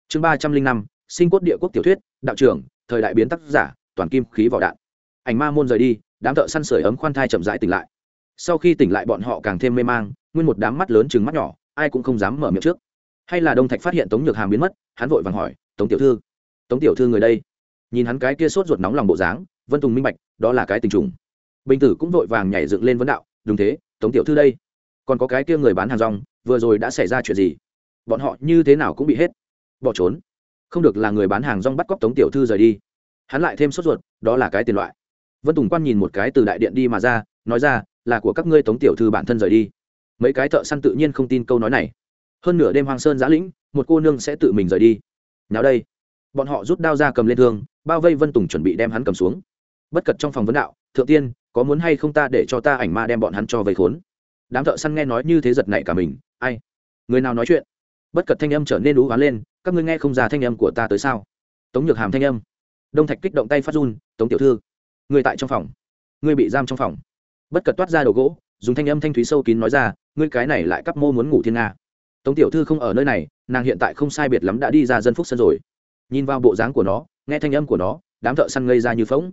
Chương ba trăm linh năm, sinh cốt địa quốc tiểu thuyết, đạo trưởng, thời đại biến tác giả, toàn kim khí vỏ đạn. Ảnh ma môn rời đi, đám thợ săn sưởi ấm khoan thai chậm rãi tỉnh lại. Sau khi tỉnh lại bọn họ càng thêm mê mang, nguyên một đám mắt lớn chừng mắt nhỏ, ai cũng không dám mở miệng trước. Hay là đông thạch phát hiện tống nhược hàm biến mất, hắn vội vàng hỏi, tống tiểu thư, tống tiểu thư người đây? Nhìn hắn cái kia sốt ruột nóng lòng bộ dáng, vân tùng minh bạch, đó là cái tình trùng. Bình tử cũng vội vàng nhảy dựng lên vấn đạo, đúng thế, tống tiểu thư đây còn có cái kia người bán hàng rong, vừa rồi đã xảy ra chuyện gì? Bọn họ như thế nào cũng bị hết. Bỏ trốn. Không được là người bán hàng rong bắt cóc tống tiểu thư rời đi. Hắn lại thêm sốt ruột, đó là cái tiền loại. Vân tùng quan nhìn một cái từ đại điện đi mà ra, nói ra, là của các ngươi tống tiểu thư bản thân rời đi. Mấy cái thợ săn tự nhiên không tin câu nói này. Hơn nửa đêm hoang sơn giã lĩnh, một cô nương sẽ tự mình rời đi. Nào đây? Bọn họ rút đao ra cầm lên thương, bao vây vân tùng chuẩn bị đem hắn cầm xuống. Bất cật trong phòng vấn đạo, thượng tiên, có muốn hay không ta để cho ta ảnh ma đem bọn hắn cho vây khốn? Đám thợ săn nghe nói như thế giật nảy cả mình, ai? Người nào nói chuyện? Bất cật thanh âm trở nên đú hoán lên, các ngươi nghe không ra thanh âm của ta tới sao? Tống nhược hàm thanh âm. Đông thạch kích động tay phát run, tống tiểu thư, người tại trong phòng. Người bị giam trong phòng. Bất cật toát ra đầu gỗ, dùng thanh âm thanh thúy sâu kín nói ra, ngươi cái này lại cắp mô muốn ngủ thiên nga. Tống tiểu thư không ở nơi này, nàng hiện tại không sai biệt lắm đã đi ra dân phúc sân rồi. Nhìn vào bộ dáng của nó, nghe thanh âm của nó, đám thợ săn ngây ra như phóng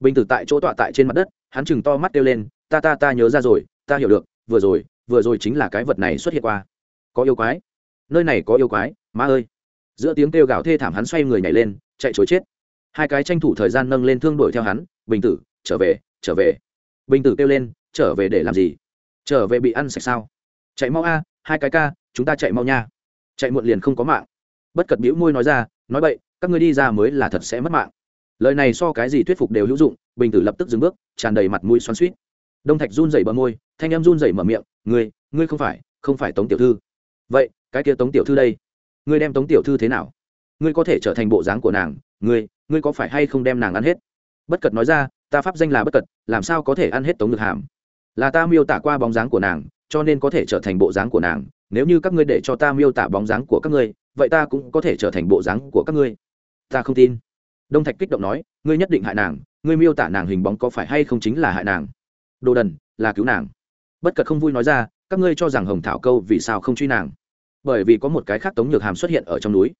bình tử tại chỗ tọa tại trên mặt đất, hắn chừng to mắt kêu lên, ta ta ta nhớ ra rồi, ta hiểu được vừa rồi vừa rồi chính là cái vật này xuất hiện qua. Có yêu quái. Nơi này có yêu quái, má ơi. Giữa tiếng kêu gào thê thảm hắn xoay người nhảy lên, chạy chối chết. Hai cái tranh thủ thời gian nâng lên thương đuổi theo hắn, bình tử, trở về trở về. Bình tử kêu lên, trở về để làm gì? Trở về bị ăn sạch sao? Chạy mau a, hai cái ca, chúng ta chạy mau nha. Chạy muộn liền không có mạng. Bất cật bĩu môi nói ra, nói vậy các ngươi đi ra mới là thật sẽ mất mạng. Lời này so cái gì thuyết phục đều hữu dụng, bình tử lập tức dừng bước, tràn đầy mặt mũi xoắn suýt đông thạch run rẩy bờ môi, thanh em run rẩy mở miệng, ngươi ngươi không phải không phải tống tiểu thư. Vậy, cái kia tống tiểu thư đây, ngươi đem tống tiểu thư thế nào? Ngươi có thể trở thành bộ dáng của nàng, ngươi ngươi có phải hay không đem nàng ăn hết? Bất cật nói ra, ta pháp danh là bất cật, làm sao có thể ăn hết tống ngực hàm? Là ta miêu tả qua bóng dáng của nàng, cho nên có thể trở thành bộ dáng của nàng. Nếu như các ngươi để cho ta miêu tả bóng dáng của các ngươi, vậy ta cũng có thể trở thành bộ dáng của các ngươi. Ta không tin. Đông thạch kích động nói, ngươi nhất định hại nàng, ngươi miêu tả nàng hình bóng có phải hay không chính là hại nàng? Đồ đần, là cứu nàng. Bất cật không vui nói ra, các ngươi cho rằng hồng thảo câu vì sao không truy nàng? Bởi vì có một cái khác tống nhược hàm xuất hiện ở trong núi.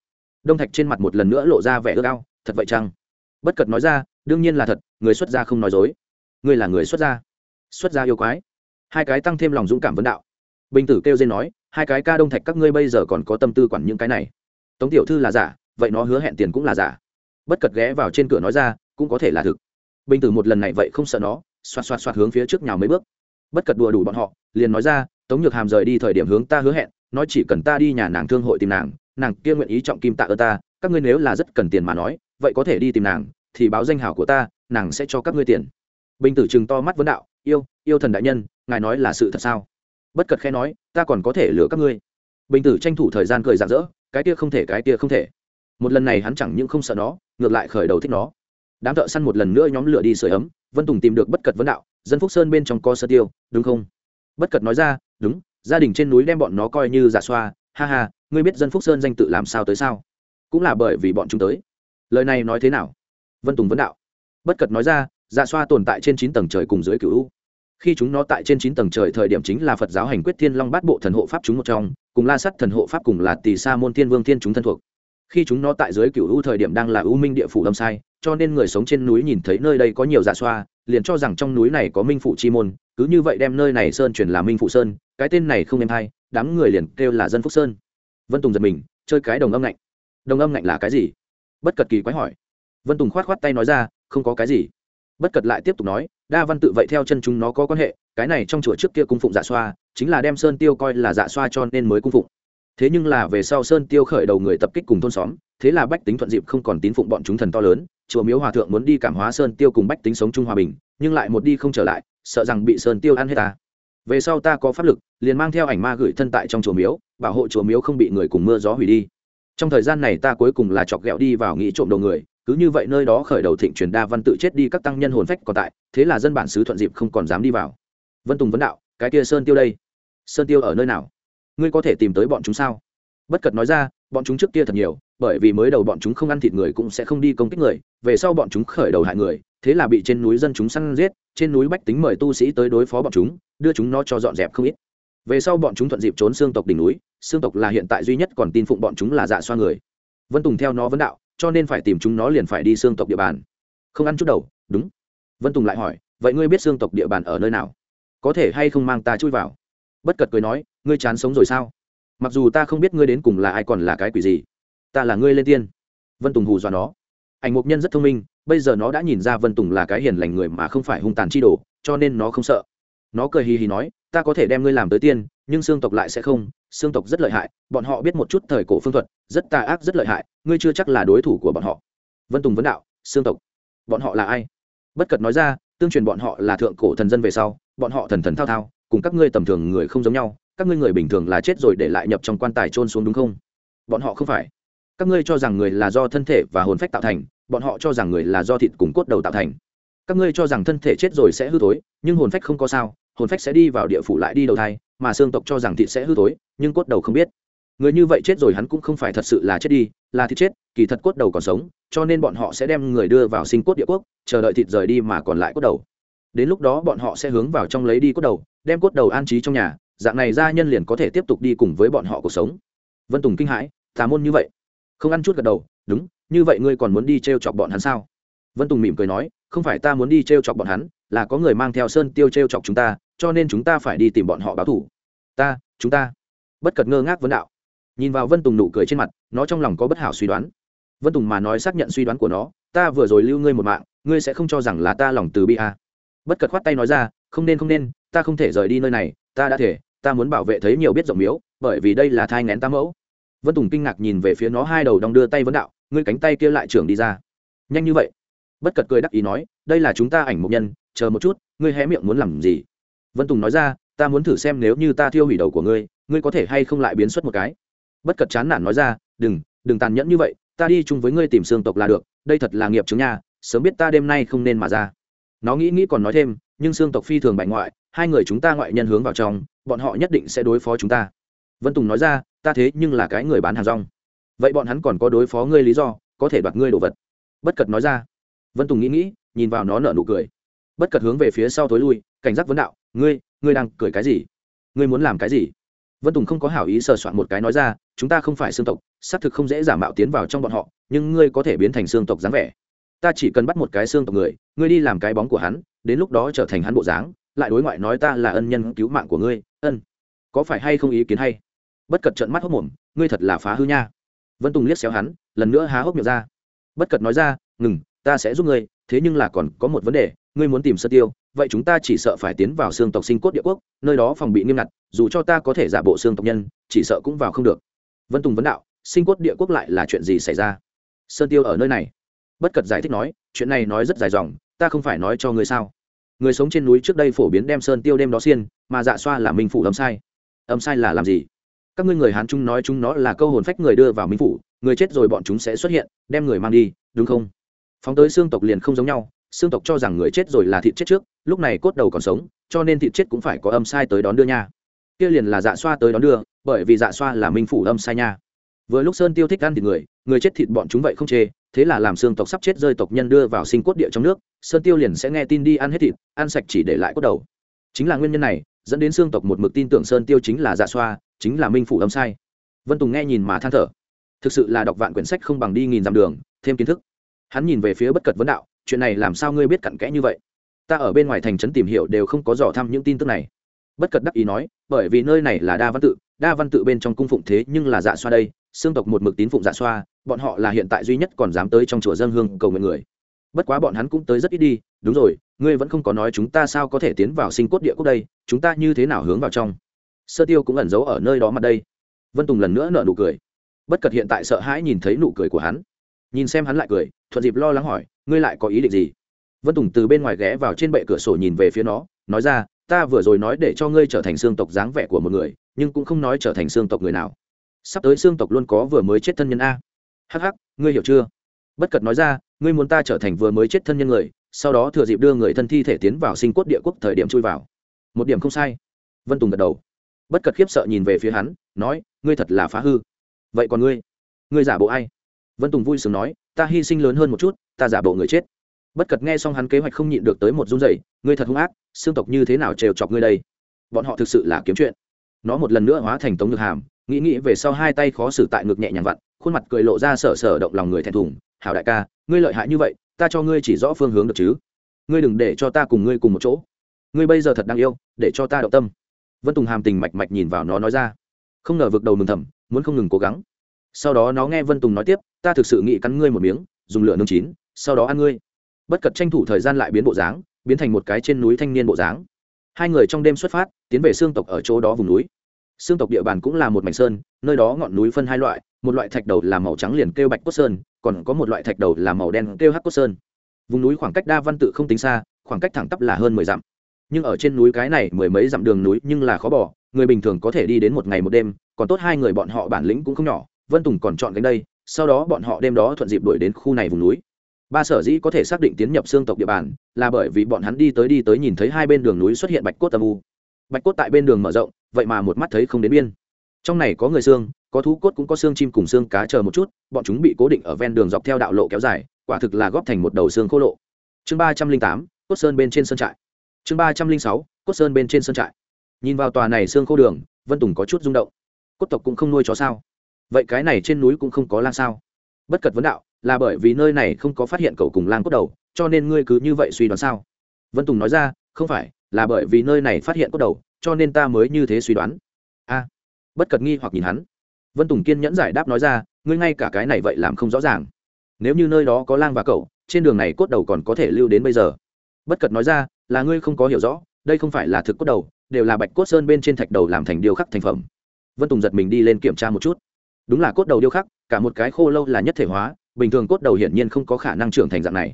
Đông thạch trên mặt một lần nữa lộ ra vẻ ước ao, thật vậy chăng? Bất cật nói ra, đương nhiên là thật, người xuất gia không nói dối. Ngươi là người xuất gia. Xuất gia yêu quái. Hai cái tăng thêm lòng dũng cảm vấn đạo. Bình tử kêu dên nói, hai cái ca đông thạch các ngươi bây giờ còn có tâm tư quản những cái này. Tống tiểu thư là giả, vậy nó hứa hẹn tiền cũng là giả. Bất cật ghé vào trên cửa nói ra, cũng có thể là thực. Bình tử một lần này vậy không sợ nó xoạt xoạt xoạt hướng phía trước nhào mấy bước. Bất cật đùa đủ bọn họ, liền nói ra, tống nhược hàm rời đi thời điểm hướng ta hứa hẹn, nói chỉ cần ta đi nhà nàng thương hội tìm nàng nàng kia nguyện ý trọng kim tạ ơn ta, các ngươi nếu là rất cần tiền mà nói, vậy có thể đi tìm nàng, thì báo danh hảo của ta, nàng sẽ cho các ngươi tiền. Bình tử chừng to mắt vấn đạo, yêu yêu thần đại nhân, ngài nói là sự thật sao? Bất cật khẽ nói, ta còn có thể lừa các ngươi. Bình tử tranh thủ thời gian cười rạng rỡ, cái kia không thể, cái kia không thể. Một lần này hắn chẳng những không sợ nó, ngược lại khởi đầu thích nó đám thợ săn một lần nữa nhóm lửa đi sửa ấm, vân tùng tìm được bất cật vấn đạo, dân phúc sơn bên trong co sơ tiêu, đúng không? Bất cật nói ra, đúng, gia đình trên núi đem bọn nó coi như giả xoa, ha ha, ngươi biết dân phúc sơn danh tự làm sao tới sao? Cũng là bởi vì bọn chúng tới. Lời này nói thế nào? Vân tùng vấn đạo. Bất cật nói ra dạ xoa tồn tại trên chín tầng trời cùng dưới cựu u. Khi chúng nó tại trên chín tầng trời thời điểm chính là phật giáo hành quyết thiên long bát bộ thần hộ pháp chúng một trong, cùng la sắt thần hộ pháp cùng là tỳ sa môn thiên vương thiên chúng thân thuộc. Khi chúng nó tại dưới cựu u thời điểm đang là u minh địa phủ lâm sai cho nên người sống trên núi nhìn thấy nơi đây có nhiều dạ xoa, liền cho rằng trong núi này có minh phụ chi môn, cứ như vậy đem nơi này sơn chuyển là minh phụ sơn, cái tên này không em hay, đám người liền kêu là dân phúc sơn. Vân tùng giật mình, chơi cái đồng âm ngạnh. Đồng âm ngạnh là cái gì? Bất cật kỳ quái hỏi. Vân tùng khoát khoát tay nói ra, không có cái gì. Bất cật lại tiếp tục nói, đa văn tự vậy theo chân chúng nó có quan hệ, cái này trong chùa trước kia cung phụng dạ xoa, chính là đem sơn tiêu coi là dạ xoa cho nên mới cung phụng. Thế nhưng là về sau sơn tiêu khởi đầu người tập kích cùng thôn xóm, thế là bách tính thuận dịp không còn tín phụng bọn chúng thần to lớn chùa miếu hòa thượng muốn đi cảm hóa sơn tiêu cùng bách tính sống chung hòa bình, nhưng lại một đi không trở lại, sợ rằng bị sơn tiêu ăn hết ta. Về sau ta có pháp lực, liền mang theo ảnh ma gửi thân tại trong chùa miếu, bảo hộ chùa miếu không bị người cùng mưa gió hủy đi. Trong thời gian này ta cuối cùng là chọc ghẹo đi vào nghĩ trộm đầu người, cứ như vậy nơi đó khởi đầu thịnh truyền đa văn tự chết đi các tăng nhân hồn phách còn tại, thế là dân bản xứ thuận dịp không còn dám đi vào. Vân tùng vấn đạo, cái kia sơn tiêu đây? Sơn tiêu ở nơi nào? Ngươi có thể tìm tới bọn chúng sao? Bất cật nói ra, bọn chúng trước kia thật nhiều bởi vì mới đầu bọn chúng không ăn thịt người cũng sẽ không đi công kích người, về sau bọn chúng khởi đầu hại người, thế là bị trên núi dân chúng săn giết, trên núi bách tính mời tu sĩ tới đối phó bọn chúng, đưa chúng nó cho dọn dẹp không ít. Về sau bọn chúng thuận dịp trốn xương tộc đỉnh núi, xương tộc là hiện tại duy nhất còn tin phụng bọn chúng là dạ xoa người. Vân tùng theo nó vấn đạo, cho nên phải tìm chúng nó liền phải đi xương tộc địa bàn. Không ăn chút đầu, đúng. Vân tùng lại hỏi, vậy ngươi biết xương tộc địa bàn ở nơi nào? Có thể hay không mang ta chui vào? Bất cật cười nói, ngươi chán sống rồi sao? Mặc dù ta không biết ngươi đến cùng là ai còn là cái quỷ gì ta là ngươi lên tiên. Vân tùng hù dọa nó. Ảnh mục nhân rất thông minh, bây giờ nó đã nhìn ra vân tùng là cái hiền lành người mà không phải hung tàn chi đồ, cho nên nó không sợ. Nó cười hì hì nói, ta có thể đem ngươi làm tới tiên, nhưng xương tộc lại sẽ không, xương tộc rất lợi hại, bọn họ biết một chút thời cổ phương thuật, rất tà ác, rất lợi hại, ngươi chưa chắc là đối thủ của bọn họ. Vân tùng vấn đạo, xương tộc, bọn họ là ai? Bất cật nói ra, tương truyền bọn họ là thượng cổ thần dân về sau, bọn họ thần thần thao thao, cùng các ngươi tầm thường người không giống nhau, các ngươi người bình thường là chết rồi để lại nhập trong quan tài trôn xuống đúng không? Bọn họ không phải các ngươi cho rằng người là do thân thể và hồn phách tạo thành bọn họ cho rằng người là do thịt cùng cốt đầu tạo thành. Các ngươi cho rằng thân thể chết rồi sẽ hư thối, nhưng hồn phách không có sao hồn phách sẽ đi vào địa phủ lại đi đầu thai mà xương tộc cho rằng thịt sẽ hư thối, nhưng cốt đầu không biết. Người như vậy chết rồi hắn cũng không phải thật sự là chết đi là thịt chết kỳ thật cốt đầu còn sống cho nên bọn họ sẽ đem người đưa vào sinh cốt địa quốc chờ đợi thịt rời đi mà còn lại cốt đầu. Đến lúc đó bọn họ sẽ hướng vào trong lấy đi cốt đầu đem cốt đầu an trí trong nhà dạng này gia nhân liền có thể tiếp tục đi cùng với bọn họ cuộc sống. Vân tùng kinh hãi tà môn như vậy không ăn chút gật đầu, đúng, như vậy ngươi còn muốn đi t r e o chọc bọn hắn sao? Vân tùng mỉm cười nói, không phải ta muốn đi t r e o chọc bọn hắn, là có người mang theo sơn tiêu t r e o chọc chúng ta, cho nên chúng ta phải đi tìm bọn họ báo thủ ta, chúng ta? Bất cật ngơ ngác vấn đạo. Nhìn vào vân tùng nụ cười trên mặt, nó trong lòng có bất hảo suy đoán. Vân tùng mà nói xác nhận suy đoán của nó, ta vừa rồi lưu ngươi một mạng, ngươi sẽ không cho rằng là ta lòng từ bi a bất cật khoát tay nói ra, không nên không nên, ta không thể rời đi nơi này, ta đã thể, ta muốn bảo vệ thấy nhiều biết rộng miếu, bởi vì đây là thai ngén tam mẫu vân tùng kinh ngạc nhìn về phía nó hai đầu đong đưa tay vấn đạo, ngươi cánh tay kia lại trưởng đi ra. Nhanh như vậy? Bất cật cười đắc ý nói, đây là chúng ta ảnh mục nhân, chờ một chút, ngươi hé miệng muốn làm gì? Vân tùng nói ra, ta muốn thử xem nếu như ta thiêu hủy đầu của ngươi ngươi có thể hay không lại biến xuất một cái? Bất cật chán nản nói ra, đừng đừng tàn nhẫn như vậy, ta đi chung với ngươi tìm xương tộc là được, đây thật là nghiệp chứng nha, sớm biết ta đêm nay không nên mà ra. Nó nghĩ nghĩ còn nói thêm, nhưng xương tộc phi thường bại ngoại, hai người chúng ta ngoại nhân hướng vào trong, bọn họ nhất định sẽ đối phó chúng ta. Vân tùng nói ra ta thế nhưng là cái người bán hàng rong. Vậy bọn hắn còn có đối phó ngươi lý do, có thể đoạt ngươi đồ vật. Bất cật nói ra. Vân tùng nghĩ nghĩ, nhìn vào nó nở nụ cười. Bất cật hướng về phía sau thối lui, cảnh giác vấn đạo, ngươi ngươi đang cười cái gì? Ngươi muốn làm cái gì? Vân tùng không có hảo ý sờ soạn một cái nói ra, chúng ta không phải xương tộc, xác thực không dễ giả mạo tiến vào trong bọn họ, nhưng ngươi có thể biến thành xương tộc dáng vẻ. Ta chỉ cần bắt một cái xương tộc người, ngươi đi làm cái bóng của hắn, đến lúc đó trở thành hắn bộ dáng, lại đối ngoại nói ta là ân nhân cứu mạng của ngươi, ân. Có phải hay không ý kiến hay? Bất cật trận mắt hốc mồm, ngươi thật là phá hư nha. Vân tùng liếc xéo hắn, lần nữa há hốc miệng ra. Bất cật nói ra, ngừng, ta sẽ giúp ngươi, thế nhưng là còn có một vấn đề, ngươi muốn tìm sơ tiêu, vậy chúng ta chỉ sợ phải tiến vào xương tộc sinh cốt địa quốc, nơi đó phòng bị nghiêm ngặt, dù cho ta có thể giả bộ xương tộc nhân, chỉ sợ cũng vào không được. Vân tùng vấn đạo, sinh cốt địa quốc lại là chuyện gì xảy ra? Sơn tiêu ở nơi này. Bất cật giải thích nói, chuyện này nói rất dài dòng, ta không phải nói cho ngươi sao? Người sống trên núi trước đây phổ biến đem sơn tiêu đêm đó xiên, mà dạ xoa là minh phủ âm sai. Âm sai là làm gì? Các ngươi người hán chúng nói chúng nó là câu hồn phách người đưa vào minh phủ, người chết rồi bọn chúng sẽ xuất hiện, đem người mang đi, đúng không? Phóng tới xương tộc liền không giống nhau, xương tộc cho rằng người chết rồi là thịt chết trước, lúc này cốt đầu còn sống, cho nên thịt chết cũng phải có âm sai tới đón đưa nha. Kia liền là dạ xoa tới đón đưa, bởi vì dạ xoa là minh phủ âm sai nha. Vừa lúc sơn tiêu thích ăn thịt người người chết thịt bọn chúng vậy không chê, thế là làm xương tộc sắp chết rơi tộc nhân đưa vào sinh cốt địa trong nước, sơn tiêu liền sẽ nghe tin đi ăn hết thịt, ăn sạch chỉ để lại cốt đầu. Chính là nguyên nhân này dẫn đến xương tộc một mực tin tưởng sơn tiêu chính là dạ xoa, chính là minh phủ âm sai. Vân tùng nghe nhìn mà than thở. Thực sự là đọc vạn quyển sách không bằng đi nghìn dặm đường, thêm kiến thức. Hắn nhìn về phía bất cật vấn đạo, chuyện này làm sao ngươi biết cặn kẽ như vậy? Ta ở bên ngoài thành trấn tìm hiểu đều không có dò thăm những tin tức này. Bất cật đắc ý nói, bởi vì nơi này là đa văn tự, đa văn tự bên trong cung phụng thế nhưng là dạ xoa đây, xương tộc một mực tín phụng dạ xoa, bọn họ là hiện tại duy nhất còn dám tới trong chùa dân hương cầu nguyện người bất quá bọn hắn cũng tới rất ít đi, đúng rồi, ngươi vẫn không có nói chúng ta sao có thể tiến vào sinh cốt địa quốc đây, chúng ta như thế nào hướng vào trong? Sơ tiêu cũng ẩn giấu ở nơi đó mặt đây. Vân tùng lần nữa nợ nụ cười. Bất cật hiện tại sợ hãi nhìn thấy nụ cười của hắn. Nhìn xem hắn lại cười, thuận dịp lo lắng hỏi, ngươi lại có ý định gì? Vân tùng từ bên ngoài ghé vào trên bệ cửa sổ nhìn về phía nó, nói ra, ta vừa rồi nói để cho ngươi trở thành xương tộc dáng vẻ của một người, nhưng cũng không nói trở thành xương tộc người nào. Sắp tới xương tộc luôn có vừa mới chết thân nhân a. Hh ngươi hiểu chưa? Bất cật nói ra, ngươi muốn ta trở thành vừa mới chết thân nhân người, sau đó thừa dịp đưa người thân thi thể tiến vào sinh quốc địa quốc thời điểm chui vào. Một điểm không sai. Vân tùng gật đầu. Bất cật khiếp sợ nhìn về phía hắn, nói, ngươi thật là phá hư. Vậy còn ngươi? Ngươi giả bộ ai? Vân tùng vui sướng nói, ta hy sinh lớn hơn một chút, ta giả bộ người chết. Bất cật nghe xong hắn kế hoạch không nhịn được tới một run dày ngươi thật hung ác, xương tộc như thế nào trêu chọc ngươi đây? Bọn họ thực sự là kiếm chuyện. Nó một lần nữa hóa thành tống ngực hàm, nghĩ nghĩ về sau hai tay khó xử tại ngực nhẹ nhàng vặn, khuôn mặt cười lộ ra sở sở động lòng người thẹn thùng hảo đại ca, ngươi lợi hại như vậy, ta cho ngươi chỉ rõ phương hướng được chứ. Ngươi đừng để cho ta cùng ngươi cùng một chỗ. Ngươi bây giờ thật đang yêu, để cho ta động tâm. Vân tùng hàm tình mạch mạch nhìn vào nó nói ra. Không ngờ vực đầu mừng thầm, muốn không ngừng cố gắng. Sau đó nó nghe vân tùng nói tiếp, ta thực sự nghĩ cắn ngươi một miếng, dùng lửa nương chín, sau đó ăn ngươi. Bất cật tranh thủ thời gian lại biến bộ dáng, biến thành một cái trên núi thanh niên bộ dáng. Hai người trong đêm xuất phát, tiến về xương tộc ở chỗ đó vùng núi xương tộc địa bàn cũng là một mảnh sơn, nơi đó ngọn núi phân hai loại, một loại thạch đầu là màu trắng liền kêu bạch cốt sơn, còn có một loại thạch đầu là màu đen kêu hắc cốt sơn. Vùng núi khoảng cách đa văn tự không tính xa, khoảng cách thẳng tắp là hơn mười dặm. Nhưng ở trên núi cái này mười mấy dặm đường núi nhưng là khó bỏ, người bình thường có thể đi đến một ngày một đêm, còn tốt hai người bọn họ bản lĩnh cũng không nhỏ, vân tùng còn chọn cánh đây, sau đó bọn họ đêm đó thuận dịp đuổi đến khu này vùng núi. Ba sở dĩ có thể xác định tiến nhập xương tộc địa bàn, là bởi vì bọn hắn đi tới đi tới nhìn thấy hai bên đường núi xuất hiện bạch cốt âm u. Bạch cốt tại bên đường mở rộng vậy mà một mắt thấy không đến biên. Trong này có người xương, có thú cốt cũng có xương chim cùng xương cá chờ một chút, bọn chúng bị cố định ở ven đường dọc theo đạo lộ kéo dài, quả thực là góp thành một đầu xương khô lộ. Chương ba trăm linh tám, cốt sơn bên trên sơn trại. Chương ba trăm linh sáu, cốt sơn bên trên sơn trại. Nhìn vào tòa này xương khô đường, vân tùng có chút rung động. Cốt tộc cũng không nuôi chó sao? Vậy cái này trên núi cũng không có lang sao? Bất cật vấn đạo, là bởi vì nơi này không có phát hiện cậu cùng lang cốt đầu, cho nên ngươi cứ như vậy suy đoán sao? Vân tùng nói ra, không phải, là bởi vì nơi này phát hiện cốt đầu cho nên ta mới như thế suy đoán. A, bất cật nghi hoặc nhìn hắn. Vân tùng kiên nhẫn giải đáp nói ra, ngươi ngay cả cái này vậy làm không rõ ràng. Nếu như nơi đó có lang và cậu, trên đường này cốt đầu còn có thể lưu đến bây giờ. Bất cật nói ra, là ngươi không có hiểu rõ, đây không phải là thực cốt đầu, đều là bạch cốt sơn bên trên thạch đầu làm thành điêu khắc thành phẩm. Vân tùng giật mình đi lên kiểm tra một chút. Đúng là cốt đầu điêu khắc, cả một cái khô lâu là nhất thể hóa, bình thường cốt đầu hiển nhiên không có khả năng trưởng thành dạng này.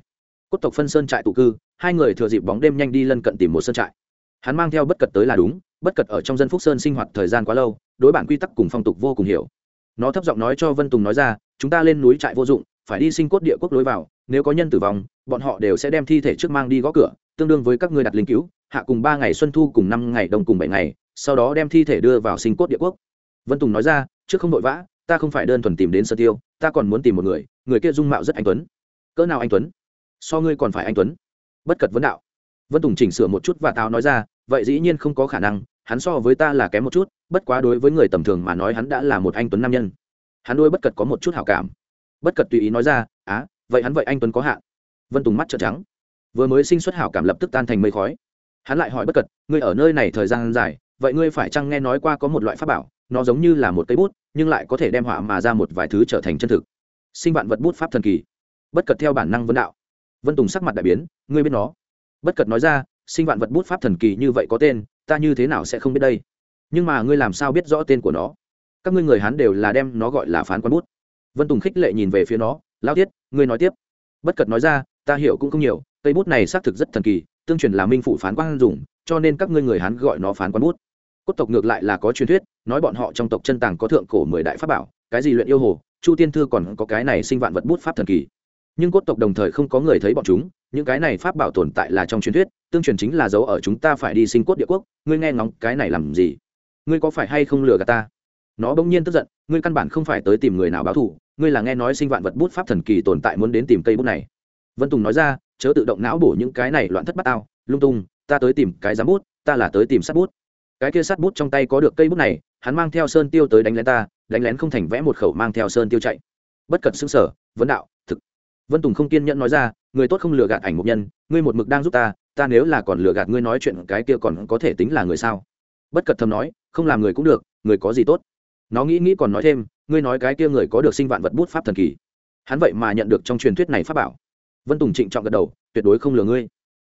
Cốt tộc phân sơn trại tụ cư, hai người thừa dịp bóng đêm nhanh đi lân cận tìm một sơn trại hắn mang theo bất cật tới là đúng, bất cật ở trong dân phúc sơn sinh hoạt thời gian quá lâu, đối bản quy tắc cùng phong tục vô cùng hiểu. Nó thấp giọng nói cho vân tùng nói ra, chúng ta lên núi trại vô dụng, phải đi sinh cốt địa quốc lối vào, nếu có nhân tử vong, bọn họ đều sẽ đem thi thể trước mang đi gõ cửa, tương đương với các người đặt linh cứu, hạ cùng ba ngày xuân thu cùng năm ngày đông cùng bảy ngày, sau đó đem thi thể đưa vào sinh cốt địa quốc. Vân tùng nói ra, trước không vội vã, ta không phải đơn thuần tìm đến sơ tiêu, ta còn muốn tìm một người người kia dung mạo rất anh tuấn. Cỡ nào anh tuấn? So ngươi còn phải anh tuấn. Bất cật vấn đạo vân tùng chỉnh sửa một chút và tao nói ra, vậy dĩ nhiên không có khả năng, hắn so với ta là kém một chút, bất quá đối với người tầm thường mà nói hắn đã là một anh tuấn nam nhân. Hắn đôi bất cật có một chút hảo cảm. Bất cật tùy ý nói ra, á, vậy hắn vậy anh tuấn có hạn? Vân tùng mắt trợn trắng. Vừa mới sinh xuất hảo cảm lập tức tan thành mây khói. Hắn lại hỏi bất cật, ngươi ở nơi này thời gian dài, vậy ngươi phải chăng nghe nói qua có một loại pháp bảo, nó giống như là một cây bút, nhưng lại có thể đem họa mà ra một vài thứ trở thành chân thực? Sinh vạn vật bút pháp thần kỳ. Bất cật theo bản năng vân đạo. Vân tùng sắc mặt đại biến, ngươi biết nó? Bất cật nói ra, sinh vạn vật bút pháp thần kỳ như vậy có tên, ta như thế nào sẽ không biết đây? Nhưng mà ngươi làm sao biết rõ tên của nó? Các ngươi người hán đều là đem nó gọi là phán quan bút. Vân tùng khích lệ nhìn về phía nó lao tiết, ngươi nói tiếp. Bất cật nói ra, ta hiểu cũng không nhiều, cây bút này xác thực rất thần kỳ, tương truyền là minh phủ phán quan dùng, cho nên các ngươi người hán gọi nó phán quan bút. Cốt tộc ngược lại là có truyền thuyết, nói bọn họ trong tộc chân tàng có thượng cổ mười đại pháp bảo, cái gì luyện yêu hồ, chu tiên thư còn có cái này sinh vạn vật bút pháp thần kỳ nhưng cốt tộc đồng thời không có người thấy bọn chúng, những cái này pháp bảo tồn tại là trong truyền thuyết, tương truyền chính là dấu ở chúng ta phải đi sinh cốt địa quốc, ngươi nghe ngóng cái này làm gì? Ngươi có phải hay không lừa gạt ta? Nó bỗng nhiên tức giận, ngươi căn bản không phải tới tìm người nào báo thù, ngươi là nghe nói sinh vạn vật bút pháp thần kỳ tồn tại muốn đến tìm cây bút này. Vân tùng nói ra, chớ tự động não bổ những cái này loạn thất bát ao lung tung, ta tới tìm cái giám bút, ta là tới tìm sát bút. Cái kia sát bút trong tay có được cây bút này, hắn mang theo sơn tiêu tới đánh lén ta, đánh lén không thành vẽ một khẩu mang theo sơn tiêu chạy. Bất cật xứng sở vấn đạo vân tùng không kiên nhẫn nói ra, người tốt không lừa gạt ảnh một nhân, ngươi một mực đang giúp ta ta nếu là còn lừa gạt ngươi nói chuyện cái kia còn có thể tính là người sao? Bất cật thầm nói, không làm người cũng được, người có gì tốt? Nó nghĩ nghĩ còn nói thêm, ngươi nói cái kia người có được sinh vạn vật bút pháp thần kỳ. Hắn vậy mà nhận được trong truyền thuyết này pháp bảo. Vân tùng trịnh trọng gật đầu, tuyệt đối không lừa ngươi.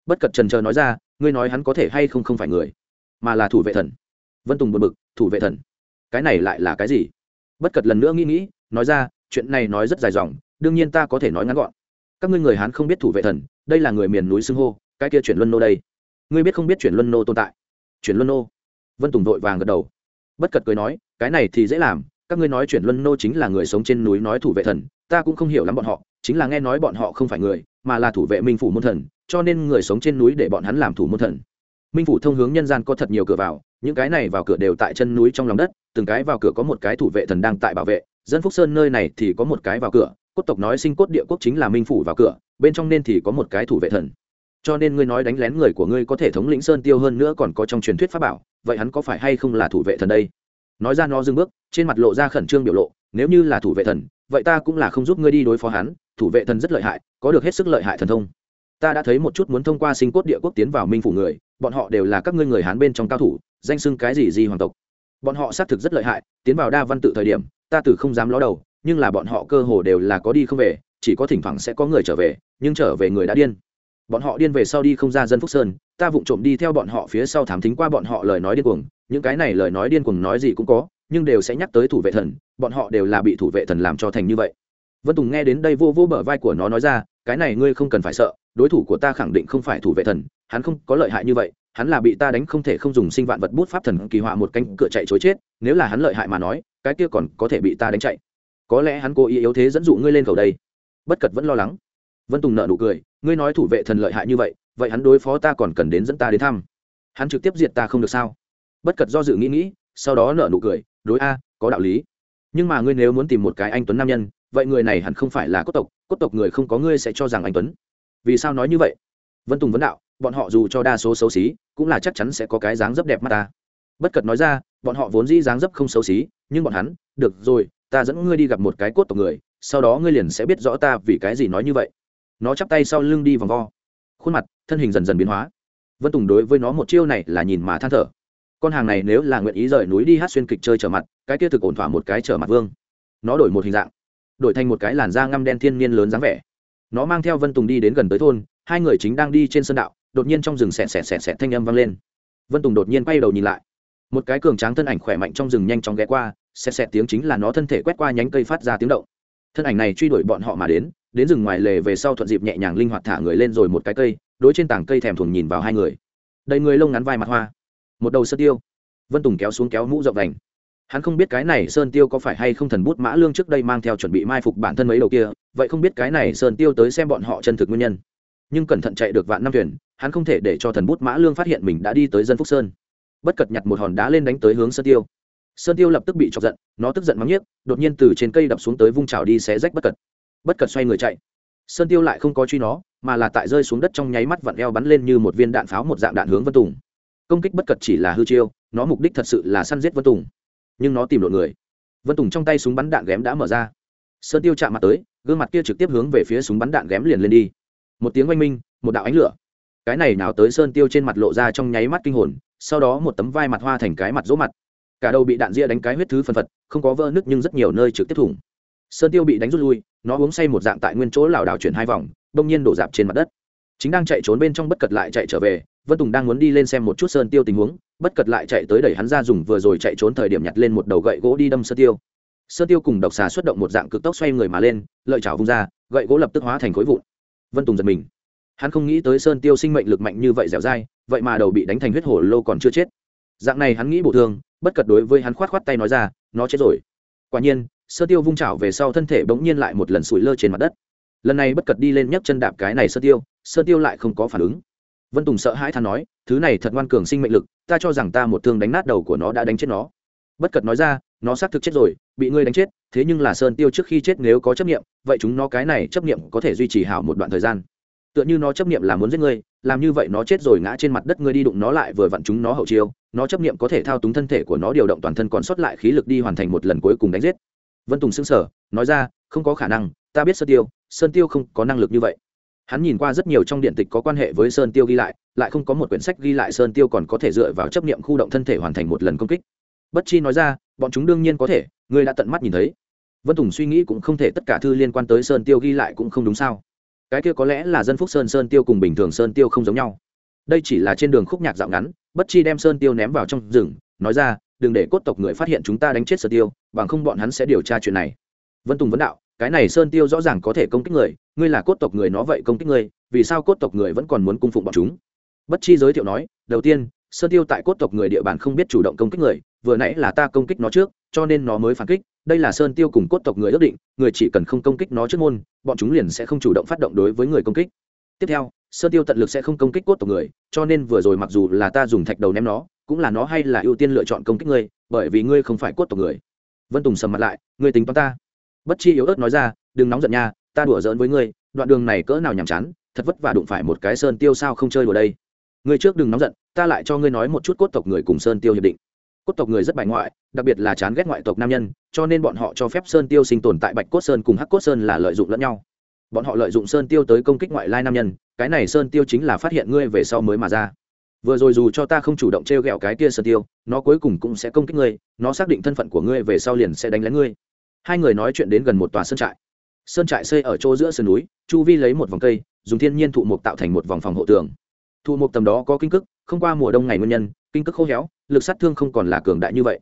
Bất cật trần trờ nói ra, ngươi nói hắn có thể hay không không phải người, mà là thủ vệ thần. Vân tùng buồn bực, thủ vệ thần? Cái này lại là cái gì? Bất cật lần nữa nghĩ nghĩ, nói ra, chuyện này nói rất dài dòng đương nhiên ta có thể nói ngắn gọn. Các ngươi người hán không biết thủ vệ thần, đây là người miền núi xưng hô, cái kia chuyển luân nô đây. Ngươi biết không biết chuyển luân nô tồn tại? Chuyển luân nô. Vân tùng vội vàng gật đầu. Bất cật cười nói, cái này thì dễ làm, các ngươi nói chuyển luân nô chính là người sống trên núi nói thủ vệ thần, ta cũng không hiểu lắm bọn họ, chính là nghe nói bọn họ không phải người, mà là thủ vệ minh phủ môn thần, cho nên người sống trên núi để bọn hắn làm thủ môn thần. Minh phủ thông hướng nhân gian có thật nhiều cửa vào, những cái này vào cửa đều tại chân núi trong lòng đất, từng cái vào cửa có một cái thủ vệ thần đang tại bảo vệ, dân phúc sơn nơi này thì có một cái vào cửa cốt tộc nói sinh cốt địa quốc chính là minh phủ vào cửa, bên trong nên thì có một cái thủ vệ thần. Cho nên ngươi nói đánh lén người của ngươi có thể thống lĩnh sơn tiêu hơn nữa còn có trong truyền thuyết pháp bảo, vậy hắn có phải hay không là thủ vệ thần đây? Nói ra nó dừng bước, trên mặt lộ ra khẩn trương biểu lộ, nếu như là thủ vệ thần, vậy ta cũng là không giúp ngươi đi đối phó hắn, thủ vệ thần rất lợi hại, có được hết sức lợi hại thần thông. Ta đã thấy một chút muốn thông qua sinh cốt địa quốc tiến vào minh phủ người, bọn họ đều là các ngươi người hán bên trong cao thủ, danh xưng cái gì gì hoàng tộc. Bọn họ xác thực rất lợi hại, tiến vào đa văn tự thời điểm, ta từ không dám ló đầu nhưng là bọn họ cơ hồ đều là có đi không về, chỉ có thỉnh thoảng sẽ có người trở về, nhưng trở về người đã điên. Bọn họ điên về sau đi không ra dân phúc sơn, ta vụng trộm đi theo bọn họ phía sau thám thính qua bọn họ lời nói điên cuồng, những cái này lời nói điên cuồng nói gì cũng có, nhưng đều sẽ nhắc tới thủ vệ thần, bọn họ đều là bị thủ vệ thần làm cho thành như vậy. Vân tùng nghe đến đây vô vô bờ vai của nó nói ra, cái này ngươi không cần phải sợ, đối thủ của ta khẳng định không phải thủ vệ thần, hắn không có lợi hại như vậy, hắn là bị ta đánh không thể không dùng sinh vạn vật bút pháp thần kỳ họa một cánh cửa chạy chối chết, nếu là hắn lợi hại mà nói, cái kia còn có thể bị ta đánh chạy có lẽ hắn cố ý yếu thế dẫn dụ ngươi lên cầu đây. Bất cật vẫn lo lắng. Vân tùng nợ nụ cười, ngươi nói thủ vệ thần lợi hại như vậy vậy hắn đối phó ta còn cần đến dẫn ta đến thăm. Hắn trực tiếp diệt ta không được sao? Bất cật do dự nghĩ nghĩ, sau đó nợ nụ cười, đối a, có đạo lý. Nhưng mà ngươi nếu muốn tìm một cái anh tuấn nam nhân, vậy người này hẳn không phải là cốt tộc cốt tộc người không có ngươi sẽ cho rằng anh tuấn. Vì sao nói như vậy? Vân tùng vấn đạo, bọn họ dù cho đa số xấu xí, cũng là chắc chắn sẽ có cái dáng dấp đẹp mắt ta. Bất cật nói ra, bọn họ vốn dĩ dáng dấp không xấu xí, nhưng bọn hắn, được rồi ta dẫn ngươi đi gặp một cái cốt tộc người, sau đó ngươi liền sẽ biết rõ ta vì cái gì nói như vậy. Nó chắp tay sau lưng đi vòng vo. Khuôn mặt, thân hình dần dần biến hóa. Vân tùng đối với nó một chiêu này là nhìn mà than thở. Con hàng này nếu là nguyện ý rời núi đi hát xuyên kịch chơi trở mặt, cái kia thực ổn thỏa một cái trở mặt vương. Nó đổi một hình dạng, đổi thành một cái làn da ngăm đen thiên niên lớn dáng vẻ. Nó mang theo vân tùng đi đến gần tới thôn, hai người chính đang đi trên sân đạo, đột nhiên trong rừng xẹt xẹt xẹt xẹt thanh âm vang lên. Vân tùng đột nhiên quay đầu nhìn lại. Một cái cường tráng thân ảnh khỏe mạnh trong rừng nhanh chóng ghé qua xẹt xẹt tiếng chính là nó thân thể quét qua nhánh cây phát ra tiếng động. Thân ảnh này truy đuổi bọn họ mà đến đến rừng ngoài lề về sau thuận dịp nhẹ nhàng linh hoạt thả người lên rồi một cái cây, đối trên tảng cây thèm thuồng nhìn vào hai người. Đầy người lông ngắn vai mặt hoa, một đầu sơn tiêu. Vân tùng kéo xuống kéo mũ rộng đành. Hắn không biết cái này sơn tiêu có phải hay không thần bút mã lương trước đây mang theo chuẩn bị mai phục bản thân mấy đầu kia, vậy không biết cái này sơn tiêu tới xem bọn họ chân thực nguyên nhân. Nhưng cẩn thận chạy được vạn năm thuyền, hắn không thể để cho thần bút mã lương phát hiện mình đã đi tới dân phúc sơn. Bất cật nhặt một hòn đá lên đánh tới hướng sơn tiêu sơn tiêu lập tức bị chọc giận, nó tức giận mắng nhiếc, đột nhiên từ trên cây đập xuống tới vung trào đi xé rách bất cật. Bất cật xoay người chạy. Sơn tiêu lại không có truy nó, mà là tại rơi xuống đất trong nháy mắt vặn eo bắn lên như một viên đạn pháo một dạng đạn hướng vân tùng. Công kích bất cật chỉ là hư chiêu, nó mục đích thật sự là săn giết vân tùng. Nhưng nó tìm được người. Vân tùng trong tay súng bắn đạn ghém đã mở ra. Sơn tiêu chạm mặt tới, gương mặt kia trực tiếp hướng về phía súng bắn đạn ghém liền lên đi. Một tiếng oanh minh, một đạo ánh lửa. Cái này nào tới sơn tiêu trên mặt lộ ra trong nháy mắt kinh hồn, sau đó một tấm vai mặt hoa thành cái mặt rỗ mặt cả đầu bị đạn ria đánh cái huyết thứ phân phật, không có vỡ nứt nhưng rất nhiều nơi trực tiếp thủng. Sơn tiêu bị đánh rút lui, nó uống say một dạng tại nguyên chỗ lảo đảo chuyển hai vòng đông nhiên đổ dạp trên mặt đất. Chính đang chạy trốn bên trong bất cật lại chạy trở về, vân tùng đang muốn đi lên xem một chút sơn tiêu tình huống, bất cật lại chạy tới đẩy hắn ra dùng vừa rồi chạy trốn thời điểm nhặt lên một đầu gậy gỗ đi đâm sơn tiêu. Sơn tiêu cùng độc xà xuất động một dạng cực tốc xoay người mà lên, lợi chảo vung ra, gậy gỗ lập tức hóa thành khối vụn. Vân tùng giật mình. Hắn không nghĩ tới sơn tiêu sinh mệnh lực mạnh như vậy dẻo dai, vậy mà đầu bị đánh thành huyết hổ lô còn chưa chết. Dạng này hắn nghĩ bổ thương bất cật đối với hắn khoát khoát tay nói ra, nó chết rồi. Quả nhiên, sơ tiêu vung chảo về sau thân thể bỗng nhiên lại một lần sủi lơ trên mặt đất. Lần này bất cật đi lên nhấc chân đạp cái này sơ tiêu sơ tiêu lại không có phản ứng. Vân tùng sợ hãi than nói, thứ này thật ngoan cường sinh mệnh lực, ta cho rằng ta một thương đánh nát đầu của nó đã đánh chết nó. Bất cật nói ra, nó xác thực chết rồi, bị ngươi đánh chết, thế nhưng là sơn tiêu trước khi chết nếu có chấp nghiệm vậy chúng nó cái này chấp nghiệm có thể duy trì hảo một đoạn thời gian tựa như nó chấp niệm là muốn giết ngươi, làm như vậy nó chết rồi ngã trên mặt đất ngươi đi đụng nó lại vừa vặn chúng nó hậu chiêu, nó chấp niệm có thể thao túng thân thể của nó điều động toàn thân còn sót lại khí lực đi hoàn thành một lần cuối cùng đánh giết. Vân tùng xưng sở nói ra, không có khả năng, ta biết sơn tiêu sơn tiêu không có năng lực như vậy. Hắn nhìn qua rất nhiều trong điện tịch có quan hệ với sơn tiêu ghi lại lại không có một quyển sách ghi lại sơn tiêu còn có thể dựa vào chấp niệm khu động thân thể hoàn thành một lần công kích. Bất chi nói ra, bọn chúng đương nhiên có thể, ngươi đã tận mắt nhìn thấy. Vân tùng suy nghĩ cũng không thể tất cả thư liên quan tới sơn tiêu ghi lại cũng không đúng sao cái kia có lẽ là dân phúc sơn sơn tiêu cùng bình thường sơn tiêu không giống nhau. Đây chỉ là trên đường khúc nhạc dạo ngắn, bất chi đem sơn tiêu ném vào trong rừng, nói ra, đừng để cốt tộc người phát hiện chúng ta đánh chết sơn tiêu, bằng không bọn hắn sẽ điều tra chuyện này. Vân tùng vấn đạo, cái này sơn tiêu rõ ràng có thể công kích người, ngươi là cốt tộc người nó vậy công kích ngươi, vì sao cốt tộc người vẫn còn muốn cung phụng bọn chúng? Bất chi giới thiệu nói, đầu tiên, sơn tiêu tại cốt tộc người địa bàn không biết chủ động công kích người, vừa nãy là ta công kích nó trước, cho nên nó mới phản kích, đây là sơn tiêu cùng cốt tộc người ước định, người chỉ cần không công kích nó trước môn bọn chúng liền sẽ không chủ động phát động đối với người công kích. Tiếp theo sơn tiêu tận lực sẽ không công kích cốt tộc người, cho nên vừa rồi mặc dù là ta dùng thạch đầu ném nó, cũng là nó hay là ưu tiên lựa chọn công kích ngươi, bởi vì ngươi không phải cốt tộc người. Vân tùng sầm mặt lại, ngươi tính toán ta. Bất chi yếu ớt nói ra, đừng nóng giận nha, ta đùa giỡn với ngươi, đoạn đường này cỡ nào nhàm chán, thật vất vả đụng phải một cái sơn tiêu sao không chơi đùa đây. Ngươi trước đừng nóng giận, ta lại cho ngươi nói một chút cốt tộc người cùng sơn tiêu hiệp định cốt tộc người rất bài ngoại, đặc biệt là chán ghét ngoại tộc nam nhân, cho nên bọn họ cho phép sơn tiêu sinh tồn tại bạch cốt sơn cùng hắc cốt sơn là lợi dụng lẫn nhau. Bọn họ lợi dụng sơn tiêu tới công kích ngoại lai nam nhân, cái này sơn tiêu chính là phát hiện ngươi về sau mới mà ra. Vừa rồi dù cho ta không chủ động t r e o g ẹ o cái kia sơn tiêu, nó cuối cùng cũng sẽ công kích ngươi, nó xác định thân phận của ngươi về sau liền sẽ đánh lén ngươi. Hai người nói chuyện đến gần một tòa sơn trại. Sơn trại xây ở chỗ giữa sườn núi, chu vi lấy một vòng cây, dùng thiên nhiên thụ mộc tạo thành một vòng phòng hộ tường thụ mục tầm đó có kinh cức, không qua mùa đông ngày nguyên nhân, kinh cức khô héo, lực sát thương không còn là cường đại như vậy.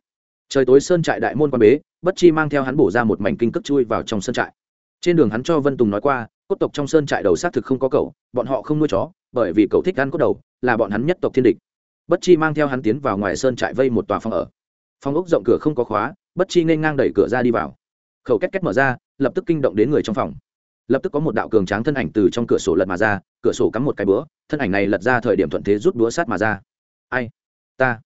Trời tối sơn trại đại môn quan bế, bất chi mang theo hắn bổ ra một mảnh kinh cức chui vào trong sơn trại. Trên đường hắn cho vân tùng nói qua, cốt tộc trong sơn trại đầu xác thực không có cậu, bọn họ không nuôi chó, bởi vì cậu thích ăn cốt đầu, là bọn hắn nhất tộc thiên địch. Bất chi mang theo hắn tiến vào ngoài sơn trại vây một tòa phòng ở. Phòng ốc rộng cửa không có khóa, bất chi nên ngang đẩy cửa ra đi vào. Khẩu két két mở ra, lập tức kinh động đến người trong phòng lập tức có một đạo cường tráng thân ảnh từ trong cửa sổ lật mà ra, cửa sổ cắm một cái búa, thân ảnh này lật ra thời điểm thuận thế rút búa sát mà ra. Ai? Ta?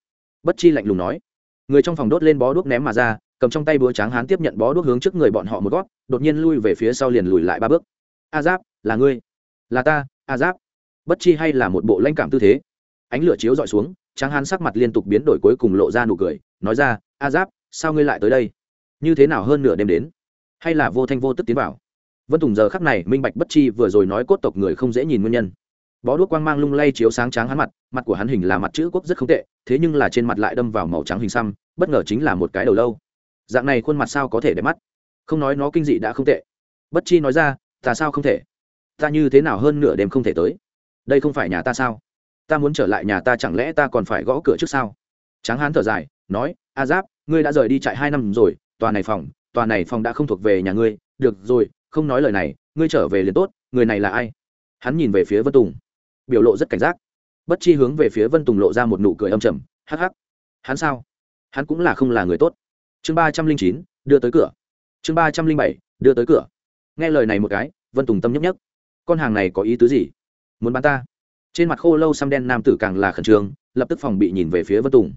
Bất chi lạnh lùng nói. Người trong phòng đốt lên bó đuốc ném mà ra, cầm trong tay búa tráng hán tiếp nhận bó đuốc hướng trước người bọn họ một gót, đột nhiên lui về phía sau liền lùi lại ba bước. A giáp, là ngươi? Là ta, a giáp. Bất chi hay là một bộ lãnh cảm tư thế. Ánh lửa chiếu dọi xuống, tráng hán sắc mặt liên tục biến đổi cuối cùng lộ ra nụ cười, nói ra, a giáp, sao ngươi lại tới đây? Như thế nào hơn nửa đêm đến? Hay là vô thanh vô tức tiến vào? Vân tùng giờ khắc này minh bạch bất chi vừa rồi nói cốt tộc người không dễ nhìn nguyên nhân. Bó đuốc quang mang lung lay chiếu sáng tráng hắn mặt mặt của hắn hình là mặt chữ quốc rất không tệ, thế nhưng là trên mặt lại đâm vào màu trắng hình xăm, bất ngờ chính là một cái đầu lâu. Dạng này khuôn mặt sao có thể đẹp mắt? Không nói nó kinh dị đã không tệ. Bất chi nói ra, ta sao không thể? Ta như thế nào hơn nửa đêm không thể tới? Đây không phải nhà ta sao? Ta muốn trở lại nhà ta chẳng lẽ ta còn phải gõ cửa trước sao? Tráng hán thở dài, nói, a giáp, ngươi đã rời đi chạy hai năm rồi, tòa này phòng, tòa này phòng đã không thuộc về nhà ngươi. Được rồi không nói lời này, ngươi trở về liền tốt, người này là ai? Hắn nhìn về phía vân tùng, biểu lộ rất cảnh giác. Bất chi hướng về phía vân tùng lộ ra một nụ cười âm trầm, hắc hắc. Hắn sao? Hắn cũng là không là người tốt. Chương ba trăm linh chín, đưa tới cửa. Chương ba trăm linh bảy, đưa tới cửa. Nghe lời này một cái, vân tùng tâm nhấp nhấp con hàng này có ý tứ gì? Muốn bán ta? Trên mặt khô lâu xăm đen nam tử càng là khẩn trương, lập tức phòng bị nhìn về phía vân tùng.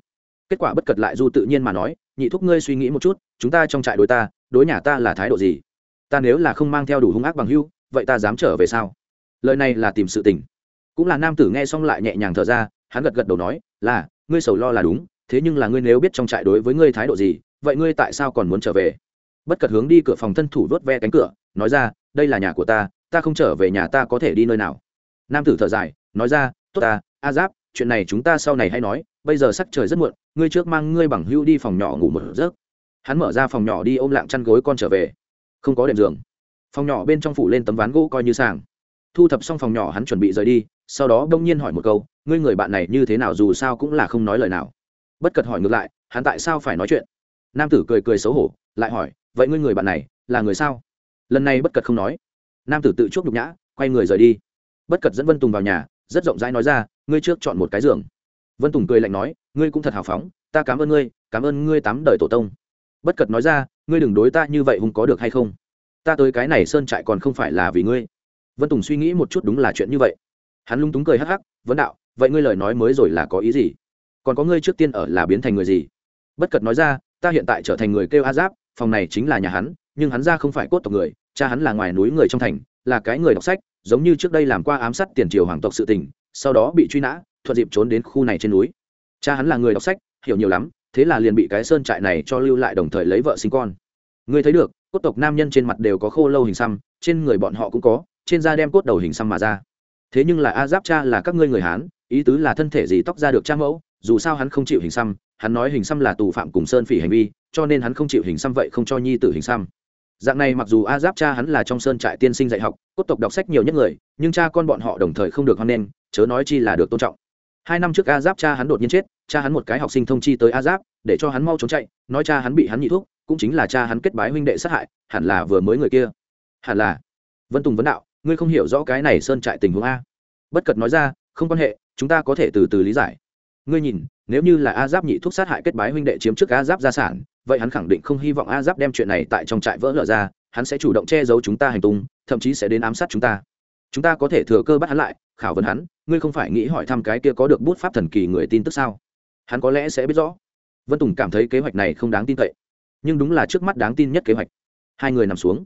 Kết quả bất cật lại du tự nhiên mà nói, nhị thúc ngươi suy nghĩ một chút, chúng ta trong trại đối ta, đối nhà ta là thái độ gì? Ta nếu là không mang theo đủ hung ác bằng hưu, vậy ta dám trở về sao? Lời này là tìm sự tình. Cũng là nam tử nghe xong lại nhẹ nhàng thở ra, hắn gật gật đầu nói, là, ngươi sầu lo là đúng, thế nhưng là ngươi nếu biết trong trại đối với ngươi thái độ gì, vậy ngươi tại sao còn muốn trở về? Bất cật hướng đi cửa phòng thân thủ vớt ve cánh cửa, nói ra, đây là nhà của ta ta không trở về nhà ta có thể đi nơi nào? Nam tử thở dài, nói ra, tốt ta, a giáp, chuyện này chúng ta sau này hay nói, bây giờ sắc trời rất muộn, ngươi trước mang ngươi bằng hưu đi phòng nhỏ ngủ một giấc. Hắn mở ra phòng nhỏ đi ôm lạng chăn gối con trở về không có đệm giường. Phòng nhỏ bên trong phủ lên tấm ván gỗ coi như sàng. Thu thập xong phòng nhỏ hắn chuẩn bị rời đi, sau đó đông nhiên hỏi một câu, ngươi người bạn này như thế nào dù sao cũng là không nói lời nào. Bất cật hỏi ngược lại, hắn tại sao phải nói chuyện? Nam tử cười cười xấu hổ, lại hỏi, vậy ngươi người bạn này, là người sao? Lần này bất cật không nói. Nam tử tự chuốc nhục nhã, quay người rời đi. Bất cật dẫn vân tùng vào nhà, rất rộng rãi nói ra, ngươi trước chọn một cái giường. Vân tùng cười lạnh nói, ngươi cũng thật hào phóng, ta cảm ơn ngươi, cảm ơn ngươi tám đời tổ tông. Bất cật nói ra ngươi đừng đối ta như vậy hùng có được hay không? Ta tới cái này sơn trại còn không phải là vì ngươi. Vân tùng suy nghĩ một chút đúng là chuyện như vậy. Hắn lung túng cười hắc hắc vấn đạo, vậy ngươi lời nói mới rồi là có ý gì? Còn có ngươi trước tiên ở là biến thành người gì? Bất cật nói ra, ta hiện tại trở thành người kêu a giáp, phòng này chính là nhà hắn, nhưng hắn ra không phải cốt tộc người, cha hắn là ngoài núi người trong thành, là cái người đọc sách, giống như trước đây làm qua ám sát tiền triều hoàng tộc sự tình, sau đó bị truy nã, thuận dịp trốn đến khu này trên núi. Cha hắn là người đọc sách, hiểu nhiều lắm thế là liền bị cái sơn trại này cho lưu lại đồng thời lấy vợ sinh con. Ngươi thấy được, cốt tộc nam nhân trên mặt đều có khô lâu hình xăm, trên người bọn họ cũng có, trên da đem cốt đầu hình xăm mà ra. Thế nhưng là a giáp cha là các ngươi người hán, ý tứ là thân thể gì tóc ra được cha mẫu, dù sao hắn không chịu hình xăm, hắn nói hình xăm là tù phạm cùng sơn phỉ hành vi, cho nên hắn không chịu hình xăm vậy không cho nhi tử hình xăm. Dạng này mặc dù a giáp cha hắn là trong sơn trại tiên sinh dạy học, cốt tộc đọc sách nhiều nhất người, nhưng cha con bọn họ đồng thời không được hoan nghênh, chớ nói chi là được tôn trọng hai năm trước a giáp cha hắn đột nhiên chết, cha hắn một cái học sinh thông chi tới a giáp, để cho hắn mau trốn chạy, nói cha hắn bị hắn nhị thuốc cũng chính là cha hắn kết bái huynh đệ sát hại, hẳn là vừa mới người kia. Hẳn là. Vân tùng vấn đạo, ngươi không hiểu rõ cái này sơn trại tình huống a. Bất cật nói ra, không quan hệ, chúng ta có thể từ từ lý giải. Ngươi nhìn, nếu như là a giáp nhị thuốc sát hại kết bái huynh đệ chiếm trước a giáp gia sản, vậy hắn khẳng định không hy vọng a giáp đem chuyện này tại trong trại vỡ lở ra, hắn sẽ chủ động che giấu chúng ta hành tung, thậm chí sẽ đến ám sát chúng ta. Chúng ta có thể thừa cơ bắt hắn lại khảo vấn hắn, ngươi không phải nghĩ hỏi thăm cái kia có được bút pháp thần kỳ người tin tức sao? Hắn có lẽ sẽ biết rõ. Vân tùng cảm thấy kế hoạch này không đáng tin cậy. Nhưng đúng là trước mắt đáng tin nhất kế hoạch. Hai người nằm xuống.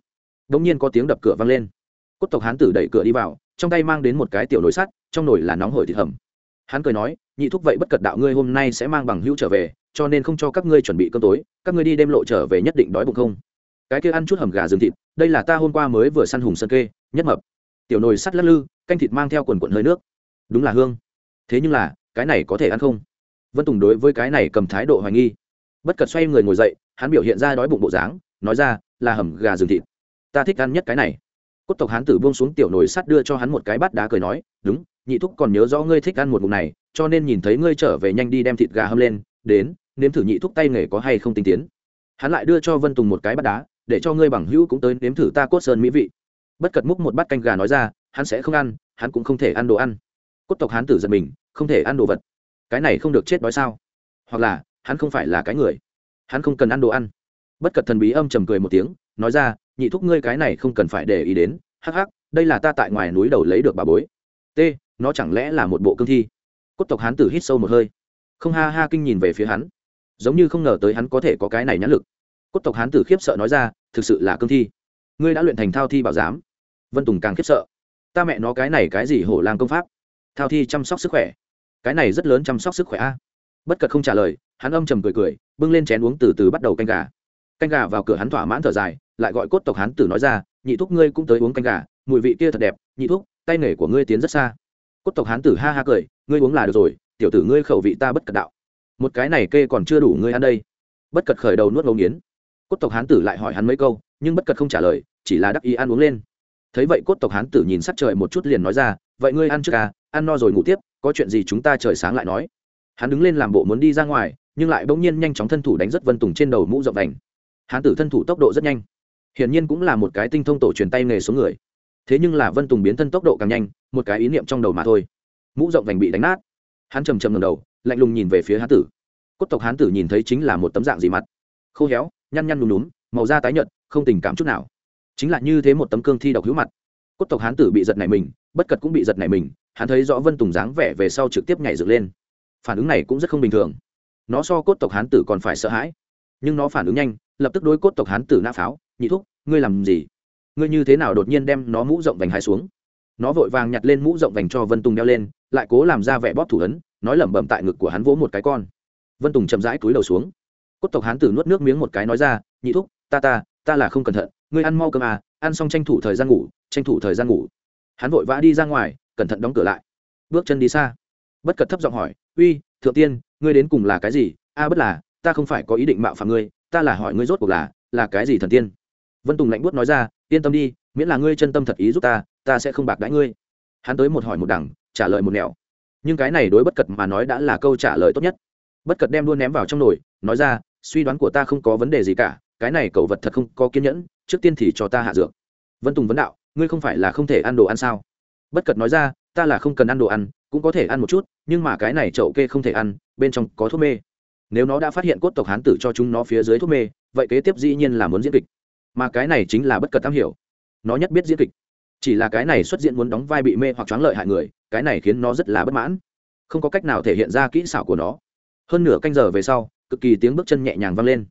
Đ ỗ n g nhiên có tiếng đập cửa vang lên. Cốt tộc hán tử đẩy cửa đi vào, trong tay mang đến một cái tiểu nồi sắt, trong nồi là nóng hổi thịt hầm. Hắn cười nói, nhị thúc vậy bất cật đạo ngươi hôm nay sẽ mang bằng hữu trở về, cho nên không cho các ngươi chuẩn bị cơm tối, các ngươi đi đêm lộ trở về nhất định đói bụng không? Cái kia ăn chút hầm gà rừng thịt, đây là ta hôm qua mới vừa săn hùng sơn kê, nhất mập. Tiểu nồi sắt lắc lư canh thịt mang theo quần quần hơi nước. Đúng là hương. Thế nhưng là, cái này có thể ăn không? Vân tùng đối với cái này cầm thái độ hoài nghi. Bất cật xoay người ngồi dậy, hắn biểu hiện ra đói bụng bộ dáng, nói ra, là hầm gà rừng thịt. Ta thích ăn nhất cái này. Cốt tộc hán tử buông xuống tiểu nồi sắt đưa cho hắn một cái bát đá cười nói, đúng, nhị thúc còn nhớ rõ ngươi thích ăn một mục này, cho nên nhìn thấy ngươi trở về nhanh đi đem thịt gà hâm lên, đến, nếm thử nhị thúc tay nghề có hay không tinh tiến. Hắn lại đưa cho vân tùng một cái bát đá, để cho ngươi bằng hữu cũng tới nếm thử ta cốt sơn mỹ vị. Bất cật múc một bát canh gà nói ra hắn sẽ không ăn, hắn cũng không thể ăn đồ ăn. Cốt tộc hán tử giật mình, không thể ăn đồ vật. Cái này không được chết đói sao? Hoặc là, hắn không phải là cái người. Hắn không cần ăn đồ ăn. Bất cật thần bí âm trầm cười một tiếng, nói ra, nhị thúc ngươi cái này không cần phải để ý đến. Hắc hắc, đây là ta tại ngoài núi đầu lấy được bà bối. T, nó chẳng lẽ là một bộ cương thi? Cốt tộc hán tử hít sâu một hơi. Không, ha ha, kinh nhìn về phía hắn. Giống như không ngờ tới hắn có thể có cái này nhãn lực. Cốt tộc hán tử khiếp sợ nói ra, thực sự là cương thi. Ngươi đã luyện thành thao thi bảo giám. Vân tùng càng khiếp sợ ta mẹ nó cái này cái gì hổ lang công pháp? Thao thi chăm sóc sức khỏe. Cái này rất lớn chăm sóc sức khỏe a. Bất cật không trả lời, hắn âm trầm cười cười, bưng lên chén uống từ từ bắt đầu canh gà. Canh gà vào cửa hắn thỏa mãn thở dài, lại gọi cốt tộc hắn tử nói ra, nhị thúc ngươi cũng tới uống canh gà, mùi vị kia thật đẹp, nhị thúc, tay nghề của ngươi tiến rất xa. Cốt tộc hán tử ha ha cười, ngươi uống là được rồi, tiểu tử ngươi khẩu vị ta bất cật đạo. Một cái này kê còn chưa đủ ngươi ăn đây. Bất cật khởi đầu nuốt ngấu nghiến. Cốt tộc hán tử lại hỏi hắn mấy câu, nhưng bất cật không trả lời, chỉ là đắc ý ăn uống lên thấy vậy cốt tộc hán tử nhìn sắc trời một chút liền nói ra, vậy ngươi ăn trước à ăn no rồi ngủ tiếp, có chuyện gì chúng ta trời sáng lại nói. Hắn đứng lên làm bộ muốn đi ra ngoài, nhưng lại bỗng nhiên nhanh chóng thân thủ đánh rất vân tùng trên đầu mũ rộng đành hán tử thân thủ tốc độ rất nhanh. Hiển nhiên cũng là một cái tinh thông tổ truyền tay nghề số người. Thế nhưng là vân tùng biến thân tốc độ càng nhanh, một cái ý niệm trong đầu mà thôi. Mũ rộng vành bị đánh nát. Hắn trầm trầm ngầm đầu, lạnh lùng nhìn về phía hán tử. Cốt tộc hán tử nhìn thấy chính là một tấm dạng gì mặt? Khô héo, nhăn nhăn nhùm núm màu da tái nhợt, không tình cảm chút nào chính là như thế một tấm cương thi độc hữu mặt. Cốt tộc hán tử bị giật này mình, bất cật cũng bị giật này mình, hắn thấy rõ vân tùng dáng vẻ về sau trực tiếp nhảy dựng lên. Phản ứng này cũng rất không bình thường. Nó so cốt tộc hán tử còn phải sợ hãi. Nhưng nó phản ứng nhanh, lập tức đối cốt tộc hán tử nã pháo, nhị thúc, ngươi làm gì? Ngươi như thế nào đột nhiên đem nó mũ rộng vành hai xuống? Nó vội vàng nhặt lên mũ rộng vành cho vân tùng đeo lên, lại cố làm ra vẻ bóp thủ ấn, nói lẩm bẩm tại ngực của hắn vỗ một cái con. Vân tùng chậm rãi túi đầu xuống. Cốt tộc hán tử nuốt nước miếng một cái nói ra, nhị thúc, ta ta ta là không cẩn thận ngươi ăn mau cơm à ăn xong tranh thủ thời gian ngủ, tranh thủ thời gian ngủ. Hắn vội vã đi ra ngoài, cẩn thận đóng cửa lại. Bước chân đi xa. Bất cật thấp giọng hỏi, uy, thượng tiên, ngươi đến cùng là cái gì? A, bất là, ta không phải có ý định mạo phạm ngươi, ta là hỏi ngươi rốt cuộc là là cái gì thần tiên? Vân tùng lạnh buốt nói ra, yên tâm đi, miễn là ngươi chân tâm thật ý giúp ta ta sẽ không bạc đãi ngươi. Hắn tới một hỏi một đằng, trả lời một nẻo. Nhưng cái này đối bất cật mà nói đã là câu trả lời tốt nhất. Bất cật đem đua ném vào trong nồi, nói ra, suy đoán của ta không có vấn đề gì cả, cái này cậu vật thật không có kiên nhẫn trước tiên thì cho ta hạ dược. Vân tùng vấn đạo, ngươi không phải là không thể ăn đồ ăn sao? Bất cật nói ra, ta là không cần ăn đồ ăn, cũng có thể ăn một chút, nhưng mà cái này chậu kê không thể ăn, bên trong có thuốc mê. Nếu nó đã phát hiện cốt tộc hán tử cho chúng nó phía dưới thuốc mê, vậy kế tiếp dĩ nhiên là muốn diễn kịch. Mà cái này chính là bất cật am hiểu. Nó nhất biết diễn kịch. Chỉ là cái này xuất diễn muốn đóng vai bị mê hoặc choáng lợi hại người, cái này khiến nó rất là bất mãn. Không có cách nào thể hiện ra kỹ xảo của nó. Hơn nửa canh giờ về sau, cực kỳ tiếng bước chân nhẹ nhàng vang lên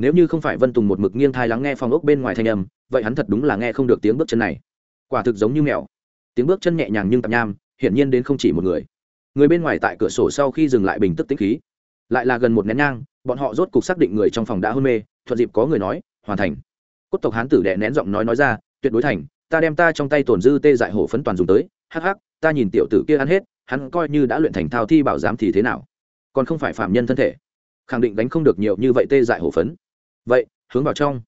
nếu như không phải vân tùng một mực nghiêng thai lắng nghe phòng ốc bên ngoài thanh âm, vậy hắn thật đúng là nghe không được tiếng bước chân này. Quả thực giống như mèo. Tiếng bước chân nhẹ nhàng nhưng tạp nham, hiển nhiên đến không chỉ một người. Người bên ngoài tại cửa sổ sau khi dừng lại bình tức tĩnh khí. Lại là gần một nén nhang, bọn họ rốt cục xác định người trong phòng đã hôn mê, thuận dịp có người nói, hoàn thành. Cốt tộc hán tử đệ nén giọng nói nói ra, tuyệt đối thành, ta đem ta trong tay tổn dư tê dại hổ phấn toàn dùng tới, hắc hắc, ta nhìn tiểu tử kia ăn hết, hắn coi như đã luyện thành thao thi bảo giám thì thế nào? Còn không phải phạm nhân thân thể, khẳng định đánh không được nhiều như vậy tê dại hổ phấn vậy, hướng vào trong.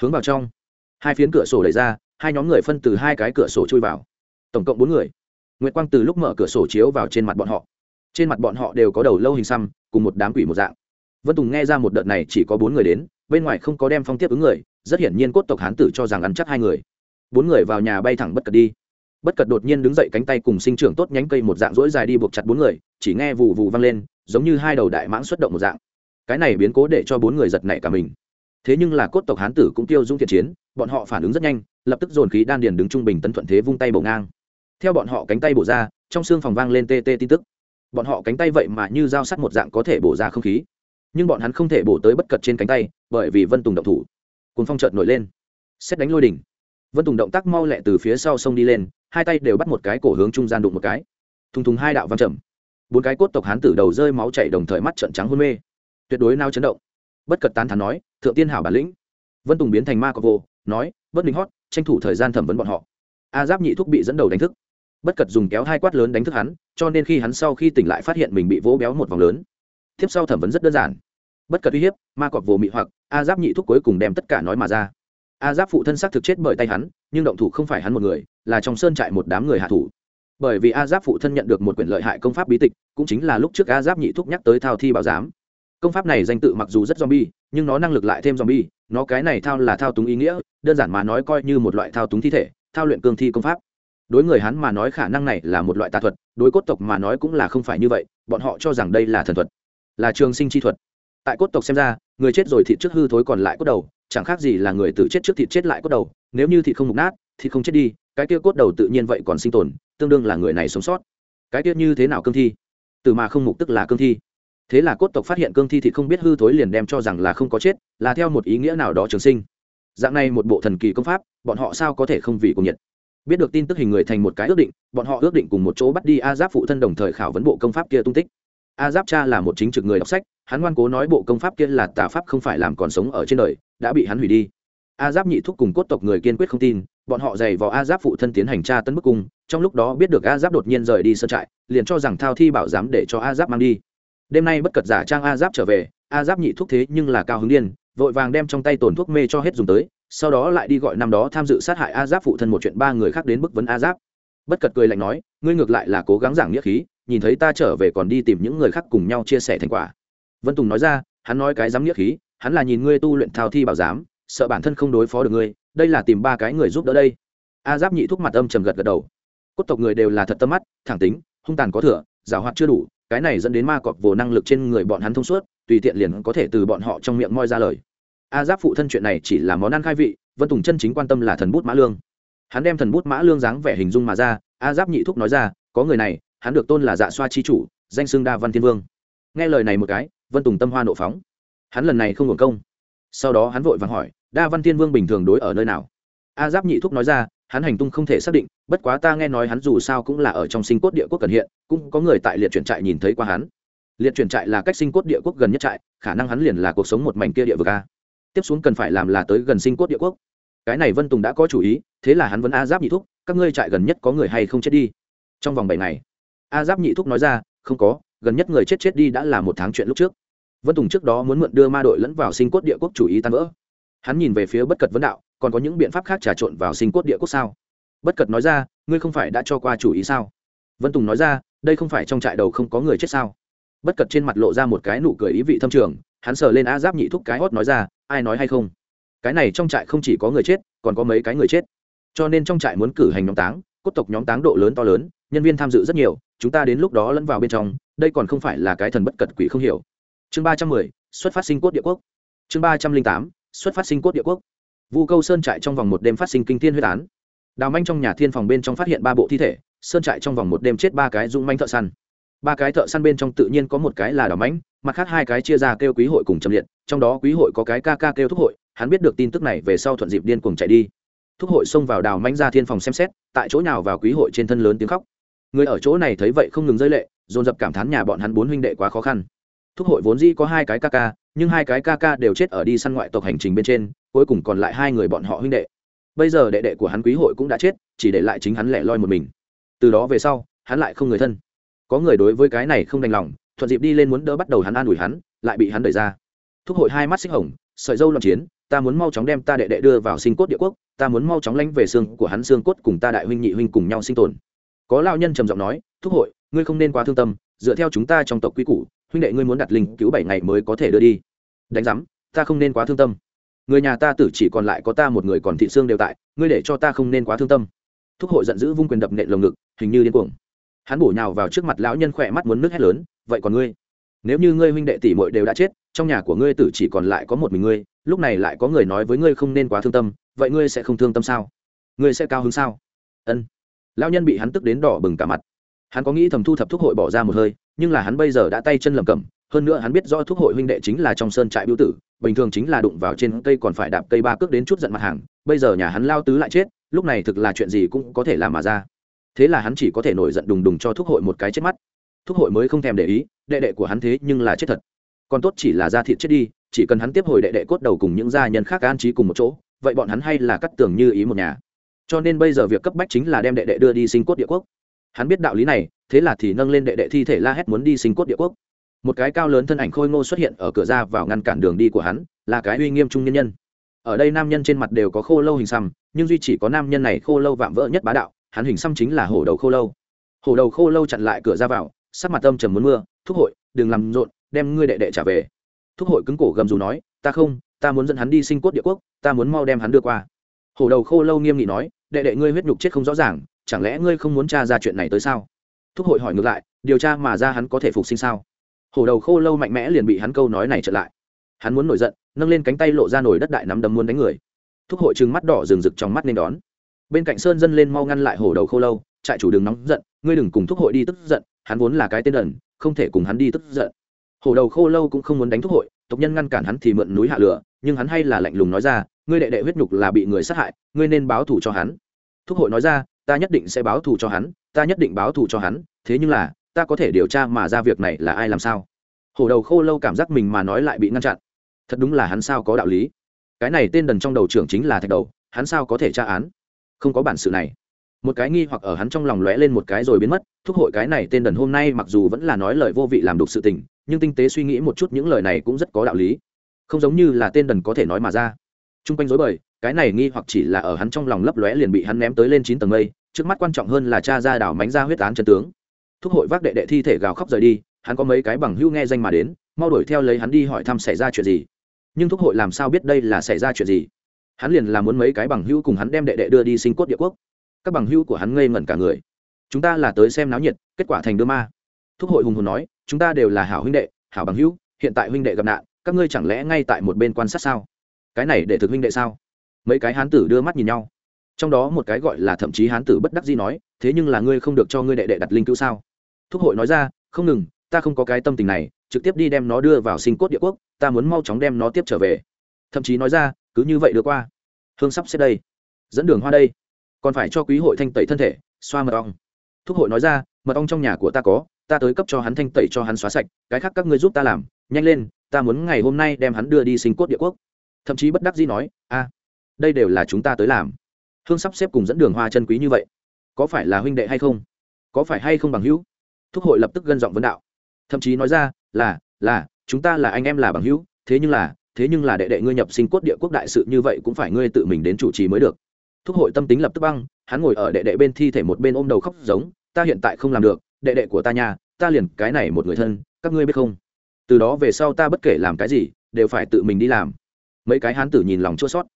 Hướng vào trong. Hai phiến cửa sổ đẩy ra, hai nhóm người phân từ hai cái cửa sổ chui vào. Tổng cộng bốn người. Nguyệt quang từ lúc mở cửa sổ chiếu vào trên mặt bọn họ. Trên mặt bọn họ đều có đầu lâu hình xăm, cùng một đám quỷ một dạng. Vân tùng nghe ra một đợt này chỉ có bốn người đến, bên ngoài không có đem phong tiếp ứng người, rất hiển nhiên cốt tộc hán tử cho rằng ăn chắc hai người. Bốn người vào nhà bay thẳng bất cật đi. Bất cật đột nhiên đứng dậy cánh tay cùng sinh trưởng tốt nhánh cây một dạng rỗi dài đi buộc chặt bốn người, chỉ nghe vù vù văng lên, giống như hai đầu đại mãng xuất động một dạng. Cái này biến cố để cho bốn người giật nảy cả mình thế nhưng là cốt tộc hán tử cũng tiêu dung thiện chiến, bọn họ phản ứng rất nhanh, lập tức dồn khí đan điền đứng trung bình tấn thuận thế vung tay bổ ngang. Theo bọn họ cánh tay bổ ra, trong xương phòng vang lên tê tê tin tức. Bọn họ cánh tay vậy mà như dao sắt một dạng có thể bổ ra không khí. Nhưng bọn hắn không thể bổ tới bất cật trên cánh tay, bởi vì vân tùng động thủ. Cùng phong trợt nổi lên. Xét đánh lôi đỉnh. Vân tùng động tác mau lẹ từ phía sau sông đi lên, hai tay đều bắt một cái cổ hướng trung gian đụng một cái. Thùng thùng hai đạo văn trầm bốn cái cốt tộc hán tử đầu rơi máu chảy đồng thời mắt trận trắng hôn mê. Tuyệt đối nao chấn động. Bất cật tán thán nói thượng tiên hảo bản lĩnh. Vân tùng biến thành ma cọc vô, nói, bất minh hót, tranh thủ thời gian thẩm vấn bọn họ. A giáp nhị thúc bị dẫn đầu đánh thức. Bất cật dùng kéo hai quát lớn đánh thức hắn, cho nên khi hắn sau khi tỉnh lại phát hiện mình bị vỗ béo một vòng lớn. Tiếp sau thẩm vấn rất đơn giản. Bất cật uy hiếp, ma cọp vồ mị hoặc, a giáp nhị thúc cuối cùng đem tất cả nói mà ra. A giáp phụ thân xác thực chết bởi tay hắn, nhưng động thủ không phải hắn một người, là trong sơn trại một đám người hạ thủ. Bởi vì a giáp phụ thân nhận được một quyển lợi hại công pháp bí tịch, cũng chính là lúc trước a giáp nhị thúc nhắc tới thao thi bảo giám công pháp này danh tự mặc dù rất zombie, nhưng nó năng lực lại thêm zombie, nó cái này thao là thao túng ý nghĩa, đơn giản mà nói coi như một loại thao túng thi thể, thao luyện cương thi công pháp. Đối người hắn mà nói khả năng này là một loại tà thuật, đối cốt tộc mà nói cũng là không phải như vậy, bọn họ cho rằng đây là thần thuật, là trường sinh chi thuật. Tại cốt tộc xem ra, người chết rồi thịt trước hư thối còn lại cốt đầu, chẳng khác gì là người tự chết trước thịt chết lại cốt đầu, nếu như thịt không mục nát thì không chết đi, cái kia cốt đầu tự nhiên vậy còn sinh tồn, tương đương là người này sống sót. Cái kia như thế nào cương thi? Từ mà không mục tức là cương thi thế là cốt tộc phát hiện cương thi thì không biết hư thối liền đem cho rằng là không có chết, là theo một ý nghĩa nào đó trường sinh. Dạng này một bộ thần kỳ công pháp, bọn họ sao có thể không vì cùng nhiệt? Biết được tin tức hình người thành một cái ước định, bọn họ ước định cùng một chỗ bắt đi a giáp phụ thân đồng thời khảo vấn bộ công pháp kia tung tích. A giáp cha là một chính trực người đọc sách, hắn ngoan cố nói bộ công pháp kia là tà pháp không phải làm còn sống ở trên đời, đã bị hắn hủy đi. A giáp nhị thúc cùng cốt tộc người kiên quyết không tin, bọn họ dày vào a giáp phụ thân tiến hành tra tấn bức cung, trong lúc đó biết được a giáp đột nhiên rời đi sân trại, liền cho rằng thao thi bảo dám để cho a giáp mang đi đêm nay bất cật giả trang a giáp trở về, a giáp nhị thuốc thế nhưng là cao hứng điên, vội vàng đem trong tay tổn thuốc mê cho hết dùng tới, sau đó lại đi gọi năm đó tham dự sát hại a giáp phụ thân một chuyện ba người khác đến bức vấn a giáp. Bất cật cười lạnh nói, ngươi ngược lại là cố gắng giảng nghĩa khí, nhìn thấy ta trở về còn đi tìm những người khác cùng nhau chia sẻ thành quả. Vân tùng nói ra, hắn nói cái dám nghĩa khí, hắn là nhìn ngươi tu luyện thao thi bảo giám, sợ bản thân không đối phó được ngươi, đây là tìm ba cái người giúp đỡ đây. A giáp nhị thúc mặt âm trầm gật gật đầu. Cốt tộc người đều là thật tâm mắt, thẳng tính, hung tàn có thừa, giảo hoạt chưa đủ cái này dẫn đến ma cọp vồ năng lực trên người bọn hắn thông suốt, tùy tiện liền có thể từ bọn họ trong miệng moi ra lời. A giáp phụ thân chuyện này chỉ là món ăn khai vị, vân tùng chân chính quan tâm là thần bút mã lương. Hắn đem thần bút mã lương dáng vẻ hình dung mà ra, a giáp nhị thúc nói ra, có người này, hắn được tôn là dạ xoa chi chủ, danh xưng đa văn thiên vương. Nghe lời này một cái, vân tùng tâm hoa nộ phóng. Hắn lần này không hưởng công. Sau đó hắn vội vàng hỏi, đa văn thiên vương bình thường đối ở nơi nào? A giáp nhị thúc nói ra hắn hành tung không thể xác định, bất quá ta nghe nói hắn dù sao cũng là ở trong sinh cốt địa quốc cần hiện, cũng có người tại liệt chuyển trại nhìn thấy qua hắn. Liệt chuyển trại là cách sinh cốt địa quốc gần nhất trại, khả năng hắn liền là cuộc sống một mảnh kia địa vực a. Tiếp xuống cần phải làm là tới gần sinh cốt địa quốc. Cái này vân tùng đã có chủ ý, thế là hắn vẫn a giáp nhị thúc, các ngươi trại gần nhất có người hay không chết đi? Trong vòng bảy ngày, a giáp nhị thúc nói ra, không có, gần nhất người chết chết đi đã là một tháng chuyện lúc trước. Vân tùng trước đó muốn mượn đưa ma đội lẫn vào sinh cốt địa quốc chủ ý tan vỡ. Hắn nhìn về phía bất cật vấn đạo còn có những biện pháp khác trà trộn vào sinh cốt địa quốc sao? Bất cật nói ra, ngươi không phải đã cho qua chủ ý sao? Vân tùng nói ra, đây không phải trong trại đầu không có người chết sao? Bất cật trên mặt lộ ra một cái nụ cười ý vị thâm trường, hắn sờ lên a giáp nhị thúc cái hót nói ra, ai nói hay không? Cái này trong trại không chỉ có người chết, còn có mấy cái người chết. Cho nên trong trại muốn cử hành nhóm táng, cốt tộc nhóm táng độ lớn to lớn, nhân viên tham dự rất nhiều, chúng ta đến lúc đó lẫn vào bên trong, đây còn không phải là cái thần bất cật quỷ không hiểu. Chương ba trăm mười, xuất phát sinh cốt địa quốc. Chương ba trăm linh tám, xuất phát sinh cốt địa quốc vu câu sơn trại trong vòng một đêm phát sinh kinh thiên huyết án. Đào manh trong nhà thiên phòng bên trong phát hiện ba bộ thi thể, sơn trại trong vòng một đêm chết ba cái dung manh thợ săn. Ba cái thợ săn bên trong tự nhiên có một cái là đào manh, mặt khác hai cái chia ra kêu quý hội cùng trầm liệt, trong đó quý hội có cái ca ca kêu thúc hội, hắn biết được tin tức này về sau thuận dịp điên cùng chạy đi. Thúc hội xông vào đào manh ra thiên phòng xem xét, tại chỗ nào vào quý hội trên thân lớn tiếng khóc. Người ở chỗ này thấy vậy không ngừng rơi lệ, dồn dập cảm thán nhà bọn hắn bốn huynh đệ quá khó khăn. Thúc hội vốn dĩ có hai cái ca ca, nhưng hai cái ca ca đều chết ở đi săn ngoại tộc hành trình bên trên cuối cùng còn lại hai người bọn họ huynh đệ. Bây giờ đệ đệ của hắn quý hội cũng đã chết, chỉ để lại chính hắn lẻ loi một mình. Từ đó về sau, hắn lại không người thân. Có người đối với cái này không đành lòng, thuận dịp đi lên muốn đỡ bắt đầu hắn an ủi hắn, lại bị hắn đẩy ra. Thúc hội hai mắt xích hồng, sợi dâu loạn chiến, ta muốn mau chóng đem ta đệ đệ đưa vào sinh cốt địa quốc, ta muốn mau chóng lánh về xương của hắn xương cốt cùng ta đại huynh nhị huynh cùng nhau sinh tồn. Có lao nhân trầm giọng nói, thúc hội, ngươi không nên quá thương tâm, dựa theo chúng ta trong tộc quy củ, huynh đệ ngươi muốn đặt linh cứu bảy ngày mới có thể đưa đi. Đánh giám, ta không nên quá thương tâm người nhà ta tử chỉ còn lại có ta một người còn thị xương đều tại, ngươi để cho ta không nên quá thương tâm. Thúc hội giận dữ vung quyền đập nện lồng ngực, hình như điên cuồng. Hắn bổ nhào vào trước mặt lão nhân khỏe mắt muốn nước hét lớn, vậy còn ngươi? Nếu như ngươi huynh đệ tỷ muội đều đã chết, trong nhà của ngươi tử chỉ còn lại có một mình ngươi, lúc này lại có người nói với ngươi không nên quá thương tâm, vậy ngươi sẽ không thương tâm sao? Ngươi sẽ cao hứng sao? Ân. Lão nhân bị hắn tức đến đỏ bừng cả mặt. Hắn có nghĩ thầm thu thập thuốc hội bỏ ra một hơi, nhưng là hắn bây giờ đã tay chân lầm cầm hơn nữa hắn biết rõ thuốc hội huynh đệ chính là trong sơn trại biểu tử, bình thường chính là đụng vào trên cây còn phải đạp cây ba cước đến chút giận mặt hàng, bây giờ nhà hắn lao tứ lại chết, lúc này thực là chuyện gì cũng có thể làm mà ra. Thế là hắn chỉ có thể nổi giận đùng đùng cho thuốc hội một cái chết mắt. Thuốc hội mới không thèm để ý, đệ đệ của hắn thế nhưng là chết thật. Còn tốt chỉ là da thịt chết đi, chỉ cần hắn tiếp hồi đệ đệ cốt đầu cùng những gia nhân khác an trí cùng một chỗ, vậy bọn hắn hay là cắt tường như ý một nhà. Cho nên bây giờ việc cấp bách chính là đem đệ đệ đưa đi sinh cốt địa quốc. Hắn biết đạo lý này, thế là thì nâng lên đệ đệ thi thể la hét muốn đi sinh cốt địa quốc một cái cao lớn thân ảnh khôi ngô xuất hiện ở cửa ra vào ngăn cản đường đi của hắn, là cái uy nghiêm trung nhân nhân. Ở đây nam nhân trên mặt đều có khô lâu hình xăm, nhưng duy chỉ có nam nhân này khô lâu vạm vỡ nhất bá đạo, hắn hình xăm chính là hổ đầu khô lâu. Hổ đầu khô lâu chặn lại cửa ra vào, sắc mặt âm trầm muốn mưa, thúc hội, đừng làm rộn, đem ngươi đệ đệ trả về. Thúc hội cứng cổ gầm dù nói, ta không, ta muốn dẫn hắn đi sinh cốt địa quốc, ta muốn mau đem hắn đưa qua. Hổ đầu khô lâu nghiêm nghị nói, đệ đệ ngươi huyết nhục chết không rõ ràng, chẳng lẽ ngươi không muốn t r a ra chuyện này tới sao? Thúc hội hỏi ngược lại, điều tra mà ra hắn có thể phục sinh sao? Hổ đầu khô lâu mạnh mẽ liền bị hắn câu nói này trở lại. Hắn muốn nổi giận, nâng lên cánh tay lộ ra nổi đất đại nắm đấm muốn đánh người. Thúc hội trừng mắt đỏ rừng rực trong mắt nên đón. Bên cạnh sơn dân lên mau ngăn lại hổ đầu khô lâu, trại chủ đừng nóng giận, ngươi đừng cùng thúc hội đi tức giận, hắn vốn là cái tên đần không thể cùng hắn đi tức giận. Hổ đầu khô lâu cũng không muốn đánh thúc hội, tộc nhân ngăn cản hắn thì mượn núi hạ lửa, nhưng hắn hay là lạnh lùng nói ra, ngươi đệ đệ huyết nhục là bị người sát hại, ngươi nên báo thù cho hắn. Thúc hội nói ra, ta nhất định sẽ báo thù cho hắn, ta nhất định báo thù cho hắn, thế nhưng là ta có thể điều tra mà ra việc này là ai làm sao? Hổ đầu khô lâu cảm giác mình mà nói lại bị ngăn chặn. Thật đúng là hắn sao có đạo lý. Cái này tên đần trong đầu trưởng chính là thạch đầu, hắn sao có thể tra án? Không có bản sự này. Một cái nghi hoặc ở hắn trong lòng lóe lên một cái rồi biến mất, thúc hội cái này tên đần hôm nay mặc dù vẫn là nói lời vô vị làm đục sự tình, nhưng tinh tế suy nghĩ một chút những lời này cũng rất có đạo lý. Không giống như là tên đần có thể nói mà ra. T r u n g quanh dối bời, cái này nghi hoặc chỉ là ở hắn trong lòng lấp lóe liền bị hắn ném tới lên chín tầng mây, trước mắt quan trọng hơn là cha ra đảo mánh ra huyết án chân tướng thúc hội vác đệ đệ thi thể gào khóc rời đi, hắn có mấy cái bằng hữu nghe danh mà đến, mau đuổi theo lấy hắn đi hỏi thăm xảy ra chuyện gì. Nhưng thúc hội làm sao biết đây là xảy ra chuyện gì? Hắn liền làm muốn mấy cái bằng hữu cùng hắn đem đệ đệ đưa đi sinh cốt địa quốc. Các bằng hữu của hắn ngây ngẩn cả người. Chúng ta là tới xem náo nhiệt, kết quả thành đưa ma. Thúc hội hùng hồn nói, chúng ta đều là hảo huynh đệ, hảo bằng hữu, hiện tại huynh đệ gặp nạn, các ngươi chẳng lẽ ngay tại một bên quan sát sao? Cái này để thực huynh đệ sao? Mấy cái hán tử đưa mắt nhìn nhau. Trong đó một cái gọi là thậm chí hán tử bất đắc dĩ nói, thế nhưng là ngươi không được cho ngươi đệ đệ đặt linh cứu sao? Thúc hội nói ra, không ngừng, ta không có cái tâm tình này, trực tiếp đi đem nó đưa vào sinh cốt địa quốc, ta muốn mau chóng đem nó tiếp trở về. Thậm chí nói ra, cứ như vậy đưa qua. Hương sắp xếp đây. Dẫn đường hoa đây. Còn phải cho quý hội thanh tẩy thân thể, xoa mật ong. Thúc hội nói ra, mật ong trong nhà của ta có, ta tới cấp cho hắn thanh tẩy cho hắn xóa sạch, cái khác các ngươi giúp ta làm, nhanh lên, ta muốn ngày hôm nay đem hắn đưa đi sinh cốt địa quốc. Thậm chí bất đắc dĩ nói, a, đây đều là chúng ta tới làm. Hương sắp xếp cùng dẫn đường hoa chân quý như vậy. Có phải là huynh đệ hay không? Có phải hay không bằng hữu? Thúc hội lập tức gân giọng vấn đạo. Thậm chí nói ra, là là, chúng ta là anh em là bằng hữu, thế nhưng là, thế nhưng là đệ đệ ngươi nhập sinh cốt địa quốc đại sự như vậy cũng phải ngươi tự mình đến chủ trì mới được. Thúc hội tâm tính lập tức băng, hắn ngồi ở đệ đệ bên thi thể một bên ôm đầu khóc giống, ta hiện tại không làm được, đệ đệ của ta nhà, ta liền cái này một người thân, các ngươi biết không? Từ đó về sau ta bất kể làm cái gì, đều phải tự mình đi làm. Mấy cái hán tử nhìn lòng chua sót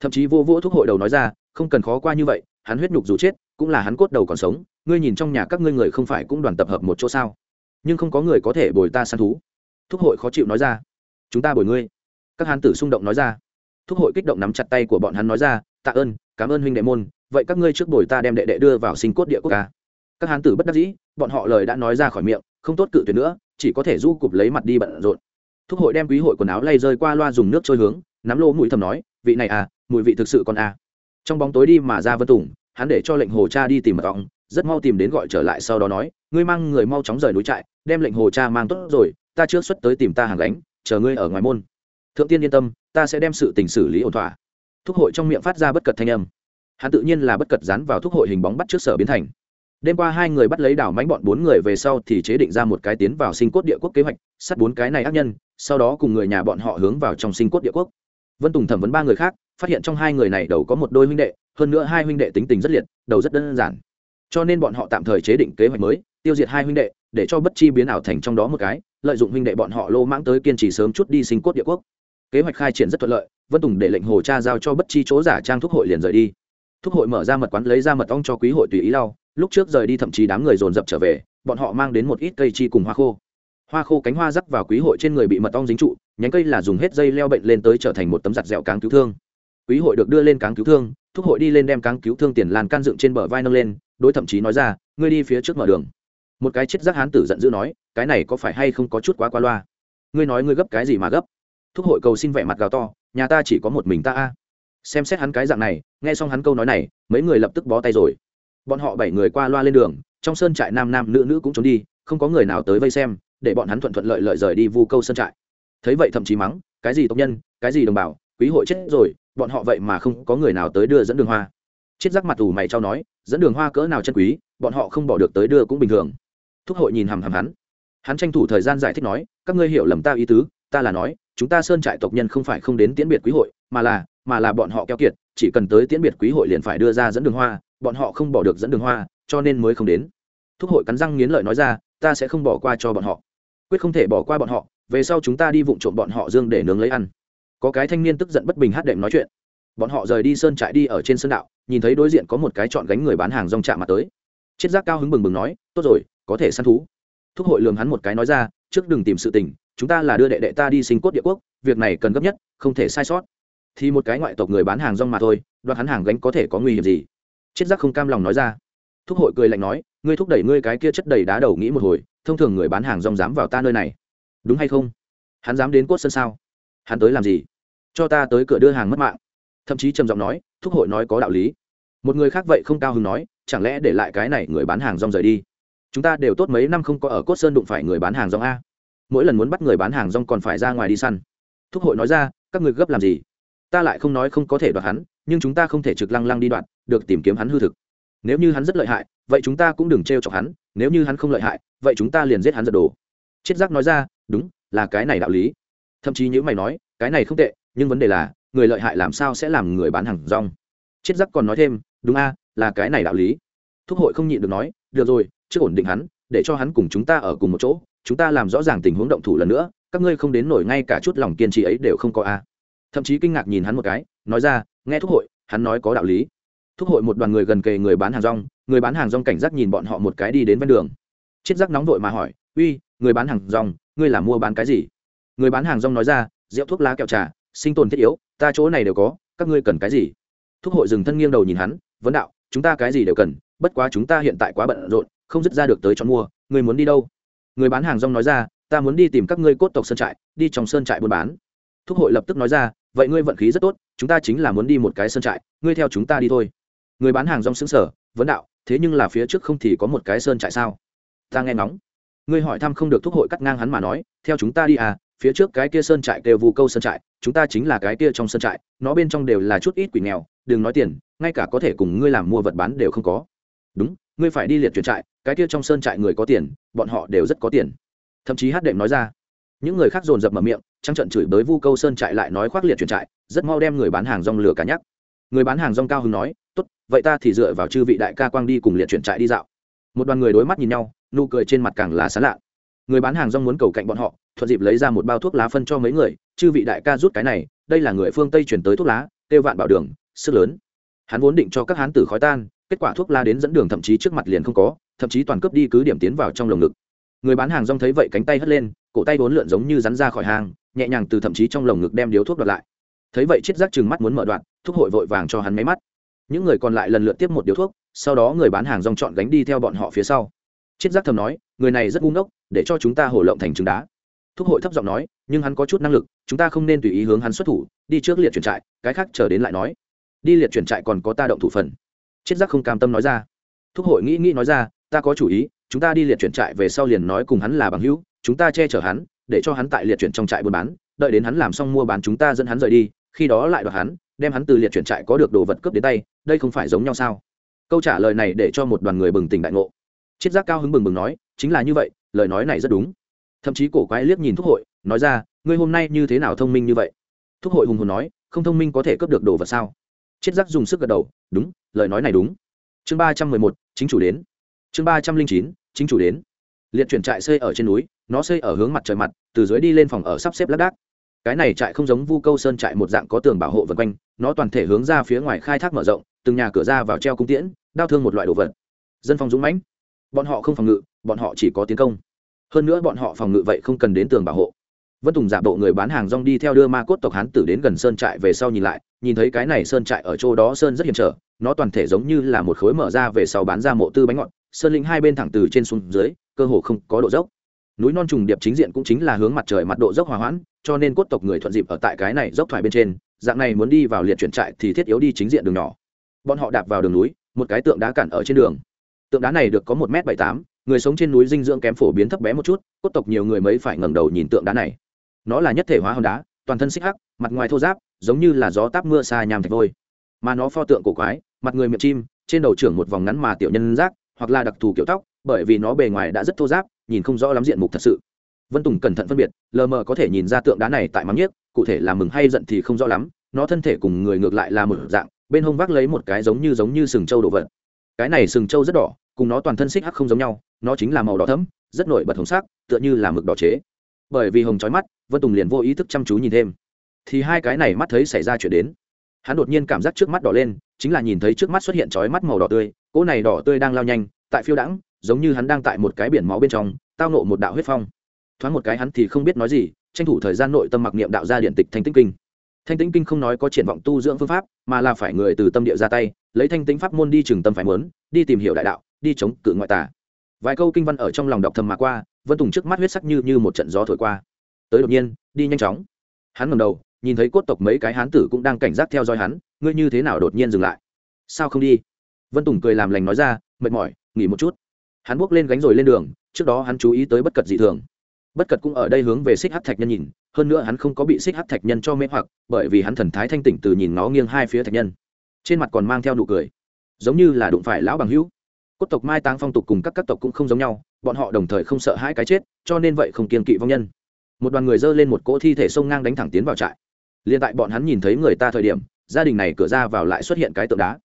thậm chí vô vô thúc hội đầu nói ra, không cần khó qua như vậy hắn huyết nhục dù chết, cũng là hắn cốt đầu còn sống, ngươi nhìn trong nhà các ngươi người không phải cũng đoàn tập hợp một chỗ sao? Nhưng không có người có thể bồi ta săn thú. Thúc hội khó chịu nói ra. Chúng ta bồi ngươi. Các hán tử xung động nói ra. Thúc hội kích động nắm chặt tay của bọn hắn nói ra, tạ ơn, cảm ơn huynh đệ môn, vậy các ngươi trước bồi ta đem đệ đệ đưa vào sinh cốt địa quốc ca. Các hán tử bất đắc dĩ, bọn họ lời đã nói ra khỏi miệng, không tốt cự tuyệt nữa, chỉ có thể du cụp lấy mặt đi bận rộn. Thúc hội đem quý hội quần áo lay rơi qua loa dùng nước trôi hướng, nắm lô mũi thầm nói, vị này à mùi vị thực sự còn à. Trong bóng tối đi mà ra vân tùng hắn để cho lệnh hồ cha đi tìm mật ong, rất mau tìm đến gọi trở lại sau đó nói, ngươi mang người mau chóng rời núi trại, đem lệnh hồ cha mang tốt rồi, ta trước xuất tới tìm ta hàng gánh, chờ ngươi ở ngoài môn. Thượng tiên yên tâm, ta sẽ đem sự tình xử lý ổn thỏa. Thúc hội trong miệng phát ra bất cật thanh âm. Hắn tự nhiên là bất cật dán vào thúc hội hình bóng bắt trước sở biến thành. Đêm qua hai người bắt lấy đảo mánh bọn bốn người về sau thì chế định ra một cái tiến vào sinh cốt địa quốc kế hoạch sắt bốn cái này ác nhân, sau đó cùng người nhà bọn họ hướng vào trong sinh cốt địa quốc. Vân tùng thẩm vấn ba người khác, phát hiện trong hai người này đầu có một đôi huynh đệ hơn nữa hai huynh đệ tính tình rất liệt, đầu rất đơn giản. Cho nên bọn họ tạm thời chế định kế hoạch mới, tiêu diệt hai huynh đệ, để cho bất chi biến ảo thành trong đó một cái, lợi dụng huynh đệ bọn họ lô mãng tới kiên trì sớm chút đi sinh cốt địa quốc. Kế hoạch khai triển rất thuận lợi, vân tùng để lệnh hồ cha giao cho bất chi chỗ giả trang thúc hội liền rời đi. Thúc hội mở ra mật quán lấy ra mật ong cho quý hội tùy ý lau, lúc trước rời đi thậm chí đám người dồn dập trở về, bọn họ mang đến một ít cây chi cùng hoa khô. Hoa khô cánh hoa rắc vào quý hội trên người bị mật ong dính trụ, nhánh cây là dùng hết dây leo bệnh lên tới trở thành một tấm giặt dẻo cáng cứu thương. Quý hội được đưa lên cáng cứu thương thúc hội đi lên đem cáng cứu thương tiền làn can dựng trên bờ vai nâng lên, đối thậm chí nói ra, ngươi đi phía trước mở đường. Một cái chết giác hán tử giận dữ nói, cái này có phải hay không có chút quá qua loa? Ngươi nói ngươi gấp cái gì mà gấp? Thúc hội cầu xin vẻ mặt gào to, nhà ta chỉ có một mình ta a. Xem xét hắn cái dạng này, nghe xong hắn câu nói này, mấy người lập tức bó tay rồi. Bọn họ bảy người qua loa lên đường, trong sơn trại nam nam nữ nữ cũng trốn đi, không có người nào tới vây xem, để bọn hắn thuận thuận lợi lợi rời đi vu câu sơn trại. Thấy vậy thậm chí mắng, cái gì tộc nhân, cái gì đồng bào, quý hội chết rồi bọn họ vậy mà không có người nào tới đưa dẫn đường hoa. Chết rắc mặt ủ mày trao nói, dẫn đường hoa cỡ nào chân quý, bọn họ không bỏ được tới đưa cũng bình thường. Thúc hội nhìn hằm hằm hắn. Hắn tranh thủ thời gian giải thích nói, các ngươi hiểu lầm ta ý tứ, ta là nói, chúng ta sơn trại tộc nhân không phải không đến tiễn biệt quý hội, mà là mà là bọn họ keo kiệt, chỉ cần tới tiễn biệt quý hội liền phải đưa ra dẫn đường hoa, bọn họ không bỏ được dẫn đường hoa, cho nên mới không đến. Thúc hội cắn răng nghiến lợi nói ra, ta sẽ không bỏ qua cho bọn họ. Quyết không thể bỏ qua bọn họ, về sau chúng ta đi vụng trộm bọn họ dương để nướng lấy ăn có cái thanh niên tức giận bất bình hát đệm nói chuyện. Bọn họ rời đi sơn trại đi ở trên sơn đạo, nhìn thấy đối diện có một cái chọn gánh người bán hàng rong chạm mặt tới. Chiết giác cao hứng bừng bừng nói, tốt rồi, có thể săn thú. Thúc hội lường hắn một cái nói ra, trước đừng tìm sự tình, chúng ta là đưa đệ đệ ta đi sinh cốt địa quốc, việc này cần gấp nhất, không thể sai sót. Thì một cái ngoại tộc người bán hàng rong mà thôi, đoạt hắn hàng gánh có thể có nguy hiểm gì? Chiết giác không cam lòng nói ra. Thúc hội cười lạnh nói, ngươi thúc đẩy ngươi cái kia chất đầy đá đầu nghĩ một hồi, thông thường người bán hàng rong dám vào ta nơi này. Đúng hay không? Hắn dám đến cốt sân sao? Hắn tới làm gì? Cho ta tới cửa đưa hàng mất mạng. Thậm chí trầm giọng nói, thúc hội nói có đạo lý. Một người khác vậy không cao hứng nói, chẳng lẽ để lại cái này người bán hàng rong rời đi? Chúng ta đều tốt mấy năm không có ở cốt sơn đụng phải người bán hàng rong a. Mỗi lần muốn bắt người bán hàng rong còn phải ra ngoài đi săn. Thúc hội nói ra, các người gấp làm gì? Ta lại không nói không có thể đoạt hắn, nhưng chúng ta không thể trực lăng lăng đi đoạt, được tìm kiếm hắn hư thực. Nếu như hắn rất lợi hại, vậy chúng ta cũng đừng t r e o chọc hắn, nếu như hắn không lợi hại, vậy chúng ta liền giết hắn giật đồ. Chiết giác nói ra, đúng, là cái này đạo lý thậm chí những mày nói, cái này không tệ, nhưng vấn đề là, người lợi hại làm sao sẽ làm người bán hàng rong? Chiết giắc còn nói thêm, đúng a, là cái này đạo lý. Thúc hội không nhịn được nói, được rồi, trước ổn định hắn, để cho hắn cùng chúng ta ở cùng một chỗ, chúng ta làm rõ ràng tình huống động thủ lần nữa, các ngươi không đến nổi ngay cả chút lòng kiên trì ấy đều không có a. Thậm chí kinh ngạc nhìn hắn một cái, nói ra, nghe thúc hội, hắn nói có đạo lý. Thúc hội một đoàn người gần kề người bán hàng rong, người bán hàng rong cảnh giác nhìn bọn họ một cái đi đến ven đường. Chiết giác nóng vội mà hỏi, uy, người bán hàng rong, ngươi là mua bán cái gì? Người bán hàng rong nói ra, rượu thuốc lá kẹo trà, sinh tồn thiết yếu, ta chỗ này đều có, các ngươi cần cái gì? Thúc hội dừng thân nghiêng đầu nhìn hắn, vấn đạo, chúng ta cái gì đều cần, bất quá chúng ta hiện tại quá bận rộn, không dứt ra được tới chọn mua người muốn đi đâu? Người bán hàng rong nói ra, ta muốn đi tìm các ngươi cốt tộc sơn trại, đi trong sơn trại buôn bán. Thúc hội lập tức nói ra, vậy ngươi vận khí rất tốt, chúng ta chính là muốn đi một cái sơn trại, ngươi theo chúng ta đi thôi. Người bán hàng rong xứng sở vấn đạo, thế nhưng là phía trước không thì có một cái sơn trại sao? Ta nghe ngóng. Ngươi hỏi thăm không được thúc hội cắt ngang hắn mà nói, theo chúng ta đi à phía trước cái kia sơn trại kêu vu câu sơn trại, chúng ta chính là cái kia trong sơn trại, nó bên trong đều là chút ít quỷ nghèo, đừng nói tiền, ngay cả có thể cùng ngươi làm mua vật bán đều không có. Đúng, ngươi phải đi liệt chuyển trại, cái kia trong sơn trại người có tiền, bọn họ đều rất có tiền. Thậm chí hát đệm nói ra. Những người khác dồn dập mở miệng, trăng trận chửi bới vu câu sơn trại lại nói khoác liệt chuyển trại, rất mau đem người bán hàng rong lửa cả nhắc. Người bán hàng rong cao hứng nói, tốt, vậy ta thì dựa vào chư vị đại ca quang đi cùng liệt chuyển trại đi dạo. Một đoàn người đối mắt nhìn nhau, nụ cười trên mặt càng là sán lạ. Người bán hàng rong muốn cầu cạnh bọn họ thuận dịp lấy ra một bao thuốc lá phân cho mấy người, chư vị đại ca rút cái này, đây là người phương tây chuyển tới thuốc lá, kêu vạn bảo đường, sức lớn. Hắn vốn định cho các hán tử khói tan, kết quả thuốc lá đến dẫn đường thậm chí trước mặt liền không có, thậm chí toàn cướp đi cứ điểm tiến vào trong lồng ngực. Người bán hàng rong thấy vậy cánh tay hất lên, cổ tay vốn lượn giống như rắn ra khỏi hàng, nhẹ nhàng từ thậm chí trong lồng ngực đem điếu thuốc đoạt lại. Thấy vậy chết rác chừng mắt muốn mở đoạn, thuốc hội vội vàng cho hắn máy mắt. Những người còn lại lần lượt tiếp một điếu thuốc, sau đó người bán hàng rong chọn gánh đi theo bọn họ phía sau. Chết rác thầm nói, người này rất ngu ngốc, để cho chúng ta hổ lộng thành trứng đá thúc hội thấp giọng nói, nhưng hắn có chút năng lực, chúng ta không nên tùy ý hướng hắn xuất thủ, đi trước liệt chuyển trại, cái khác chờ đến lại nói. Đi liệt chuyển trại còn có ta động thủ phần. Chết giác không cam tâm nói ra. Thúc hội nghĩ nghĩ nói ra, ta có chủ ý, chúng ta đi liệt chuyển trại về sau liền nói cùng hắn là bằng hữu, chúng ta che chở hắn, để cho hắn tại liệt chuyển trong trại buôn bán, đợi đến hắn làm xong mua bán chúng ta dẫn hắn rời đi, khi đó lại đoạt hắn, đem hắn từ liệt chuyển trại có được đồ vật cướp đến tay, đây không phải giống nhau sao? Câu trả lời này để cho một đoàn người bừng tỉnh đại ngộ. Triết giác cao hứng bừng bừng nói, chính là như vậy, lời nói này rất đúng thậm chí cổ quái liếc nhìn thúc hội, nói ra, ngươi hôm nay như thế nào thông minh như vậy? Thúc hội hùng hồn nói, không thông minh có thể cướp được đồ vật sao? Chiết giác dùng sức gật đầu, đúng, lời nói này đúng. Chương ba trăm mười một, chính chủ đến. Chương ba trăm linh chín, chính chủ đến. Liệt chuyển trại xây ở trên núi, nó xây ở hướng mặt trời mặt, từ dưới đi lên phòng ở sắp xếp lác đác. Cái này trại không giống vu câu sơn trại một dạng có tường bảo hộ vân quanh, nó toàn thể hướng ra phía ngoài khai thác mở rộng, từng nhà cửa ra vào treo cung tiễn, đao thương một loại đồ vật. Dân phòng dũng mãnh. Bọn họ không phòng ngự, bọn họ chỉ có tiến công hơn nữa bọn họ phòng ngự vậy không cần đến tường bảo hộ. Vân tùng giả bộ người bán hàng rong đi theo đưa ma cốt tộc hán tử đến gần sơn trại về sau nhìn lại, nhìn thấy cái này sơn trại ở chỗ đó sơn rất hiểm trở, nó toàn thể giống như là một khối mở ra về sau bán ra mộ tư bánh ngọt, sơn linh hai bên thẳng từ trên xuống dưới, cơ hồ không có độ dốc. Núi non trùng điệp chính diện cũng chính là hướng mặt trời mặt độ dốc hòa hoãn, cho nên cốt tộc người thuận dịp ở tại cái này dốc thoải bên trên, dạng này muốn đi vào liệt chuyển trại thì thiết yếu đi chính diện đường nhỏ. Bọn họ đạp vào đường núi, một cái tượng đá cản ở trên đường. Tượng đá này được có một m bảy tám người sống trên núi dinh dưỡng kém phổ biến thấp bé một chút, cốt tộc nhiều người mấy phải ngẩng đầu nhìn tượng đá này. Nó là nhất thể hóa hòn đá, toàn thân xích hắc, mặt ngoài thô giáp, giống như là gió táp mưa xa nhàm thạch vôi. Mà nó pho tượng cổ quái, mặt người miệng chim, trên đầu trưởng một vòng ngắn mà tiểu nhân rác, hoặc là đặc thù kiểu tóc, bởi vì nó bề ngoài đã rất thô giáp, nhìn không rõ lắm diện mục thật sự. Vân tùng cẩn thận phân biệt, lờ mờ có thể nhìn ra tượng đá này tại mắm nhiếc, cụ thể là mừng hay giận thì không rõ lắm, nó thân thể cùng người ngược lại là một dạng, bên hông vác lấy một cái giống như giống như sừng trâu đồ vật. Cái này sừng trâu rất đỏ cùng nó toàn thân xích hắc không giống nhau, nó chính là màu đỏ thấm rất nổi bật hồng sắc, tựa như là mực đỏ chế. Bởi vì hồng trói mắt, vân tùng liền vô ý thức chăm chú nhìn thêm. Thì hai cái này mắt thấy xảy ra chuyện đến. Hắn đột nhiên cảm giác trước mắt đỏ lên, chính là nhìn thấy trước mắt xuất hiện trói mắt màu đỏ tươi, cỗ này đỏ tươi đang lao nhanh, tại phiêu đãng, giống như hắn đang tại một cái biển máu bên trong, tao nộ một đạo huyết phong. Thoáng một cái hắn thì không biết nói gì, tranh thủ thời gian nội tâm mặc niệm đạo ra điện tịch thanh tĩnh kinh. Thanh tĩnh kinh không nói có triển vọng tu dưỡng phương pháp, mà là phải người từ tâm địa ra tay, lấy thanh tĩnh pháp môn đi trừng tâm phải mớn đi tìm hiểu đại đạo đi chống cự ngoại tà. Vài câu kinh văn ở trong lòng đọc thầm mà qua, vân tùng trước mắt huyết sắc như như một trận gió thổi qua. Tới đột nhiên, đi nhanh chóng. Hắn ngầm đầu, nhìn thấy cốt tộc mấy cái hán tử cũng đang cảnh giác theo dõi hắn, ngươi như thế nào đột nhiên dừng lại? Sao không đi? Vân tùng cười làm lành nói ra, mệt mỏi, nghỉ một chút. Hắn buộc lên gánh rồi lên đường, trước đó hắn chú ý tới bất cật dị thường. Bất cật cũng ở đây hướng về xích hát thạch nhân nhìn, hơn nữa hắn không có bị xích hát thạch nhân cho mê hoặc, bởi vì hắn thần thái thanh tỉnh từ nhìn nó nghiêng hai phía thạch nhân. Trên mặt còn mang theo nụ cười, giống như là đụng phải lão bằng hữu cốt tộc mai táng phong tục cùng các các tộc cũng không giống nhau, bọn họ đồng thời không sợ hai cái chết, cho nên vậy không kiên kỵ vong nhân. Một đoàn người dơ lên một cỗ thi thể sông ngang đánh thẳng tiến vào trại. Liền tại bọn hắn nhìn thấy người ta thời điểm, gia đình này cửa ra vào lại xuất hiện cái tượng đá.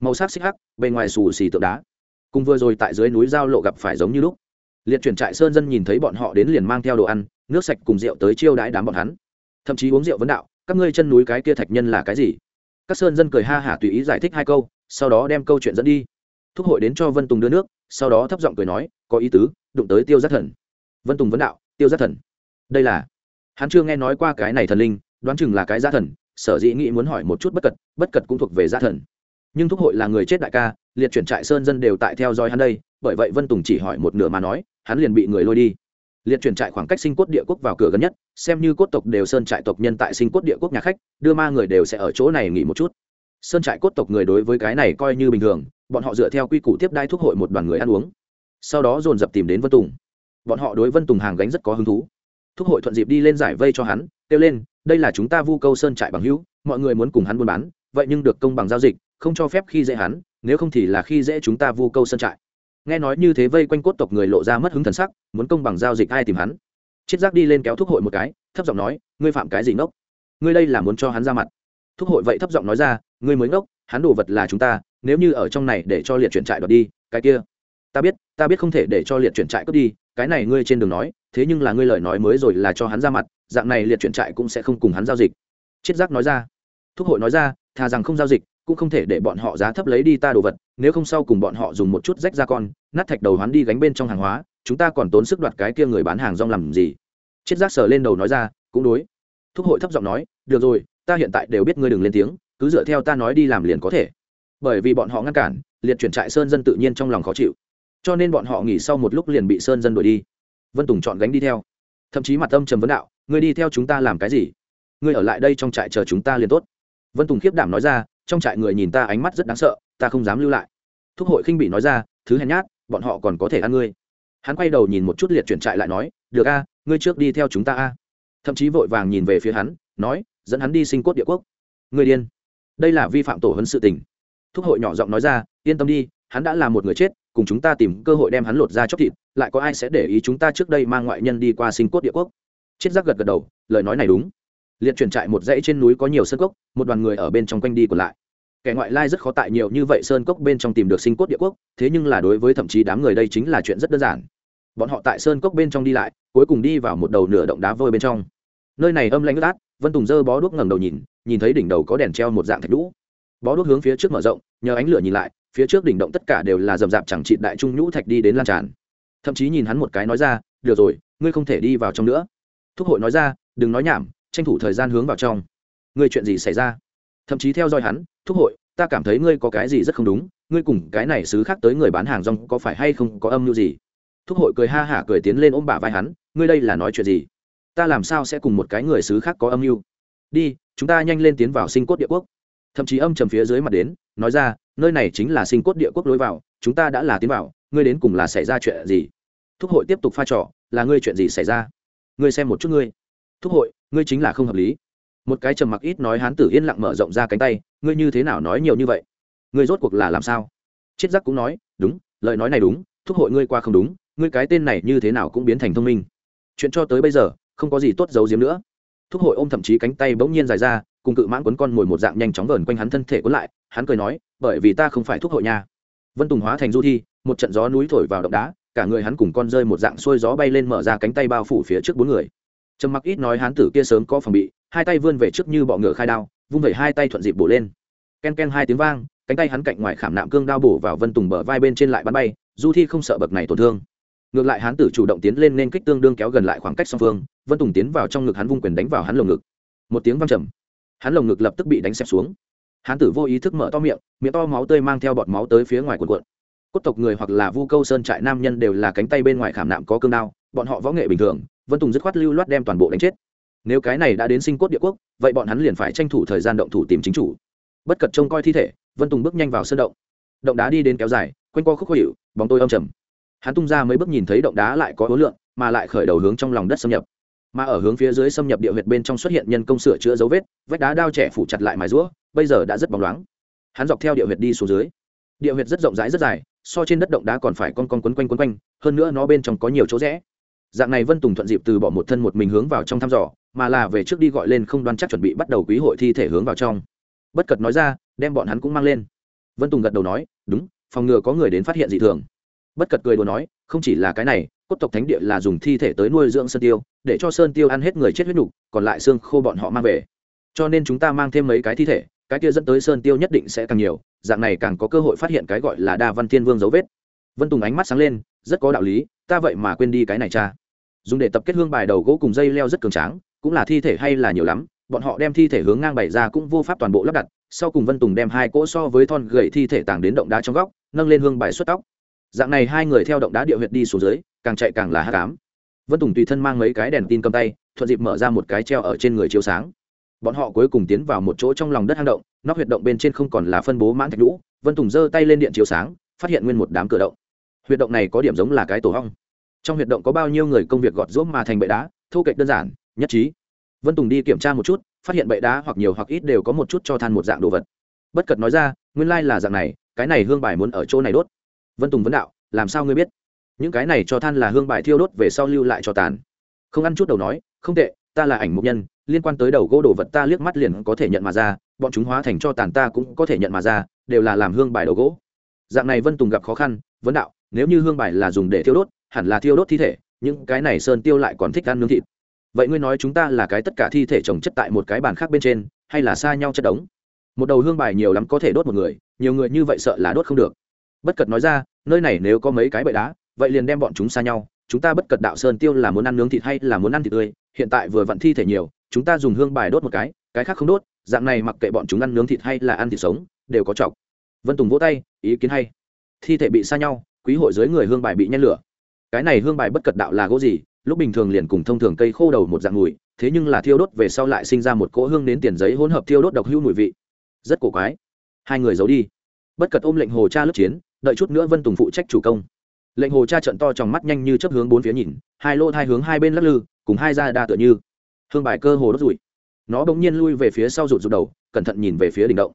Màu sắc xích hắc, bề ngoài xù xì tượng đá. Cùng vừa rồi tại dưới núi giao lộ gặp phải giống như lúc. Liệt chuyển trại sơn dân nhìn thấy bọn họ đến liền mang theo đồ ăn, nước sạch cùng rượu tới chiêu đãi đám bọn hắn. Thậm chí uống rượu vấn đạo, các ngươi chân núi cái kia thạch nhân là cái gì? Các sơn dân cười ha hả tùy ý giải thích hai câu, sau đó đem câu chuyện dẫn đi thúc hội đến cho vân tùng đưa nước, sau đó thấp giọng cười nói, có ý tứ, đụng tới tiêu giác thần. Vân tùng vấn đạo, tiêu giác thần? Đây là? Hắn chưa nghe nói qua cái này thần linh, đoán chừng là cái Giác thần, sở dĩ nghĩ muốn hỏi một chút bất cật bất cật cũng thuộc về Giác thần. Nhưng thúc hội là người chết đại ca, liệt chuyển trại sơn dân đều tại theo dõi hắn đây, bởi vậy vân tùng chỉ hỏi một nửa mà nói, hắn liền bị người lôi đi. Liệt chuyển trại khoảng cách sinh cốt địa quốc vào cửa gần nhất, xem như cốt tộc đều sơn trại tộc nhân tại sinh cốt địa quốc nhà khách, đưa ma người đều sẽ ở chỗ này nghỉ một chút. Sơn trại cốt tộc người đối với cái này coi như bình thường bọn họ dựa theo quy củ tiếp đai thuốc hội một đoàn người ăn uống. Sau đó dồn dập tìm đến vân tùng. Bọn họ đối vân tùng hàng gánh rất có hứng thú. Thuốc hội thuận dịp đi lên giải vây cho hắn, kêu lên, đây là chúng ta vu câu sơn trại bằng hữu, mọi người muốn cùng hắn buôn bán, vậy nhưng được công bằng giao dịch, không cho phép khi dễ hắn, nếu không thì là khi dễ chúng ta vu câu sơn trại. Nghe nói như thế vây quanh cốt tộc người lộ ra mất hứng thần sắc, muốn công bằng giao dịch ai tìm hắn. Chiết giác đi lên kéo thuốc hội một cái, thấp giọng nói, ngươi phạm cái gì ngốc? Ngươi đây là muốn cho hắn ra mặt. Thuốc hội vậy thấp giọng nói ra, ngươi mới ngốc hắn đồ vật là chúng ta, nếu như ở trong này để cho liệt chuyển trại đoạt đi, cái kia. Ta biết ta biết không thể để cho liệt chuyển trại cướp đi, cái này ngươi trên đường nói, thế nhưng là ngươi lời nói mới rồi là cho hắn ra mặt, dạng này liệt chuyển trại cũng sẽ không cùng hắn giao dịch. Chiết giác nói ra. Thúc hội nói ra, thà rằng không giao dịch, cũng không thể để bọn họ giá thấp lấy đi ta đồ vật, nếu không sau cùng bọn họ dùng một chút rách ra con, nát thạch đầu hắn đi gánh bên trong hàng hóa, chúng ta còn tốn sức đoạt cái kia người bán hàng rong làm gì? Chiết giác sờ lên đầu nói ra, cũng đối. Thúc hội thấp giọng nói, được rồi, ta hiện tại đều biết ngươi đừng lên tiếng cứ dựa theo ta nói đi làm liền có thể. Bởi vì bọn họ ngăn cản, liệt chuyển trại sơn dân tự nhiên trong lòng khó chịu. Cho nên bọn họ nghỉ sau một lúc liền bị sơn dân đuổi đi. Vân tùng chọn gánh đi theo. Thậm chí mặt âm trầm vấn đạo, ngươi đi theo chúng ta làm cái gì? Ngươi ở lại đây trong trại chờ chúng ta liền tốt. Vân tùng khiếp đảm nói ra, trong trại người nhìn ta ánh mắt rất đáng sợ, ta không dám lưu lại. Thúc hội khinh bị nói ra, thứ hèn nhát, bọn họ còn có thể ăn ngươi. Hắn quay đầu nhìn một chút liệt chuyển trại lại nói, được a, ngươi trước đi theo chúng ta a. Thậm chí vội vàng nhìn về phía hắn, nói, dẫn hắn đi sinh cốt địa quốc. Người điên đây là vi phạm tổ hấn sự tình. Thúc hội nhỏ giọng nói ra, yên tâm đi, hắn đã là một người chết, cùng chúng ta tìm cơ hội đem hắn lột ra chóc thịt, lại có ai sẽ để ý chúng ta trước đây mang ngoại nhân đi qua sinh cốt địa quốc? Chết giác gật gật đầu, lời nói này đúng. Liệt chuyển trại một dãy trên núi có nhiều sơn cốc, một đoàn người ở bên trong quanh đi còn lại. Kẻ ngoại lai rất khó tại nhiều như vậy sơn cốc bên trong tìm được sinh cốt địa quốc, thế nhưng là đối với thậm chí đám người đây chính là chuyện rất đơn giản. Bọn họ tại sơn cốc bên trong đi lại, cuối cùng đi vào một đầu nửa động đá vôi bên trong. Nơi này âm lãnh ướt át, vân tùng dơ bó đuốc ngẩng đầu nhìn nhìn thấy đỉnh đầu có đèn treo một dạng thạch nhũ. Bó đuốc hướng phía trước mở rộng, nhờ ánh lửa nhìn lại, phía trước đỉnh động tất cả đều là rầm rạp chẳng trị đại trung nhũ thạch đi đến lan tràn. Thậm chí nhìn hắn một cái nói ra, được rồi, ngươi không thể đi vào trong nữa. Thúc hội nói ra, đừng nói nhảm, tranh thủ thời gian hướng vào trong. Ngươi chuyện gì xảy ra? Thậm chí theo dõi hắn, thúc hội, ta cảm thấy ngươi có cái gì rất không đúng, ngươi cùng cái này xứ khác tới người bán hàng rong có phải hay không có âm mưu gì? Thúc hội cười ha hả cười tiến lên ôm bả vai hắn, ngươi đây là nói chuyện gì? Ta làm sao sẽ cùng một cái người xứ khác có âm mưu? Đi, chúng ta nhanh lên tiến vào sinh cốt địa quốc. Thậm chí âm trầm phía dưới mặt đến, nói ra, nơi này chính là sinh cốt địa quốc lối vào, chúng ta đã là tiến vào, ngươi đến cùng là xảy ra chuyện gì? Thúc hội tiếp tục pha trò, là ngươi chuyện gì xảy ra? Ngươi xem một chút ngươi. Thúc hội, ngươi chính là không hợp lý. Một cái trầm mặc ít nói hán tử yên lặng mở rộng ra cánh tay, ngươi như thế nào nói nhiều như vậy? Ngươi rốt cuộc là làm sao? Chiết giác cũng nói, đúng, lời nói này đúng, thúc hội ngươi qua không đúng, ngươi cái tên này như thế nào cũng biến thành thông minh. Chuyện cho tới bây giờ, không có gì tốt giấu giếm nữa thúc hội ôm thậm chí cánh tay bỗng nhiên dài ra, cùng cự mãn quấn con mồi một dạng nhanh chóng vờn quanh hắn thân thể quấn lại, hắn cười nói, bởi vì ta không phải thúc hội nha. Vân tùng hóa thành du thi, một trận gió núi thổi vào động đá, cả người hắn cùng con rơi một dạng xuôi gió bay lên mở ra cánh tay bao phủ phía trước bốn người. Trầm mặc ít nói hắn tử kia sớm có phòng bị, hai tay vươn về trước như bọ ngựa khai đao, vung vẩy hai tay thuận dịp bổ lên. Ken ken hai tiếng vang, cánh tay hắn cạnh ngoài khảm nạm cương đao bổ vào vân tùng bờ vai bên trên lại bắn bay, du thi không sợ bậc này tổn thương. Ngược lại hán tử chủ động tiến lên nên kích tương đương kéo gần lại khoảng cách song phương vân tùng tiến vào trong ngực hắn vung quyền đánh vào hắn lồng ngực một tiếng văng trầm hắn lồng ngực lập tức bị đánh xẹp xuống hán tử vô ý thức mở to miệng miệng to máu tươi mang theo bọt máu tới phía ngoài cuộn cuộn cốt tộc người hoặc là vu câu sơn trại nam nhân đều là cánh tay bên ngoài khảm nạm có cương đao bọn họ võ nghệ bình thường vân tùng dứt khoát lưu loát đem toàn bộ đánh chết nếu cái này đã đến sinh cốt địa quốc vậy bọn hắn liền phải tranh thủ thời gian động thủ tìm chính chủ bất cật trông coi thi thể vân tùng bước nhanh vào sân động động đá đi đến kéo dài quanh co khúc khó hiệu bóng tôi âm trầm hắn tung ra mấy bước nhìn thấy động đá lại có hối lượng mà lại khởi đầu hướng trong lòng đất xâm nhập mà ở hướng phía dưới xâm nhập địa huyệt bên trong xuất hiện nhân công sửa chữa dấu vết, vách đá đao trẻ phủ chặt lại mài rũa, bây giờ đã rất bóng loáng. Hắn dọc theo địa huyệt đi xuống dưới. Địa huyệt rất rộng rãi rất dài, so trên đất động đá còn phải con con quấn quanh quấn quanh, hơn nữa nó bên trong có nhiều chỗ rẽ. Dạng này vân tùng thuận dịp từ bỏ một thân một mình hướng vào trong thăm dò, mà là về trước đi gọi lên không đoan chắc chuẩn bị bắt đầu quý hội thi thể hướng vào trong. Bất cật nói ra, đem bọn hắn cũng mang lên. Vân tùng gật đầu nói, đúng, phòng ngừa có người đến phát hiện dị thường. Bất cật cười đùa nói, không chỉ là cái này cốt tộc thánh địa là dùng thi thể tới nuôi dưỡng sơn tiêu, để cho sơn tiêu ăn hết người chết huyết nhục còn lại xương khô bọn họ mang về. Cho nên chúng ta mang thêm mấy cái thi thể, cái kia dẫn tới sơn tiêu nhất định sẽ càng nhiều, dạng này càng có cơ hội phát hiện cái gọi là đa văn thiên vương dấu vết. Vân tùng ánh mắt sáng lên, rất có đạo lý, ta vậy mà quên đi cái này cha. Dùng để tập kết hương bài đầu gỗ cùng dây leo rất cường tráng, cũng là thi thể hay là nhiều lắm, bọn họ đem thi thể hướng ngang bày ra cũng vô pháp toàn bộ lắp đặt, sau cùng vân tùng đem hai cỗ so với thon gậy thi thể tàng đến động đá trong góc, nâng lên hương bài xuất tóc. Dạng này hai người theo động đá địa huyệt đi xuống dưới càng chạy càng là hát cám. Vân tùng tùy thân mang mấy cái đèn tin cầm tay, thuận dịp mở ra một cái treo ở trên người chiếu sáng. Bọn họ cuối cùng tiến vào một chỗ trong lòng đất hang động, nóc huyệt động bên trên không còn là phân bố mãn thạch lũ vân tùng giơ tay lên điện chiếu sáng, phát hiện nguyên một đám cửa động. Huyệt động này có điểm giống là cái tổ hong. Trong huyệt động có bao nhiêu người công việc gọt rũa mà thành bệ đá thô kệch đơn giản, nhất trí. Vân tùng đi kiểm tra một chút, phát hiện bệ đá hoặc nhiều hoặc ít đều có một chút cho than một dạng đồ vật. Bất cật nói ra, nguyên lai là dạng này, cái này hương bài muốn ở chỗ này đốt. Vân tùng vấn đạo, làm sao ngươi biết? Những cái này cho than là hương bài thiêu đốt về sau lưu lại cho tàn. Không ăn chút đầu nói, không tệ, ta là ảnh mục nhân, liên quan tới đầu gỗ đồ vật ta liếc mắt liền có thể nhận mà ra, bọn chúng hóa thành cho tàn ta cũng có thể nhận mà ra, đều là làm hương bài đầu gỗ. Dạng này vân tùng gặp khó khăn, vấn đạo, nếu như hương bài là dùng để thiêu đốt, hẳn là thiêu đốt thi thể, những cái này sơn tiêu lại còn thích ăn nướng thịt. Vậy ngươi nói chúng ta là cái tất cả thi thể trồng chất tại một cái bàn khác bên trên, hay là xa nhau chất đống? Một đầu hương bài nhiều lắm có thể đốt một người, nhiều người như vậy sợ là đốt không được. Bất cật nói ra, nơi này nếu có mấy cái bậy đá vậy liền đem bọn chúng xa nhau, chúng ta bất cật đạo sơn tiêu là muốn ăn nướng thịt hay là muốn ăn thịt tươi, hiện tại vừa vặn thi thể nhiều, chúng ta dùng hương bài đốt một cái cái khác không đốt, dạng này mặc kệ bọn chúng ăn nướng thịt hay là ăn thịt sống, đều có chọc vân tùng vỗ tay, ý kiến hay. Thi thể bị xa nhau, quý hội dưới người hương bài bị nhen lửa. Cái này hương bài bất cật đạo là gỗ gì, lúc bình thường liền cùng thông thường cây khô đầu một dạng mùi, thế nhưng là thiêu đốt về sau lại sinh ra một cỗ hương đến tiền giấy hỗn hợp thiêu đốt độc hưu mùi vị. Rất cổ quái. Hai người giấu đi. Bất cật ôm lệnh hồ cha lớp chiến, đợi chút nữa vân tùng phụ trách chủ công lệnh hồ cha trận to trong mắt nhanh như chấp hướng bốn phía nhìn, hai lô hai hướng hai bên lắc lư, cùng hai da đa tựa như. Hương bài cơ hồ đốt rụi. Nó bỗng nhiên lui về phía sau rụt rụt đầu, cẩn thận nhìn về phía đỉnh động.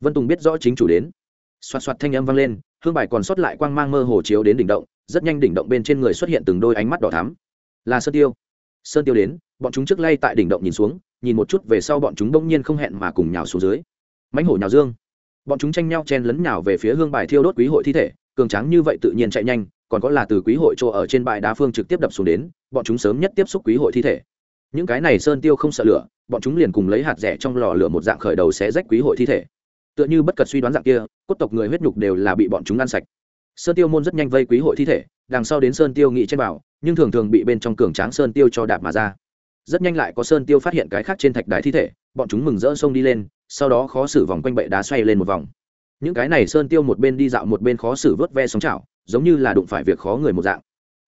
Vân tùng biết rõ chính chủ đến. Xoạt xoạt thanh âm vang lên, hương bài còn sót lại quang mang mơ hồ chiếu đến đỉnh động, rất nhanh đỉnh động bên trên người xuất hiện từng đôi ánh mắt đỏ thắm. Là sơn tiêu. Sơn tiêu đến, bọn chúng trước lay tại đỉnh động nhìn xuống, nhìn một chút về sau bọn chúng bỗng nhiên không hẹn mà cùng nhào xuống dưới. Mãnh hổ nhào dương. Bọn chúng tranh nhau chen lấn nhào về phía hương bài thiêu đốt quý hội thi thể, cường tráng như vậy tự nhiên chạy nhanh còn có là từ quý hội chỗ ở trên bãi đá phương trực tiếp đập xuống đến, bọn chúng sớm nhất tiếp xúc quý hội thi thể. Những cái này sơn tiêu không sợ lửa, bọn chúng liền cùng lấy hạt rẻ trong lò lửa một dạng khởi đầu sẽ rách quý hội thi thể. Tựa như bất cật suy đoán dạng kia, cốt tộc người huyết nhục đều là bị bọn chúng ăn sạch. Sơn tiêu môn rất nhanh vây quý hội thi thể, đằng sau đến sơn tiêu nghị trên bảo, nhưng thường thường bị bên trong cường tráng sơn tiêu cho đạp mà ra. Rất nhanh lại có sơn tiêu phát hiện cái khác trên thạch đái thi thể, bọn chúng mừng rỡ xông đi lên, sau đó khó xử vòng quanh bệ đá xoay lên một vòng. Những cái này sơn tiêu một bên đi dạo một bên khó xử vớt ve sóng chảo giống như là đụng phải việc khó người một dạng.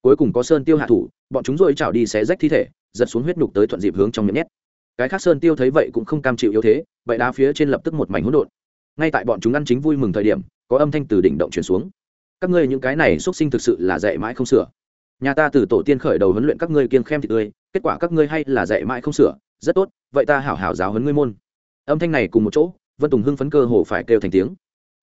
Cuối cùng có sơn tiêu hạ thủ, bọn chúng rồi chảo đi xé rách thi thể, giật xuống huyết nhục tới thuận dịp hướng trong miệng nhét. Cái khác sơn tiêu thấy vậy cũng không cam chịu yếu thế vậy đá phía trên lập tức một mảnh hỗn độn. Ngay tại bọn chúng ăn chính vui mừng thời điểm, có âm thanh từ đỉnh động chuyển xuống. Các ngươi những cái này xuất sinh thực sự là dạy mãi không sửa. Nhà ta từ tổ tiên khởi đầu huấn luyện các ngươi kiêng khem thịt tươi, kết quả các ngươi hay là dạy mãi không sửa, rất tốt, vậy ta hảo hảo giáo huấn ngươi môn. Âm thanh này cùng một chỗ, vân tùng hưng phấn cơ hồ phải kêu thành tiếng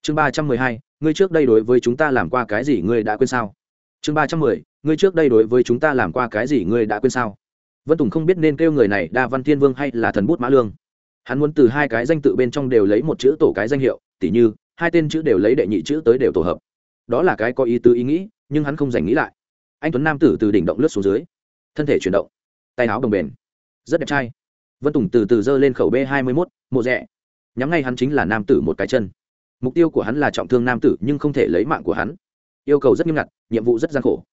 chương ba trăm mười hai, ngươi trước đây đối với chúng ta làm qua cái gì ngươi đã quên sao? Chương ba trăm mười, ngươi trước đây đối với chúng ta làm qua cái gì ngươi đã quên sao? Vân tùng không biết nên kêu người này đa văn thiên vương hay là thần bút mã lương. Hắn muốn từ hai cái danh tự bên trong đều lấy một chữ tổ cái danh hiệu, tỉ như, hai tên chữ đều lấy đệ nhị chữ tới đều tổ hợp. Đó là cái có ý tứ ý nghĩ, nhưng hắn không dành nghĩ lại. Anh tuấn nam tử từ đỉnh động lướt xuống dưới. Thân thể chuyển động. Tay áo bồng bềnh. Rất đẹp trai. Vân tùng từ từ giơ lên khẩu b hai mươi mốt, mộ rẽ nhắm ngay hắn chính là nam tử một cái chân mục tiêu của hắn là trọng thương nam tử nhưng không thể lấy mạng của hắn. Yêu cầu rất nghiêm ngặt, nhiệm vụ rất gian khổ.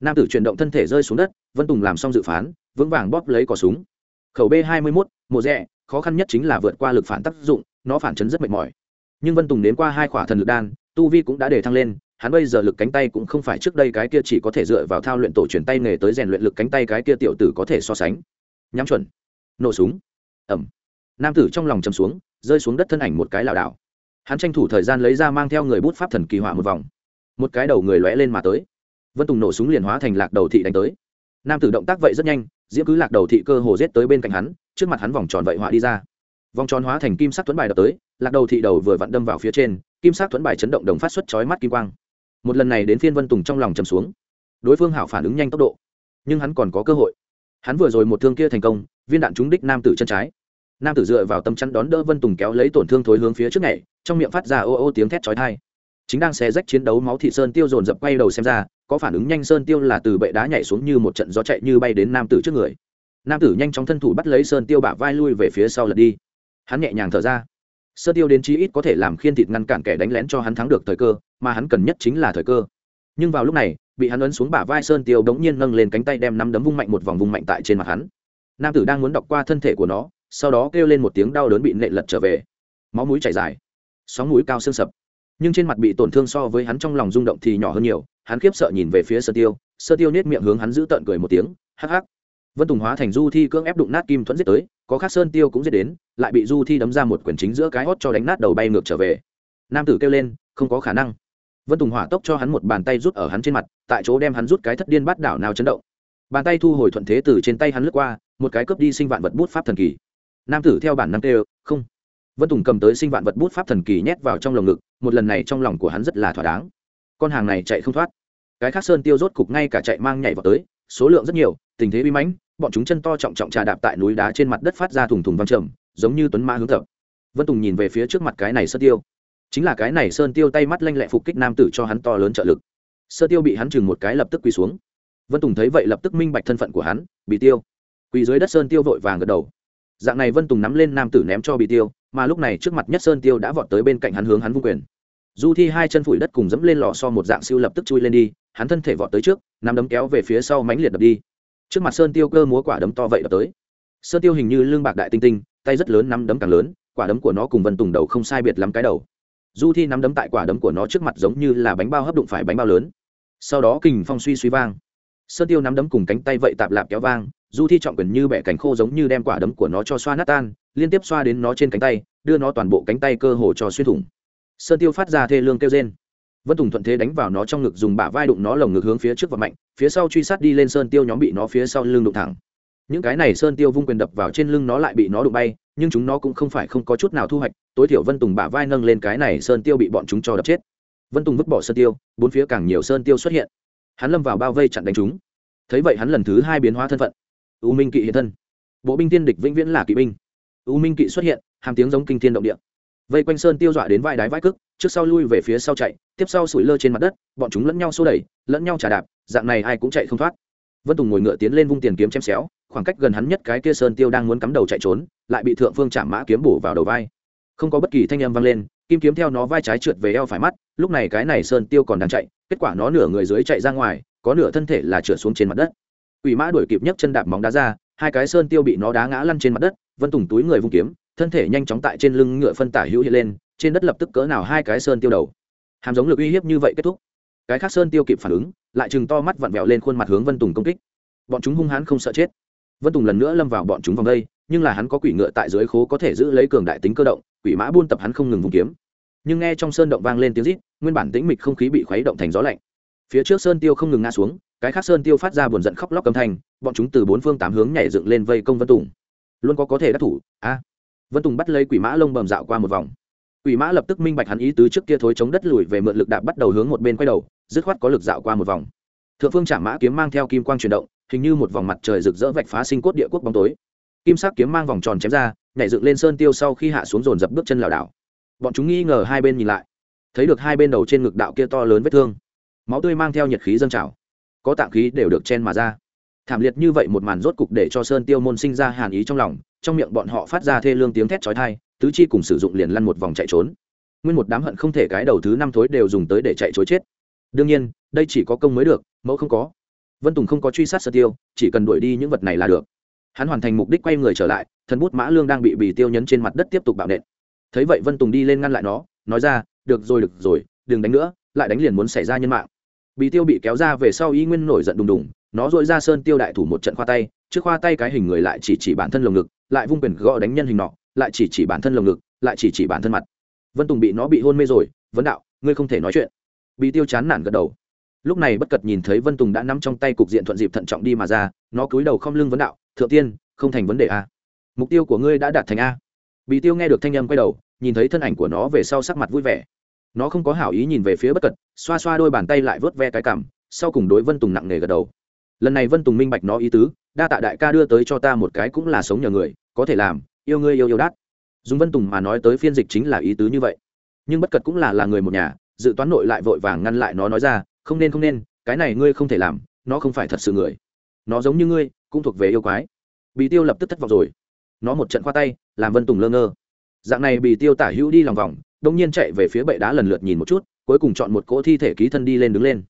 Nam tử chuyển động thân thể rơi xuống đất, vân tùng làm xong dự phán, vững vàng bóp lấy cỏ súng. Khẩu b hai mươi mốt mộ rẽ khó khăn nhất chính là vượt qua lực phản tác dụng, nó phản chấn rất mệt mỏi. Nhưng vân tùng đến qua hai khỏa thần lực đan, tu vi cũng đã để thăng lên, hắn bây giờ lực cánh tay cũng không phải trước đây cái kia chỉ có thể dựa vào thao luyện tổ truyền tay nghề tới rèn luyện lực cánh tay cái kia tiểu tử có thể so sánh. Nhắm chuẩn. Nổ súng. Ẩm nam tử trong lòng chầm xuống, rơi xuống đất thân ảnh một cái lảo đảo hắn tranh thủ thời gian lấy ra mang theo người bút pháp thần kỳ hỏa một vòng. Một cái đầu người lóe lên mà tới. Vân tùng nổ súng liền hóa thành lạc đầu thị đánh tới. Nam tử động tác vậy rất nhanh, diễm cứ lạc đầu thị cơ hồ rết tới bên cạnh hắn, trước mặt hắn vòng tròn vậy họa đi ra. Vòng tròn hóa thành kim sắc thuẫn bài đập tới, lạc đầu thị đầu vừa vặn đâm vào phía trên, kim sắc thuẫn bài chấn động đồng phát xuất chói mắt kim quang. Một lần này đến phiên vân tùng trong lòng chầm xuống. Đối phương hảo phản ứng nhanh tốc độ, nhưng hắn còn có cơ hội. Hắn vừa rồi một thương kia thành công, viên đạn trúng đích nam tử chân trái nam tử dựa vào tâm chắn đón đỡ vân tùng kéo lấy tổn thương thối hướng phía trước này trong miệng phát ra ô ô tiếng thét chói thai chính đang xé rách chiến đấu máu thị sơn tiêu dồn dập quay đầu xem ra, có phản ứng nhanh sơn tiêu là từ bệ đá nhảy xuống như một trận gió chạy như bay đến nam tử trước người. Nam tử nhanh chóng thân thủ bắt lấy sơn tiêu bả vai lui về phía sau lật đi. Hắn nhẹ nhàng thở ra. Sơn tiêu đến chí ít có thể làm khiên thịt ngăn cản kẻ đánh lén cho hắn thắng được thời cơ, mà hắn cần nhất chính là thời cơ. Nhưng vào lúc này, bị hắn ấn xuống bả vai sơn tiêu bỗng nhiên nâng lên cánh tay đem nắm đấm vung mạnh một vòng vung mạnh tại trên mặt hắn. Nam tử đang muốn đọc qua thân thể của nó sau đó kêu lên một tiếng đau đớn bị nệ lật trở về. Máu mũi chảy dài, sóng mũi cao xương sập. Nhưng trên mặt bị tổn thương so với hắn trong lòng rung động thì nhỏ hơn nhiều, hắn khiếp sợ nhìn về phía sơ tiêu. Sơ tiêu nết miệng hướng hắn giữ tợn cười một tiếng, hắc hắc. Vân tùng hóa thành du thi cưỡng ép đụng nát kim thuẫn giết tới, có khác sơn tiêu cũng giết đến, lại bị du thi đấm ra một quyển chính giữa cái hót cho đánh nát đầu bay ngược trở về. Nam tử kêu lên, không có khả năng. Vân tùng hỏa tốc cho hắn một bàn tay rút ở hắn trên mặt, tại chỗ đem hắn rút cái thất điên bắt đảo nào chấn động. Bàn tay thu hồi thuận thế từ trên tay hắn lướt qua, một cái cướp đi sinh vạn vật bút pháp thần kỳ nam tử theo bản năng tê không. Vân tùng cầm tới sinh vạn vật bút pháp thần kỳ nhét vào trong lồng ngực, một lần này trong lòng của hắn rất là thỏa đáng. Con hàng này chạy không thoát. Cái khác sơn tiêu rốt cục ngay cả chạy mang nhảy vào tới, số lượng rất nhiều, tình thế bi mãnh, bọn chúng chân to trọng trọng trà đạp tại núi đá trên mặt đất phát ra thùng thùng văng trầm, giống như tuấn mã hướng thập. Vân tùng nhìn về phía trước mặt cái này sơn tiêu. Chính là cái này sơn tiêu tay mắt lanh lẹ phục kích nam tử cho hắn to lớn trợ lực. Sơ tiêu bị hắn chừng một cái lập tức quỳ xuống. Vân tùng thấy vậy lập tức minh bạch thân phận của hắn, bị tiêu. Quỳ dưới đất sơn tiêu vội vàng gật đầu dạng này vân tùng nắm lên nam tử ném cho bị tiêu, mà lúc này trước mặt nhất sơn tiêu đã vọt tới bên cạnh hắn hướng hắn vung quyền. Du thi hai chân phủi đất cùng dẫm lên lò so một dạng siêu lập tức chui lên đi, hắn thân thể vọt tới trước, nắm đấm kéo về phía sau mánh liệt đập đi. Trước mặt sơn tiêu cơ múa quả đấm to vậy đập tới. Sơn tiêu hình như lương bạc đại tinh tinh, tay rất lớn nắm đấm càng lớn, quả đấm của nó cùng vân tùng đầu không sai biệt lắm cái đầu. Du thi nắm đấm tại quả đấm của nó trước mặt giống như là bánh bao hấp đụng phải bánh bao lớn. Sau đó kình phong suy suy vang sơn tiêu nắm đấm cùng cánh tay vậy tạp lạp kéo vang, du thi trọng quyền như bẻ cánh khô giống như đem quả đấm của nó cho xoa nát tan, liên tiếp xoa đến nó trên cánh tay, đưa nó toàn bộ cánh tay cơ hồ cho xuyên thủng. Sơn tiêu phát ra thê lương kêu trên vân tùng thuận thế đánh vào nó trong ngực dùng bả vai đụng nó lồng ngực hướng phía trước và mạnh, phía sau truy sát đi lên sơn tiêu nhóm bị nó phía sau lưng đụng thẳng. Những cái này sơn tiêu vung quyền đập vào trên lưng nó lại bị nó đụng bay, nhưng chúng nó cũng không phải không có chút nào thu hoạch, tối thiểu vân tùng bả vai nâng lên cái này sơn tiêu bị bọn chúng cho đập chết. Vân tùng vứt bỏ sơn tiêu, bốn phía càng nhiều sơn tiêu xuất hiện hắn lâm vào bao vây chặn đánh chúng. Thấy vậy hắn lần thứ hai biến hóa thân phận. U minh kỵ hiện thân. Bộ binh tiên địch vĩnh viễn là kỵ binh. U minh kỵ xuất hiện, hàm tiếng giống kinh thiên động địa. Vây quanh sơn tiêu dọa đến vai đái vai cức trước sau lui về phía sau chạy, tiếp sau sủi lơ trên mặt đất, bọn chúng lẫn nhau xô đẩy, lẫn nhau trả đạp, dạng này ai cũng chạy không thoát. Vân tùng ngồi ngựa tiến lên vung tiền kiếm chém xéo, khoảng cách gần hắn nhất cái kia sơn tiêu đang muốn cắm đầu chạy trốn, lại bị thượng phương chạm mã kiếm bổ vào đầu vai. Không có bất kỳ thanh âm vang lên kim kiếm theo nó vai trái trượt về eo phải mắt, lúc này cái này sơn tiêu còn đang chạy, kết quả nó nửa người dưới chạy ra ngoài, có nửa thân thể là trượt xuống trên mặt đất. Quỷ mã đuổi kịp nhấc chân đạp móng đá ra, hai cái sơn tiêu bị nó đá ngã lăn trên mặt đất, vân tùng túi người vung kiếm, thân thể nhanh chóng tại trên lưng ngựa phân tả hữu hiện lên, trên đất lập tức cỡ nào hai cái sơn tiêu đầu. Hàm giống lực uy hiếp như vậy kết thúc. Cái khác sơn tiêu kịp phản ứng, lại chừng to mắt vặn vẹo lên khuôn mặt hướng vân tùng công kích. Bọn chúng hung hãn không sợ chết. Vân tùng lần nữa lâm vào bọn chúng vòng đây, nhưng là hắn có quỷ ngựa tại dưới khố có thể giữ lấy cường đại tính cơ động quỷ mã buôn tập hắn không ngừng vùng kiếm. Nhưng nghe trong sơn động vang lên tiếng rít, nguyên bản tĩnh mịch không khí bị khuấy động thành gió lạnh. Phía trước sơn tiêu không ngừng ngã xuống, cái khác sơn tiêu phát ra buồn giận khóc lóc cầm thanh, bọn chúng từ bốn phương tám hướng nhảy dựng lên vây công vân tùng. Luôn có có thể đắc thủ, a. Vân tùng bắt lấy quỷ mã lông bầm dạo qua một vòng. Quỷ mã lập tức minh bạch hắn ý tứ trước kia thối chống đất lùi về mượn lực đạp bắt đầu hướng một bên quay đầu, dứt khoát có lực dạo qua một vòng. Thượng phương trả mã kiếm mang theo kim quang chuyển động, hình như một vòng mặt trời rực rỡ vạch phá sinh cốt địa quốc bóng tối kim sắc kiếm mang vòng tròn chém ra, nhảy dựng lên sơn tiêu sau khi hạ xuống dồn dập bước chân lảo đảo. Bọn chúng nghi ngờ hai bên nhìn lại. Thấy được hai bên đầu trên ngực đạo kia to lớn vết thương, máu tươi mang theo nhiệt khí dâng trào. Có tạng khí đều được chen mà ra. Thảm liệt như vậy một màn rốt cục để cho sơn tiêu môn sinh ra hàn ý trong lòng, trong miệng bọn họ phát ra thê lương tiếng thét chói tai, tứ chi cùng sử dụng liền lăn một vòng chạy trốn. Nguyên một đám hận không thể cái đầu thứ năm thối đều dùng tới để chạy chối chết. Đương nhiên, đây chỉ có công mới được, mẫu không có. Vân tùng không có truy sát sơn tiêu, chỉ cần đuổi đi những vật này là được hắn hoàn thành mục đích quay người trở lại, thần bút mã lương đang bị bì tiêu nhấn trên mặt đất tiếp tục bạo nện. Thấy vậy vân tùng đi lên ngăn lại nó, nói ra, được rồi được rồi, đừng đánh nữa, lại đánh liền muốn xảy ra nhân mạng. Bì tiêu bị kéo ra về sau y nguyên nổi giận đùng đùng, nó dội ra sơn tiêu đại thủ một trận khoa tay, trước khoa tay cái hình người lại chỉ chỉ bản thân lồng ngực, lại vung quyền gõ đánh nhân hình nọ, lại chỉ chỉ bản thân lồng ngực, lại chỉ chỉ bản thân mặt. Vân tùng bị nó bị hôn mê rồi vấn đạo, ngươi không thể nói chuyện. Bị tiêu chán nản gật đầu. Lúc này bất cật nhìn thấy vân tùng đã nắm trong tay cục diện thuận dịp thận trọng đi mà ra, nó cúi đầu không lưng vấn đạo thượng tiên, không thành vấn đề a. Mục tiêu của ngươi đã đạt thành a. Bị tiêu nghe được thanh âm quay đầu, nhìn thấy thân ảnh của nó về sau sắc mặt vui vẻ. Nó không có hảo ý nhìn về phía bất cật xoa xoa đôi bàn tay lại vớt ve cái cảm sau cùng đối vân tùng nặng nề gật đầu. Lần này vân tùng minh bạch nó ý tứ, đa tạ đại ca đưa tới cho ta một cái cũng là sống nhờ người, có thể làm, yêu ngươi yêu yêu đắt dùng vân tùng mà nói tới phiên dịch chính là ý tứ như vậy. Nhưng bất cật cũng là là người một nhà, dự toán nội lại vội vàng ngăn lại nó nói ra, không nên không nên, cái này ngươi không thể làm, nó không phải thật sự người. Nó giống như ngươi cũng thuộc về yêu quái. Bị tiêu lập tức thất vọng rồi. Nó một trận khoa tay, làm vân tùng lơ ngơ. Dạng này bị tiêu tả hữu đi lòng vòng, đông nhiên chạy về phía bệ đá lần lượt nhìn một chút, cuối cùng chọn một cỗ thi thể ký thân đi lên đứng lên.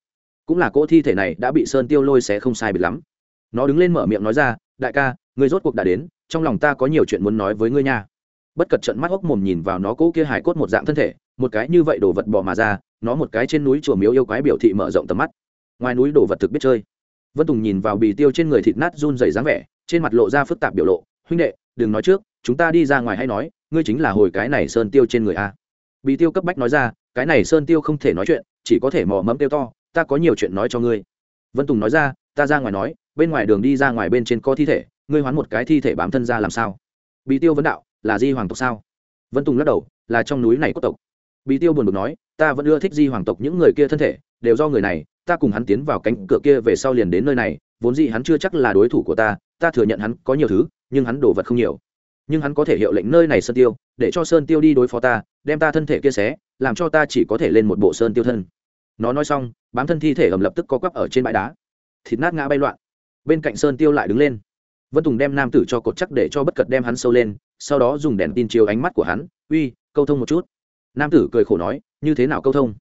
Cũng là cỗ thi thể này đã bị sơn tiêu lôi xé không sai biệt lắm. Nó đứng lên mở miệng nói ra, đại ca, ngươi rốt cuộc đã đến, trong lòng ta có nhiều chuyện muốn nói với ngươi nha. Bất cật trận mắt hốc mồm nhìn vào nó cỗ kia hải cốt một dạng thân thể, một cái như vậy đồ vật bò mà ra, nó một cái trên núi chùa miếu yêu quái biểu thị mở rộng tầm mắt. Ngoài núi đồ vật thực biết chơi vân tùng nhìn vào bì tiêu trên người thịt nát run dày dáng vẻ, trên mặt lộ ra phức tạp biểu lộ. Huynh đệ, đừng nói trước, chúng ta đi ra ngoài hay nói, ngươi chính là hồi cái này sơn tiêu trên người a. Bì tiêu cấp bách nói ra, cái này sơn tiêu không thể nói chuyện, chỉ có thể mò mẫm tiêu to, ta có nhiều chuyện nói cho ngươi. Vân tùng nói ra, ta ra ngoài nói, bên ngoài đường đi ra ngoài bên trên có thi thể, ngươi hoán một cái thi thể bám thân ra làm sao? Bị tiêu vấn đạo, là di hoàng tộc sao? Vân tùng lắc đầu, là trong núi này có tộc. Bị tiêu buồn bực nói, ta vẫn ưa thích di hoàng tộc những người kia thân thể đều do người này, ta cùng hắn tiến vào cánh cửa kia về sau liền đến nơi này, vốn dĩ hắn chưa chắc là đối thủ của ta ta thừa nhận hắn có nhiều thứ, nhưng hắn đồ vật không nhiều. Nhưng hắn có thể hiệu lệnh nơi này sơn tiêu, để cho sơn tiêu đi đối phó ta, đem ta thân thể kia xé, làm cho ta chỉ có thể lên một bộ sơn tiêu thân. Nó nói xong, bám thân thi thể ầm lập tức có quắp ở trên bãi đá. Thịt nát ngã bay loạn. Bên cạnh sơn tiêu lại đứng lên. Vân tùng đem nam tử cho cột chắc để cho bất cật đem hắn sâu lên, sau đó dùng đèn tin chiếu ánh mắt của hắn, uy, câu thông một chút. Nam tử cười khổ nói, như thế nào câu thông?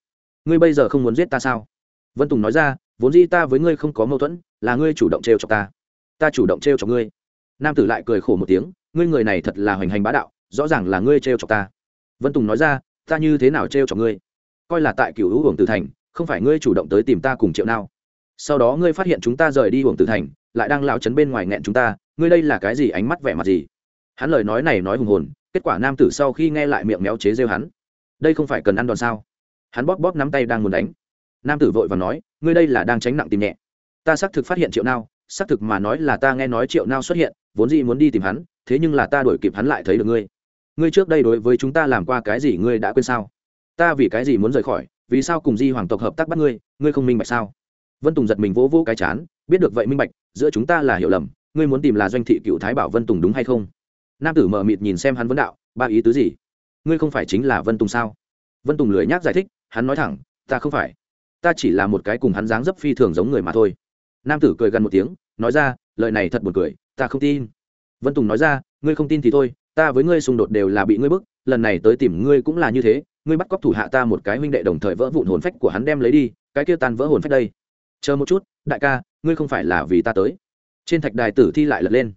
Ngươi bây giờ không muốn giết ta sao? Vân tùng nói ra, vốn dĩ ta với ngươi không có mâu thuẫn, là ngươi chủ động t r e o chọc ta. Ta chủ động t r e o chọc ngươi. Nam tử lại cười khổ một tiếng, ngươi người này thật là hoành hành bá đạo, rõ ràng là ngươi t r e o chọc ta. Vân tùng nói ra, ta như thế nào t r e o chọc ngươi? Coi là tại cựu hữu hưởng từ thành, không phải ngươi chủ động tới tìm ta cùng triệu nào sau đó ngươi phát hiện chúng ta rời đi hưởng tử thành, lại đang lao chấn bên ngoài nghẹn chúng ta, ngươi đây là cái gì ánh mắt vẻ mặt gì? Hắn lời nói này nói hùng hồn, kết quả nam tử sau khi nghe lại miệng méo chế rêu hắn. Đây không phải cần ăn đòn sao? Hắn bóp bóp nắm tay đang muốn đánh. Nam tử vội và nói, ngươi đây là đang tránh nặng tìm nhẹ. Ta xác thực phát hiện triệu nao, xác thực mà nói là ta nghe nói triệu nao xuất hiện, vốn dĩ muốn đi tìm hắn, thế nhưng là ta đuổi kịp hắn lại thấy được ngươi. Ngươi trước đây đối với chúng ta làm qua cái gì ngươi đã quên sao? Ta vì cái gì muốn rời khỏi? Vì sao cùng di hoàng tộc hợp tác bắt ngươi? Ngươi không minh bạch sao? Vân tùng giật mình vỗ vỗ cái chán, biết được vậy minh bạch, giữa chúng ta là hiểu lầm, ngươi muốn tìm là doanh thị cựu thái bảo vân tùng đúng hay không? Nam tử mờ mịt nhìn xem hắn vấn đạo, ba ý tứ gì? Ngươi không phải chính là vân tùng sao? Vân tùng lười nhác giải thích hắn nói thẳng, ta không phải. Ta chỉ là một cái cùng hắn dáng dấp phi thường giống người mà thôi. Nam tử cười gần một tiếng, nói ra, lời này thật buồn cười, ta không tin. Vân tùng nói ra, ngươi không tin thì thôi, ta với ngươi xung đột đều là bị ngươi bức, lần này tới tìm ngươi cũng là như thế, ngươi bắt cóc thủ hạ ta một cái huynh đệ đồng thời vỡ vụn hồn phách của hắn đem lấy đi, cái kia tan vỡ hồn phách đây. Chờ một chút, đại ca, ngươi không phải là vì ta tới. Trên thạch đài tử thi lại lật lên.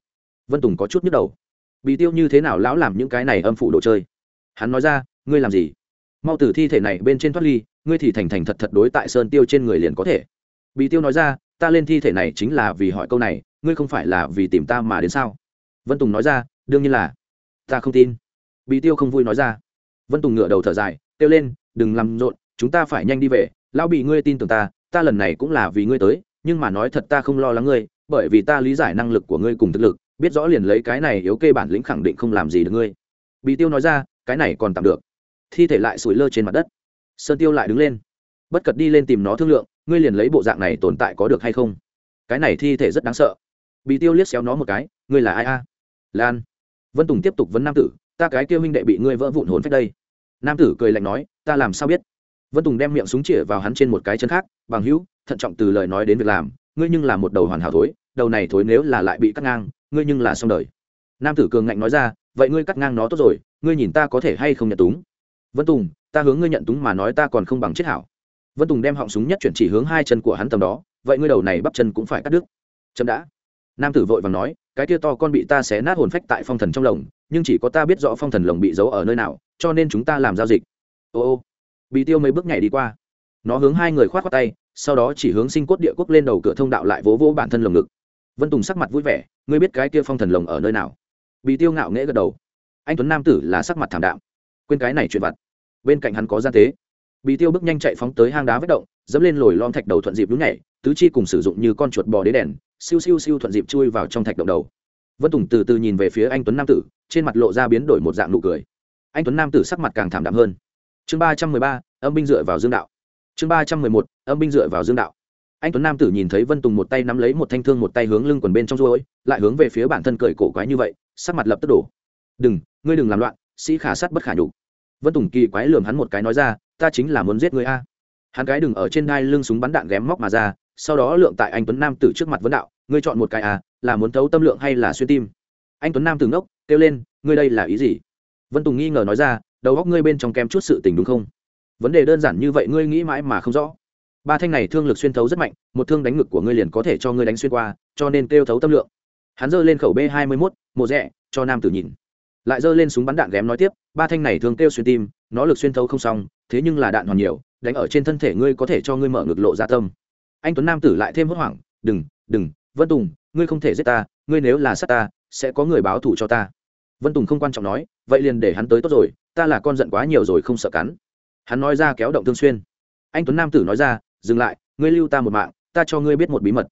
Vân tùng có chút nhức đầu. Bị tiêu như thế nào lão làm những cái này âm phủ đồ chơi? Hắn nói ra, ngươi làm gì? Mau từ thi thể này bên trên thoát ly, ngươi thì thành thành thật thật đối tại sơn tiêu trên người liền có thể. Bị tiêu nói ra, ta lên thi thể này chính là vì hỏi câu này, ngươi không phải là vì tìm ta mà đến sao? Vân tùng nói ra, đương nhiên là. Ta không tin. Bị tiêu không vui nói ra. Vân tùng ngửa đầu thở dài, kêu lên, đừng làm rộn, chúng ta phải nhanh đi về. Lão bị ngươi tin tưởng ta ta lần này cũng là vì ngươi tới, nhưng mà nói thật ta không lo lắng ngươi, bởi vì ta lý giải năng lực của ngươi cùng thực lực, biết rõ liền lấy cái này yếu kê bản lĩnh khẳng định không làm gì được ngươi. Bị tiêu nói ra, cái này còn tạm được thi thể lại sủi lơ trên mặt đất. Sơn tiêu lại đứng lên. Bất cật đi lên tìm nó thương lượng, ngươi liền lấy bộ dạng này tồn tại có được hay không? Cái này thi thể rất đáng sợ. Bị tiêu liếc xéo nó một cái, ngươi là ai a? Lan. Vân tùng tiếp tục vấn nam tử, ta cái kêu huynh đệ bị ngươi vỡ vụn hồn phách đây. Nam tử cười lạnh nói, ta làm sao biết? Vân tùng đem miệng súng chĩa vào hắn trên một cái chân khác, bằng hữu, thận trọng từ lời nói đến việc làm, ngươi nhưng là một đầu hoàn hảo thối, đầu này thối nếu là lại bị cắt ngang, ngươi nhưng là xong đời. Nam tử cường ngạnh nói ra, vậy ngươi cắt ngang nó tốt rồi, ngươi nhìn ta có thể hay không nhận túng? Vân tùng, ta hướng ngươi nhận túng mà nói ta còn không bằng chết hảo. Vân tùng đem họng súng nhất chuyển chỉ hướng hai chân của hắn tầm đó, vậy ngươi đầu này bắp chân cũng phải cắt đứt. Chậm đã. Nam tử vội vàng nói, cái kia to con bị ta xé nát hồn phách tại phong thần trong lồng, nhưng chỉ có ta biết rõ phong thần lồng bị giấu ở nơi nào, cho nên chúng ta làm giao dịch. Ô ô. Bị tiêu mấy bước nhảy đi qua. Nó hướng hai người khoát khoác tay, sau đó chỉ hướng sinh cốt địa quốc lên đầu cửa thông đạo lại vỗ vỗ bản thân lồng ngực. Vân tùng sắc mặt vui vẻ, ngươi biết cái kia phong thần lồng ở nơi nào? Bị tiêu ngạo nghễ gật đầu. Anh tuấn nam tử là sắc mặt thảm đạm quên cái này chuyện vặt. Bên cạnh hắn có gian tế. Bị tiêu bước nhanh chạy phóng tới hang đá vết động, dẫm lên lồi lom thạch đầu thuận dịp đúng nhảy, tứ chi cùng sử dụng như con chuột bò đế đèn, siêu siêu siêu thuận dịp chui vào trong thạch động đầu. Vân tùng từ từ nhìn về phía anh tuấn nam tử, trên mặt lộ ra biến đổi một dạng nụ cười. Anh tuấn nam tử sắc mặt càng thảm đạm hơn. Chương ba trăm mười ba, âm binh dựa vào dương đạo. Chương ba trăm mười một, âm binh dựa vào dương đạo. Anh tuấn nam tử nhìn thấy vân tùng một tay nắm lấy một thanh thương một tay hướng lưng quần bên trong ruôi, lại hướng về phía bản thân cởi cổ quái như vậy, sắc mặt lập tức đổ. Đừng, ngươi đừng làm loạn sĩ khả sát bất khả nhục. Vân tùng kỳ quái lườm hắn một cái nói ra, ta chính là muốn giết ngươi a. Hắn cái đừng ở trên đai lưng súng bắn đạn ghém móc mà ra, sau đó lượng tại anh tuấn nam tử trước mặt vấn đạo, ngươi chọn một cái à là muốn thấu tâm lượng hay là xuyên tim? Anh tuấn nam tử ngốc, kêu lên, ngươi đây là ý gì? Vân tùng nghi ngờ nói ra, đầu góc ngươi bên trong kem chút sự tình đúng không? Vấn đề đơn giản như vậy ngươi nghĩ mãi mà không rõ. Ba thanh này thương lực xuyên thấu rất mạnh, một thương đánh ngực của ngươi liền có thể cho ngươi đánh xuyên qua, cho nên kêu thấu tâm lượng. Hắn giơ lên khẩu b hai mươi mốt, mộ rẽ cho nam tử nhìn lại giơ lên súng bắn đạn ghém nói tiếp, ba thanh này thường kêu xuyên tim, nó lực xuyên thấu không xong, thế nhưng là đạn hoàn nhiều, đánh ở trên thân thể ngươi có thể cho ngươi mở ngực lộ ra tâm. Anh tuấn nam tử lại thêm hốt hoảng, đừng đừng, vân tùng, ngươi không thể giết ta, ngươi nếu là sát ta, sẽ có người báo thù cho ta. Vân tùng không quan trọng nói, vậy liền để hắn tới tốt rồi, ta là con giận quá nhiều rồi không sợ cắn. Hắn nói ra kéo động thương xuyên. Anh tuấn nam tử nói ra, dừng lại, ngươi lưu ta một mạng, ta cho ngươi biết một bí mật.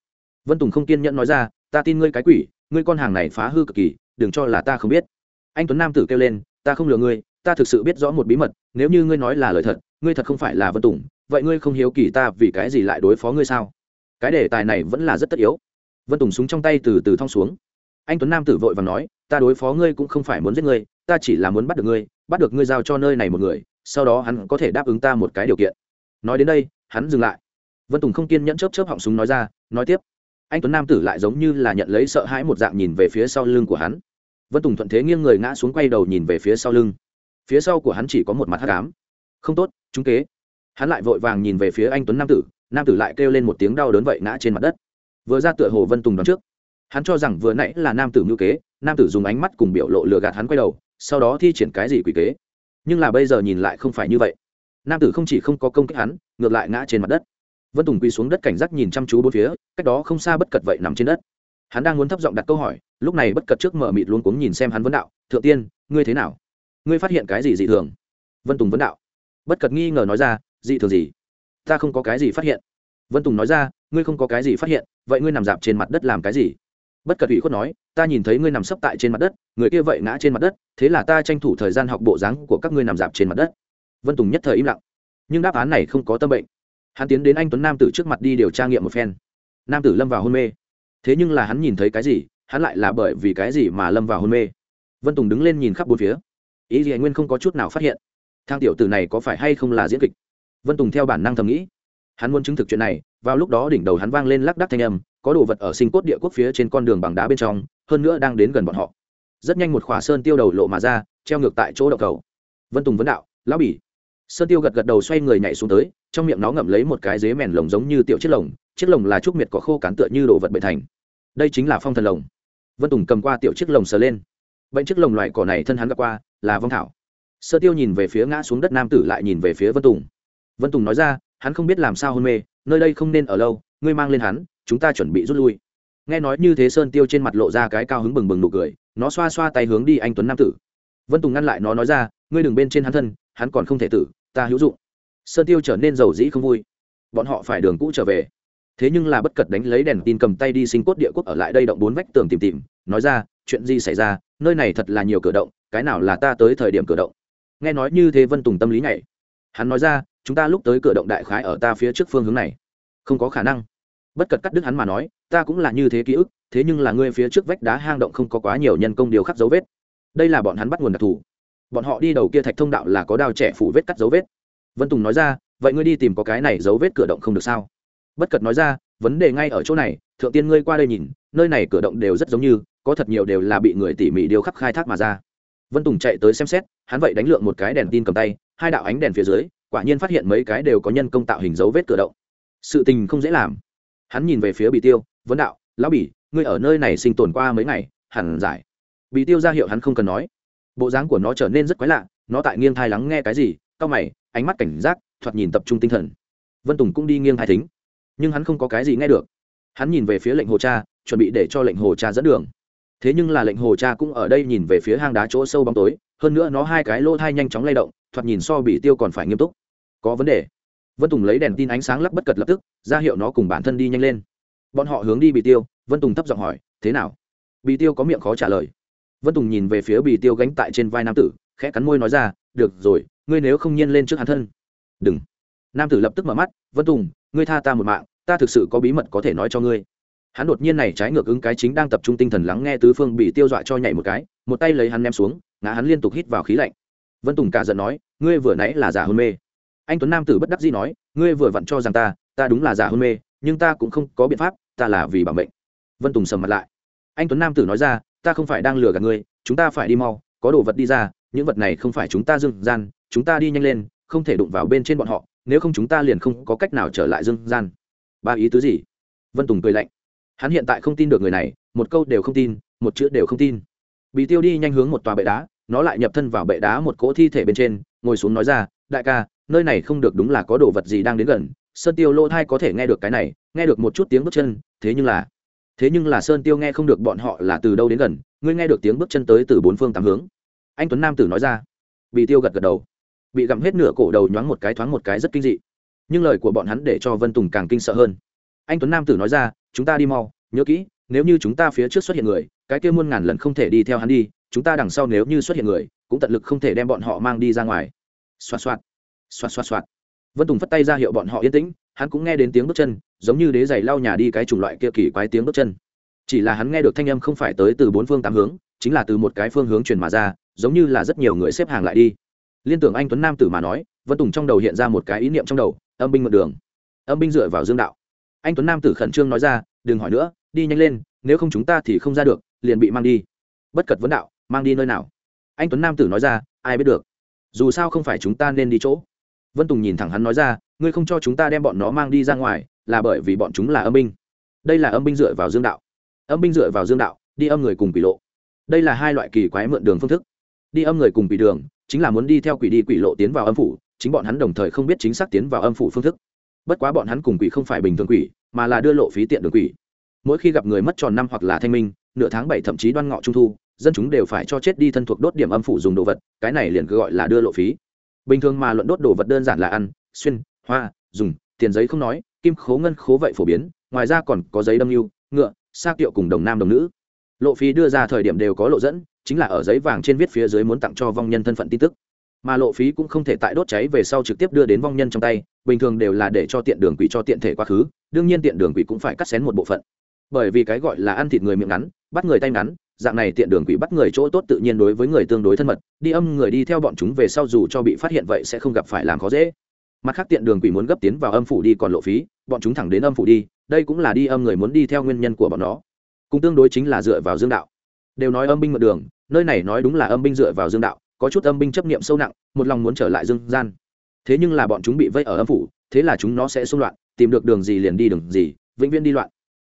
Vân tùng không kiên nhẫn nói ra, ta tin ngươi cái quỷ, ngươi con hàng này phá hư cực kỳ, đừng cho là ta không biết anh tuấn nam tử kêu lên, ta không lừa ngươi, ta thực sự biết rõ một bí mật, nếu như ngươi nói là lời thật, ngươi thật không phải là vân tùng, vậy ngươi không hiếu kỳ ta vì cái gì lại đối phó ngươi sao? Cái đề tài này vẫn là rất tất yếu. Vân tùng súng trong tay từ từ thong xuống. Anh tuấn nam tử vội và nói, ta đối phó ngươi cũng không phải muốn giết ngươi, ta chỉ là muốn bắt được ngươi, bắt được ngươi giao cho nơi này một người, sau đó hắn có thể đáp ứng ta một cái điều kiện. Nói đến đây, hắn dừng lại. Vân tùng không kiên nhẫn chớp chớp họng súng nói ra, nói tiếp. Anh tuấn nam tử lại giống như là nhận lấy sợ hãi một dạng nhìn về phía sau lưng của hắn vân tùng thuận thế nghiêng người ngã xuống quay đầu nhìn về phía sau lưng. Phía sau của hắn chỉ có một mặt hát cám không tốt, chúng kế. Hắn lại vội vàng nhìn về phía anh tuấn nam tử nam tử lại kêu lên một tiếng đau đớn vậy ngã trên mặt đất. Vừa ra tựa hồ vân tùng đón trước. Hắn cho rằng vừa nãy là nam tử ngữ kế, nam tử dùng ánh mắt cùng biểu lộ lừa gạt hắn quay đầu, sau đó thi triển cái gì quỷ kế. Nhưng là bây giờ nhìn lại không phải như vậy. Nam tử không chỉ không có công kích hắn, ngược lại ngã trên mặt đất. Vân tùng quỳ xuống đất cảnh giác nhìn chăm chú bốn phía, cách đó không xa bất cật vậy nằm trên đất hắn đang muốn thấp giọng đặt câu hỏi, lúc này bất cật trước mở mịt luôn cuống nhìn xem hắn vấn đạo, thượng tiên, ngươi thế nào? Ngươi phát hiện cái gì dị thường? Vân tùng vấn đạo. Bất cật nghi ngờ nói ra, dị thường gì? Ta không có cái gì phát hiện. Vân tùng nói ra, ngươi không có cái gì phát hiện, vậy ngươi nằm dạp trên mặt đất làm cái gì? Bất cật ủy khuất nói, ta nhìn thấy ngươi nằm sấp tại trên mặt đất, người kia vậy ngã trên mặt đất, thế là ta tranh thủ thời gian học bộ dáng của các ngươi nằm dạp trên mặt đất. Vân tùng nhất thời im lặng. Nhưng đáp án này không có tâm bệnh. Hắn tiến đến anh tuấn nam tử trước mặt đi điều tra nghiệm một phen. Nam tử lâm vào hôn mê thế nhưng là hắn nhìn thấy cái gì, hắn lại là bởi vì cái gì mà lâm vào hôn mê. Vân tùng đứng lên nhìn khắp bốn phía. Ý gì anh nguyên không có chút nào phát hiện. Thang tiểu tử này có phải hay không là diễn kịch? Vân tùng theo bản năng thầm nghĩ. Hắn muốn chứng thực chuyện này, vào lúc đó đỉnh đầu hắn vang lên lắc đắc thanh âm, có đồ vật ở sinh cốt địa quốc phía trên con đường bằng đá bên trong, hơn nữa đang đến gần bọn họ. Rất nhanh một khỏa sơn tiêu đầu lộ mà ra, treo ngược tại chỗ đậu cầu. Vân tùng vấn đạo, lão bỉ. Sơn tiêu gật gật đầu xoay người nhảy xuống tới, trong miệng nó ngậm lấy một cái dế mèn lồng giống như tiểu chiếc lồng chiếc lồng là trúc miệt có khô cán tựa như đồ vật bệnh thành đây chính là phong thần lồng. Vân tùng cầm qua tiểu chiếc lồng sờ lên. Bệnh chiếc lồng loại cỏ này thân hắn gặp qua, là vong thảo. Sơ tiêu nhìn về phía ngã xuống đất nam tử lại nhìn về phía vân tùng. Vân tùng nói ra, hắn không biết làm sao hôn mê, nơi đây không nên ở lâu, ngươi mang lên hắn, chúng ta chuẩn bị rút lui. Nghe nói như thế sơn tiêu trên mặt lộ ra cái cao hứng bừng bừng nụ cười, nó xoa xoa tay hướng đi anh tuấn nam tử. Vân tùng ngăn lại nó nói ra, ngươi đừng bên trên hắn thân, hắn còn không thể tử, ta hữu dụng. Sơn tiêu trở nên giàu dĩ không vui. Bọn họ phải đường cũ trở về thế nhưng là bất cật đánh lấy đèn tin cầm tay đi sinh cốt địa quốc ở lại đây động bốn vách tường tìm tìm, nói ra, chuyện gì xảy ra, nơi này thật là nhiều cửa động, cái nào là ta tới thời điểm cửa động? Nghe nói như thế vân tùng tâm lý nhảy. Hắn nói ra, chúng ta lúc tới cửa động đại khái ở ta phía trước phương hướng này. Không có khả năng. Bất cật cắt đứt hắn mà nói, ta cũng là như thế ký ức, thế nhưng là ngươi phía trước vách đá hang động không có quá nhiều nhân công điều khắc dấu vết. Đây là bọn hắn bắt nguồn đặc thù. Bọn họ đi đầu kia thạch thông đạo là có đao trẻ phủ vết cắt dấu vết. Vân tùng nói ra, vậy ngươi đi tìm có cái này dấu vết cửa động không được sao? Bất cật nói ra, vấn đề ngay ở chỗ này, thượng tiên ngươi qua đây nhìn, nơi này cửa động đều rất giống như, có thật nhiều đều là bị người tỉ mỉ điều khắc khai thác mà ra. Vân tùng chạy tới xem xét, hắn vậy đánh lượng một cái đèn tin cầm tay, hai đạo ánh đèn phía dưới, quả nhiên phát hiện mấy cái đều có nhân công tạo hình dấu vết cửa động. Sự tình không dễ làm. Hắn nhìn về phía bị tiêu, vấn đạo, lão bỉ ngươi ở nơi này sinh tồn qua mấy ngày, hẳn giải. Bị tiêu ra hiệu hắn không cần nói. Bộ dáng của nó trở nên rất quái lạ, nó tại nghiêng thai lắng nghe cái gì, cau mày, ánh mắt cảnh giác, thoạt nhìn tập trung tinh thần. Vân tùng cũng đi nghiêng thai thính nhưng hắn không có cái gì nghe được. Hắn nhìn về phía lệnh hồ cha, chuẩn bị để cho lệnh hồ cha dẫn đường. Thế nhưng là lệnh hồ cha cũng ở đây nhìn về phía hang đá chỗ sâu bóng tối, hơn nữa nó hai cái lỗ thai nhanh chóng lay động, thoạt nhìn so bị tiêu còn phải nghiêm túc. Có vấn đề. Vân tùng lấy đèn tin ánh sáng lắc bất cật lập tức, ra hiệu nó cùng bản thân đi nhanh lên. Bọn họ hướng đi bị tiêu, vân tùng thấp giọng hỏi, thế nào? Bị tiêu có miệng khó trả lời. Vân tùng nhìn về phía bị tiêu gánh tại trên vai nam tử, khẽ cắn môi nói ra, được rồi, ngươi nếu không nhiên lên trước hắn thân. Đừng. Nam tử lập tức mở mắt, vân tùng ngươi tha ta một mạng, ta thực sự có bí mật có thể nói cho ngươi. Hắn đột nhiên này trái ngược ứng cái chính đang tập trung tinh thần lắng nghe tứ phương bị tiêu dọa cho nhảy một cái, một tay lấy hắn ném xuống, ngã hắn liên tục hít vào khí lạnh. Vân tùng cả giận nói, ngươi vừa nãy là giả hôn mê. Anh tuấn nam tử bất đắc dĩ nói, ngươi vừa vặn cho rằng ta ta đúng là giả hôn mê, nhưng ta cũng không có biện pháp, ta là vì bảo mệnh. Vân tùng sầm mặt lại. Anh tuấn nam tử nói ra, ta không phải đang lừa gạt ngươi, chúng ta phải đi mau, có đồ vật đi ra, những vật này không phải chúng ta dưng gian, chúng ta đi nhanh lên, không thể đụng vào bên trên bọn họ nếu không chúng ta liền không có cách nào trở lại dương gian. Ba ý tứ gì? Vân tùng cười lạnh. Hắn hiện tại không tin được người này, một câu đều không tin, một chữ đều không tin. Bị tiêu đi nhanh hướng một tòa bệ đá, nó lại nhập thân vào bệ đá một cỗ thi thể bên trên, ngồi xuống nói ra, đại ca, nơi này không được đúng là có đồ vật gì đang đến gần, sơn tiêu lô thai có thể nghe được cái này, nghe được một chút tiếng bước chân, thế nhưng là, thế nhưng là sơn tiêu nghe không được bọn họ là từ đâu đến gần, ngươi nghe được tiếng bước chân tới từ bốn phương tám hướng. Anh tuấn nam tử nói ra. Bị tiêu gật gật đầu bị gặm hết nửa cổ đầu nhoáng một cái thoáng một cái rất kinh dị. Nhưng lời của bọn hắn để cho vân tùng càng kinh sợ hơn. Anh tuấn nam tử nói ra, chúng ta đi mau, nhớ kỹ, nếu như chúng ta phía trước xuất hiện người, cái kia muôn ngàn lần không thể đi theo hắn đi, chúng ta đằng sau nếu như xuất hiện người, cũng tận lực không thể đem bọn họ mang đi ra ngoài. Xoa xoa xoa xoa xoa vân tùng phất tay ra hiệu bọn họ yên tĩnh, hắn cũng nghe đến tiếng bước chân, giống như đế giày lau nhà đi cái chủng loại kia kỳ quái tiếng bước chân. Chỉ là hắn nghe được thanh âm không phải tới từ bốn phương tám hướng, chính là từ một cái phương hướng truyền mà ra, giống như là rất nhiều người xếp hàng lại đi liên tưởng anh tuấn nam tử mà nói, vân tùng trong đầu hiện ra một cái ý niệm trong đầu, âm binh mượn đường. Âm binh dựa vào dương đạo. Anh tuấn nam tử khẩn trương nói ra, đừng hỏi nữa, đi nhanh lên, nếu không chúng ta thì không ra được, liền bị mang đi. Bất cật vấn đạo, mang đi nơi nào? Anh tuấn nam tử nói ra, ai biết được. Dù sao không phải chúng ta nên đi chỗ. Vân tùng nhìn thẳng hắn nói ra, ngươi không cho chúng ta đem bọn nó mang đi ra ngoài, là bởi vì bọn chúng là âm binh. Đây là âm binh dựa vào dương đạo. Âm binh dựa vào dương đạo, đi âm người cùng quỷ lộ. Đây là hai loại kỳ quái mượn đường phương thức. Đi âm người cùng quỷ đường chính là muốn đi theo quỷ đi quỷ lộ tiến vào âm phủ, chính bọn hắn đồng thời không biết chính xác tiến vào âm phủ phương thức. Bất quá bọn hắn cùng quỷ không phải bình thường quỷ, mà là đưa lộ phí tiện đường quỷ. Mỗi khi gặp người mất tròn năm hoặc là thanh minh, nửa tháng bảy thậm chí đoan ngọ trung thu, dân chúng đều phải cho chết đi thân thuộc đốt điểm âm phủ dùng đồ vật, cái này liền cứ gọi là đưa lộ phí. Bình thường mà luận đốt đồ vật đơn giản là ăn, xuyên, hoa, dùng, tiền giấy không nói, kim khố ngân khố vậy phổ biến, ngoài ra còn có giấy đâm mưu ngựa, sa kiệu cùng đồng nam đồng nữ. Lộ phí đưa ra thời điểm đều có lộ dẫn chính là ở giấy vàng trên viết phía dưới muốn tặng cho vong nhân thân phận tin tức. Mà lộ phí cũng không thể tại đốt cháy về sau trực tiếp đưa đến vong nhân trong tay, bình thường đều là để cho tiện đường quỷ cho tiện thể quá khứ, đương nhiên tiện đường quỷ cũng phải cắt xén một bộ phận. Bởi vì cái gọi là ăn thịt người miệng ngắn, bắt người tay ngắn, dạng này tiện đường quỷ bắt người chỗ tốt tự nhiên đối với người tương đối thân mật, đi âm người đi theo bọn chúng về sau dù cho bị phát hiện vậy sẽ không gặp phải làm khó dễ. Mặt khác tiện đường quỷ muốn gấp tiến vào âm phủ đi còn lộ phí, bọn chúng thẳng đến âm phủ đi, đây cũng là đi âm người muốn đi theo nguyên nhân của bọn nó. Cũng tương đối chính là dựa vào dương đạo. Đều nói âm binh mượn đường nơi này nói đúng là âm binh dựa vào dương đạo, có chút âm binh chấp niệm sâu nặng, một lòng muốn trở lại dương gian. Thế nhưng là bọn chúng bị vây ở âm phủ, thế là chúng nó sẽ xung loạn, tìm được đường gì liền đi đường gì, vĩnh viễn đi loạn.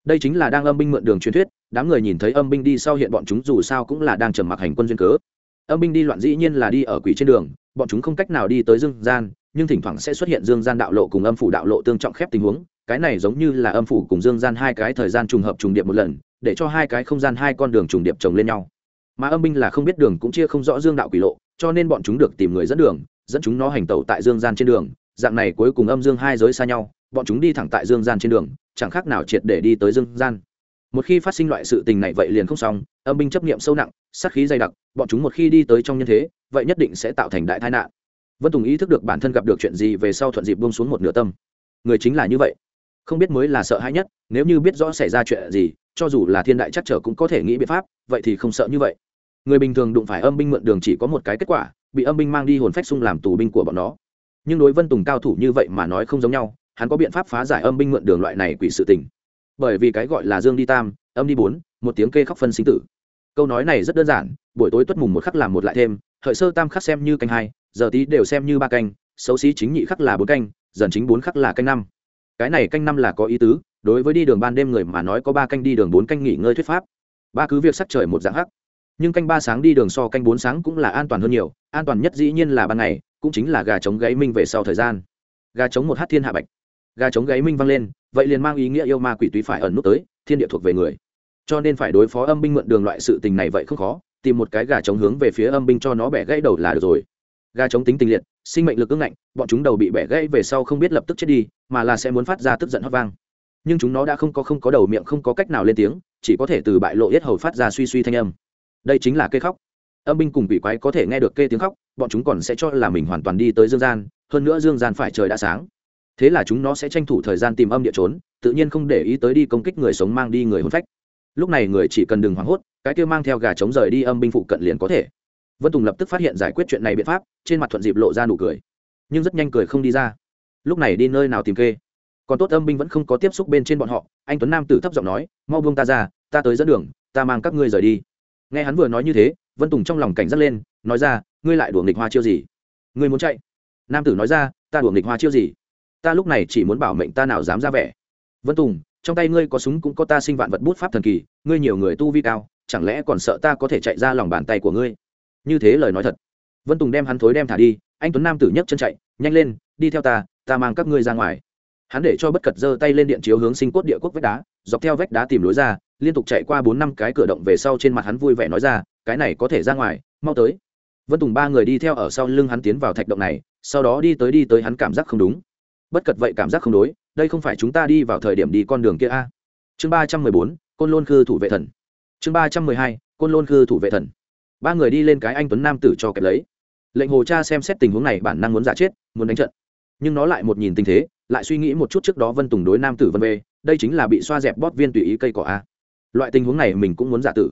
Đây chính là đang âm binh mượn đường truyền thuyết, đám người nhìn thấy âm binh đi sau hiện bọn chúng dù sao cũng là đang trầm mặc hành quân duyên cớ. Âm binh đi loạn dĩ nhiên là đi ở quỷ trên đường, bọn chúng không cách nào đi tới dương gian, nhưng thỉnh thoảng sẽ xuất hiện dương gian đạo lộ cùng âm phủ đạo lộ tương trọng khép tình huống, cái này giống như là âm phủ cùng dương gian hai cái thời gian trùng hợp trùng điệp một lần, để cho hai cái không gian hai con đường trùng điệp chồng lên nhau mà âm binh là không biết đường cũng chia không rõ dương đạo quỷ lộ, cho nên bọn chúng được tìm người dẫn đường, dẫn chúng nó hành tẩu tại dương gian trên đường, dạng này cuối cùng âm dương hai giới xa nhau, bọn chúng đi thẳng tại dương gian trên đường, chẳng khác nào triệt để đi tới dương gian. Một khi phát sinh loại sự tình này vậy liền không xong, âm binh chấp niệm sâu nặng, sát khí dày đặc, bọn chúng một khi đi tới trong nhân thế, vậy nhất định sẽ tạo thành đại tai nạn. Vân tùng ý thức được bản thân gặp được chuyện gì về sau thuận dịp buông xuống một nửa tâm. Người chính là như vậy. Không biết mới là sợ hãi nhất, nếu như biết rõ xảy ra chuyện gì, cho dù là thiên đại chắc trở cũng có thể nghĩ biện pháp, vậy thì không sợ như vậy người bình thường đụng phải âm binh mượn đường chỉ có một cái kết quả, bị âm binh mang đi hồn phách xung làm tù binh của bọn nó. Nhưng đối vân tùng cao thủ như vậy mà nói không giống nhau, hắn có biện pháp phá giải âm binh mượn đường loại này quỷ sự tình. Bởi vì cái gọi là dương đi tam, âm đi bốn, một tiếng kê khóc phân sinh tử. Câu nói này rất đơn giản, buổi tối tuất mùng một khắc làm một lại thêm, hợi sơ tam khắc xem như canh hai, giờ tí đều xem như ba canh, xấu xí chính nhị khắc là bốn canh, dần chính bốn khắc là canh năm. Cái này canh năm là có ý tứ, đối với đi đường ban đêm người mà nói có ba canh đi đường bốn canh nghỉ ngơi thuyết pháp. Ba cứ việc sắc trời một dạng hắc nhưng canh ba sáng đi đường so canh bốn sáng cũng là an toàn hơn nhiều, an toàn nhất dĩ nhiên là ban ngày, cũng chính là gà trống gáy minh về sau thời gian. Gà trống một hát thiên hạ bạch. Gà trống gáy minh vang lên, vậy liền mang ý nghĩa yêu ma quỷ túy phải ẩn nút tới, thiên địa thuộc về người. Cho nên phải đối phó âm binh mượn đường loại sự tình này vậy không khó, tìm một cái gà trống hướng về phía âm binh cho nó bẻ gãy đầu là được rồi. Gà trống tính tình liệt, sinh mệnh lực ưng ngạnh, bọn chúng đầu bị bẻ gãy về sau không biết lập tức chết đi, mà là sẽ muốn phát ra tức giận hót vang. Nhưng chúng nó đã không có không có đầu miệng không có cách nào lên tiếng, chỉ có thể từ bại lộ yết hầu phát ra suy suy thanh âm đây chính là kê khóc. Âm binh cùng quỷ quái có thể nghe được kê tiếng khóc, bọn chúng còn sẽ cho là mình hoàn toàn đi tới dương gian, hơn nữa dương gian phải trời đã sáng. Thế là chúng nó sẽ tranh thủ thời gian tìm âm địa trốn, tự nhiên không để ý tới đi công kích người sống mang đi người hôn phách. Lúc này người chỉ cần đừng hoảng hốt, cái kia mang theo gà trống rời đi âm binh phụ cận liền có thể. Vân tùng lập tức phát hiện giải quyết chuyện này biện pháp, trên mặt thuận dịp lộ ra nụ cười. Nhưng rất nhanh cười không đi ra. Lúc này đi nơi nào tìm kê? Còn tốt âm binh vẫn không có tiếp xúc bên trên bọn họ, anh tuấn nam tử thấp giọng nói, mau buông ta ra, ta tới dẫn đường, ta mang các ngươi rời đi nghe hắn vừa nói như thế, vân tùng trong lòng cảnh giác lên, nói ra, ngươi lại đùa nghịch hoa chiêu gì? Ngươi muốn chạy? Nam tử nói ra, ta đùa nghịch hoa chiêu gì? Ta lúc này chỉ muốn bảo mệnh ta nào dám ra vẻ. Vân tùng, trong tay ngươi có súng cũng có ta sinh vạn vật bút pháp thần kỳ, ngươi nhiều người tu vi cao, chẳng lẽ còn sợ ta có thể chạy ra lòng bàn tay của ngươi? Như thế lời nói thật. Vân tùng đem hắn thối đem thả đi, anh tuấn nam tử nhấc chân chạy, nhanh lên, đi theo ta ta mang các ngươi ra ngoài. Hắn để cho bất cật giơ tay lên điện chiếu hướng sinh cốt địa quốc vách đá, dọc theo vách đá tìm lối ra liên tục chạy qua bốn năm cái cửa động về sau trên mặt hắn vui vẻ nói ra, cái này có thể ra ngoài, mau tới. Vân tùng ba người đi theo ở sau lưng hắn tiến vào thạch động này, sau đó đi tới đi tới hắn cảm giác không đúng. Bất cật vậy cảm giác không đối, đây không phải chúng ta đi vào thời điểm đi con đường kia a. Chương ba trăm mười bốn, côn lôn khư thủ vệ thần. Chương ba trăm mười hai, côn lôn khư thủ vệ thần. Ba người đi lên cái anh tuấn nam tử cho kẹp lấy. Lệnh hồ cha xem xét tình huống này bản năng muốn giả chết, muốn đánh trận. Nhưng nó lại một nhìn tình thế, lại suy nghĩ một chút trước đó vân tùng đối nam tử vân bê, đây chính là bị xoa dẹp bóp viên tùy ý cây cỏ a loại tình huống này mình cũng muốn giả tử.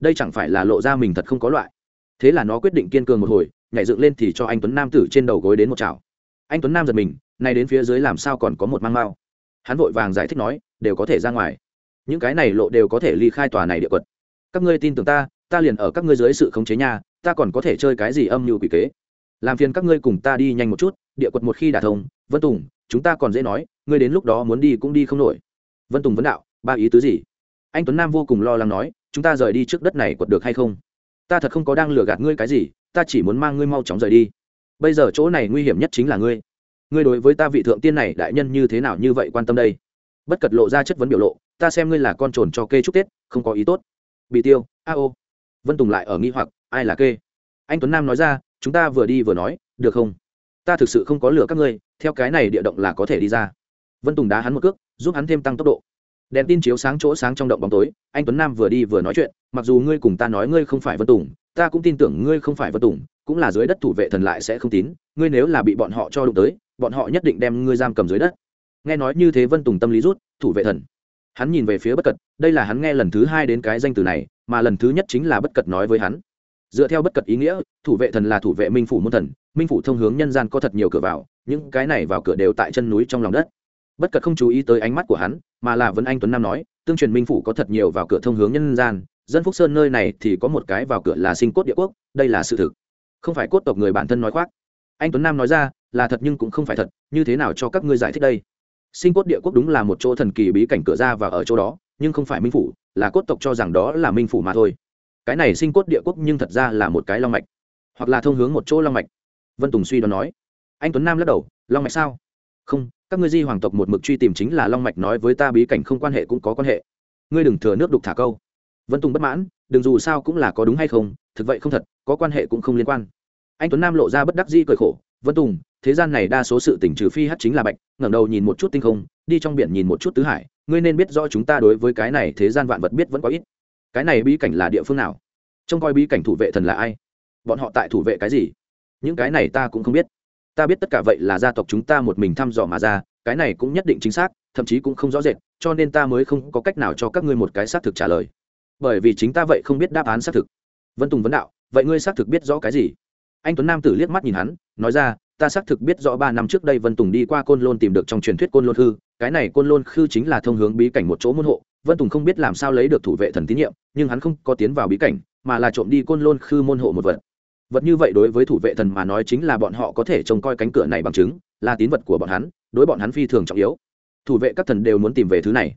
Đây chẳng phải là lộ ra mình thật không có loại. Thế là nó quyết định kiên cường một hồi, nhảy dựng lên thì cho anh tuấn nam tử trên đầu gối đến một chảo. Anh tuấn nam giật mình nay đến phía dưới làm sao còn có một mang mao hắn vội vàng giải thích nói, đều có thể ra ngoài. Những cái này lộ đều có thể ly khai tòa này địa quật. Các ngươi tin tưởng ta ta liền ở các ngươi dưới sự khống chế nhà ta còn có thể chơi cái gì âm mưu quỷ kế. Làm phiền các ngươi cùng ta đi nhanh một chút, địa quật một khi đả thông, vân tùng, chúng ta còn dễ nói, ngươi đến lúc đó muốn đi cũng đi không nổi. Vân tùng vấn đạo, ba ý tứ gì? Anh tuấn nam vô cùng lo lắng nói, chúng ta rời đi trước đất này quật được hay không? Ta thật không có đang lừa gạt ngươi cái gì, ta chỉ muốn mang ngươi mau chóng rời đi. Bây giờ chỗ này nguy hiểm nhất chính là ngươi. Ngươi đối với ta vị thượng tiên này đại nhân như thế nào như vậy quan tâm đây? Bất cật lộ ra chất vấn biểu lộ, ta xem ngươi là con trồn cho kê chúc tết, không có ý tốt. Bị tiêu, a ô. Vân tùng lại ở nghi hoặc, ai là kê? Anh tuấn nam nói ra, chúng ta vừa đi vừa nói, được không? Ta thực sự không có lửa các ngươi, theo cái này địa động là có thể đi ra. Vân tùng đá hắn một cước, giúp hắn thêm tăng tốc độ đèn tin chiếu sáng chỗ sáng trong động bóng tối, anh tuấn nam vừa đi vừa nói chuyện, mặc dù ngươi cùng ta nói ngươi không phải vân tùng, ta cũng tin tưởng ngươi không phải vân tùng, cũng là dưới đất thủ vệ thần lại sẽ không tín, ngươi nếu là bị bọn họ cho đụng tới, bọn họ nhất định đem ngươi giam cầm dưới đất. Nghe nói như thế vân tùng tâm lý rút, thủ vệ thần. Hắn nhìn về phía bất cật, đây là hắn nghe lần thứ hai đến cái danh từ này, mà lần thứ nhất chính là bất cật nói với hắn. Dựa theo bất cật ý nghĩa, thủ vệ thần là thủ vệ minh phủ môn thần, minh phủ thông hướng nhân gian có thật nhiều cửa vào, những cái này vào cửa đều tại chân núi trong lòng đất. Bất cật không chú ý tới ánh mắt của hắn mà là vấn anh tuấn nam nói, tương truyền minh phủ có thật nhiều vào cửa thông hướng nhân gian, dân phúc sơn nơi này thì có một cái vào cửa là sinh cốt địa quốc, đây là sự thực. Không phải cốt tộc người bản thân nói khoác. Anh tuấn nam nói ra, là thật nhưng cũng không phải thật, như thế nào cho các ngươi giải thích đây? Sinh cốt địa quốc đúng là một chỗ thần kỳ bí cảnh cửa ra và ở chỗ đó, nhưng không phải minh phủ, là cốt tộc cho rằng đó là minh phủ mà thôi. Cái này sinh cốt địa quốc nhưng thật ra là một cái long mạch, hoặc là thông hướng một chỗ long mạch. Vân tùng suy đoán nói. Anh tuấn nam lắc đầu, long mạch sao? Không các ngươi di hoàng tộc một mực truy tìm chính là long mạch nói với ta bí cảnh không quan hệ cũng có quan hệ. Ngươi đừng thừa nước đục thả câu. Vân tùng bất mãn, đừng dù sao cũng là có đúng hay không, thực vậy không thật, có quan hệ cũng không liên quan. Anh tuấn nam lộ ra bất đắc di cười khổ, vân tùng, thế gian này đa số sự tỉnh trừ phi hát chính là bạch, ngẩng đầu nhìn một chút tinh không, đi trong biển nhìn một chút tứ hải, ngươi nên biết rõ chúng ta đối với cái này thế gian vạn vật biết vẫn có ít. Cái này bí cảnh là địa phương nào? Trông coi bí cảnh thủ vệ thần là ai? Bọn họ tại thủ vệ cái gì? Những cái này ta cũng không biết ta biết tất cả vậy là gia tộc chúng ta một mình thăm dò mà ra, cái này cũng nhất định chính xác, thậm chí cũng không rõ rệt, cho nên ta mới không có cách nào cho các ngươi một cái xác thực trả lời. Bởi vì chính ta vậy không biết đáp án xác thực. Vân tùng vấn đạo, vậy ngươi xác thực biết rõ cái gì? Anh tuấn nam tử liếc mắt nhìn hắn, nói ra, ta xác thực biết rõ ba năm trước đây vân tùng đi qua côn lôn tìm được trong truyền thuyết côn lôn khư, cái này côn lôn khư chính là thông hướng bí cảnh một chỗ môn hộ. Vân tùng không biết làm sao lấy được thủ vệ thần tín nhiệm, nhưng hắn không có tiến vào bí cảnh, mà là trộm đi côn lôn khư môn hộ một vật vật như vậy đối với thủ vệ thần mà nói chính là bọn họ có thể trông coi cánh cửa này bằng chứng, là tín vật của bọn hắn, đối bọn hắn phi thường trọng yếu. Thủ vệ các thần đều muốn tìm về thứ này.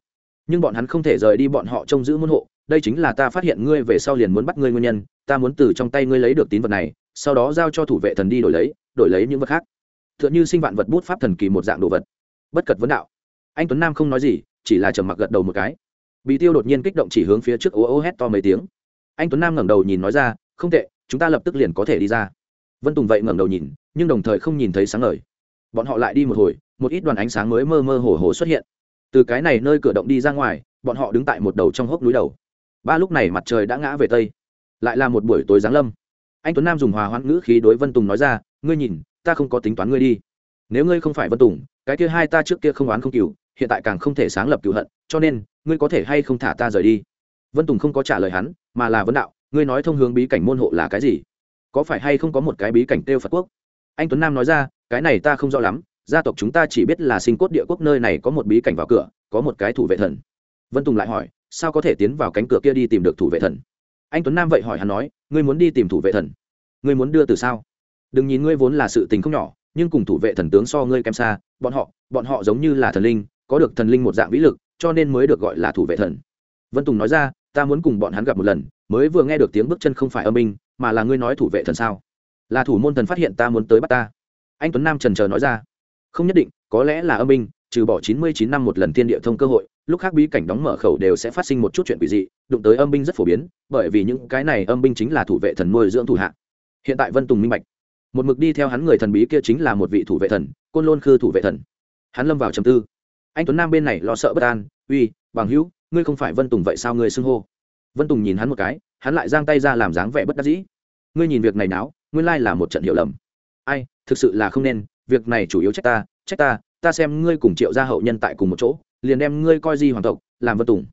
Nhưng bọn hắn không thể rời đi bọn họ trông giữ môn hộ, đây chính là ta phát hiện ngươi về sau liền muốn bắt ngươi nguyên nhân, ta muốn từ trong tay ngươi lấy được tín vật này, sau đó giao cho thủ vệ thần đi đổi lấy đổi lấy những vật khác. T h ư ợ n h ư sinh vạn vật bút pháp thần kỳ một dạng đồ vật. Bất cật vấn đạo. Anh tuấn nam không nói gì, chỉ là trầm mặc gật đầu một cái. Bị tiêu đột nhiên kích động chỉ hướng phía trước ô ô hét to mấy tiếng. Anh tuấn nam ngẩng đầu nhìn nói ra, không tệ chúng ta lập tức liền có thể đi ra. Vân tùng vậy ngẩng đầu nhìn, nhưng đồng thời không nhìn thấy sáng ngời. Bọn họ lại đi một hồi, một ít đoàn ánh sáng mới mơ mơ hồ hồ xuất hiện. Từ cái này nơi cửa động đi ra ngoài, bọn họ đứng tại một đầu trong hốc núi đầu. Ba lúc này mặt trời đã ngã về tây. Lại là một buổi tối giáng lâm. Anh tuấn nam dùng hòa hoãn ngữ khí đối vân tùng nói ra, ngươi nhìn, ta không có tính toán ngươi đi. Nếu ngươi không phải vân tùng, cái kia hai ta trước kia không oán không cừu, hiện tại càng không thể sáng lập cựu hận, cho nên, ngươi có thể hay không thả ta rời đi? Vân tùng không có trả lời hắn, mà là vấn đạo ngươi nói thông hướng bí cảnh môn hộ là cái gì? Có phải hay không có một cái bí cảnh têu phật quốc? Anh tuấn nam nói ra, cái này ta không rõ lắm, gia tộc chúng ta chỉ biết là sinh cốt địa quốc nơi này có một bí cảnh vào cửa, có một cái thủ vệ thần. Vân tùng lại hỏi, sao có thể tiến vào cánh cửa kia đi tìm được thủ vệ thần? Anh tuấn nam vậy hỏi hắn nói, ngươi muốn đi tìm thủ vệ thần? Ngươi muốn đưa từ sao? Đừng nhìn ngươi vốn là sự tình không nhỏ, nhưng cùng thủ vệ thần tướng so ngươi kém xa, bọn họ bọn họ giống như là thần linh, có được thần linh một dạng vĩ lực, cho nên mới được gọi là thủ vệ thần. Vân tùng nói ra ta muốn cùng bọn hắn gặp một lần, mới vừa nghe được tiếng bước chân không phải âm minh mà là ngươi nói thủ vệ thần sao? Là thủ môn thần phát hiện ta muốn tới bắt ta. Anh tuấn nam trần trờ nói ra. Không nhất định, có lẽ là âm minh trừ bỏ chín mươi chín năm một lần thiên địa thông cơ hội, lúc khác bí cảnh đóng mở khẩu đều sẽ phát sinh một chút chuyện quỷ dị, đụng tới âm binh rất phổ biến, bởi vì những cái này âm binh chính là thủ vệ thần nuôi dưỡng thủ hạ. Hiện tại vân tùng minh bạch. Một mực đi theo hắn người thần bí kia chính là một vị thủ vệ thần, côn lôn khư thủ vệ thần. Hắn lâm vào trầm tư. Anh tuấn nam bên này lo sợ bất an, uy, bằng hữu ngươi không phải vân tùng vậy sao ngươi xưng hô vân tùng nhìn hắn một cái hắn lại giang tay ra làm dáng vẻ bất đắc dĩ ngươi nhìn việc này náo nguyên lai là một trận hiểu lầm ai thực sự là không nên việc này chủ yếu trách ta trách ta ta xem ngươi cùng triệu gia hậu nhân tại cùng một chỗ liền đem ngươi coi di hoàng tộc làm vân tùng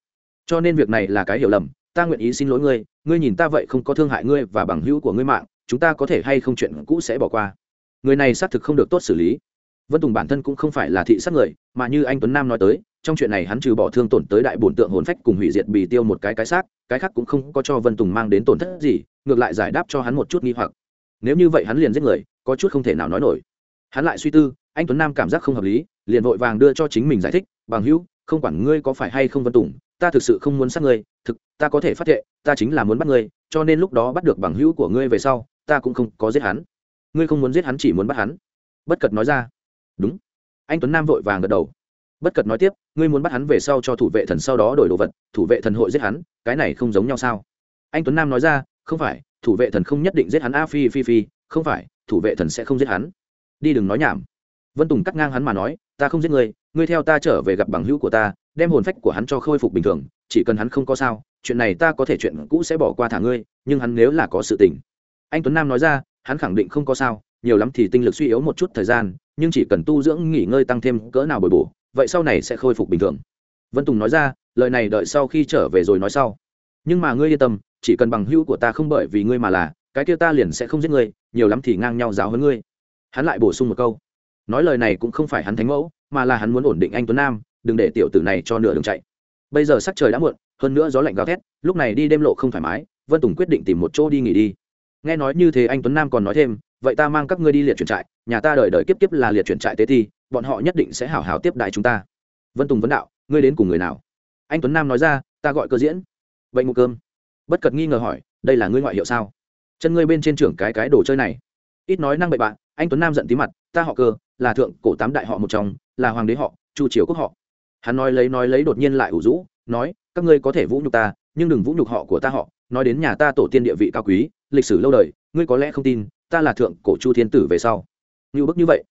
cho nên việc này là cái hiểu lầm ta nguyện ý xin lỗi ngươi ngươi nhìn ta vậy không có thương hại ngươi và bằng hữu của ngươi mạng chúng ta có thể hay không chuyện cũ sẽ bỏ qua người này xác thực không được tốt xử lý vân tùng bản thân cũng không phải là thị sát người mà như anh tuấn nam nói tới trong chuyện này hắn trừ bỏ thương tổn tới đại bổn tượng hồn phách cùng hủy diệt bì tiêu một cái cái xác, cái khác cũng không có cho vân tùng mang đến tổn thất gì, ngược lại giải đáp cho hắn một chút nghi hoặc. Nếu như vậy hắn liền giết người, có chút không thể nào nói nổi. Hắn lại suy tư, anh tuấn nam cảm giác không hợp lý, liền vội vàng đưa cho chính mình giải thích, bằng hữu, không quản ngươi có phải hay không vân tùng, ta thực sự không muốn sát ngươi, thực, ta có thể phát thệ, ta chính là muốn bắt ngươi, cho nên lúc đó bắt được bằng hữu của ngươi về sau, ta cũng không có giết hắn. Ngươi không muốn giết hắn chỉ muốn bắt hắn. Bất cật nói ra, đúng. Anh tuấn nam vội vàng gật đầu bất cật nói tiếp, ngươi muốn bắt hắn về sau cho thủ vệ thần sau đó đổi đồ vật, thủ vệ thần hội giết hắn, cái này không giống nhau sao? Anh tuấn nam nói ra, không phải, thủ vệ thần không nhất định giết hắn, a, phi phi phi, không phải, thủ vệ thần sẽ không giết hắn. Đi đừng nói nhảm. Vân tùng cắt ngang hắn mà nói, ta không giết ngươi ngươi theo ta trở về gặp bằng hữu của ta, đem hồn phách của hắn cho khôi phục bình thường, chỉ cần hắn không có sao, chuyện này ta có thể chuyện cũ sẽ bỏ qua thả ngươi, nhưng hắn nếu là có sự tình. Anh tuấn nam nói ra, hắn khẳng định không có sao, nhiều lắm thì tinh lực suy yếu một chút thời gian, nhưng chỉ cần tu dưỡng nghỉ ngơi tăng thêm cỡ nào bồi bổ vậy sau này sẽ khôi phục bình thường. Vân tùng nói ra, lời này đợi sau khi trở về rồi nói sau. Nhưng mà ngươi yên tâm, chỉ cần bằng hữu của ta không bởi vì ngươi mà là, cái kia ta liền sẽ không giết ngươi, nhiều lắm thì ngang nhau giáo hơn ngươi. Hắn lại bổ sung một câu. Nói lời này cũng không phải hắn thánh mẫu, mà là hắn muốn ổn định anh tuấn nam, đừng để tiểu tử này cho nửa đường chạy. Bây giờ sắc trời đã muộn, hơn nữa gió lạnh gào thét, lúc này đi đêm lộ không thoải mái, vân tùng quyết định tìm một chỗ đi nghỉ đi. Nghe nói như thế anh tuấn nam còn nói thêm, vậy ta mang các ngươi đi liệt chuyển trại, nhà ta đợi đợi kiếp kiếp là liệt chuyển trại tế thi bọn họ nhất định sẽ hảo hảo tiếp đại chúng ta. Vân tùng vấn đạo, ngươi đến cùng người nào? Anh tuấn nam nói ra, ta gọi cơ diễn. Bệnh mụ cơm. Bất cật nghi ngờ hỏi, đây là ngươi ngoại hiệu sao? Chân ngươi bên trên trưởng cái cái đồ chơi này. Ít nói năng bậy bạn, anh tuấn nam giận tí mặt, ta họ cơ, là thượng cổ tám đại họ một trong, là hoàng đế họ, chu triều quốc họ. Hắn nói lấy nói lấy đột nhiên lại ủ rũ, nói, các ngươi có thể vũ nhục ta, nhưng đừng vũ nhục họ của ta họ, nói đến nhà ta tổ tiên địa vị cao quý, lịch sử lâu đời, ngươi có lẽ không tin, ta là thượng cổ chu thiên tử về sau. Như bức như vậy.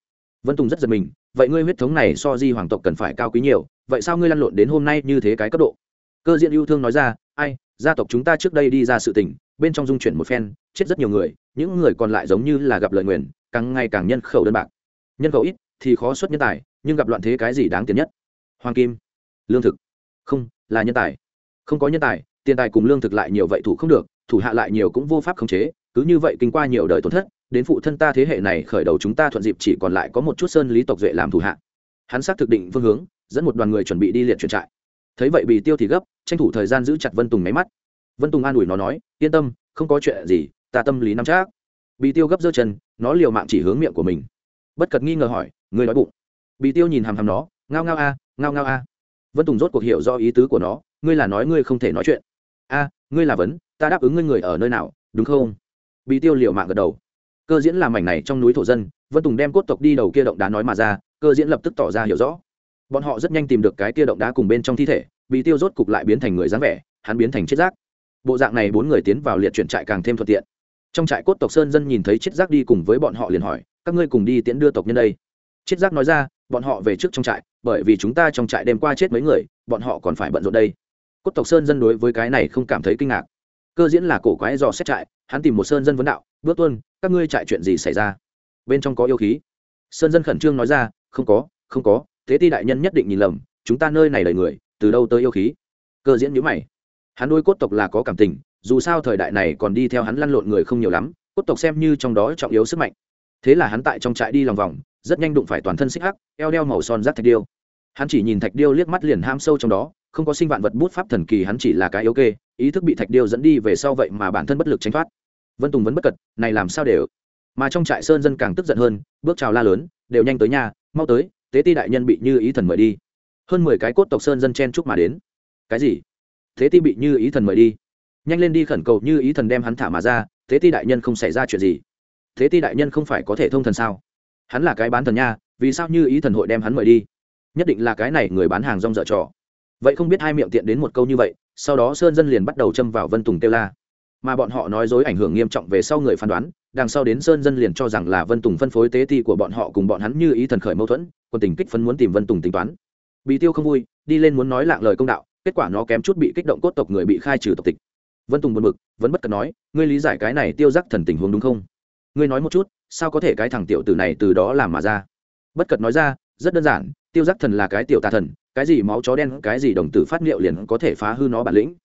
Vân tùng rất giật mình vậy ngươi huyết thống này so di hoàng tộc cần phải cao quý nhiều, vậy sao ngươi lăn lộn đến hôm nay như thế cái cấp độ? Cơ diện yêu thương nói ra, ai, gia tộc chúng ta trước đây đi ra sự tình, bên trong dung chuyển một phen, chết rất nhiều người, những người còn lại giống như là gặp lời nguyền, càng ngày càng nhân khẩu đơn bạc. Nhân khẩu ít thì khó xuất nhân tài, nhưng gặp loạn thế cái gì đáng tiền nhất? Hoàng kim, lương thực. Không, là nhân tài. Không có nhân tài, tiền tài cùng lương thực lại nhiều vậy thủ không được, thủ hạ lại nhiều cũng vô pháp khống chế, cứ như vậy kinh qua nhiều đời tổn thất đến phụ thân ta thế hệ này khởi đầu chúng ta thuận dịp chỉ còn lại có một chút sơn lý tộc duệ làm thủ hạ. Hắn xác thực định phương hướng, dẫn một đoàn người chuẩn bị đi liệt chuyển trại. Thấy vậy bị tiêu thì gấp, tranh thủ thời gian giữ chặt vân tùng máy mắt. Vân tùng an ủi nó nói, yên tâm, không có chuyện gì, ta tâm lý nắm chắc. Bị tiêu gấp giơ chân, nó liều mạng chỉ hướng miệng của mình. Bất cật nghi ngờ hỏi người nói bụng? Bị tiêu nhìn hàm hàm nó, ngao ngao a, ngao ngao a. Vân tùng rốt cuộc hiểu do ý tứ của nó, ngươi là nói ngươi không thể nói chuyện. A, ngươi là vấn, ta đáp ứng ngươi người ở nơi nào, đúng không? Bị tiêu liều mạng gật đầu cơ diễn làm mảnh này trong núi thổ dân, vân tùng đem cốt tộc đi đầu kia động đá nói mà ra, cơ diễn lập tức tỏ ra hiểu rõ. Bọn họ rất nhanh tìm được cái kia động đá cùng bên trong thi thể bị tiêu rốt cục lại biến thành người dáng vẻ, hắn biến thành chết rác. Bộ dạng này bốn người tiến vào liệt chuyển trại càng thêm thuận tiện. Trong trại cốt tộc sơn dân nhìn thấy chết rác đi cùng với bọn họ liền hỏi, các ngươi cùng đi tiễn đưa tộc nhân đây? Chết rác nói ra, bọn họ về trước trong trại, bởi vì chúng ta trong trại đêm qua chết mấy người, bọn họ còn phải bận rộn đây. Cốt tộc sơn dân đối với cái này không cảm thấy kinh ngạc. Cơ diễn là cổ quái dò xét trại hắn tìm một sơn dân vấn đạo, bước tuân, các ngươi trại chuyện gì xảy ra? Bên trong có yêu khí. Sơn dân khẩn trương nói ra, không có không có, thế ti đại nhân nhất định nhìn lầm, chúng ta nơi này đầy người, từ đâu tới yêu khí? Cơ diễn nhữ mày. Hắn đôi cốt tộc là có cảm tình, dù sao thời đại này còn đi theo hắn lăn lộn người không nhiều lắm, cốt tộc xem như trong đó trọng yếu sức mạnh. Thế là hắn tại trong trại đi lòng vòng, rất nhanh đụng phải toàn thân xích hắc, eo đeo màu son rác thạch điêu. Hắn chỉ nhìn thạch điêu liếc mắt liền ham sâu trong đó, không có sinh vạn vật bút pháp thần kỳ, hắn chỉ là cái yếu kê ý thức bị thạch điêu dẫn đi về sau vậy mà bản thân bất lực tránh thoát. Vân tùng vẫn bất cật, này làm sao đều? Mà trong trại sơn dân càng tức giận hơn, bước chào la lớn, đều nhanh tới nhà mau tới, tế ti đại nhân bị như ý thần mời đi. Hơn mười cái cốt tộc sơn dân chen chúc mà đến. Cái gì? Thế ti bị như ý thần mời đi? Nhanh lên đi khẩn cầu như ý thần đem hắn thả mà ra thế ti đại nhân không xảy ra chuyện gì. Thế ti đại nhân không phải có thể thông thần sao? Hắn là cái bán thần nha, vì sao như ý thần hội đem hắn mời đi? Nhất định là cái này người bán hàng rong dở trò. Vậy không biết hai miệng tiện đến một câu như vậy sau đó sơn dân liền bắt đầu châm vào vân tùng kêu la. Mà bọn họ nói dối ảnh hưởng nghiêm trọng về sau người phán đoán, đằng sau đến sơn dân liền cho rằng là vân tùng phân phối tế ti của bọn họ cùng bọn hắn như ý thần khởi mâu thuẫn còn tình kích phấn muốn tìm vân tùng tính toán. Bị tiêu không vui, đi lên muốn nói lạng lời công đạo, kết quả nó kém chút bị kích động cốt tộc người bị khai trừ tộc tịch. Vân tùng buồn bực, vẫn bất cần nói, ngươi lý giải cái này tiêu giác thần tình huống đúng không? Ngươi nói một chút, sao có thể cái thằng tiểu tử này từ đó làm mà ra? Bất cật nói ra, rất đơn giản, tiêu giác thần là cái tiểu tà thần cái gì máu chó đen, cái gì đồng tử phát liệu liền có thể phá hư nó bản lĩnh.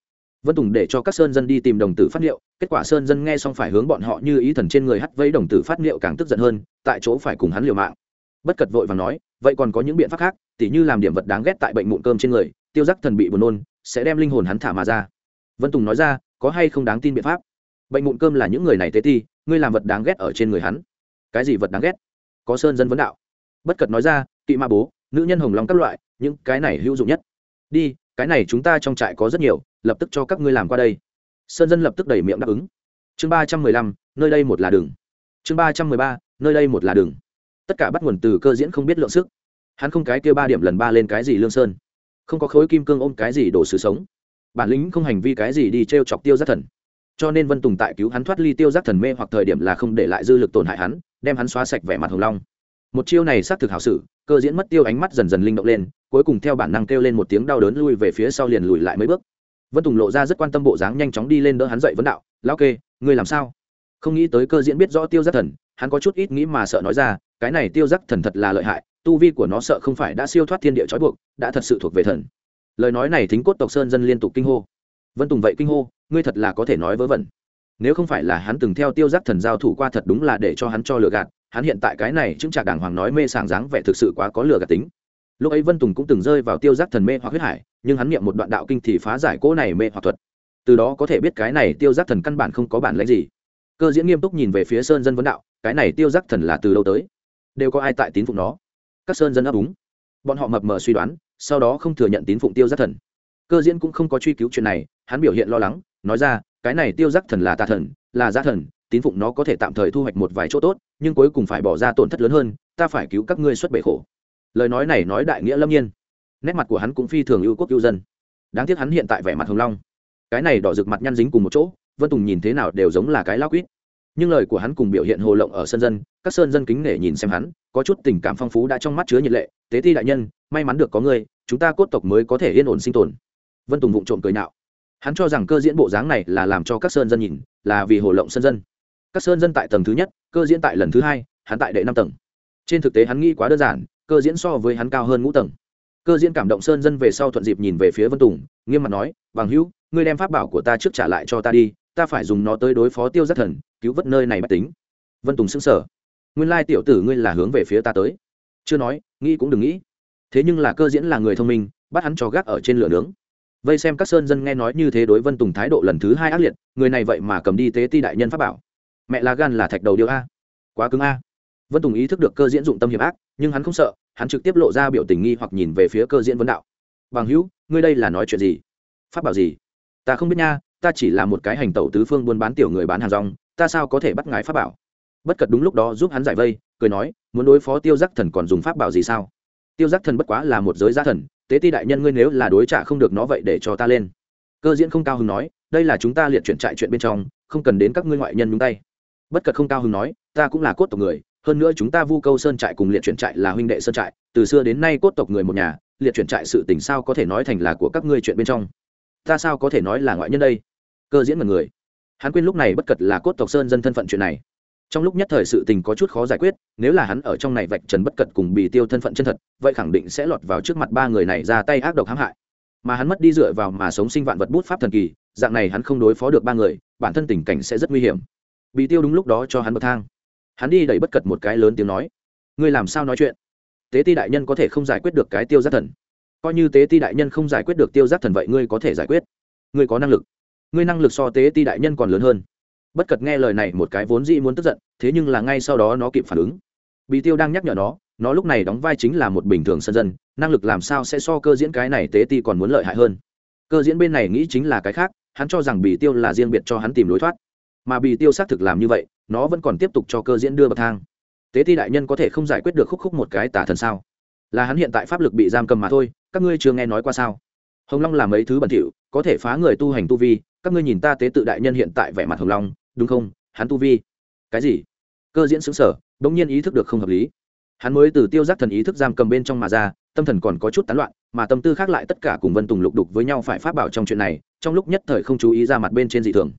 Vân tùng để cho các sơn dân đi tìm đồng tử phát liệu kết quả sơn dân nghe xong phải hướng bọn họ như ý thần trên người hắt vây đồng tử phát liệu càng tức giận hơn, tại chỗ phải cùng hắn liều mạng. Bất cật vội và nói, vậy còn có những biện pháp khác, tỉ như làm điểm vật đáng ghét tại bệnh mụn cơm trên người, tiêu giác thần bị buồn nôn, sẽ đem linh hồn hắn thả mà ra. Vân tùng nói ra, có hay không đáng tin biện pháp? Bệnh mụn cơm là những người này tế ti ngươi làm vật đáng ghét ở trên người hắn. Cái gì vật đáng ghét? Có sơn dân vấn đạo. Bất cật nói ra, kỵ ma bố, nữ nhân hồng long các loại những cái này hữu dụng nhất. Đi, cái này chúng ta trong trại có rất nhiều, lập tức cho các ngươi làm qua đây. Sơn dân lập tức đẩy miệng đáp ứng. Chương ba trăm mười lăm, nơi đây một là đường. Chương ba trăm mười ba, nơi đây một là đường. Tất cả bắt nguồn từ cơ diễn không biết lượng sức. Hắn không cái kia ba điểm lần ba lên cái gì lương sơn. Không có khối kim cương ôm cái gì đổ sự sống. Bản lĩnh không hành vi cái gì đi t r e o chọc tiêu giác thần. Cho nên vân tùng tại cứu hắn thoát ly tiêu giác thần mê hoặc thời điểm là không để lại dư lực tổn hại hắn, đem hắn xóa sạch vẻ mặt hồng long. Một chiêu này xác thực hảo sử cơ diễn mất tiêu ánh mắt dần dần linh động lên cuối cùng theo bản năng kêu lên một tiếng đau đớn lui về phía sau liền lùi lại mấy bước. Vân tùng lộ ra rất quan tâm bộ dáng nhanh chóng đi lên đỡ hắn dậy vấn đạo, lão kê, ngươi làm sao? Không nghĩ tới cơ diễn biết rõ tiêu giác thần, hắn có chút ít nghĩ mà sợ nói ra, cái này tiêu giác thần thật là lợi hại, tu vi của nó sợ không phải đã siêu thoát thiên địa trói buộc, đã thật sự thuộc về thần. Lời nói này thính cốt tộc sơn dân liên tục kinh hô. Vân tùng vậy kinh hô, ngươi thật là có thể nói vớ vẩn. Nếu không phải là hắn từng theo tiêu giác thần giao thủ qua thật đúng là để cho hắn cho lừa gạt, hắn hiện tại cái này chứng trạc đàng hoàng nói mê sảng dáng vẻ thực sự quá có lừa gạt tính lúc ấy vân tùng cũng từng rơi vào tiêu giác thần mê hoặc huyết hải, nhưng hắn niệm một đoạn đạo kinh thì phá giải cỗ này mê hoặc thuật. Từ đó có thể biết cái này tiêu giác thần căn bản không có bản lãnh gì. Cơ diễn nghiêm túc nhìn về phía sơn dân vấn đạo, cái này tiêu giác thần là từ đâu tới? Đều có ai tại tín phụng nó? Các sơn dân ấp úng. Bọn họ mập mờ suy đoán, sau đó không thừa nhận tín phụng tiêu giác thần. Cơ diễn cũng không có truy cứu chuyện này, hắn biểu hiện lo lắng, nói ra, cái này tiêu giác thần là tà thần, là giá thần, tín phụng nó có thể tạm thời thu hoạch một vài chỗ tốt, nhưng cuối cùng phải bỏ ra tổn thất lớn hơn, ta phải cứu các ngươi xuất bể khổ lời nói này nói đại nghĩa lâm nhiên nét mặt của hắn cũng phi thường ưu quốc ưu dân đáng tiếc hắn hiện tại vẻ mặt hồng long cái này đỏ rực mặt nhăn dính cùng một chỗ vân tùng nhìn thế nào đều giống là cái lao quýt. nhưng lời của hắn cùng biểu hiện hồ lộng ở sân dân các sơn dân kính nể nhìn xem hắn có chút tình cảm phong phú đã trong mắt chứa nhiệt lệ tế thi đại nhân may mắn được có ngươi chúng ta cốt tộc mới có thể yên ổn sinh tồn vân tùng vụng trộm cười nạo hắn cho rằng cơ diễn bộ dáng này là làm cho các sơn dân nhìn là vì hồ lộng sân dân các sơn dân tại tầng thứ nhất cơ diễn tại lần thứ hai hắn tại đệ năm tầng trên thực tế hắn nghĩ quá đơn giản cơ diễn so với hắn cao hơn ngũ tầng. Cơ diễn cảm động sơn dân về sau thuận dịp nhìn về phía vân tùng, nghiêm mặt nói, bằng hữu, ngươi đem pháp bảo của ta trước trả lại cho ta đi, ta phải dùng nó tới đối phó tiêu giác thần, cứu vớt nơi này bách tính. Vân tùng xứng sở nguyên lai tiểu tử ngươi là hướng về phía ta tới. Chưa nói, nghĩ cũng đừng nghĩ. Thế nhưng là cơ diễn là người thông minh, bắt hắn cho gác ở trên lửa nướng. Vây xem các sơn dân nghe nói như thế đối vân tùng thái độ lần thứ hai ác liệt, người này vậy mà cầm đi tế ti đại nhân pháp bảo. Mẹ là gan là thạch đầu điêu a. Quá cứng a vân tùng ý thức được cơ diễn dụng tâm hiểm ác, nhưng hắn không sợ, hắn trực tiếp lộ ra biểu tình nghi hoặc nhìn về phía cơ diễn vấn đạo. Bằng hữu, ngươi đây là nói chuyện gì? Pháp bảo gì? Ta không biết nha, ta chỉ là một cái hành tẩu tứ phương buôn bán tiểu người bán hàng rong, ta sao có thể bắt ngái pháp bảo? Bất cật đúng lúc đó giúp hắn giải vây, cười nói, muốn đối phó tiêu giác thần còn dùng pháp bảo gì sao? Tiêu giác thần bất quá là một giới gia thần, tế ti đại nhân ngươi nếu là đối trả không được nó vậy để cho ta lên. Cơ diễn không cao hứng nói, đây là chúng ta liệt chuyển trại chuyện bên trong, không cần đến các ngươi ngoại nhân nhúng tay. Bất cật không cao hứng nói, ta cũng là cốt tộc người hơn nữa chúng ta vu câu sơn trại cùng liệt chuyển trại là huynh đệ sơn trại, từ xưa đến nay cốt tộc người một nhà, liệt chuyển trại sự tình sao có thể nói thành là của các ngươi chuyện bên trong? Ta sao có thể nói là ngoại nhân đây? Cơ diễn mật người. Hắn quên lúc này bất cật là cốt tộc sơn dân thân phận chuyện này. Trong lúc nhất thời sự tình có chút khó giải quyết, nếu là hắn ở trong này vạch trần bất cật cùng bị tiêu thân phận chân thật, vậy khẳng định sẽ lọt vào trước mặt ba người này ra tay ác độc hãm hại. Mà hắn mất đi dựa vào mà sống sinh vạn vật bút pháp thần kỳ, dạng này hắn không đối phó được ba người, bản thân tình cảnh sẽ rất nguy hiểm. Bị tiêu đúng lúc đó cho hắn bậc thang hắn đi đẩy bất cật một cái lớn tiếng nói, ngươi làm sao nói chuyện? Tế ti đại nhân có thể không giải quyết được cái tiêu giác thần. Coi như tế ti đại nhân không giải quyết được tiêu giác thần vậy ngươi có thể giải quyết. Ngươi có năng lực. Ngươi năng lực so tế ti đại nhân còn lớn hơn. Bất cật nghe lời này một cái vốn dĩ muốn tức giận, thế nhưng là ngay sau đó nó kịp phản ứng. Bị tiêu đang nhắc nhở nó nó lúc này đóng vai chính là một bình thường sân dân, năng lực làm sao sẽ so cơ diễn cái này tế ti còn muốn lợi hại hơn? Cơ diễn bên này nghĩ chính là cái khác, hắn cho rằng bị tiêu là riêng biệt cho hắn tìm lối thoát. Mà bị tiêu xác thực làm như vậy nó vẫn còn tiếp tục cho cơ diễn đưa bậc thang. Tế thi đại nhân có thể không giải quyết được khúc khúc một cái tả thần sao? Là hắn hiện tại pháp lực bị giam cầm mà thôi, các ngươi chưa nghe nói qua sao? Hồng long làm mấy thứ bẩn thỉu, có thể phá người tu hành tu vi, các ngươi nhìn ta tế tự đại nhân hiện tại vẻ mặt hồng long, đúng không? Hắn tu vi. Cái gì? Cơ diễn xứng sở đ ỗ n g nhiên ý thức được không hợp lý. Hắn mới từ tiêu giác thần ý thức giam cầm bên trong mà ra, tâm thần còn có chút tán loạn, mà tâm tư khác lại tất cả cùng vân tùng lục đục với nhau phải phát bảo trong chuyện này, trong lúc nhất thời không chú ý ra mặt bên trên dị thường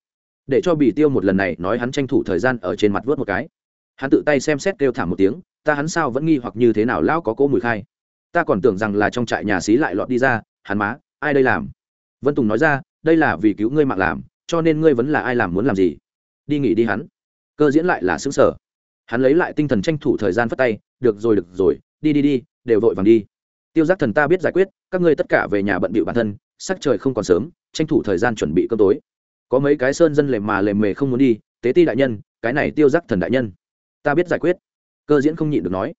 để cho bị tiêu một lần này nói hắn tranh thủ thời gian ở trên mặt vớt một cái. Hắn tự tay xem xét kêu thảm một tiếng, ta hắn sao vẫn nghi hoặc như thế nào, lão có cỗ mùi khai? Ta còn tưởng rằng là trong trại nhà xí lại lọt đi ra, hắn má, ai đây làm? Vân tùng nói ra, đây là vì cứu ngươi mạng làm, cho nên ngươi vẫn là ai làm muốn làm gì? Đi nghỉ đi hắn. Cơ diễn lại là xứng sở hắn lấy lại tinh thần tranh thủ thời gian phất tay, được rồi được rồi, đi đi đi, đều vội vàng đi. Tiêu giác thần ta biết giải quyết, các ngươi tất cả về nhà bận bịu bản thân, sắc trời không còn sớm, tranh thủ thời gian chuẩn bị cơm tối có mấy cái sơn dân lề mà lề mề không muốn đi, tế ti đại nhân, cái này tiêu giác thần đại nhân. Ta biết giải quyết. Cơ diễn không nhịn được nói.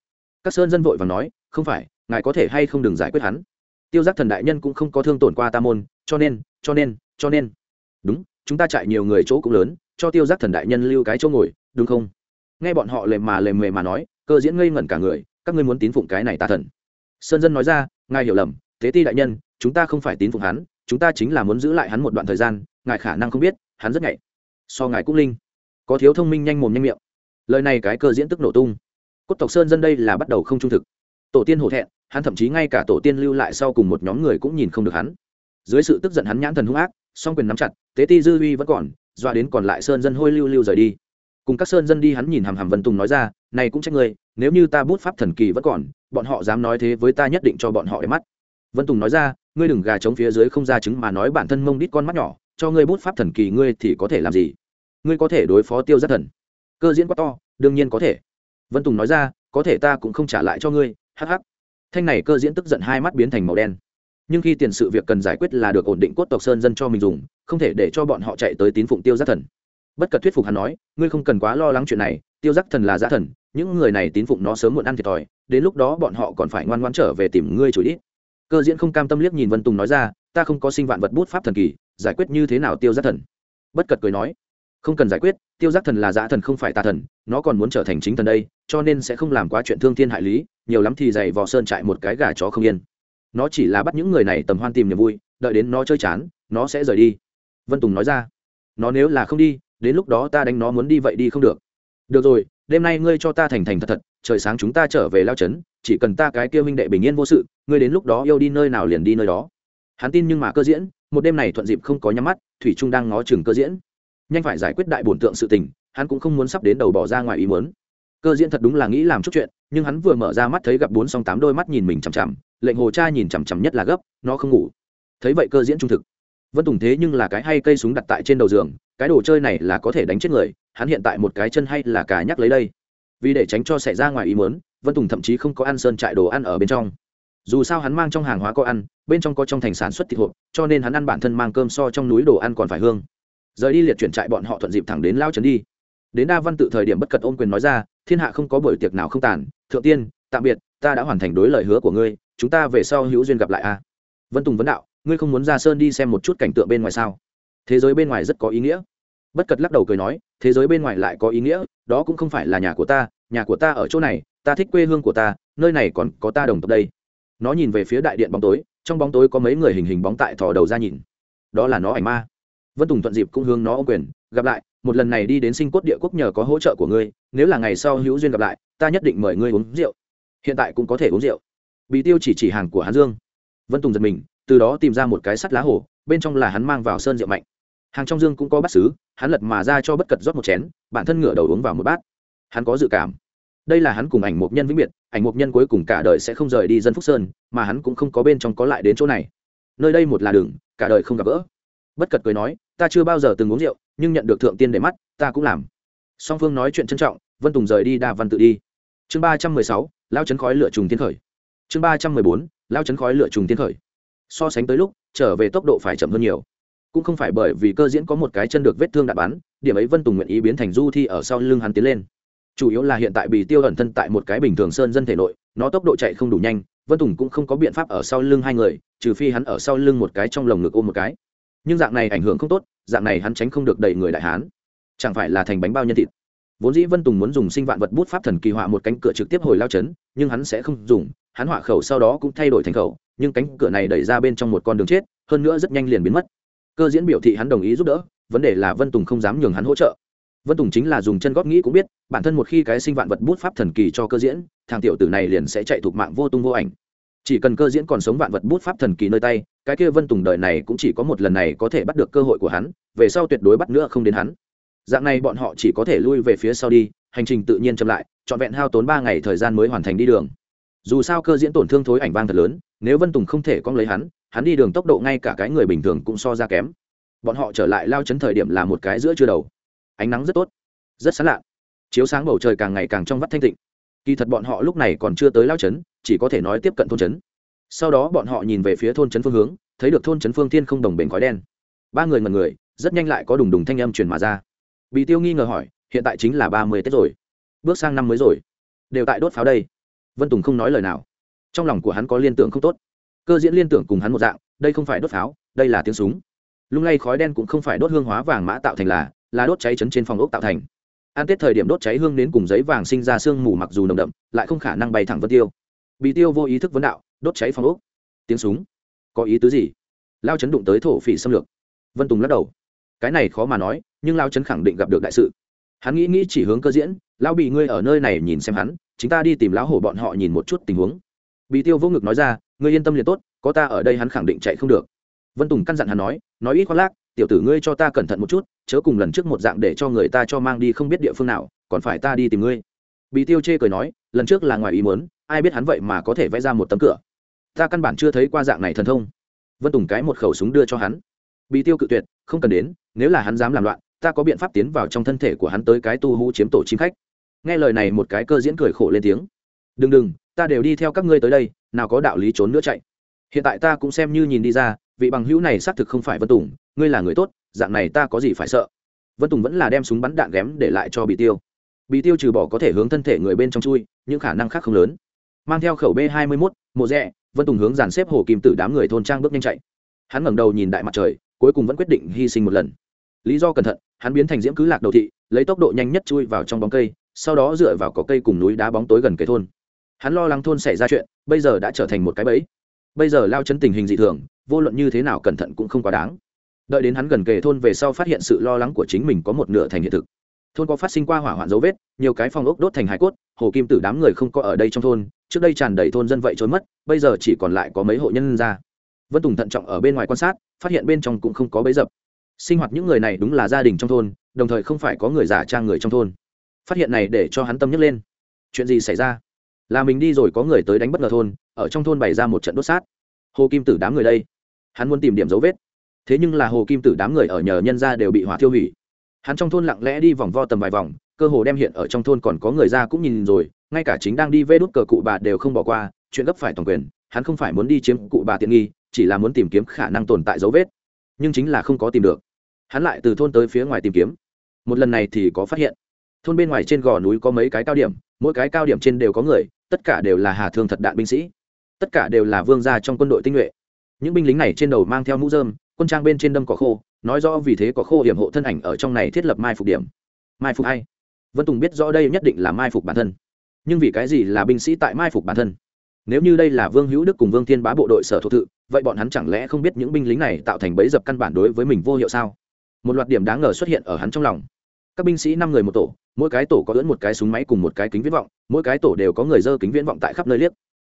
Các sơn dân vội và nói, không phải, ngài có thể hay không đừng giải quyết hắn. Tiêu giác thần đại nhân cũng không có thương tổn qua tam môn, cho nên cho nên cho nên. Đúng, chúng ta chạy nhiều người chỗ cũng lớn, cho tiêu giác thần đại nhân lưu cái chỗ ngồi, đúng không? Nghe bọn họ lề mà lề mề mà nói, cơ diễn ngây ngẩn cả người, các ngươi muốn tín phụng cái này tà thần. Sơn dân nói ra, ngài hiểu lầm, tế ti đại nhân, chúng ta không phải tín phụng hắn, chúng ta chính là muốn giữ lại hắn một đoạn thời gian ngài khả năng không biết, hắn rất nhạy. So ngài cũng linh. Có thiếu thông minh nhanh mồm nhanh miệng. Lời này cái cơ diễn tức nổ tung. Cốt tộc sơn dân đây là bắt đầu không trung thực. Tổ tiên hổ thẹn, hắn thậm chí ngay cả tổ tiên lưu lại sau cùng một nhóm người cũng nhìn không được hắn. Dưới sự tức giận hắn nhãn thần hung ác, song quyền nắm chặt, tế ti dư uy vẫn còn doa đến còn lại sơn dân hôi lưu lưu rời đi. Cùng các sơn dân đi hắn nhìn hàm hàm vân tùng nói ra, này cũng trách ngươi, nếu như ta bút pháp thần kỳ vẫn còn, bọn họ dám nói thế với ta nhất định cho bọn họ để mắt. Vân tùng nói ra, ngươi đừng gà chống phía dưới không ra chứng mà nói bản thân mông đít con mắt nhỏ cho ngươi bút pháp thần kỳ ngươi thì có thể làm gì? Ngươi có thể đối phó tiêu giác thần. Cơ diễn quá to, đương nhiên có thể. Vân tùng nói ra, có thể ta cũng không trả lại cho ngươi hh thanh này cơ diễn tức giận hai mắt biến thành màu đen. Nhưng khi tiền sự việc cần giải quyết là được ổn định cốt tộc sơn dân cho mình dùng, không thể để cho bọn họ chạy tới tín phụng tiêu giác thần. Bất cật thuyết phục hắn nói, ngươi không cần quá lo lắng chuyện này, tiêu giác thần là giá thần, những người này tín phụng nó sớm muộn ăn thiệt thòi, đến lúc đó bọn họ còn phải ngoan ngoan trở về tìm ngươi chủ đi cơ diễn không cam tâm liếc nhìn vân tùng nói ra, ta không có sinh vạn vật bút pháp thần kỳ, giải quyết như thế nào tiêu giác thần? Bất cật cười nói, không cần giải quyết, tiêu giác thần là giã thần không phải tà thần, nó còn muốn trở thành chính thần đây, cho nên sẽ không làm quá chuyện thương thiên hại lý, nhiều lắm thì dày vò sơn chạy một cái gà chó không yên. Nó chỉ là bắt những người này tầm hoan tìm niềm vui, đợi đến nó chơi chán, nó sẽ rời đi. Vân tùng nói ra, nó nếu là không đi, đến lúc đó ta đánh nó muốn đi vậy đi không được. Được rồi đêm nay ngươi cho ta thành thành thật thật, trời sáng chúng ta trở về lao trấn, chỉ cần ta cái kia minh đệ bình yên vô sự, ngươi đến lúc đó yêu đi nơi nào liền đi nơi đó. Hắn tin nhưng mà cơ diễn, một đêm này thuận dịp không có nhắm mắt, thủy trung đang ngó chừng cơ diễn. Nhanh phải giải quyết đại bổn tượng sự tình, hắn cũng không muốn sắp đến đầu bỏ ra ngoài ý muốn. Cơ diễn thật đúng là nghĩ làm chút chuyện, nhưng hắn vừa mở ra mắt thấy gặp bốn song tám đôi mắt nhìn mình chằm chằm, lệnh hồ cha nhìn chằm chằm nhất là gấp, nó không ngủ. Thấy vậy cơ diễn trung thực. Vân tùng thế nhưng là cái hay cây súng đặt tại trên đầu giường, cái đồ chơi này là có thể đánh chết người hắn hiện tại một cái chân hay là cả nhắc lấy đây. Vì để tránh cho xảy ra ngoài ý muốn, vân tùng thậm chí không có ăn sơn trại đồ ăn ở bên trong. Dù sao hắn mang trong hàng hóa có ăn, bên trong có trong thành sản xuất thịt hộp, cho nên hắn ăn bản thân mang cơm so trong núi đồ ăn còn phải hương. Rời đi liệt chuyển trại bọn họ thuận dịp thẳng đến lao trấn đi. Đến đa văn tự thời điểm bất cật ôm quyền nói ra, thiên hạ không có buổi tiệc nào không tàn, thượng tiên, tạm biệt, ta đã hoàn thành đối lời hứa của ngươi, chúng ta về sau hữu duyên gặp lại a. Vân tùng vấn đạo, ngươi không muốn ra sơn đi xem một chút cảnh tượng bên ngoài sao? Thế giới bên ngoài rất có ý nghĩa bất cật lắc đầu cười nói, thế giới bên ngoài lại có ý nghĩa, đó cũng không phải là nhà của ta, nhà của ta ở chỗ này, ta thích quê hương của ta, nơi này còn có ta đồng tộc đây. Nó nhìn về phía đại điện bóng tối, trong bóng tối có mấy người hình hình bóng tại thò đầu ra nhìn. Đó là nó ảnh ma. Vân tùng thuận dịp cũng hướng nó ô quyền, gặp lại, một lần này đi đến sinh cốt địa quốc nhờ có hỗ trợ của ngươi, nếu là ngày sau hữu duyên gặp lại, ta nhất định mời ngươi uống rượu. Hiện tại cũng có thể uống rượu. Bị tiêu chỉ chỉ hàng của hán dương. Vân tùng giật mình, từ đó tìm ra một cái sắt lá hổ, bên trong là hắn mang vào sơn rượu mạnh hàng trong dương cũng có bát xứ, hắn lật mà ra cho bất cật rót một chén, bản thân ngửa đầu uống vào một bát. Hắn có dự cảm. Đây là hắn cùng ảnh mục nhân vĩnh biệt, ảnh mục nhân cuối cùng cả đời sẽ không rời đi dân phúc sơn, mà hắn cũng không có bên trong có lại đến chỗ này. Nơi đây một là đường, cả đời không gặp gỡ. Bất cật cười nói, ta chưa bao giờ từng uống rượu, nhưng nhận được thượng tiên để mắt, ta cũng làm. Song phương nói chuyện trân trọng, vân tùng rời đi đa văn tự đi. Chương ba trăm mười sáu lao chấn khói lựa trùng thiên khởi. Chương ba trăm mười bốn lao chấn khói lựa trùng thiên khởi. So sánh tới lúc, trở về tốc độ phải chậm hơn nhiều cũng không phải bởi vì cơ diễn có một cái chân được vết thương đạn bắn, điểm ấy vân tùng nguyện ý biến thành du thi ở sau lưng hắn tiến lên. Chủ yếu là hiện tại bị tiêu ẩn thân tại một cái bình thường sơn dân thể nội, nó tốc độ chạy không đủ nhanh, vân tùng cũng không có biện pháp ở sau lưng hai người, trừ phi hắn ở sau lưng một cái trong lồng ngực ôm một cái. Nhưng dạng này ảnh hưởng không tốt, dạng này hắn tránh không được đẩy người đại hán. Chẳng phải là thành bánh bao nhân thịt. Vốn dĩ vân tùng muốn dùng sinh vạn vật bút pháp thần kỳ họa một cánh cửa trực tiếp hồi lao chấn, nhưng hắn sẽ không dùng, hắn họa khẩu sau đó cũng thay đổi thành khẩu, nhưng cánh cửa này đẩy ra bên trong một con đường chết, hơn nữa rất nhanh liền biến mất cơ diễn biểu thị hắn đồng ý giúp đỡ, vấn đề là vân tùng không dám nhường hắn hỗ trợ. Vân tùng chính là dùng chân góp nghĩ cũng biết, bản thân một khi cái sinh vạn vật bút pháp thần kỳ cho cơ diễn, thằng tiểu tử này liền sẽ chạy thuộc mạng vô tung vô ảnh. Chỉ cần cơ diễn còn sống vạn vật bút pháp thần kỳ nơi tay, cái kia vân tùng đời này cũng chỉ có một lần này có thể bắt được cơ hội của hắn, về sau tuyệt đối bắt nữa không đến hắn. Dạng này bọn họ chỉ có thể lui về phía sau đi, hành trình tự nhiên chậm lại, trọn vẹn hao tốn ba ngày thời gian mới hoàn thành đi đường. Dù sao cơ diễn tổn thương thối ảnh vang thật lớn, nếu vân tùng không thể con lấy hắn hắn đi đường tốc độ ngay cả cái người bình thường cũng so ra kém. Bọn họ trở lại lao chấn thời điểm là một cái giữa chưa đầu. Ánh nắng rất tốt, rất sán lạ. Chiếu sáng bầu trời càng ngày càng trong vắt thanh tịnh. Kỳ thật bọn họ lúc này còn chưa tới lao chấn, chỉ có thể nói tiếp cận thôn chấn. Sau đó bọn họ nhìn về phía thôn chấn phương hướng, thấy được thôn chấn phương thiên không đồng bền khói đen. Ba người ngần người, rất nhanh lại có đùng đùng thanh âm truyền mà ra. Bị tiêu nghi ngờ hỏi, hiện tại chính là ba mươi tết rồi. Bước sang năm mới rồi. Đều tại đốt pháo đây. Vân tùng không nói lời nào. Trong lòng của hắn có liên tưởng không tốt cơ diễn liên tưởng cùng hắn một dạng, đây không phải đốt pháo, đây là tiếng súng. Lung lay khói đen cũng không phải đốt hương hóa vàng mã tạo thành là là đốt cháy chấn trên phòng ốc tạo thành. Ăn tết thời điểm đốt cháy hương đến cùng giấy vàng sinh ra sương mù mặc dù nồng đậm, lại không khả năng bay thẳng vân tiêu. Bị tiêu vô ý thức vấn đạo, đốt cháy phòng ốc. Tiếng súng? Có ý tứ gì? Lao chấn đụng tới thổ phỉ xâm lược. Vân tùng lắc đầu. Cái này khó mà nói, nhưng lao chấn khẳng định gặp được đại sự. Hắn nghĩ nghĩ chỉ hướng cơ diễn lao bị ngươi ở nơi này nhìn xem hắn, chúng ta đi tìm lão hổ bọn họ nhìn một chút tình huống. Bị tiêu vô ngực nói ra ngươi yên tâm liền tốt, có ta ở đây hắn khẳng định chạy không được. Vân tùng căn dặn hắn nói nói ít khoác lác, tiểu tử ngươi cho ta cẩn thận một chút, chớ cùng lần trước một dạng để cho người ta cho mang đi không biết địa phương nào, còn phải ta đi tìm ngươi. Bị tiêu chê cười nói, lần trước là ngoài ý muốn, ai biết hắn vậy mà có thể vẽ ra một tấm cửa. Ta căn bản chưa thấy qua dạng này thần thông. Vân tùng cái một khẩu súng đưa cho hắn. Bị tiêu cự tuyệt, không cần đến, nếu là hắn dám làm loạn, ta có biện pháp tiến vào trong thân thể của hắn tới cái tu hú chiếm tổ chim khách. Nghe lời này một cái cơ diễn cười khổ lên tiếng. Đừng đừng ta đều đi theo các ngươi tới đây, nào có đạo lý trốn nữa chạy. Hiện tại ta cũng xem như nhìn đi ra, vị bằng hữu này xác thực không phải vân tùng, ngươi là người tốt, dạng này ta có gì phải sợ? Vân tùng vẫn là đem súng bắn đạn ghém để lại cho bị tiêu. Bị tiêu trừ bỏ có thể hướng thân thể người bên trong chui, những khả năng khác không lớn. Mang theo khẩu b hai mươi mốt, mộ rẽ vân tùng hướng dàn xếp hồ kim tử đám người thôn trang bước nhanh chạy. Hắn ngẩng đầu nhìn đại mặt trời, cuối cùng vẫn quyết định hy sinh một lần. Lý do cẩn thận, hắn biến thành diễm cứ lạc đầu thị, lấy tốc độ nhanh nhất chui vào trong bóng cây, sau đó dựa vào có cây cùng núi đá bóng tối gần cây thôn hắn lo lắng thôn xảy ra chuyện, bây giờ đã trở thành một cái bẫy. Bây giờ lao chấn tình hình dị thường, vô luận như thế nào cẩn thận cũng không quá đáng. Đợi đến hắn gần kề thôn về sau phát hiện sự lo lắng của chính mình có một nửa thành hiện thực. Thôn có phát sinh qua hỏa hoạn dấu vết, nhiều cái phòng ốc đốt thành hải cốt, hồ kim tử đám người không có ở đây trong thôn, trước đây tràn đầy thôn dân vậy trốn mất, bây giờ chỉ còn lại có mấy hộ nhân ra. Vân tùng thận trọng ở bên ngoài quan sát, phát hiện bên trong cũng không có bấy dập. Sinh hoạt những người này đúng là gia đình trong thôn, đồng thời không phải có người giả trang người trong thôn. Phát hiện này để cho hắn tâm nhấc lên. Chuyện gì xảy ra? Là mình đi rồi có người tới đánh bất ngờ thôn, ở trong thôn bày ra một trận đốt sát. Hồ kim tử đám người đây, hắn muốn tìm điểm dấu vết. Thế nhưng là hồ kim tử đám người ở nhờ nhân ra đều bị hỏa thiêu hủy. Hắn trong thôn lặng lẽ đi vòng vo tầm vài vòng, cơ hồ đem hiện ở trong thôn còn có người ra cũng nhìn rồi, ngay cả chính đang đi vê đốt cờ cụ bà đều không bỏ qua, chuyện gấp phải toàn quyền, hắn không phải muốn đi chiếm cụ bà tiện nghi, chỉ là muốn tìm kiếm khả năng tồn tại dấu vết. Nhưng chính là không có tìm được. Hắn lại từ thôn tới phía ngoài tìm kiếm. Một lần này thì có phát hiện, thôn bên ngoài trên gò núi có mấy cái cao điểm, mỗi cái cao điểm trên đều có người tất cả đều là hà thương thật đạn binh sĩ. Tất cả đều là vương gia trong quân đội tinh nhuệ. Những binh lính này trên đầu mang theo mũ dơm quân trang bên trên đâm cỏ khô, nói rõ vì thế có khô hiểm hộ thân ảnh ở trong này thiết lập mai phục điểm. Mai phục hay vân tùng biết rõ đây nhất định là mai phục bản thân. Nhưng vì cái gì là binh sĩ tại mai phục bản thân? Nếu như đây là vương hữu đức cùng vương thiên bá bộ đội sở thổ tự, vậy bọn hắn chẳng lẽ không biết những binh lính này tạo thành bẫy dập căn bản đối với mình vô hiệu sao? Một loạt điểm đáng ngờ xuất hiện ở hắn trong lòng. Các binh sĩ năm người một tổ mỗi cái tổ có lẫn một cái súng máy cùng một cái kính viễn vọng, mỗi cái tổ đều có người dơ kính viễn vọng tại khắp nơi liếc.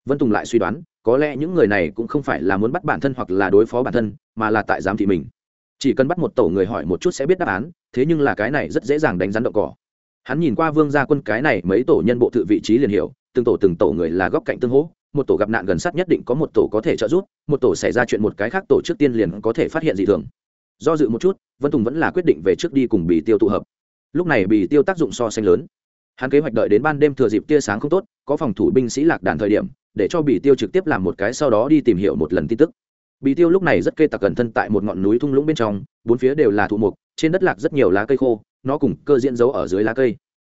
Vân tùng lại suy đoán, có lẽ những người này cũng không phải là muốn bắt bản thân hoặc là đối phó bản thân, mà là tại giám thị mình. Chỉ cần bắt một tổ người hỏi một chút sẽ biết đáp án, thế nhưng là cái này rất dễ dàng đánh rắn đậu cỏ. Hắn nhìn qua vương gia quân cái này mấy tổ nhân bộ tự vị trí liền hiểu, từng tổ từng tổ người là góc cạnh tương hỗ, một tổ gặp nạn gần sát nhất định có một tổ có thể trợ giúp, một tổ xảy ra chuyện một cái khác tổ trước tiên liền có thể phát hiện dị thường. Do dự một chút, vân tùng vẫn là quyết định về trước đi cùng bì tiêu tụ hợp lúc này bị tiêu tác dụng so sánh lớn. Hắn kế hoạch đợi đến ban đêm thừa dịp tia sáng không tốt, có phòng thủ binh sĩ lạc đàn thời điểm, để cho bị tiêu trực tiếp làm một cái sau đó đi tìm hiểu một lần tin tức. Bị tiêu lúc này rất kê tặc cẩn thân tại một ngọn núi thung lũng bên trong, bốn phía đều là thụ mục, trên đất lạc rất nhiều lá cây khô, nó cùng cơ diễn giấu ở dưới lá cây.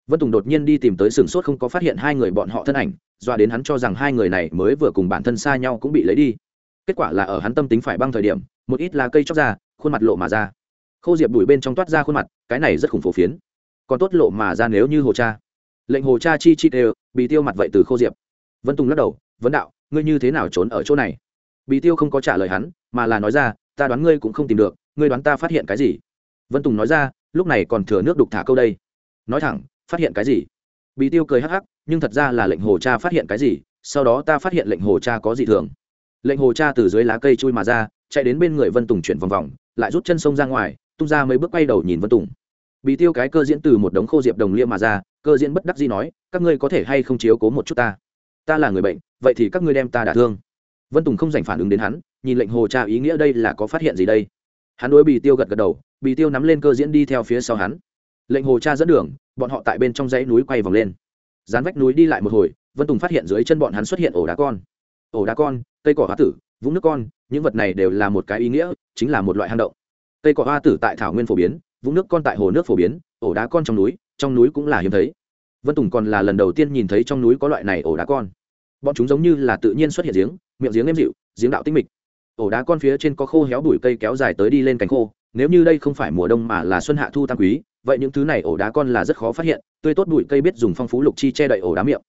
Vân tùng đột nhiên đi tìm tới sừng sốt không có phát hiện hai người bọn họ thân ảnh doa đến hắn cho rằng hai người này mới vừa cùng bản thân xa nhau cũng bị lấy đi. Kết quả là ở hắn tâm tính phải băng thời điểm, một ít lá cây chóc ra, khuôn mặt lộ mà ra khô diệp đuổi bên trong toát ra khuôn mặt, cái này rất khủng phổ phiến. Còn tốt lộ mà ra nếu như hồ cha. Lệnh hồ cha chi chi đều, bị tiêu mặt vậy từ khô diệp. Vân tùng lắc đầu vấn đạo, ngươi như thế nào trốn ở chỗ này? Bị tiêu không có trả lời hắn, mà là nói ra, ta đoán ngươi cũng không tìm được, ngươi đoán ta phát hiện cái gì? Vân tùng nói ra, lúc này còn thừa nước đục thả câu đây. Nói thẳng, phát hiện cái gì? Bị tiêu cười hắc hắc, nhưng thật ra là lệnh hồ cha phát hiện cái gì, sau đó ta phát hiện lệnh hồ cha có gì thường. Lệnh hồ cha từ dưới lá cây chui mà ra, chạy đến bên người vân tùng chuyển vòng vòng, lại rút chân sông ra ngoài tung ra mấy bước quay đầu nhìn vân tùng. Bị tiêu cái cơ diễn từ một đống khô diệp đồng liêm mà ra, cơ diễn bất đắc dĩ nói, các ngươi có thể hay không chiếu cố một chút ta? Ta là người bệnh, vậy thì các ngươi đem ta đả thương. Vân tùng không dành phản ứng đến hắn, nhìn lệnh hồ cha ý nghĩa đây là có phát hiện gì đây? Hắn đối bì tiêu gật gật đầu bì tiêu nắm lên cơ diễn đi theo phía sau hắn. Lệnh hồ cha dẫn đường, bọn họ tại bên trong dãy núi quay vòng lên. Dán vách núi đi lại một hồi, vân tùng phát hiện dưới chân bọn hắn xuất hiện ổ đá con. Ổ đá con, cây cỏ hoa tử, vũng nước con, những vật này đều là một cái ý nghĩa, chính là một loại hang động cây cỏ hoa tử tại thảo nguyên phổ biến, vũng nước con tại hồ nước phổ biến, ổ đá con trong núi trong núi cũng là hiếm thấy. Vân tùng còn là lần đầu tiên nhìn thấy trong núi có loại này ổ đá con. Bọn chúng giống như là tự nhiên xuất hiện giếng, miệng giếng êm dịu, giếng đạo tinh mịch. Ổ đá con phía trên có khô héo bụi cây kéo dài tới đi lên cánh khô, nếu như đây không phải mùa đông mà là xuân hạ thu tam quý, vậy những thứ này ổ đá con là rất khó phát hiện, tươi tốt bụi cây biết dùng phong phú lục chi che đậy ổ đá miệng.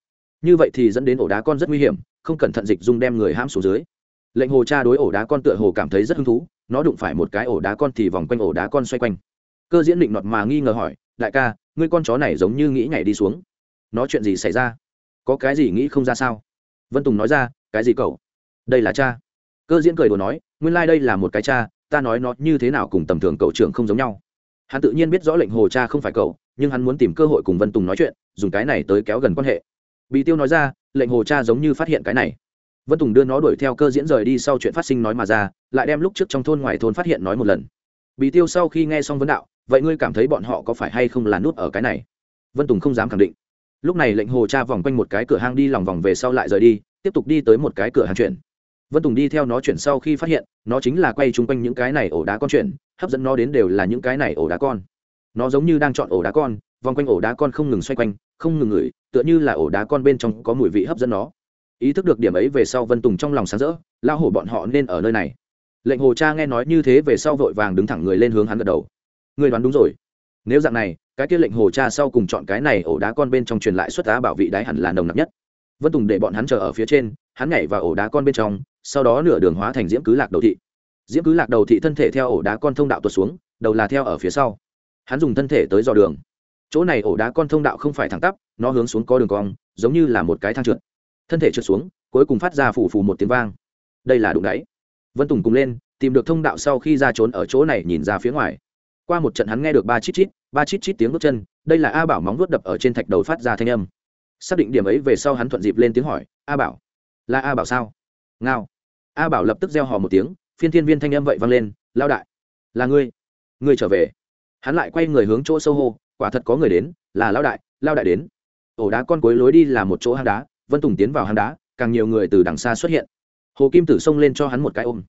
Như vậy thì dẫn đến ổ đá con rất nguy hiểm, không cẩn thận dịch dung đem người hãm xuống dưới. Lệnh hồ cha đối ổ đá con tựa hồ cảm thấy rất hứng thú nó đụng phải một cái ổ đá con thì vòng quanh ổ đá con xoay quanh. Cơ diễn định nọt mà nghi ngờ hỏi, đại ca, ngươi con chó này giống như nghĩ nhảy đi xuống. Nó chuyện gì xảy ra? Có cái gì nghĩ không ra sao? Vân tùng nói ra, cái gì cậu? Đây là cha. Cơ diễn cười đồ nói, nguyên lai、like、đây là một cái cha, ta nói nó như thế nào cùng tầm thường cậu trưởng không giống nhau. Hắn tự nhiên biết rõ lệnh hồ cha không phải cậu, nhưng hắn muốn tìm cơ hội cùng vân tùng nói chuyện, dùng cái này tới kéo gần quan hệ. Bị tiêu nói ra, lệnh hồ cha giống như phát hiện cái này vân tùng đưa nó đuổi theo cơ diễn rời đi sau chuyện phát sinh nói mà ra, lại đem lúc trước trong thôn ngoài thôn phát hiện nói một lần. Bị tiêu sau khi nghe xong vấn đạo, vậy ngươi cảm thấy bọn họ có phải hay không là nút ở cái này? Vân tùng không dám khẳng định. Lúc này lệnh hồ cha vòng quanh một cái cửa hang đi lòng vòng về sau lại rời đi, tiếp tục đi tới một cái cửa hàng chuyển vân tùng đi theo nó chuyển sau khi phát hiện, nó chính là quay chung quanh những cái này ổ đá con chuyển hấp dẫn nó đến đều là những cái này ổ đá con. Nó giống như đang chọn ổ đá con, vòng quanh ổ đá con không ngừng xoay quanh, không ngừng ngửi, tựa như là ổ đá con bên trong có mùi vị hấp dẫn nó ý thức được điểm ấy về sau vân tùng trong lòng sáng rỡ lao hổ bọn họ nên ở nơi này. Lệnh hồ cha nghe nói như thế về sau vội vàng đứng thẳng người lên hướng hắn gật đầu. Người đoán đúng rồi. Nếu dạng này, cái kia lệnh hồ cha sau cùng chọn cái này ổ đá con bên trong truyền lại xuất đá bảo vị đáy hẳn là nồng nặc nhất. Vân tùng để bọn hắn chờ ở phía trên, hắn nhảy vào ổ đá con bên trong, sau đó nửa đường hóa thành diễm cứ lạc đầu thị. Diễm cứ lạc đầu thị thân thể theo ổ đá con thông đạo tuột xuống, đầu là theo ở phía sau. Hắn dùng thân thể tới dò đường. Chỗ này ổ đá con thông đạo không phải thẳng tắp, nó hướng xuống có đường cong, giống như là một cái thang trượt thân thể trượt xuống, cuối cùng phát ra phủ phù một tiếng vang. Đây là đụng đáy. Vân tùng cùng lên, tìm được thông đạo sau khi ra trốn ở chỗ này nhìn ra phía ngoài. Qua một trận hắn nghe được ba chít chít, ba chít chít tiếng bước chân, đây là a bảo móng vuốt đập ở trên thạch đầu phát ra thanh âm. Xác định điểm ấy về sau hắn thuận dịp lên tiếng hỏi, a bảo, là a bảo sao? Ngao. A bảo lập tức gieo hò một tiếng, phiên thiên viên thanh âm vậy vang lên lao đại, là ngươi ngươi trở về. Hắn lại quay người hướng chỗ sâu hô, quả thật có người đến, là lao đại lao đại đến. Ổ đá con cuối lối đi là một chỗ hang đá vân tùng tiến vào hang đá, càng nhiều người từ đằng xa xuất hiện. Hồ kim tử xông lên cho hắn một cái ôm.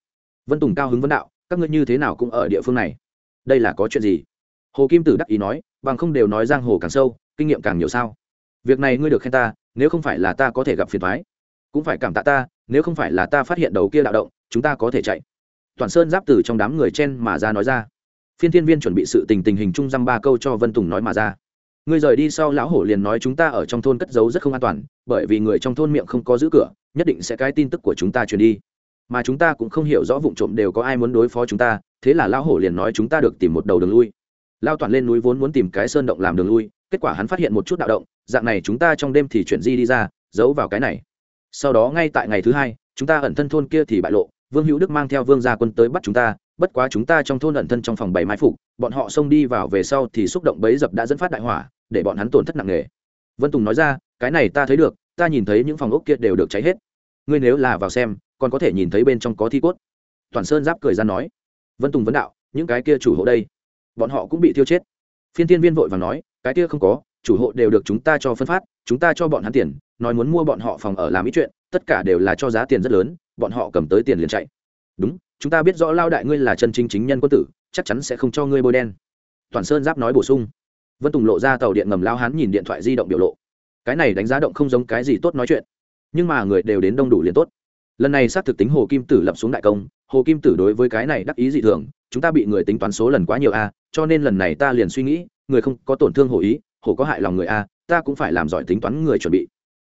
Vân tùng cao hứng vấn đạo, các ngươi như thế nào cũng ở địa phương này? Đây là có chuyện gì? Hồ kim tử đắc ý nói, bằng không đều nói giang hồ càng sâu, kinh nghiệm càng nhiều sao? Việc này ngươi được khen ta, nếu không phải là ta có thể gặp phiền thoái cũng phải cảm tạ ta, nếu không phải là ta phát hiện đầu kia đạo động, chúng ta có thể chạy. Toàn sơn giáp từ trong đám người chen mà ra nói ra. Phiên thiên viên chuẩn bị sự tình tình hình trung dăm ba câu cho vân tùng nói mà ra ngươi rời đi sau lão hổ liền nói chúng ta ở trong thôn cất giấu rất không an toàn, bởi vì người trong thôn miệng không có giữ cửa, nhất định sẽ cái tin tức của chúng ta truyền đi. Mà chúng ta cũng không hiểu rõ vụ trộm đều có ai muốn đối phó chúng ta, thế là lão hổ liền nói chúng ta được tìm một đầu đường lui. Lao toàn lên núi vốn muốn tìm cái sơn động làm đường lui, kết quả hắn phát hiện một chút đạo động, dạng này chúng ta trong đêm thì chuyển di đi ra, giấu vào cái này. Sau đó ngay tại ngày thứ hai, chúng ta ẩn thân thôn kia thì bại lộ, vương hữu đức mang theo vương gia quân tới bắt chúng ta, bất quá chúng ta trong thôn ẩn thân trong phòng bảy mai phục, bọn họ xông đi vào về sau thì xúc động bấy dập đã dẫn phát đại hỏa để bọn hắn tổn thất nặng nề. Vân tùng nói ra, cái này ta thấy được, ta nhìn thấy những phòng ốc kia đều được cháy hết. Ngươi nếu là vào xem, còn có thể nhìn thấy bên trong có thi cốt. Toàn sơn giáp cười ra nói. Vân tùng vấn đạo, những cái kia chủ hộ đây, bọn họ cũng bị tiêu chết. Phiên tiên viên vội và nói, cái kia không có, chủ hộ đều được chúng ta cho phân phát, chúng ta cho bọn hắn tiền, nói muốn mua bọn họ phòng ở làm ý chuyện, tất cả đều là cho giá tiền rất lớn, bọn họ cầm tới tiền liền chạy. Đúng, chúng ta biết rõ lao đại ngươi là chân chính chính nhân quân tử, chắc chắn sẽ không cho ngươi bôi đen. Toàn sơn giáp nói bổ sung vân tùng lộ ra tàu điện ngầm lao hắn nhìn điện thoại di động biểu lộ cái này đánh giá động không giống cái gì tốt nói chuyện nhưng mà người đều đến đông đủ liền tốt lần này xác thực tính hồ kim tử lập xuống đại công hồ kim tử đối với cái này đắc ý dị thường chúng ta bị người tính toán số lần quá nhiều a cho nên lần này ta liền suy nghĩ người không có tổn thương hồ ý hồ có hại lòng người a ta cũng phải làm giỏi tính toán người chuẩn bị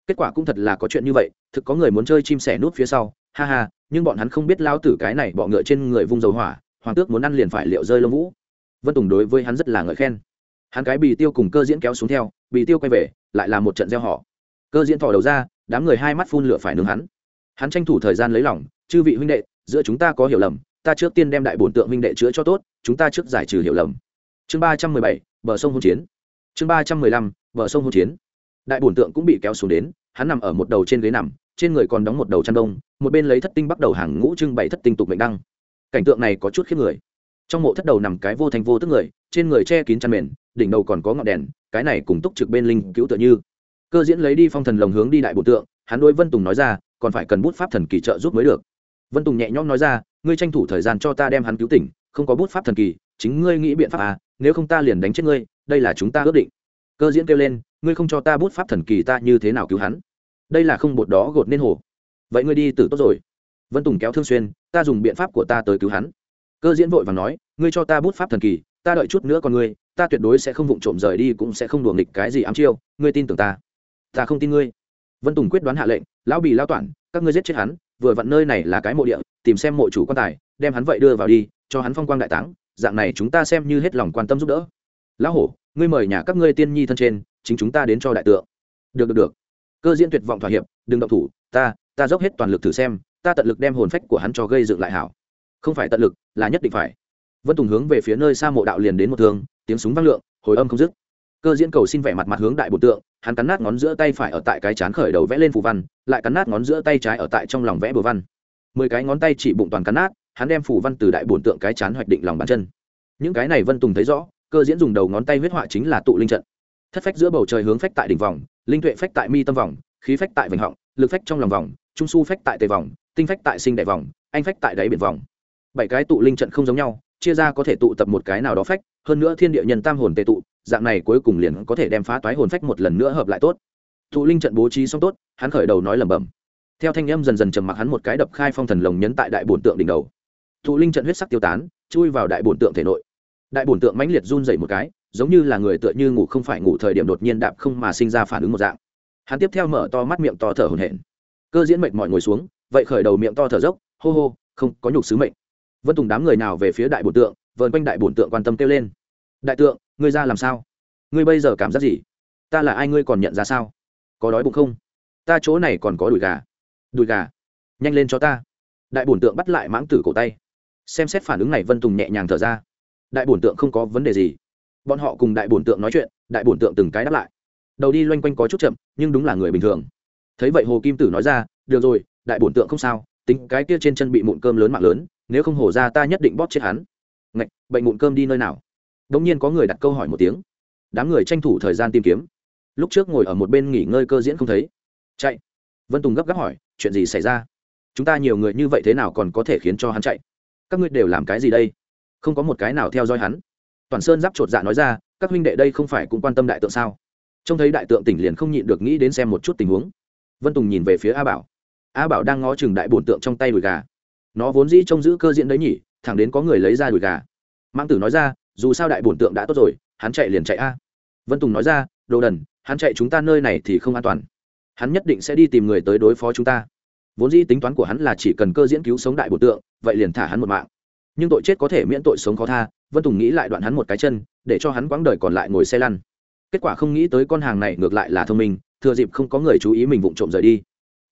kết quả cũng thật là có chuyện như vậy thực có người muốn chơi chim sẻ nút phía sau ha ha nhưng bọn hắn không biết lao tử cái này bọ ngựa trên người vung dầu hỏa hoàng tước muốn ăn liền phải liệu rơi lông vũ vân tùng đối với hắn rất là ngợi khen hắn cái bì tiêu cùng cơ diễn kéo xuống theo, bì tiêu quay về, lại là một trận gieo họ. Cơ diễn thỏ đầu ra, đám người hai mắt phun lửa phải nướng hắn. Hắn tranh thủ thời gian lấy lòng, chư vị huynh đệ, giữa chúng ta có hiểu lầm, ta trước tiên đem đại bổn tượng huynh đệ chữa cho tốt, chúng ta trước giải trừ hiểu lầm. Chương ba trăm mười bảy, bờ sông hôn chiến. Chương ba trăm mười lăm, bờ sông hôn chiến. Đại bổn tượng cũng bị kéo xuống đến, hắn nằm ở một đầu trên ghế nằm, trên người còn đóng một đầu chăn đông, một bên lấy thất tinh bắt đầu hàng ngũ trưng bày thất tinh tục mệnh đăng. Cảnh tượng này có chút khiếp người. Trong mộ thất đầu nằm cái vô thành vô tức người, trên người che kín chăn mền đỉnh đầu còn có ngọn đèn, cái này cùng túc trực bên linh cứu tựa như. Cơ diễn lấy đi phong thần lồng hướng đi đại bộ tượng, hắn đôi vân tùng nói ra, còn phải cần bút pháp thần kỳ trợ giúp mới được. Vân tùng nhẹ nhõm nói ra, ngươi tranh thủ thời gian cho ta đem hắn cứu tỉnh, không có bút pháp thần kỳ, chính ngươi nghĩ biện pháp à nếu không ta liền đánh chết ngươi, đây là chúng ta ước định. Cơ diễn kêu lên, ngươi không cho ta bút pháp thần kỳ ta như thế nào cứu hắn? Đây là không bột đó gột nên hồ. Vậy ngươi đi tử tốt rồi. Vân tùng kéo thương xuyên, ta dùng biện pháp của ta tới cứu hắn. Cơ diễn vội và nói, ngươi cho ta bút pháp thần kỳ, ta đợi chút nữa còn ngươi ta tuyệt đối sẽ không vụng trộm rời đi cũng sẽ không đùa nghịch cái gì ám chiêu, ngươi tin tưởng ta. Ta không tin ngươi. Vân tùng quyết đoán hạ lệnh, lão bị lao toản, các ngươi giết chết hắn, vừa vặn nơi này là cái mộ địa, tìm xem mộ chủ quan tài, đem hắn vậy đưa vào đi, cho hắn phong quang đại táng, dạng này chúng ta xem như hết lòng quan tâm giúp đỡ. Lão hổ, ngươi mời nhà các ngươi tiên nhi thân trên, chính chúng ta đến cho đại tượng. Được được được. Cơ diễn tuyệt vọng thỏa hiệp, đừng động thủ, ta ta dốc hết toàn lực thử xem, ta tận lực đem hồn phách của hắn cho gây dựng lại hảo. Không phải tận lực, là nhất định phải. Vân tùng hướng về phía nơi xa mộ đạo liền đến một thương tiếng súng vang lượng, hồi âm không dứt. Cơ diễn cầu xin vẻ mặt mặt hướng đại bột tượng, hắn cắn nát ngón giữa tay phải ở tại cái chán khởi đầu vẽ lên phù văn, lại cắn nát ngón giữa tay trái ở tại trong lòng vẽ bừa văn. Mười cái ngón tay chỉ bụng toàn cắn nát, hắn đem phù văn từ đại bổn tượng cái chán hoạch định lòng bàn chân. Những cái này vân tùng thấy rõ, cơ diễn dùng đầu ngón tay huyết họa chính là tụ linh trận. Thất phách giữa bầu trời hướng phách tại đỉnh vòng, linh tuệ phách tại mi tâm vòng, khí phách tại vành họng, lực phách trong lòng vòng, trung su phách tại tề vòng, tinh phách tại sinh đại vòng, anh phách tại đáy biển vòng. Bảy cái tụ linh trận không giống nhau chia ra có thể tụ tập một cái nào đó phách, hơn nữa thiên địa nhân tam hồn tề tụ, dạng này cuối cùng liền có thể đem phá toái hồn phách một lần nữa hợp lại tốt. Thụ linh trận bố trí xong tốt, hắn khởi đầu nói lẩm bẩm. Theo thanh âm dần dần trầm mặc hắn một cái đập khai phong thần lồng nhấn tại đại bổn tượng đỉnh đầu. Thụ linh trận huyết sắc tiêu tán, chui vào đại bổn tượng thể nội. Đại bổn tượng mãnh liệt run dậy một cái, giống như là người tựa như ngủ không phải ngủ thời điểm đột nhiên đạp không mà sinh ra phản ứng một dạng. Hắn tiếp theo mở to mắt miệng to thở hồn hển. Cơ diễn mệnh mọi ngồi xuống, vậy khởi đầu miệng to thở dốc, hô hô, không, có nhục sứ mệnh vân tùng đám người nào về phía đại bổn tượng, vờn quanh đại bổn tượng quan tâm kêu lên. Đại tượng, ngươi ra làm sao? Ngươi bây giờ cảm giác gì? Ta là ai ngươi còn nhận ra sao? Có đói bụng không? Ta chỗ này còn có đùi gà. Đùi gà? Nhanh lên cho ta. Đại bổn tượng bắt lại mãng tử cổ tay. Xem xét phản ứng này, vân tùng nhẹ nhàng thở ra. Đại bổn tượng không có vấn đề gì. Bọn họ cùng đại bổn tượng nói chuyện, đại bổn tượng từng cái đáp lại. Đầu đi loanh quanh có chút chậm, nhưng đúng là người bình thường. Thấy vậy hồ kim tử nói ra, được rồi, đại bổn tượng không sao, tính cái kia trên chân bị mụn cơm lớn mạng lớn nếu không hổ ra ta nhất định bóp chết hắn. Ngạch, bệnh mụn cơm đi nơi nào? Đ ỗ n g nhiên có người đặt câu hỏi một tiếng. Đám người tranh thủ thời gian tìm kiếm. Lúc trước ngồi ở một bên nghỉ ngơi cơ diễn không thấy. Chạy. Vân tùng gấp gáp hỏi, chuyện gì xảy ra? Chúng ta nhiều người như vậy thế nào còn có thể khiến cho hắn chạy? Các ngươi đều làm cái gì đây? Không có một cái nào theo dõi hắn. Toàn sơn giáp chột dạ nói ra, các huynh đệ đây không phải cũng quan tâm đại tượng sao? Trông thấy đại tượng tỉnh liền không nhịn được nghĩ đến xem một chút tình huống. Vân tùng nhìn về phía a bảo. A bảo đang ngó chừng đại bổn tượng trong tay đùi gà nó vốn dĩ trông giữ cơ diện đấy nhỉ, thẳng đến có người lấy ra đùi gà. Mang tử nói ra, dù sao đại bổn tượng đã tốt rồi, hắn chạy liền chạy a. Vân tùng nói ra, đồ đần, hắn chạy chúng ta nơi này thì không an toàn. Hắn nhất định sẽ đi tìm người tới đối phó chúng ta. Vốn dĩ tính toán của hắn là chỉ cần cơ diễn cứu sống đại bổn tượng, vậy liền thả hắn một mạng. Nhưng tội chết có thể miễn tội sống khó tha, vân tùng nghĩ lại đoạn hắn một cái chân, để cho hắn quãng đời còn lại ngồi xe lăn. Kết quả không nghĩ tới con hàng này ngược lại là thông minh, thừa dịp không có người chú ý mình vụng trộm rời đi.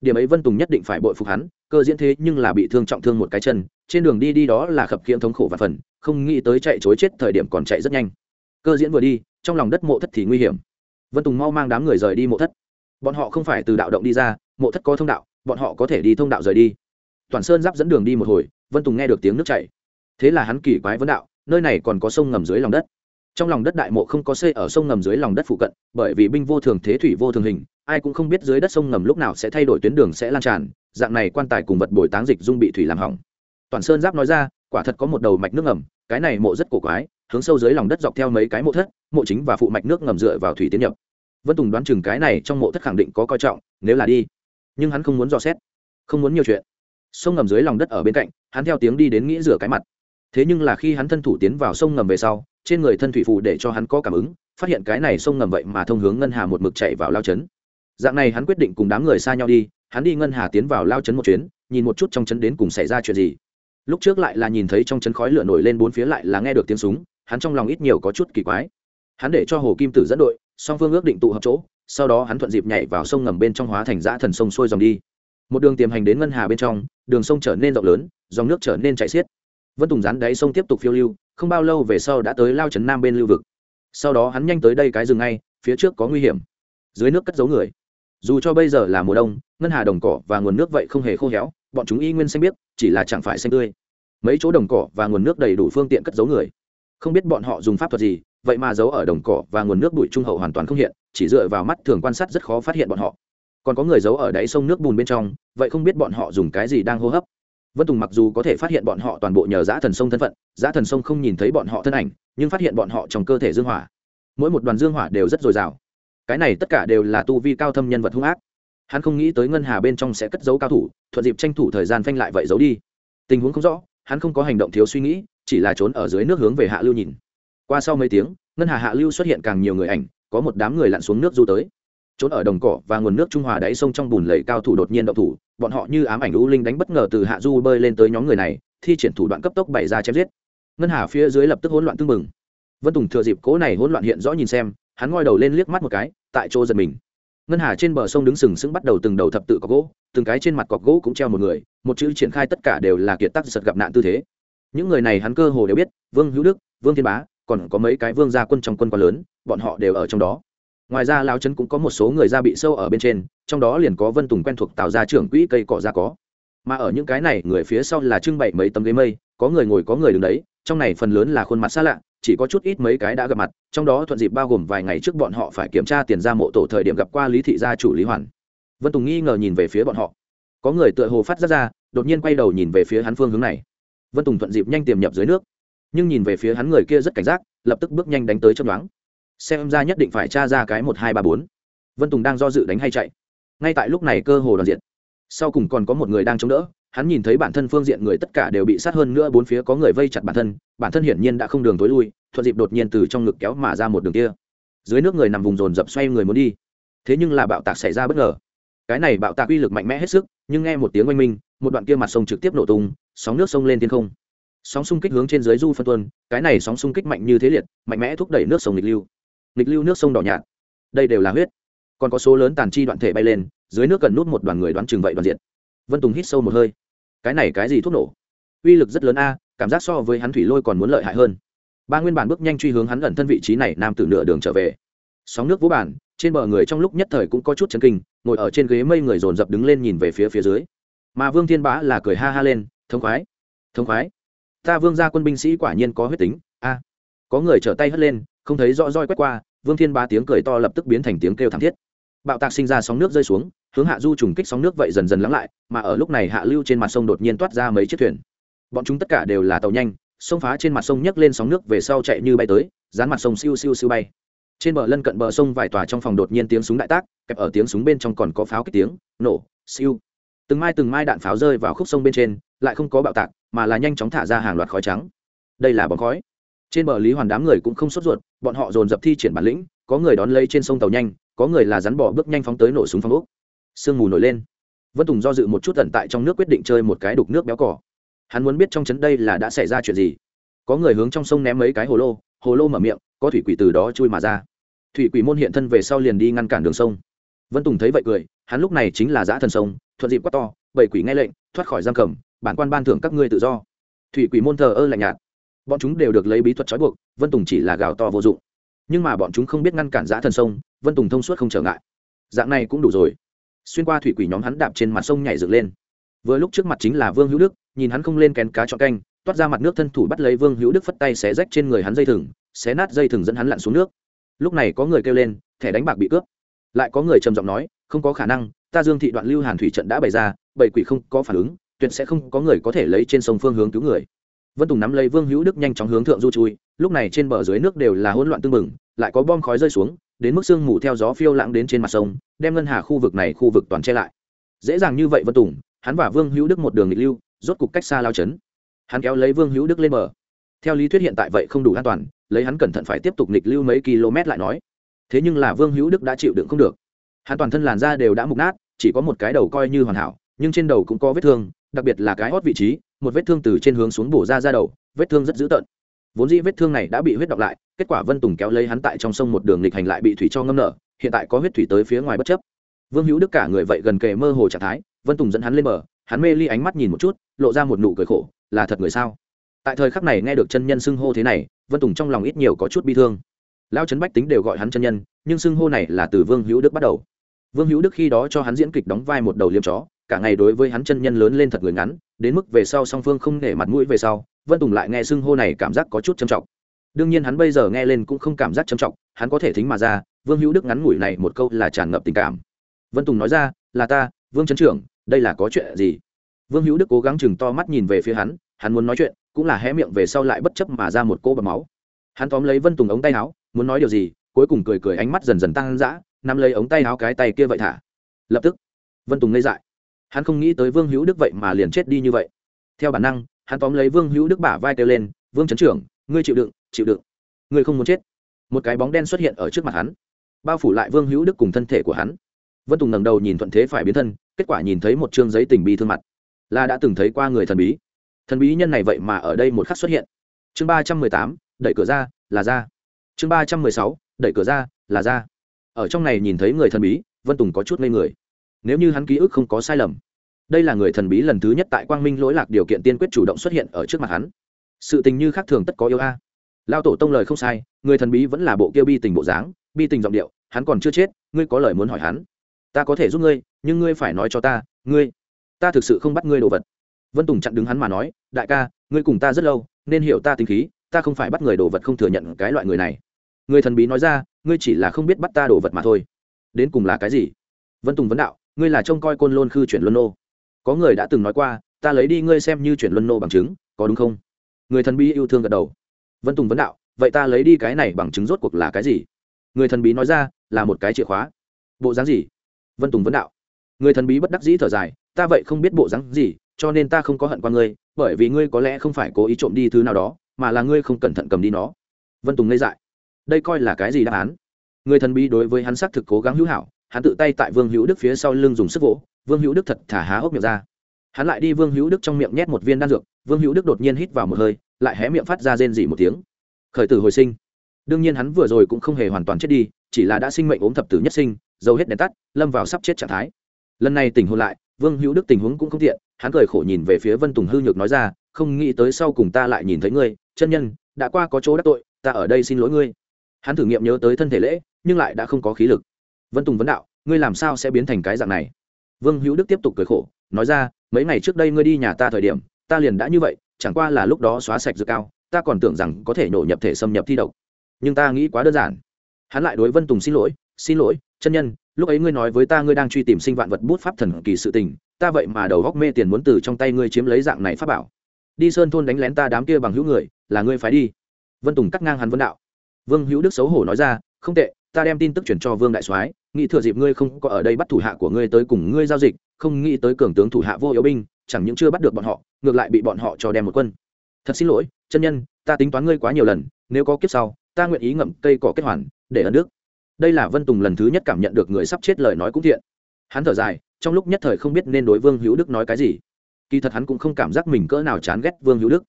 Điểm ấy vân tùng nhất định phải bội phục hắn cơ diễn thế nhưng là bị thương trọng thương một cái chân, trên đường đi đi đó là khập khiễng thống khổ và phần, không nghĩ tới chạy chối chết thời điểm còn chạy rất nhanh. Cơ diễn vừa đi, trong lòng đất mộ thất thì nguy hiểm. Vân tùng mau mang đám người rời đi mộ thất. Bọn họ không phải từ đạo động đi ra, mộ thất có thông đạo, bọn họ có thể đi thông đạo rời đi. Toàn sơn giáp dẫn đường đi một hồi, vân tùng nghe được tiếng nước chảy. Thế là hắn kỳ quái vấn đạo, nơi này còn có sông ngầm dưới lòng đất trong lòng đất đại mộ không có xây ở sông ngầm dưới lòng đất phụ cận, bởi vì binh vô thường, thế thủy vô thường hình, ai cũng không biết dưới đất sông ngầm lúc nào sẽ thay đổi tuyến đường sẽ lan tràn, dạng này quan tài cùng vật bồi táng dịch dung bị thủy làm hỏng. Toàn sơn giáp nói ra, quả thật có một đầu mạch nước ngầm, cái này mộ rất cổ quái, hướng sâu dưới lòng đất dọc theo mấy cái mộ thất, mộ chính và phụ mạch nước ngầm dựa vào thủy tiến nhập. Vân tùng đoán chừng cái này trong mộ thất khẳng định có coi trọng, nếu là đi. Nhưng hắn không muốn dò xét, không muốn nhiều chuyện. Sông ngầm dưới lòng đất ở bên cạnh, hắn theo tiếng đi đến nghĩ rửa cái mặt. Thế nhưng là khi hắn thân thủ tiến vào sông ngầm về sau trên người thân thủy phù để cho hắn có cảm ứng, phát hiện cái này sông ngầm vậy mà thông hướng ngân hà một mực chạy vào lao trấn. Dạng này hắn quyết định cùng đám người xa nhau đi, hắn đi ngân hà tiến vào lao trấn một chuyến, nhìn một chút trong trấn đến cùng xảy ra chuyện gì. Lúc trước lại là nhìn thấy trong trấn khói lửa nổi lên bốn phía lại là nghe được tiếng súng, hắn trong lòng ít nhiều có chút kỳ quái. Hắn để cho hồ kim tử dẫn đội, song phương ước định tụ hợp chỗ, sau đó hắn thuận dịp nhảy vào sông ngầm bên trong hóa thành dã thần sông xuôi dòng đi. Một đường tiềm hành đến ngân hà bên trong, đường sông trở nên rộng lớn, dòng nước trở nên chảy xiết vân tùng rán đáy sông tiếp tục phiêu lưu, không bao lâu về sau đã tới lao trấn nam bên lưu vực. Sau đó hắn nhanh tới đây cái rừng ngay, phía trước có nguy hiểm. Dưới nước cất giấu người. Dù cho bây giờ là mùa đông, ngân hà đồng cỏ và nguồn nước vậy không hề khô héo, bọn chúng y nguyên xanh biếc, chỉ là chẳng phải xanh tươi. Mấy chỗ đồng cỏ và nguồn nước đầy đủ phương tiện cất giấu người. Không biết bọn họ dùng pháp thuật gì, vậy mà giấu ở đồng cỏ và nguồn nước bụi trung hậu hoàn toàn không hiện, chỉ dựa vào mắt thường quan sát rất khó phát hiện bọn họ. Còn có người giấu ở đáy sông nước bùn bên trong, vậy không biết bọn họ dùng cái gì đang hô hấp vân tùng mặc dù có thể phát hiện bọn họ toàn bộ nhờ giã thần sông thân phận, giã thần sông không nhìn thấy bọn họ thân ảnh, nhưng phát hiện bọn họ trong cơ thể dương hỏa. Mỗi một đoàn dương hỏa đều rất dồi dào. Cái này tất cả đều là tu vi cao thâm nhân vật hung ác. Hắn không nghĩ tới ngân hà bên trong sẽ cất giấu cao thủ, thuận dịp tranh thủ thời gian phanh lại vậy giấu đi. Tình huống không rõ, hắn không có hành động thiếu suy nghĩ, chỉ là trốn ở dưới nước hướng về hạ lưu nhìn. Qua sau mấy tiếng, ngân hà hạ lưu xuất hiện càng nhiều người ảnh, có một đám người lặn xuống nước du tới. Trốn ở đồng cỏ và nguồn nước trung hòa đáy sông trong bùn lầy cao thủ đột nhiên động thủ bọn họ như ám ảnh u linh đánh bất ngờ từ hạ du bơi lên tới nhóm người này, thi triển thủ đoạn cấp tốc bày ra chém giết. Ngân hà phía dưới lập tức hỗn loạn tưng bừng. Vân tùng thừa dịp cố này hỗn loạn hiện rõ nhìn xem, hắn ngoi đầu lên liếc mắt một cái, tại chỗ giật mình. Ngân hà trên bờ sông đứng sừng sững bắt đầu từng đầu thập tự cọc gỗ, từng cái trên mặt cọc gỗ cũng treo một người, một chữ triển khai tất cả đều là kiệt tác giật gặp nạn tư thế. Những người này hắn cơ hồ đều biết, vương hữu đức, vương thiên bá, còn có mấy cái vương gia quân trong quân quá lớn, bọn họ đều ở trong đó ngoài ra lao trấn cũng có một số người da bị sâu ở bên trên, trong đó liền có vân tùng quen thuộc tạo ra trưởng quỹ cây cỏ ra có. Mà ở những cái này, người phía sau là trưng bày mấy tấm ghế mây, có người ngồi có người đứng đấy, trong này phần lớn là khuôn mặt xa lạ, chỉ có chút ít mấy cái đã gặp mặt, trong đó thuận dịp bao gồm vài ngày trước bọn họ phải kiểm tra tiền ra mộ tổ thời điểm gặp qua lý thị gia chủ lý hoàn. Vân tùng nghi ngờ nhìn về phía bọn họ. Có người tựa hồ phát ra ra, đột nhiên quay đầu nhìn về phía hắn phương hướng này. Vân tùng thuận dịp nhanh tiềm nhập dưới nước, nhưng nhìn về phía hắn người kia rất cảnh giác, lập tức bước nhanh đánh tới trong đoán xem ra nhất định phải tra ra cái một hai ba bốn. Vân tùng đang do dự đánh hay chạy. Ngay tại lúc này cơ hồ đoàn diện. Sau cùng còn có một người đang chống đỡ, hắn nhìn thấy bản thân phương diện người tất cả đều bị sát hơn nữa bốn phía có người vây chặt bản thân bản thân hiển nhiên đã không đường tối lui, thuận dịp đột nhiên từ trong ngực kéo mà ra một đường kia. Dưới nước người nằm vùng dồn dập xoay người muốn đi. Thế nhưng là bạo tạc xảy ra bất ngờ. Cái này bạo tạc uy lực mạnh mẽ hết sức, nhưng nghe một tiếng oanh minh, một đoạn kia mặt sông trực tiếp nổ tung, sóng nước sông lên thiên không. Sóng xung kích hướng trên dưới du phân tuân cái này sóng xung kích mạnh như thế liệt, mạnh mẽ thúc đẩy nước sông nghịch lưu nghịch lưu nước sông đỏ nhạt. Đây đều là huyết. Còn có số lớn tàn chi đoạn thể bay lên, dưới nước cần nút một đoàn người đoán chừng vậy đoàn diện. Vân tùng hít sâu một hơi. Cái này cái gì thuốc nổ? Uy lực rất lớn a, cảm giác so với hắn thủy lôi còn muốn lợi hại hơn. Ba nguyên bản bước nhanh truy hướng hắn gần thân vị trí này, nam tử nửa đường trở về. Sóng nước vỗ bản, trên bờ người trong lúc nhất thời cũng có chút chấn kinh, ngồi ở trên ghế mây người dồn dập đứng lên nhìn về phía phía dưới. Mà vương thiên bá là cười ha ha lên, thống khoái thống khoái. Ta vương gia quân binh sĩ quả nhiên có huyết tính, a. Có người trở tay hất lên không thấy rõ roi quét qua, vương thiên ba tiếng cười to lập tức biến thành tiếng kêu thảm thiết. Bạo tạc sinh ra sóng nước rơi xuống, hướng hạ du trùng kích sóng nước vậy dần dần lắng lại, mà ở lúc này hạ lưu trên mặt sông đột nhiên toát ra mấy chiếc thuyền. Bọn chúng tất cả đều là tàu nhanh sông phá trên mặt sông nhấc lên sóng nước về sau chạy như bay tới, dán mặt sông siêu siêu siêu bay. Trên bờ lân cận bờ sông vài tòa trong phòng đột nhiên tiếng súng đại tác, kẹp ở tiếng súng bên trong còn có pháo kích tiếng, nổ, siêu. Từng mai từng mai đạn pháo rơi vào khúc sông bên trên, lại không có bạo tạc, mà là nhanh chóng thả ra hàng loạt khói trắng. Đây là bóng khói trên bờ lý hoàn đám người cũng không sốt ruột, bọn họ dồn dập thi triển bản lĩnh, có người đón lây trên sông tàu nhanh, có người là rắn bỏ bước nhanh phóng tới nổ súng phong úc sương mù nổi lên. Vân tùng do dự một chút tận tại trong nước quyết định chơi một cái đục nước béo cỏ. Hắn muốn biết trong trấn đây là đã xảy ra chuyện gì. Có người hướng trong sông ném mấy cái hồ lô hồ lô mở miệng, có thủy quỷ từ đó chui mà ra. Thủy quỷ môn hiện thân về sau liền đi ngăn cản đường sông. Vân tùng thấy vậy cười, hắn lúc này chính là giã thần sông, thuận dịp quát to, bảy quỷ nghe lệnh, thoát khỏi giam cầm, bản quan ban thưởng các ngươi tự do. Thủy quỷ môn thờ ơ lạnh nhạt bọn chúng đều được lấy bí thuật trói buộc, vân tùng chỉ là gào to vô dụng. Nhưng mà bọn chúng không biết ngăn cản giã thần sông, vân tùng thông suốt không trở ngại. Dạng này cũng đủ rồi. Xuyên qua thủy quỷ nhóm hắn đạp trên mặt sông nhảy dựng lên. Vừa lúc trước mặt chính là vương hữu đức, nhìn hắn không lên kén cá chọn canh, toát ra mặt nước thân thủ bắt lấy vương hữu đức phất tay xé rách trên người hắn dây thừng, xé nát dây thừng dẫn hắn lặn xuống nước. Lúc này có người kêu lên, thẻ đánh bạc bị cướp. Lại có người trầm giọng nói, không có khả năng, ta dương thị đoạn lưu hàn thủy trận đã bày ra, bảy quỷ không có phản ứng, tuyệt sẽ không có người có thể lấy trên sông phương hướng cứu người vân tùng nắm lấy vương hữu đức nhanh chóng hướng thượng du chui, lúc này trên bờ dưới nước đều là hỗn loạn tưng bừng, lại có bom khói rơi xuống, đến mức sương mù theo gió phiêu lãng đến trên mặt sông, đem ngân hà khu vực này khu vực toàn che lại. Dễ dàng như vậy vân tùng, hắn và vương hữu đức một đường nghịch lưu, rốt cục cách xa lao chấn. Hắn kéo lấy vương hữu đức lên bờ. Theo lý thuyết hiện tại vậy không đủ an toàn, lấy hắn cẩn thận phải tiếp tục nghịch lưu mấy km lại nói. Thế nhưng là vương hữu đức đã chịu đựng không được. Hắn toàn thân làn da đều đã mục nát, chỉ có một cái đầu coi như hoàn hảo, nhưng trên đầu cũng có vết thương đặc biệt là cái hót vị trí, một vết thương từ trên hướng xuống bổ ra ra đầu, vết thương rất dữ tợn. Vốn dĩ vết thương này đã bị huyết độc lại, kết quả vân tùng kéo lấy hắn tại trong sông một đường lịch hành lại bị thủy cho ngâm nở, hiện tại có huyết thủy tới phía ngoài bất chấp. Vương hữu đức cả người vậy gần kề mơ hồ trạng thái, vân tùng dẫn hắn lên bờ, hắn mê ly ánh mắt nhìn một chút, lộ ra một nụ cười khổ, là thật người sao? Tại thời khắc này nghe được chân nhân xưng hô thế này, vân tùng trong lòng ít nhiều có chút bi thương. Lao trấn bách tính đều gọi hắn chân nhân, nhưng xưng hô này là từ vương hữu đức bắt đầu. Vương hữu đức khi đó cho hắn diễn kịch đóng vai một đầu liêm chó cả ngày đối với hắn chân nhân lớn lên thật người ngắn, đến mức về sau song phương không để mặt mũi về sau, vân tùng lại nghe xưng hô này cảm giác có chút trầm trọng. Đương nhiên hắn bây giờ nghe lên cũng không cảm giác trầm trọng, hắn có thể thính mà ra, vương hữu đức ngắn ngủi này một câu là tràn ngập tình cảm. Vân tùng nói ra, là ta, vương trấn trưởng, đây là có chuyện gì? Vương hữu đức cố gắng chừng to mắt nhìn về phía hắn hắn muốn nói chuyện, cũng là hé miệng về sau lại bất chấp mà ra một cô bầm máu. Hắn tóm lấy vân tùng ống tay áo, muốn nói điều gì, cuối cùng cười cười ánh mắt dần dần tăng dã, nắm lấy ống tay áo cái tay kia vậy thả. Lập tức, vân tùng ngây dại hắn không nghĩ tới vương hữu đức vậy mà liền chết đi như vậy. Theo bản năng, hắn tóm lấy vương hữu đức bả vai kêu lên, vương trấn trưởng, ngươi chịu đựng chịu đựng. Ngươi không muốn chết. Một cái bóng đen xuất hiện ở trước mặt hắn, bao phủ lại vương hữu đức cùng thân thể của hắn. Vân tùng ngẩng đầu nhìn thuận thế phải biến thân, kết quả nhìn thấy một chương giấy tình bi thương mặt. Là đã từng thấy qua người thần bí. Thần bí nhân này vậy mà ở đây một khắc xuất hiện. Chương ba trăm mười tám, đẩy cửa ra, là ra. Chương ba trăm mười sáu, đẩy cửa ra, là ra. Ở trong này nhìn thấy người thần bí, vân tùng có chút ngây người nếu như hắn ký ức không có sai lầm. Đây là người thần bí lần thứ nhất tại quang minh lỗi lạc điều kiện tiên quyết chủ động xuất hiện ở trước mặt hắn. Sự tình như khác thường tất có yêu a. Lao tổ tông lời không sai, người thần bí vẫn là bộ kia bi tình bộ dáng, bi tình giọng điệu, hắn còn chưa chết, ngươi có lời muốn hỏi hắn. Ta có thể giúp ngươi, nhưng ngươi phải nói cho ta, ngươi, ta thực sự không bắt ngươi đồ vật. Vân tùng chặn đứng hắn mà nói, đại ca, ngươi cùng ta rất lâu, nên hiểu ta tính khí, ta không phải bắt người đồ vật không thừa nhận cái loại người này. Người thần bí nói ra, ngươi chỉ là không biết bắt ta đồ vật mà thôi. Đến cùng là cái gì? Vân tùng vấn đạo ngươi là trông coi côn lôn khư chuyển luân nô. Có người đã từng nói qua, ta lấy đi ngươi xem như chuyển luân nô bằng chứng, có đúng không? Người thần bí yêu thương gật đầu. Vân tùng vấn đạo, vậy ta lấy đi cái này bằng chứng rốt cuộc là cái gì? Người thần bí nói ra, là một cái chìa khóa. Bộ dáng gì? Vân tùng vấn đạo, người thần bí bất đắc dĩ thở dài, ta vậy không biết bộ dáng gì, cho nên ta không có hận qua ngươi, bởi vì ngươi có lẽ không phải cố ý trộm đi thứ nào đó, mà là ngươi không cẩn thận cầm đi nó. Vân tùng ngây dại, đây coi là cái gì đáp án? Người thần bí đối với hắn xác thực cố gắng hữu hảo hắn tự tay tại vương hữu đức phía sau lưng dùng sức vỗ, vương hữu đức thật thả há hốc miệng ra. Hắn lại đi vương hữu đức trong miệng nhét một viên đan dược, vương hữu đức đột nhiên hít vào một hơi, lại hé miệng phát ra rên dỉ một tiếng. Khởi tử hồi sinh. Đương nhiên hắn vừa rồi cũng không hề hoàn toàn chết đi, chỉ là đã sinh mệnh ốm thập tử nhất sinh, dầu hết đèn tắt, lâm vào sắp chết trạng thái. Lần này tỉnh hôn lại, vương hữu đức tình huống cũng không thiện hắn cười khổ nhìn về phía vân tùng hư nhược nói ra, không nghĩ tới sau cùng ta lại nhìn thấy ngươi, chân nhân, đã qua có chỗ đắc tội, ta ở đây xin lỗi ngươi. Hắn thử nghiệm nhớ tới thân thể lễ, nhưng lại đã không có khí lực vân tùng vấn đạo, ngươi làm sao sẽ biến thành cái dạng này? Vương hữu đức tiếp tục cười khổ, nói ra, mấy ngày trước đây ngươi đi nhà ta thời điểm, ta liền đã như vậy, chẳng qua là lúc đó xóa sạch dược cao, ta còn tưởng rằng có thể nổ nhập thể xâm nhập thi độc. Nhưng ta nghĩ quá đơn giản. Hắn lại đối vân tùng xin lỗi xin lỗi, chân nhân, lúc ấy ngươi nói với ta ngươi đang truy tìm sinh vạn vật bút pháp thần kỳ sự tình, ta vậy mà đầu góc mê tiền muốn từ trong tay ngươi chiếm lấy dạng này pháp bảo. Đi sơn thôn đánh lén ta đám kia bằng hữu người, là ngươi phải đi. Vân tùng cắt ngang hắn vân đạo. Vương hữu đức xấu hổ nói ra, không tệ ta đem tin tức chuyển cho vương đại soái, nghĩ thừa dịp ngươi không có ở đây bắt thủ hạ của ngươi tới cùng ngươi giao dịch, không nghĩ tới cường tướng thủ hạ vô yếu binh, chẳng những chưa bắt được bọn họ, ngược lại bị bọn họ cho đem một quân. Thật xin lỗi, chân nhân, ta tính toán ngươi quá nhiều lần, nếu có kiếp sau, ta nguyện ý ngậm cây cỏ kết hoàn, để ở nước đây là vân tùng lần thứ nhất cảm nhận được người sắp chết lời nói cũng thiện. Hắn thở dài, trong lúc nhất thời không biết nên đối vương hữu đức nói cái gì. Kỳ thật hắn cũng không cảm giác mình cỡ nào chán ghét vương hữu đức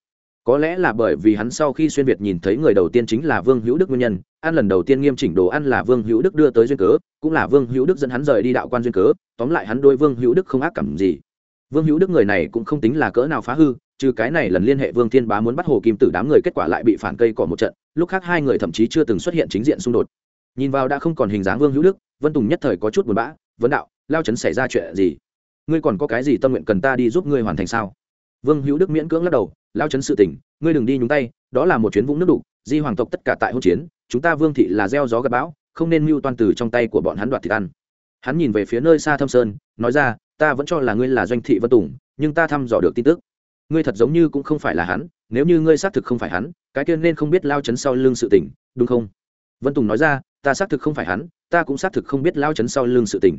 có lẽ là bởi vì hắn sau khi xuyên việt nhìn thấy người đầu tiên chính là vương hữu đức nguyên nhân, ăn lần đầu tiên nghiêm chỉnh đồ ăn là vương hữu đức đưa tới duyên cớ, cũng là vương hữu đức dẫn hắn rời đi đạo quan duyên cớ, tóm lại hắn đôi vương hữu đức không ác cảm gì. Vương hữu đức người này cũng không tính là cỡ nào phá hư, trừ cái này lần liên hệ vương thiên bá muốn bắt hồ kim tử đám người kết quả lại bị phản cây cỏ một trận, lúc khác hai người thậm chí chưa từng xuất hiện chính diện xung đột. Nhìn vào đã không còn hình dáng vương hữu đức, vân tùng nhất thời có chút buồn bã vấn đạo, lao chấn xảy ra chuyện gì? Ngươi còn có cái gì tâm nguyện cần ta đi giúp ngươi hoàn thành sao? Vương hữu đức miễn cưỡng lắc đầu lao chấn sự tỉnh ngươi đừng đi nhúng tay, đó là một chuyến vũng nước đục, di hoàng tộc tất cả tại hỗn chiến, chúng ta vương thị là gieo gió gặp bão, không nên mưu toan từ trong tay của bọn hắn đoạt thịt ăn. Hắn nhìn về phía nơi xa thâm sơn, nói ra, ta vẫn cho là ngươi là doanh thị vân tùng, nhưng ta thăm dò được tin tức. Ngươi thật giống như cũng không phải là hắn, nếu như ngươi xác thực không phải hắn, cái kia nên không biết lao chấn sau lưng sự tỉnh đúng không? Vân tùng nói ra, ta xác thực không phải hắn, ta cũng xác thực không biết lao chấn sau lưng sự tỉnh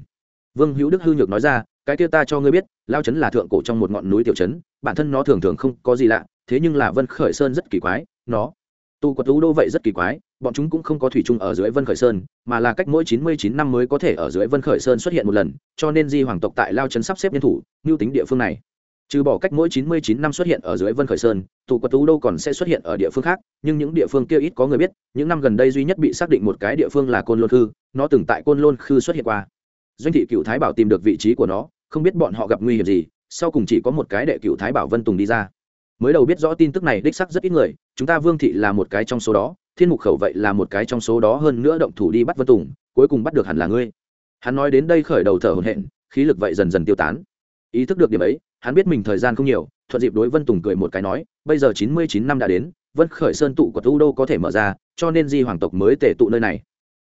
vương hữu đức hư nhược nói ra cái kia ta cho ngươi biết, lao chấn là thượng cổ trong một ngọn núi tiểu chấn bản thân nó thường thường không có gì lạ, thế nhưng là vân khởi sơn rất kỳ quái, nó, tu quật tú đô vậy rất kỳ quái, bọn chúng cũng không có thủy chung ở dưới vân khởi sơn, mà là cách mỗi chín mươi chín năm mới có thể ở dưới vân khởi sơn xuất hiện một lần, cho nên di hoàng tộc tại lao trấn sắp xếp nhân thủ, mưu tính địa phương này. Trừ bỏ cách mỗi chín mươi chín năm xuất hiện ở dưới vân khởi sơn tụ quật tú đô còn sẽ xuất hiện ở địa phương khác, nhưng những địa phương kia ít có người biết, những năm gần đây duy nhất bị xác định một cái địa phương là côn lôn khư, nó từng tại côn lôn khư xuất hiện qua. Doanh thị cựu thái bảo tìm được vị trí của nó không biết bọn họ gặp nguy hiểm gì, sau cùng chỉ có một cái đệ cựu thái bảo vân tùng đi ra. Mới đầu biết rõ tin tức này đích sắc rất ít người, chúng ta vương thị là một cái trong số đó, thiên mục khẩu vậy là một cái trong số đó hơn nữa động thủ đi bắt vân tùng, cuối cùng bắt được hẳn là ngươi. Hắn nói đến đây khởi đầu thở hồn hện khí lực vậy dần dần tiêu tán. Ý thức được điểm ấy, hắn biết mình thời gian không nhiều, thuận dịp đối vân tùng cười một cái nói, bây giờ chín mươi chín năm đã đến, vân khởi sơn tụ của tu đô có thể mở ra, cho nên di hoàng tộc mới tể tụ nơi này.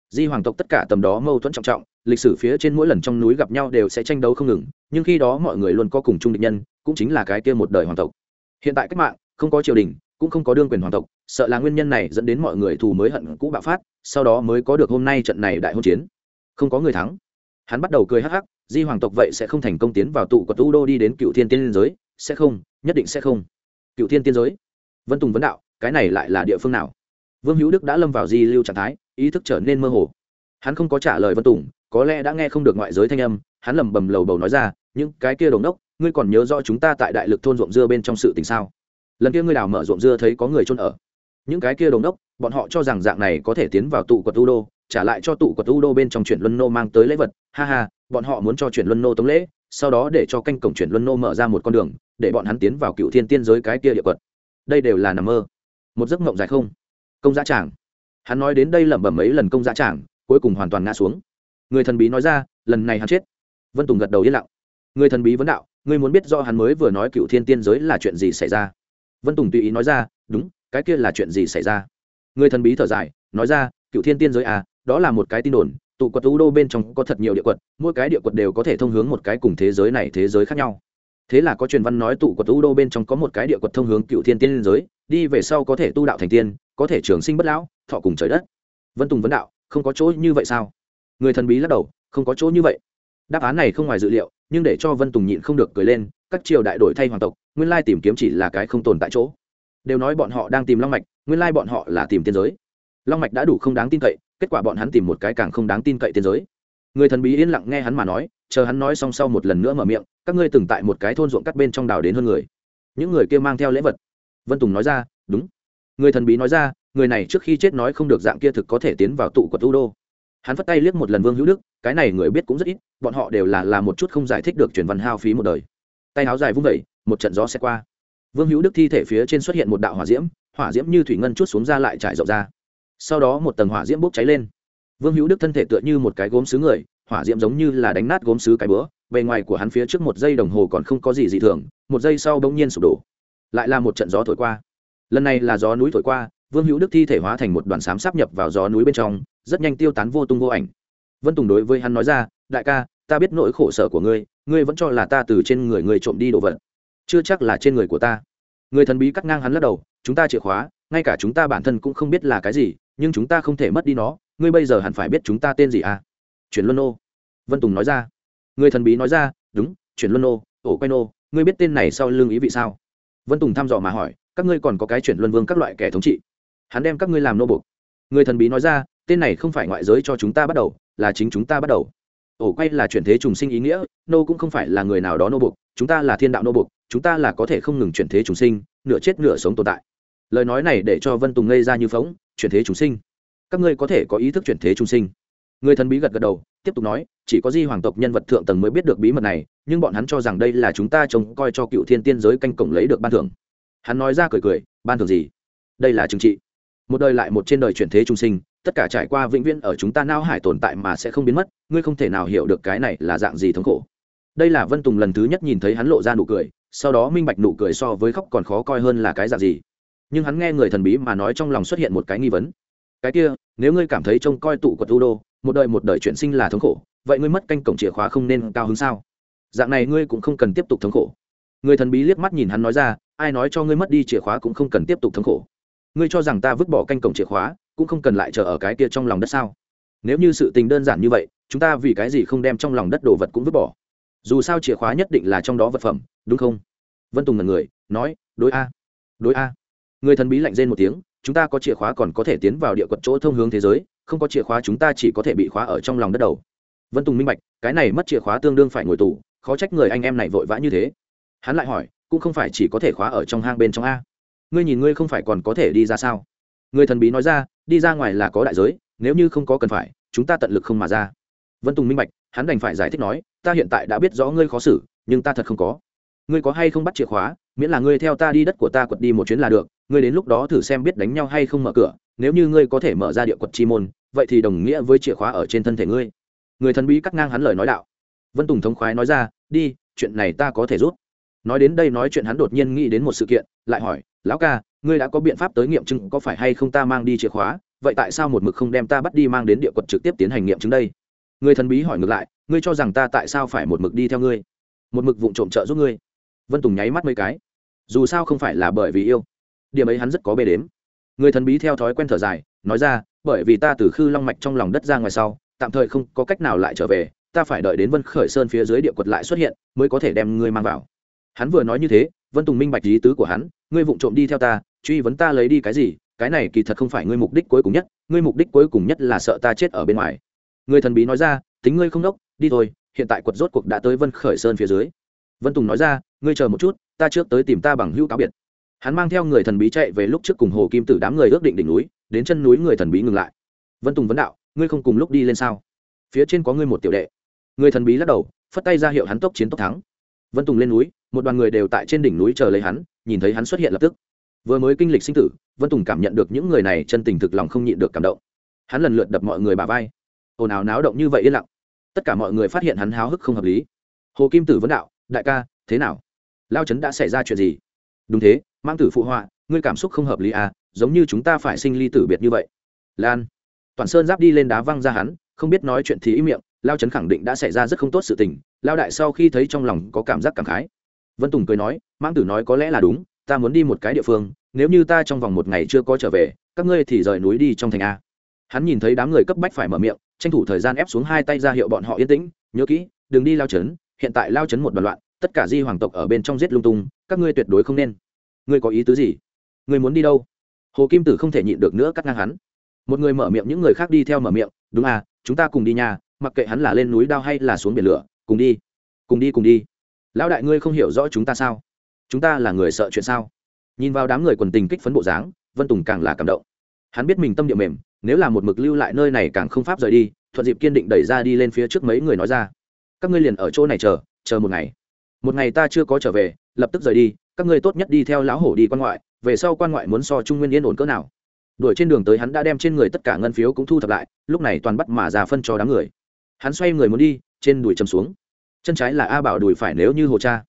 Di hoàng tộc tất cả tầm đó mâu thuẫn trọng trọng lịch sử phía trên mỗi lần trong núi gặp nhau đều sẽ tranh đấu không ngừng, nhưng khi đó mọi người luôn có cùng chung định nhân, cũng chính là cái kia một đời hoàng tộc. Hiện tại cách mạng, không có triều đình, cũng không có đương quyền hoàng tộc, sợ là nguyên nhân này dẫn đến mọi người thù mới hận cũ bạo phát, sau đó mới có được hôm nay trận này đại hôn chiến. Không có người thắng. Hắn bắt đầu cười hắc hắc, di hoàng tộc vậy sẽ không thành công tiến vào tụ của tu đô đi đến cựu thiên tiên giới, sẽ không, nhất định sẽ không. Cựu thiên tiên giới? Vân tùng vấn đạo, cái này lại là địa phương nào? Vương hữu đức đã lâm vào di lưu trạng thái, ý thức trở nên mơ hồ. Hắn không có trả lời vân tùng có lẽ đã nghe không được ngoại giới thanh âm, hắn lẩm bẩm lầu bầu nói ra, những cái kia đồn đốc, ngươi còn nhớ rõ chúng ta tại đại lực thôn ruộng dưa bên trong sự tình sao? Lần kia ngươi đào mở ruộng dưa thấy có người trôn ở. Những cái kia đồn đốc, bọn họ cho rằng dạng này có thể tiến vào tụ quật u đô, trả lại cho tụ quật u đô bên trong chuyển luân nô mang tới lễ vật. Ha ha, bọn họ muốn cho chuyển luân nô tống lễ, sau đó để cho canh cổng chuyển luân nô mở ra một con đường, để bọn hắn tiến vào cựu thiên tiên giới cái kia địa quật. Đây đều là nằm mơ. Một giấc mộng dài không. Công giá tràng. Hắn nói đến đây lẩm bẩm mấy lần công giá tràng, cuối cùng hoàn toàn ngã xuống người thần bí nói ra, lần này hắn chết. Vân tùng gật đầu yên lặng. Người thần bí vấn đạo, ngươi muốn biết do hắn mới vừa nói cựu thiên tiên giới là chuyện gì xảy ra? Vân tùng tùy ý nói ra, đúng, cái kia là chuyện gì xảy ra? Người thần bí thở dài, nói ra, cựu thiên tiên giới à đó là một cái tin đồn, tụ quật u đô bên trong có thật nhiều địa quật, mỗi cái địa quật đều có thể thông hướng một cái cùng thế giới này thế giới khác nhau. Thế là có truyền văn nói tụ quật u đô bên trong có một cái địa quật thông hướng cựu thiên tiên giới, đi về sau có thể tu đạo thành tiên, có thể trường sinh bất lão, thọ cùng trời đất. Vân tùng vấn đạo, không có chỗ như vậy sao? Người thần bí lắc đầu, không có chỗ như vậy. Đáp án này không ngoài dự liệu, nhưng để cho vân tùng nhịn không được cười lên, các triều đại đổi thay hoàng tộc, nguyên lai tìm kiếm chỉ là cái không tồn tại chỗ. Đều nói bọn họ đang tìm long mạch, nguyên lai bọn họ là tìm tiên giới. Long mạch đã đủ không đáng tin cậy, kết quả bọn hắn tìm một cái càng không đáng tin cậy tiên giới. Người thần bí yên lặng nghe hắn mà nói, chờ hắn nói xong sau một lần nữa mở miệng, các ngươi từng tại một cái thôn ruộng cắt bên trong đảo đến hơn người. Những người kia mang theo lễ vật. Vân tùng nói ra, đúng. Người thần bí nói ra, người này trước khi chết nói không được dạng kia thực có thể tiến vào tụ của tu đô hắn phất tay liếc một lần vương hữu đức, cái này người biết cũng rất ít, bọn họ đều là là một chút không giải thích được truyền văn hao phí một đời. Tay áo dài vung vẩy, một trận gió sẽ qua. Vương hữu đức thi thể phía trên xuất hiện một đạo hỏa diễm hỏa diễm như thủy ngân chút xuống ra lại trải rộng ra. Sau đó một tầng hỏa diễm bốc cháy lên. Vương hữu đức thân thể tựa như một cái gốm xứ người, hỏa diễm giống như là đánh nát gốm xứ cái bữa, bề ngoài của hắn phía trước một giây đồng hồ còn không có gì dị thường, một giây sau bỗng nhiên sụp đổ. Lại là một trận gió thổi qua. Lần này là gió núi thổi qua, vương hữu đức thi thể hóa thành một đoàn xám sáp nhập vào gió núi bên trong rất nhanh tiêu tán vô tung vô ảnh. Vân tùng đối với hắn nói ra đại ca ta biết nỗi khổ sở của ngươi ngươi vẫn cho là ta từ trên người ngươi trộm đi đồ vật chưa chắc là trên người của ta. Người thần bí cắt ngang hắn lắc đầu chúng ta chìa khóa ngay cả chúng ta bản thân cũng không biết là cái gì nhưng chúng ta không thể mất đi nó ngươi bây giờ hẳn phải biết chúng ta tên gì à? Chuyển luân ô. vân tùng nói ra. Người thần bí nói ra đúng chuyển luân ô, ổ quay nô ngươi biết tên này sau lưng ý vị sao? Vân tùng thăm dò mà hỏi các ngươi còn có cái chuyển luân vương các loại kẻ thống trị? Hắn đem các ngươi làm nô bục người thần bí nói ra tên này không phải ngoại giới cho chúng ta bắt đầu, là chính chúng ta bắt đầu. Ổ quay là chuyển thế trùng sinh ý nghĩa, nô cũng không phải là người nào đó nô bục chúng ta là thiên đạo nô bục chúng ta là có thể không ngừng chuyển thế trùng sinh, nửa chết nửa sống tồn tại. Lời nói này để cho vân tùng ngây ra như phóng, chuyển thế trùng sinh. Các ngươi có thể có ý thức chuyển thế trùng sinh. Người thần bí gật gật đầu, tiếp tục nói, chỉ có di hoàng tộc nhân vật thượng tầng mới biết được bí mật này, nhưng bọn hắn cho rằng đây là chúng ta trông coi cho cựu thiên tiên giới canh cổng lấy được ban thưởng. Hắn nói ra cười cười, ban thưởng gì? Đây là trừng trị một đời lại một trên đời chuyển thế trung sinh tất cả trải qua vĩnh viễn ở chúng ta nao hải tồn tại mà sẽ không biến mất, ngươi không thể nào hiểu được cái này là dạng gì thống khổ. Đây là vân tùng lần thứ nhất nhìn thấy hắn lộ ra nụ cười, sau đó minh bạch nụ cười so với khóc còn khó coi hơn là cái dạng gì. Nhưng hắn nghe người thần bí mà nói trong lòng xuất hiện một cái nghi vấn. Cái kia, nếu ngươi cảm thấy trông coi tụ của tu đô một đời một đời chuyển sinh là thống khổ, vậy ngươi mất canh cổng chìa khóa không nên cao hứng sao? Dạng này ngươi cũng không cần tiếp tục thống khổ. Người thần bí liếc mắt nhìn hắn nói ra, ai nói cho ngươi mất đi chìa khóa cũng không cần tiếp tục thống khổ. Ngươi cho rằng ta vứt bỏ canh cổng chìa khóa cũng không cần lại chờ ở cái kia trong lòng đất sao? Nếu như sự tình đơn giản như vậy, chúng ta vì cái gì không đem trong lòng đất đồ vật cũng vứt bỏ? Dù sao chìa khóa nhất định là trong đó vật phẩm, đúng không? Vân tùng là người, nói, đối a đối a. Người thần bí lạnh rên một tiếng, chúng ta có chìa khóa còn có thể tiến vào địa quật chỗ thông hướng thế giới, không có chìa khóa chúng ta chỉ có thể bị khóa ở trong lòng đất đầu. Vân tùng minh bạch, cái này mất chìa khóa tương đương phải ngồi tù, khó trách người anh em này vội vã như thế. Hắn lại hỏi, cũng không phải chỉ có thể khóa ở trong hang bên trong a? Ngươi nhìn ngươi không phải còn có thể đi ra sao? Người thần bí nói ra, đi ra ngoài là có đại giới, nếu như không có cần phải, chúng ta tận lực không mà ra. Vân tùng minh bạch, hắn đành phải giải thích nói, ta hiện tại đã biết rõ ngươi khó xử, nhưng ta thật không có. Ngươi có hay không bắt chìa khóa, miễn là ngươi theo ta đi đất của ta quật đi một chuyến là được, ngươi đến lúc đó thử xem biết đánh nhau hay không mở cửa, nếu như ngươi có thể mở ra địa quật chi môn, vậy thì đồng nghĩa với chìa khóa ở trên thân thể ngươi. Người thần bí cắt ngang hắn lời nói đạo. Vân tùng thống khoái nói ra, đi, chuyện này ta có thể rút nói đến đây nói chuyện hắn đột nhiên nghĩ đến một sự kiện, lại hỏi, lão ca ngươi đã có biện pháp tới nghiệm chứng có phải hay không ta mang đi chìa khóa, vậy tại sao một mực không đem ta bắt đi mang đến địa quật trực tiếp tiến hành nghiệm chứng đây? Người thần bí hỏi ngược lại, ngươi cho rằng ta tại sao phải một mực đi theo ngươi? Một mực vụ trộm trợ giúp ngươi? Vân tùng nháy mắt mấy cái. Dù sao không phải là bởi vì yêu. Điểm ấy hắn rất có bề đếm. Người thần bí theo thói quen thở dài, nói ra, bởi vì ta từ khư long mạch trong lòng đất ra ngoài sau, tạm thời không có cách nào lại trở về, ta phải đợi đến vân khởi sơn phía dưới địa quật lại xuất hiện, mới có thể đem ngươi mang vào. Hắn vừa nói như thế, vân tùng minh bạch lý tứ của hắn, ngươi vụng trộm đi theo ta truy vấn ta lấy đi cái gì, cái này kỳ thật không phải ngươi mục đích cuối cùng nhất, ngươi mục đích cuối cùng nhất là sợ ta chết ở bên ngoài. Người thần bí nói ra, tính ngươi không đốc, đi thôi, hiện tại quật rốt cuộc đã tới vân khởi sơn phía dưới. Vân tùng nói ra, ngươi chờ một chút, ta trước tới tìm ta bằng hữu cáo biệt. Hắn mang theo người thần bí chạy về lúc trước cùng hồ kim tử đám người ước định đỉnh núi, đến chân núi người thần bí ngừng lại. Vân tùng vấn đạo, ngươi không cùng lúc đi lên sao? Phía trên có ngươi một tiểu đệ. Người thần bí lắc đầu, phất tay ra hiệu hắn tốc chiến tốc thắng. Vân tùng lên núi, một đoàn người đều tại trên đỉnh núi chờ lấy hắn, nhìn thấy hắn xuất hiện lập tức vừa mới kinh lịch sinh tử, vân tùng cảm nhận được những người này chân tình thực lòng không nhịn được cảm động. Hắn lần lượt đập mọi người bà vai. Ồn ào náo động như vậy yên lặng. Tất cả mọi người phát hiện hắn háo hức không hợp lý. Hồ kim tử vấn đạo, đại ca, thế nào? Lao trấn đã xảy ra chuyện gì? Đúng thế mang tử phụ họa, ngươi cảm xúc không hợp lý à giống như chúng ta phải sinh ly tử biệt như vậy. Lan. Toàn sơn giáp đi lên đá văng ra hắn, không biết nói chuyện thì ý miệng, lao trấn khẳng định đã xảy ra rất không tốt sự tình, lao đại sau khi thấy trong lòng có cảm giác cảm khái. Vân tùng cười nói mang tử nói có lẽ là đúng ta muốn đi một cái địa phương, nếu như ta trong vòng một ngày chưa có trở về, các ngươi thì rời núi đi trong thành a. Hắn nhìn thấy đám người cấp bách phải mở miệng, tranh thủ thời gian ép xuống hai tay ra hiệu bọn họ yên tĩnh, nhớ kỹ, đừng đi lao chấn hiện tại lao chấn một đoàn loạn, tất cả di hoàng tộc ở bên trong giết lung tung, các ngươi tuyệt đối không nên. Ngươi có ý tứ gì? Ngươi muốn đi đâu? Hồ kim tử không thể nhịn được nữa cắt ngang hắn. Một người mở miệng, những người khác đi theo mở miệng, đúng à chúng ta cùng đi nhà mặc kệ hắn là lên núi đao hay là xuống biển lửa, cùng đi cùng đi cùng đi. Lão đại ngươi không hiểu rõ chúng ta sao? Chúng ta là người sợ chuyện sao? Nhìn vào đám người quần tình kích phấn bộ dáng, vân tùng càng là cảm động. Hắn biết mình tâm địa mềm, nếu là một mực lưu lại nơi này càng không pháp rời đi, thuận dịp kiên định đẩy ra đi lên phía trước mấy người nói ra. Các ngươi liền ở chỗ này chờ chờ một ngày. Một ngày ta chưa có trở về, lập tức rời đi, các ngươi tốt nhất đi theo lão hổ đi quan ngoại, về sau quan ngoại muốn so trung nguyên yên ổn cỡ nào. Đuổi trên đường tới hắn đã đem trên người tất cả ngân phiếu cũng thu thập lại, lúc này toàn bắt mà già phân cho đám người. Hắn xoay người muốn đi, trên đùi chầm xuống. Chân trái là a bảo đùi phải nếu như hồ cha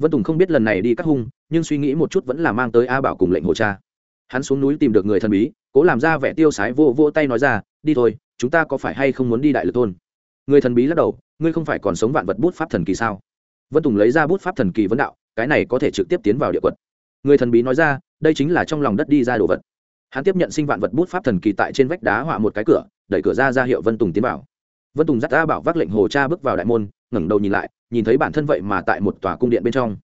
vân tùng không biết lần này đi cắt hung, nhưng suy nghĩ một chút vẫn là mang tới a bảo cùng lệnh hồ cha. Hắn xuống núi tìm được người thần bí, cố làm ra vẻ tiêu sái vô vô tay nói ra, đi thôi, chúng ta có phải hay không muốn đi đại lực thôn? Người thần bí lắc đầu, ngươi không phải còn sống vạn vật bút pháp thần kỳ sao? Vân tùng lấy ra bút pháp thần kỳ vấn đạo, cái này có thể trực tiếp tiến vào địa quật. Người thần bí nói ra, đây chính là trong lòng đất đi ra đồ vật. Hắn tiếp nhận sinh vạn vật bút pháp thần kỳ tại trên vách đá họa một cái cửa, đẩy cửa ra ra hiệu vân tùng tiến vào vân tùng dắt a bảo vác lệnh hồ cha bước vào đại môn, ngẩng đầu nhìn lại, nhìn thấy bản thân vậy mà tại một tòa cung điện bên trong.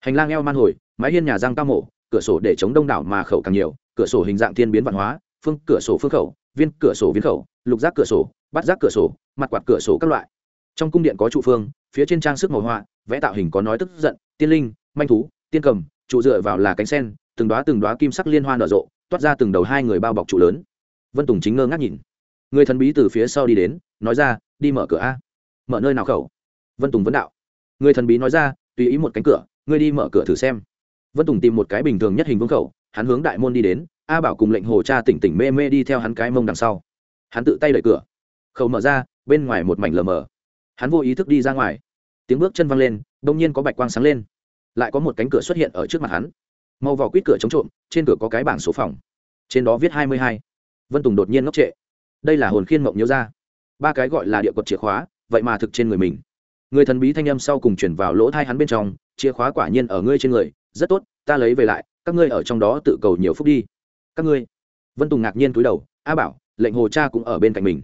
Hành lang eo man hồi, mái hiên nhà giang cao mộ cửa sổ để chống đông đảo mà khẩu càng nhiều, cửa sổ hình dạng thiên biến văn hóa, phương cửa sổ phương khẩu, viên cửa sổ viên khẩu, lục giác cửa sổ bắt giác cửa sổ, mặt quạt cửa sổ các loại. Trong cung điện có trụ phương, phía trên trang sức màu họa vẽ tạo hình có nói tức giận, tiên linh, manh thú, tiên cầm, trụ dựa vào là cánh sen, từng đoá từng đoá kim sắc liên hoa nở rộ, toát ra từng đầu hai người bao bọc trụ lớn. Vân tùng chính ngơ ngác nhìn. Người thần bí từ phía sau đi đến nói ra, đi mở cửa a. Mở nơi nào khẩu? Vân tùng vấn đạo. Người thần bí nói ra, tùy ý một cánh cửa, ngươi đi mở cửa thử xem. Vân tùng tìm một cái bình thường nhất hình vương khẩu, hắn hướng đại môn đi đến, a bảo cùng lệnh hồ cha tỉnh tỉnh mê mê đi theo hắn cái mông đằng sau. Hắn tự tay đẩy cửa. Khẩu mở ra, bên ngoài một mảnh lờ mờ. Hắn vô ý thức đi ra ngoài. Tiếng bước chân văng lên đ ỗ n g nhiên có bạch quang sáng lên. Lại có một cánh cửa xuất hiện ở trước mặt hắn. Màu vỏ quýt cửa chống trộm, trên cửa có cái bảng số phòng. Trên đó viết hai mươi hai. Vân tùng đột nhiên ngốc trệ. Đây là hồn khiên mộng nhớ ra ba cái gọi là địa quật chìa khóa, vậy mà thực trên người mình. Người thần bí thanh âm sau cùng chuyển vào lỗ thai hắn bên trong, chìa khóa quả nhiên ở ngươi trên người, rất tốt, ta lấy về lại, các ngươi ở trong đó tự cầu nhiều phúc đi. Các ngươi. Vân tùng ngạc nhiên cúi đầu, a bảo, lệnh hồ cha cũng ở bên cạnh mình.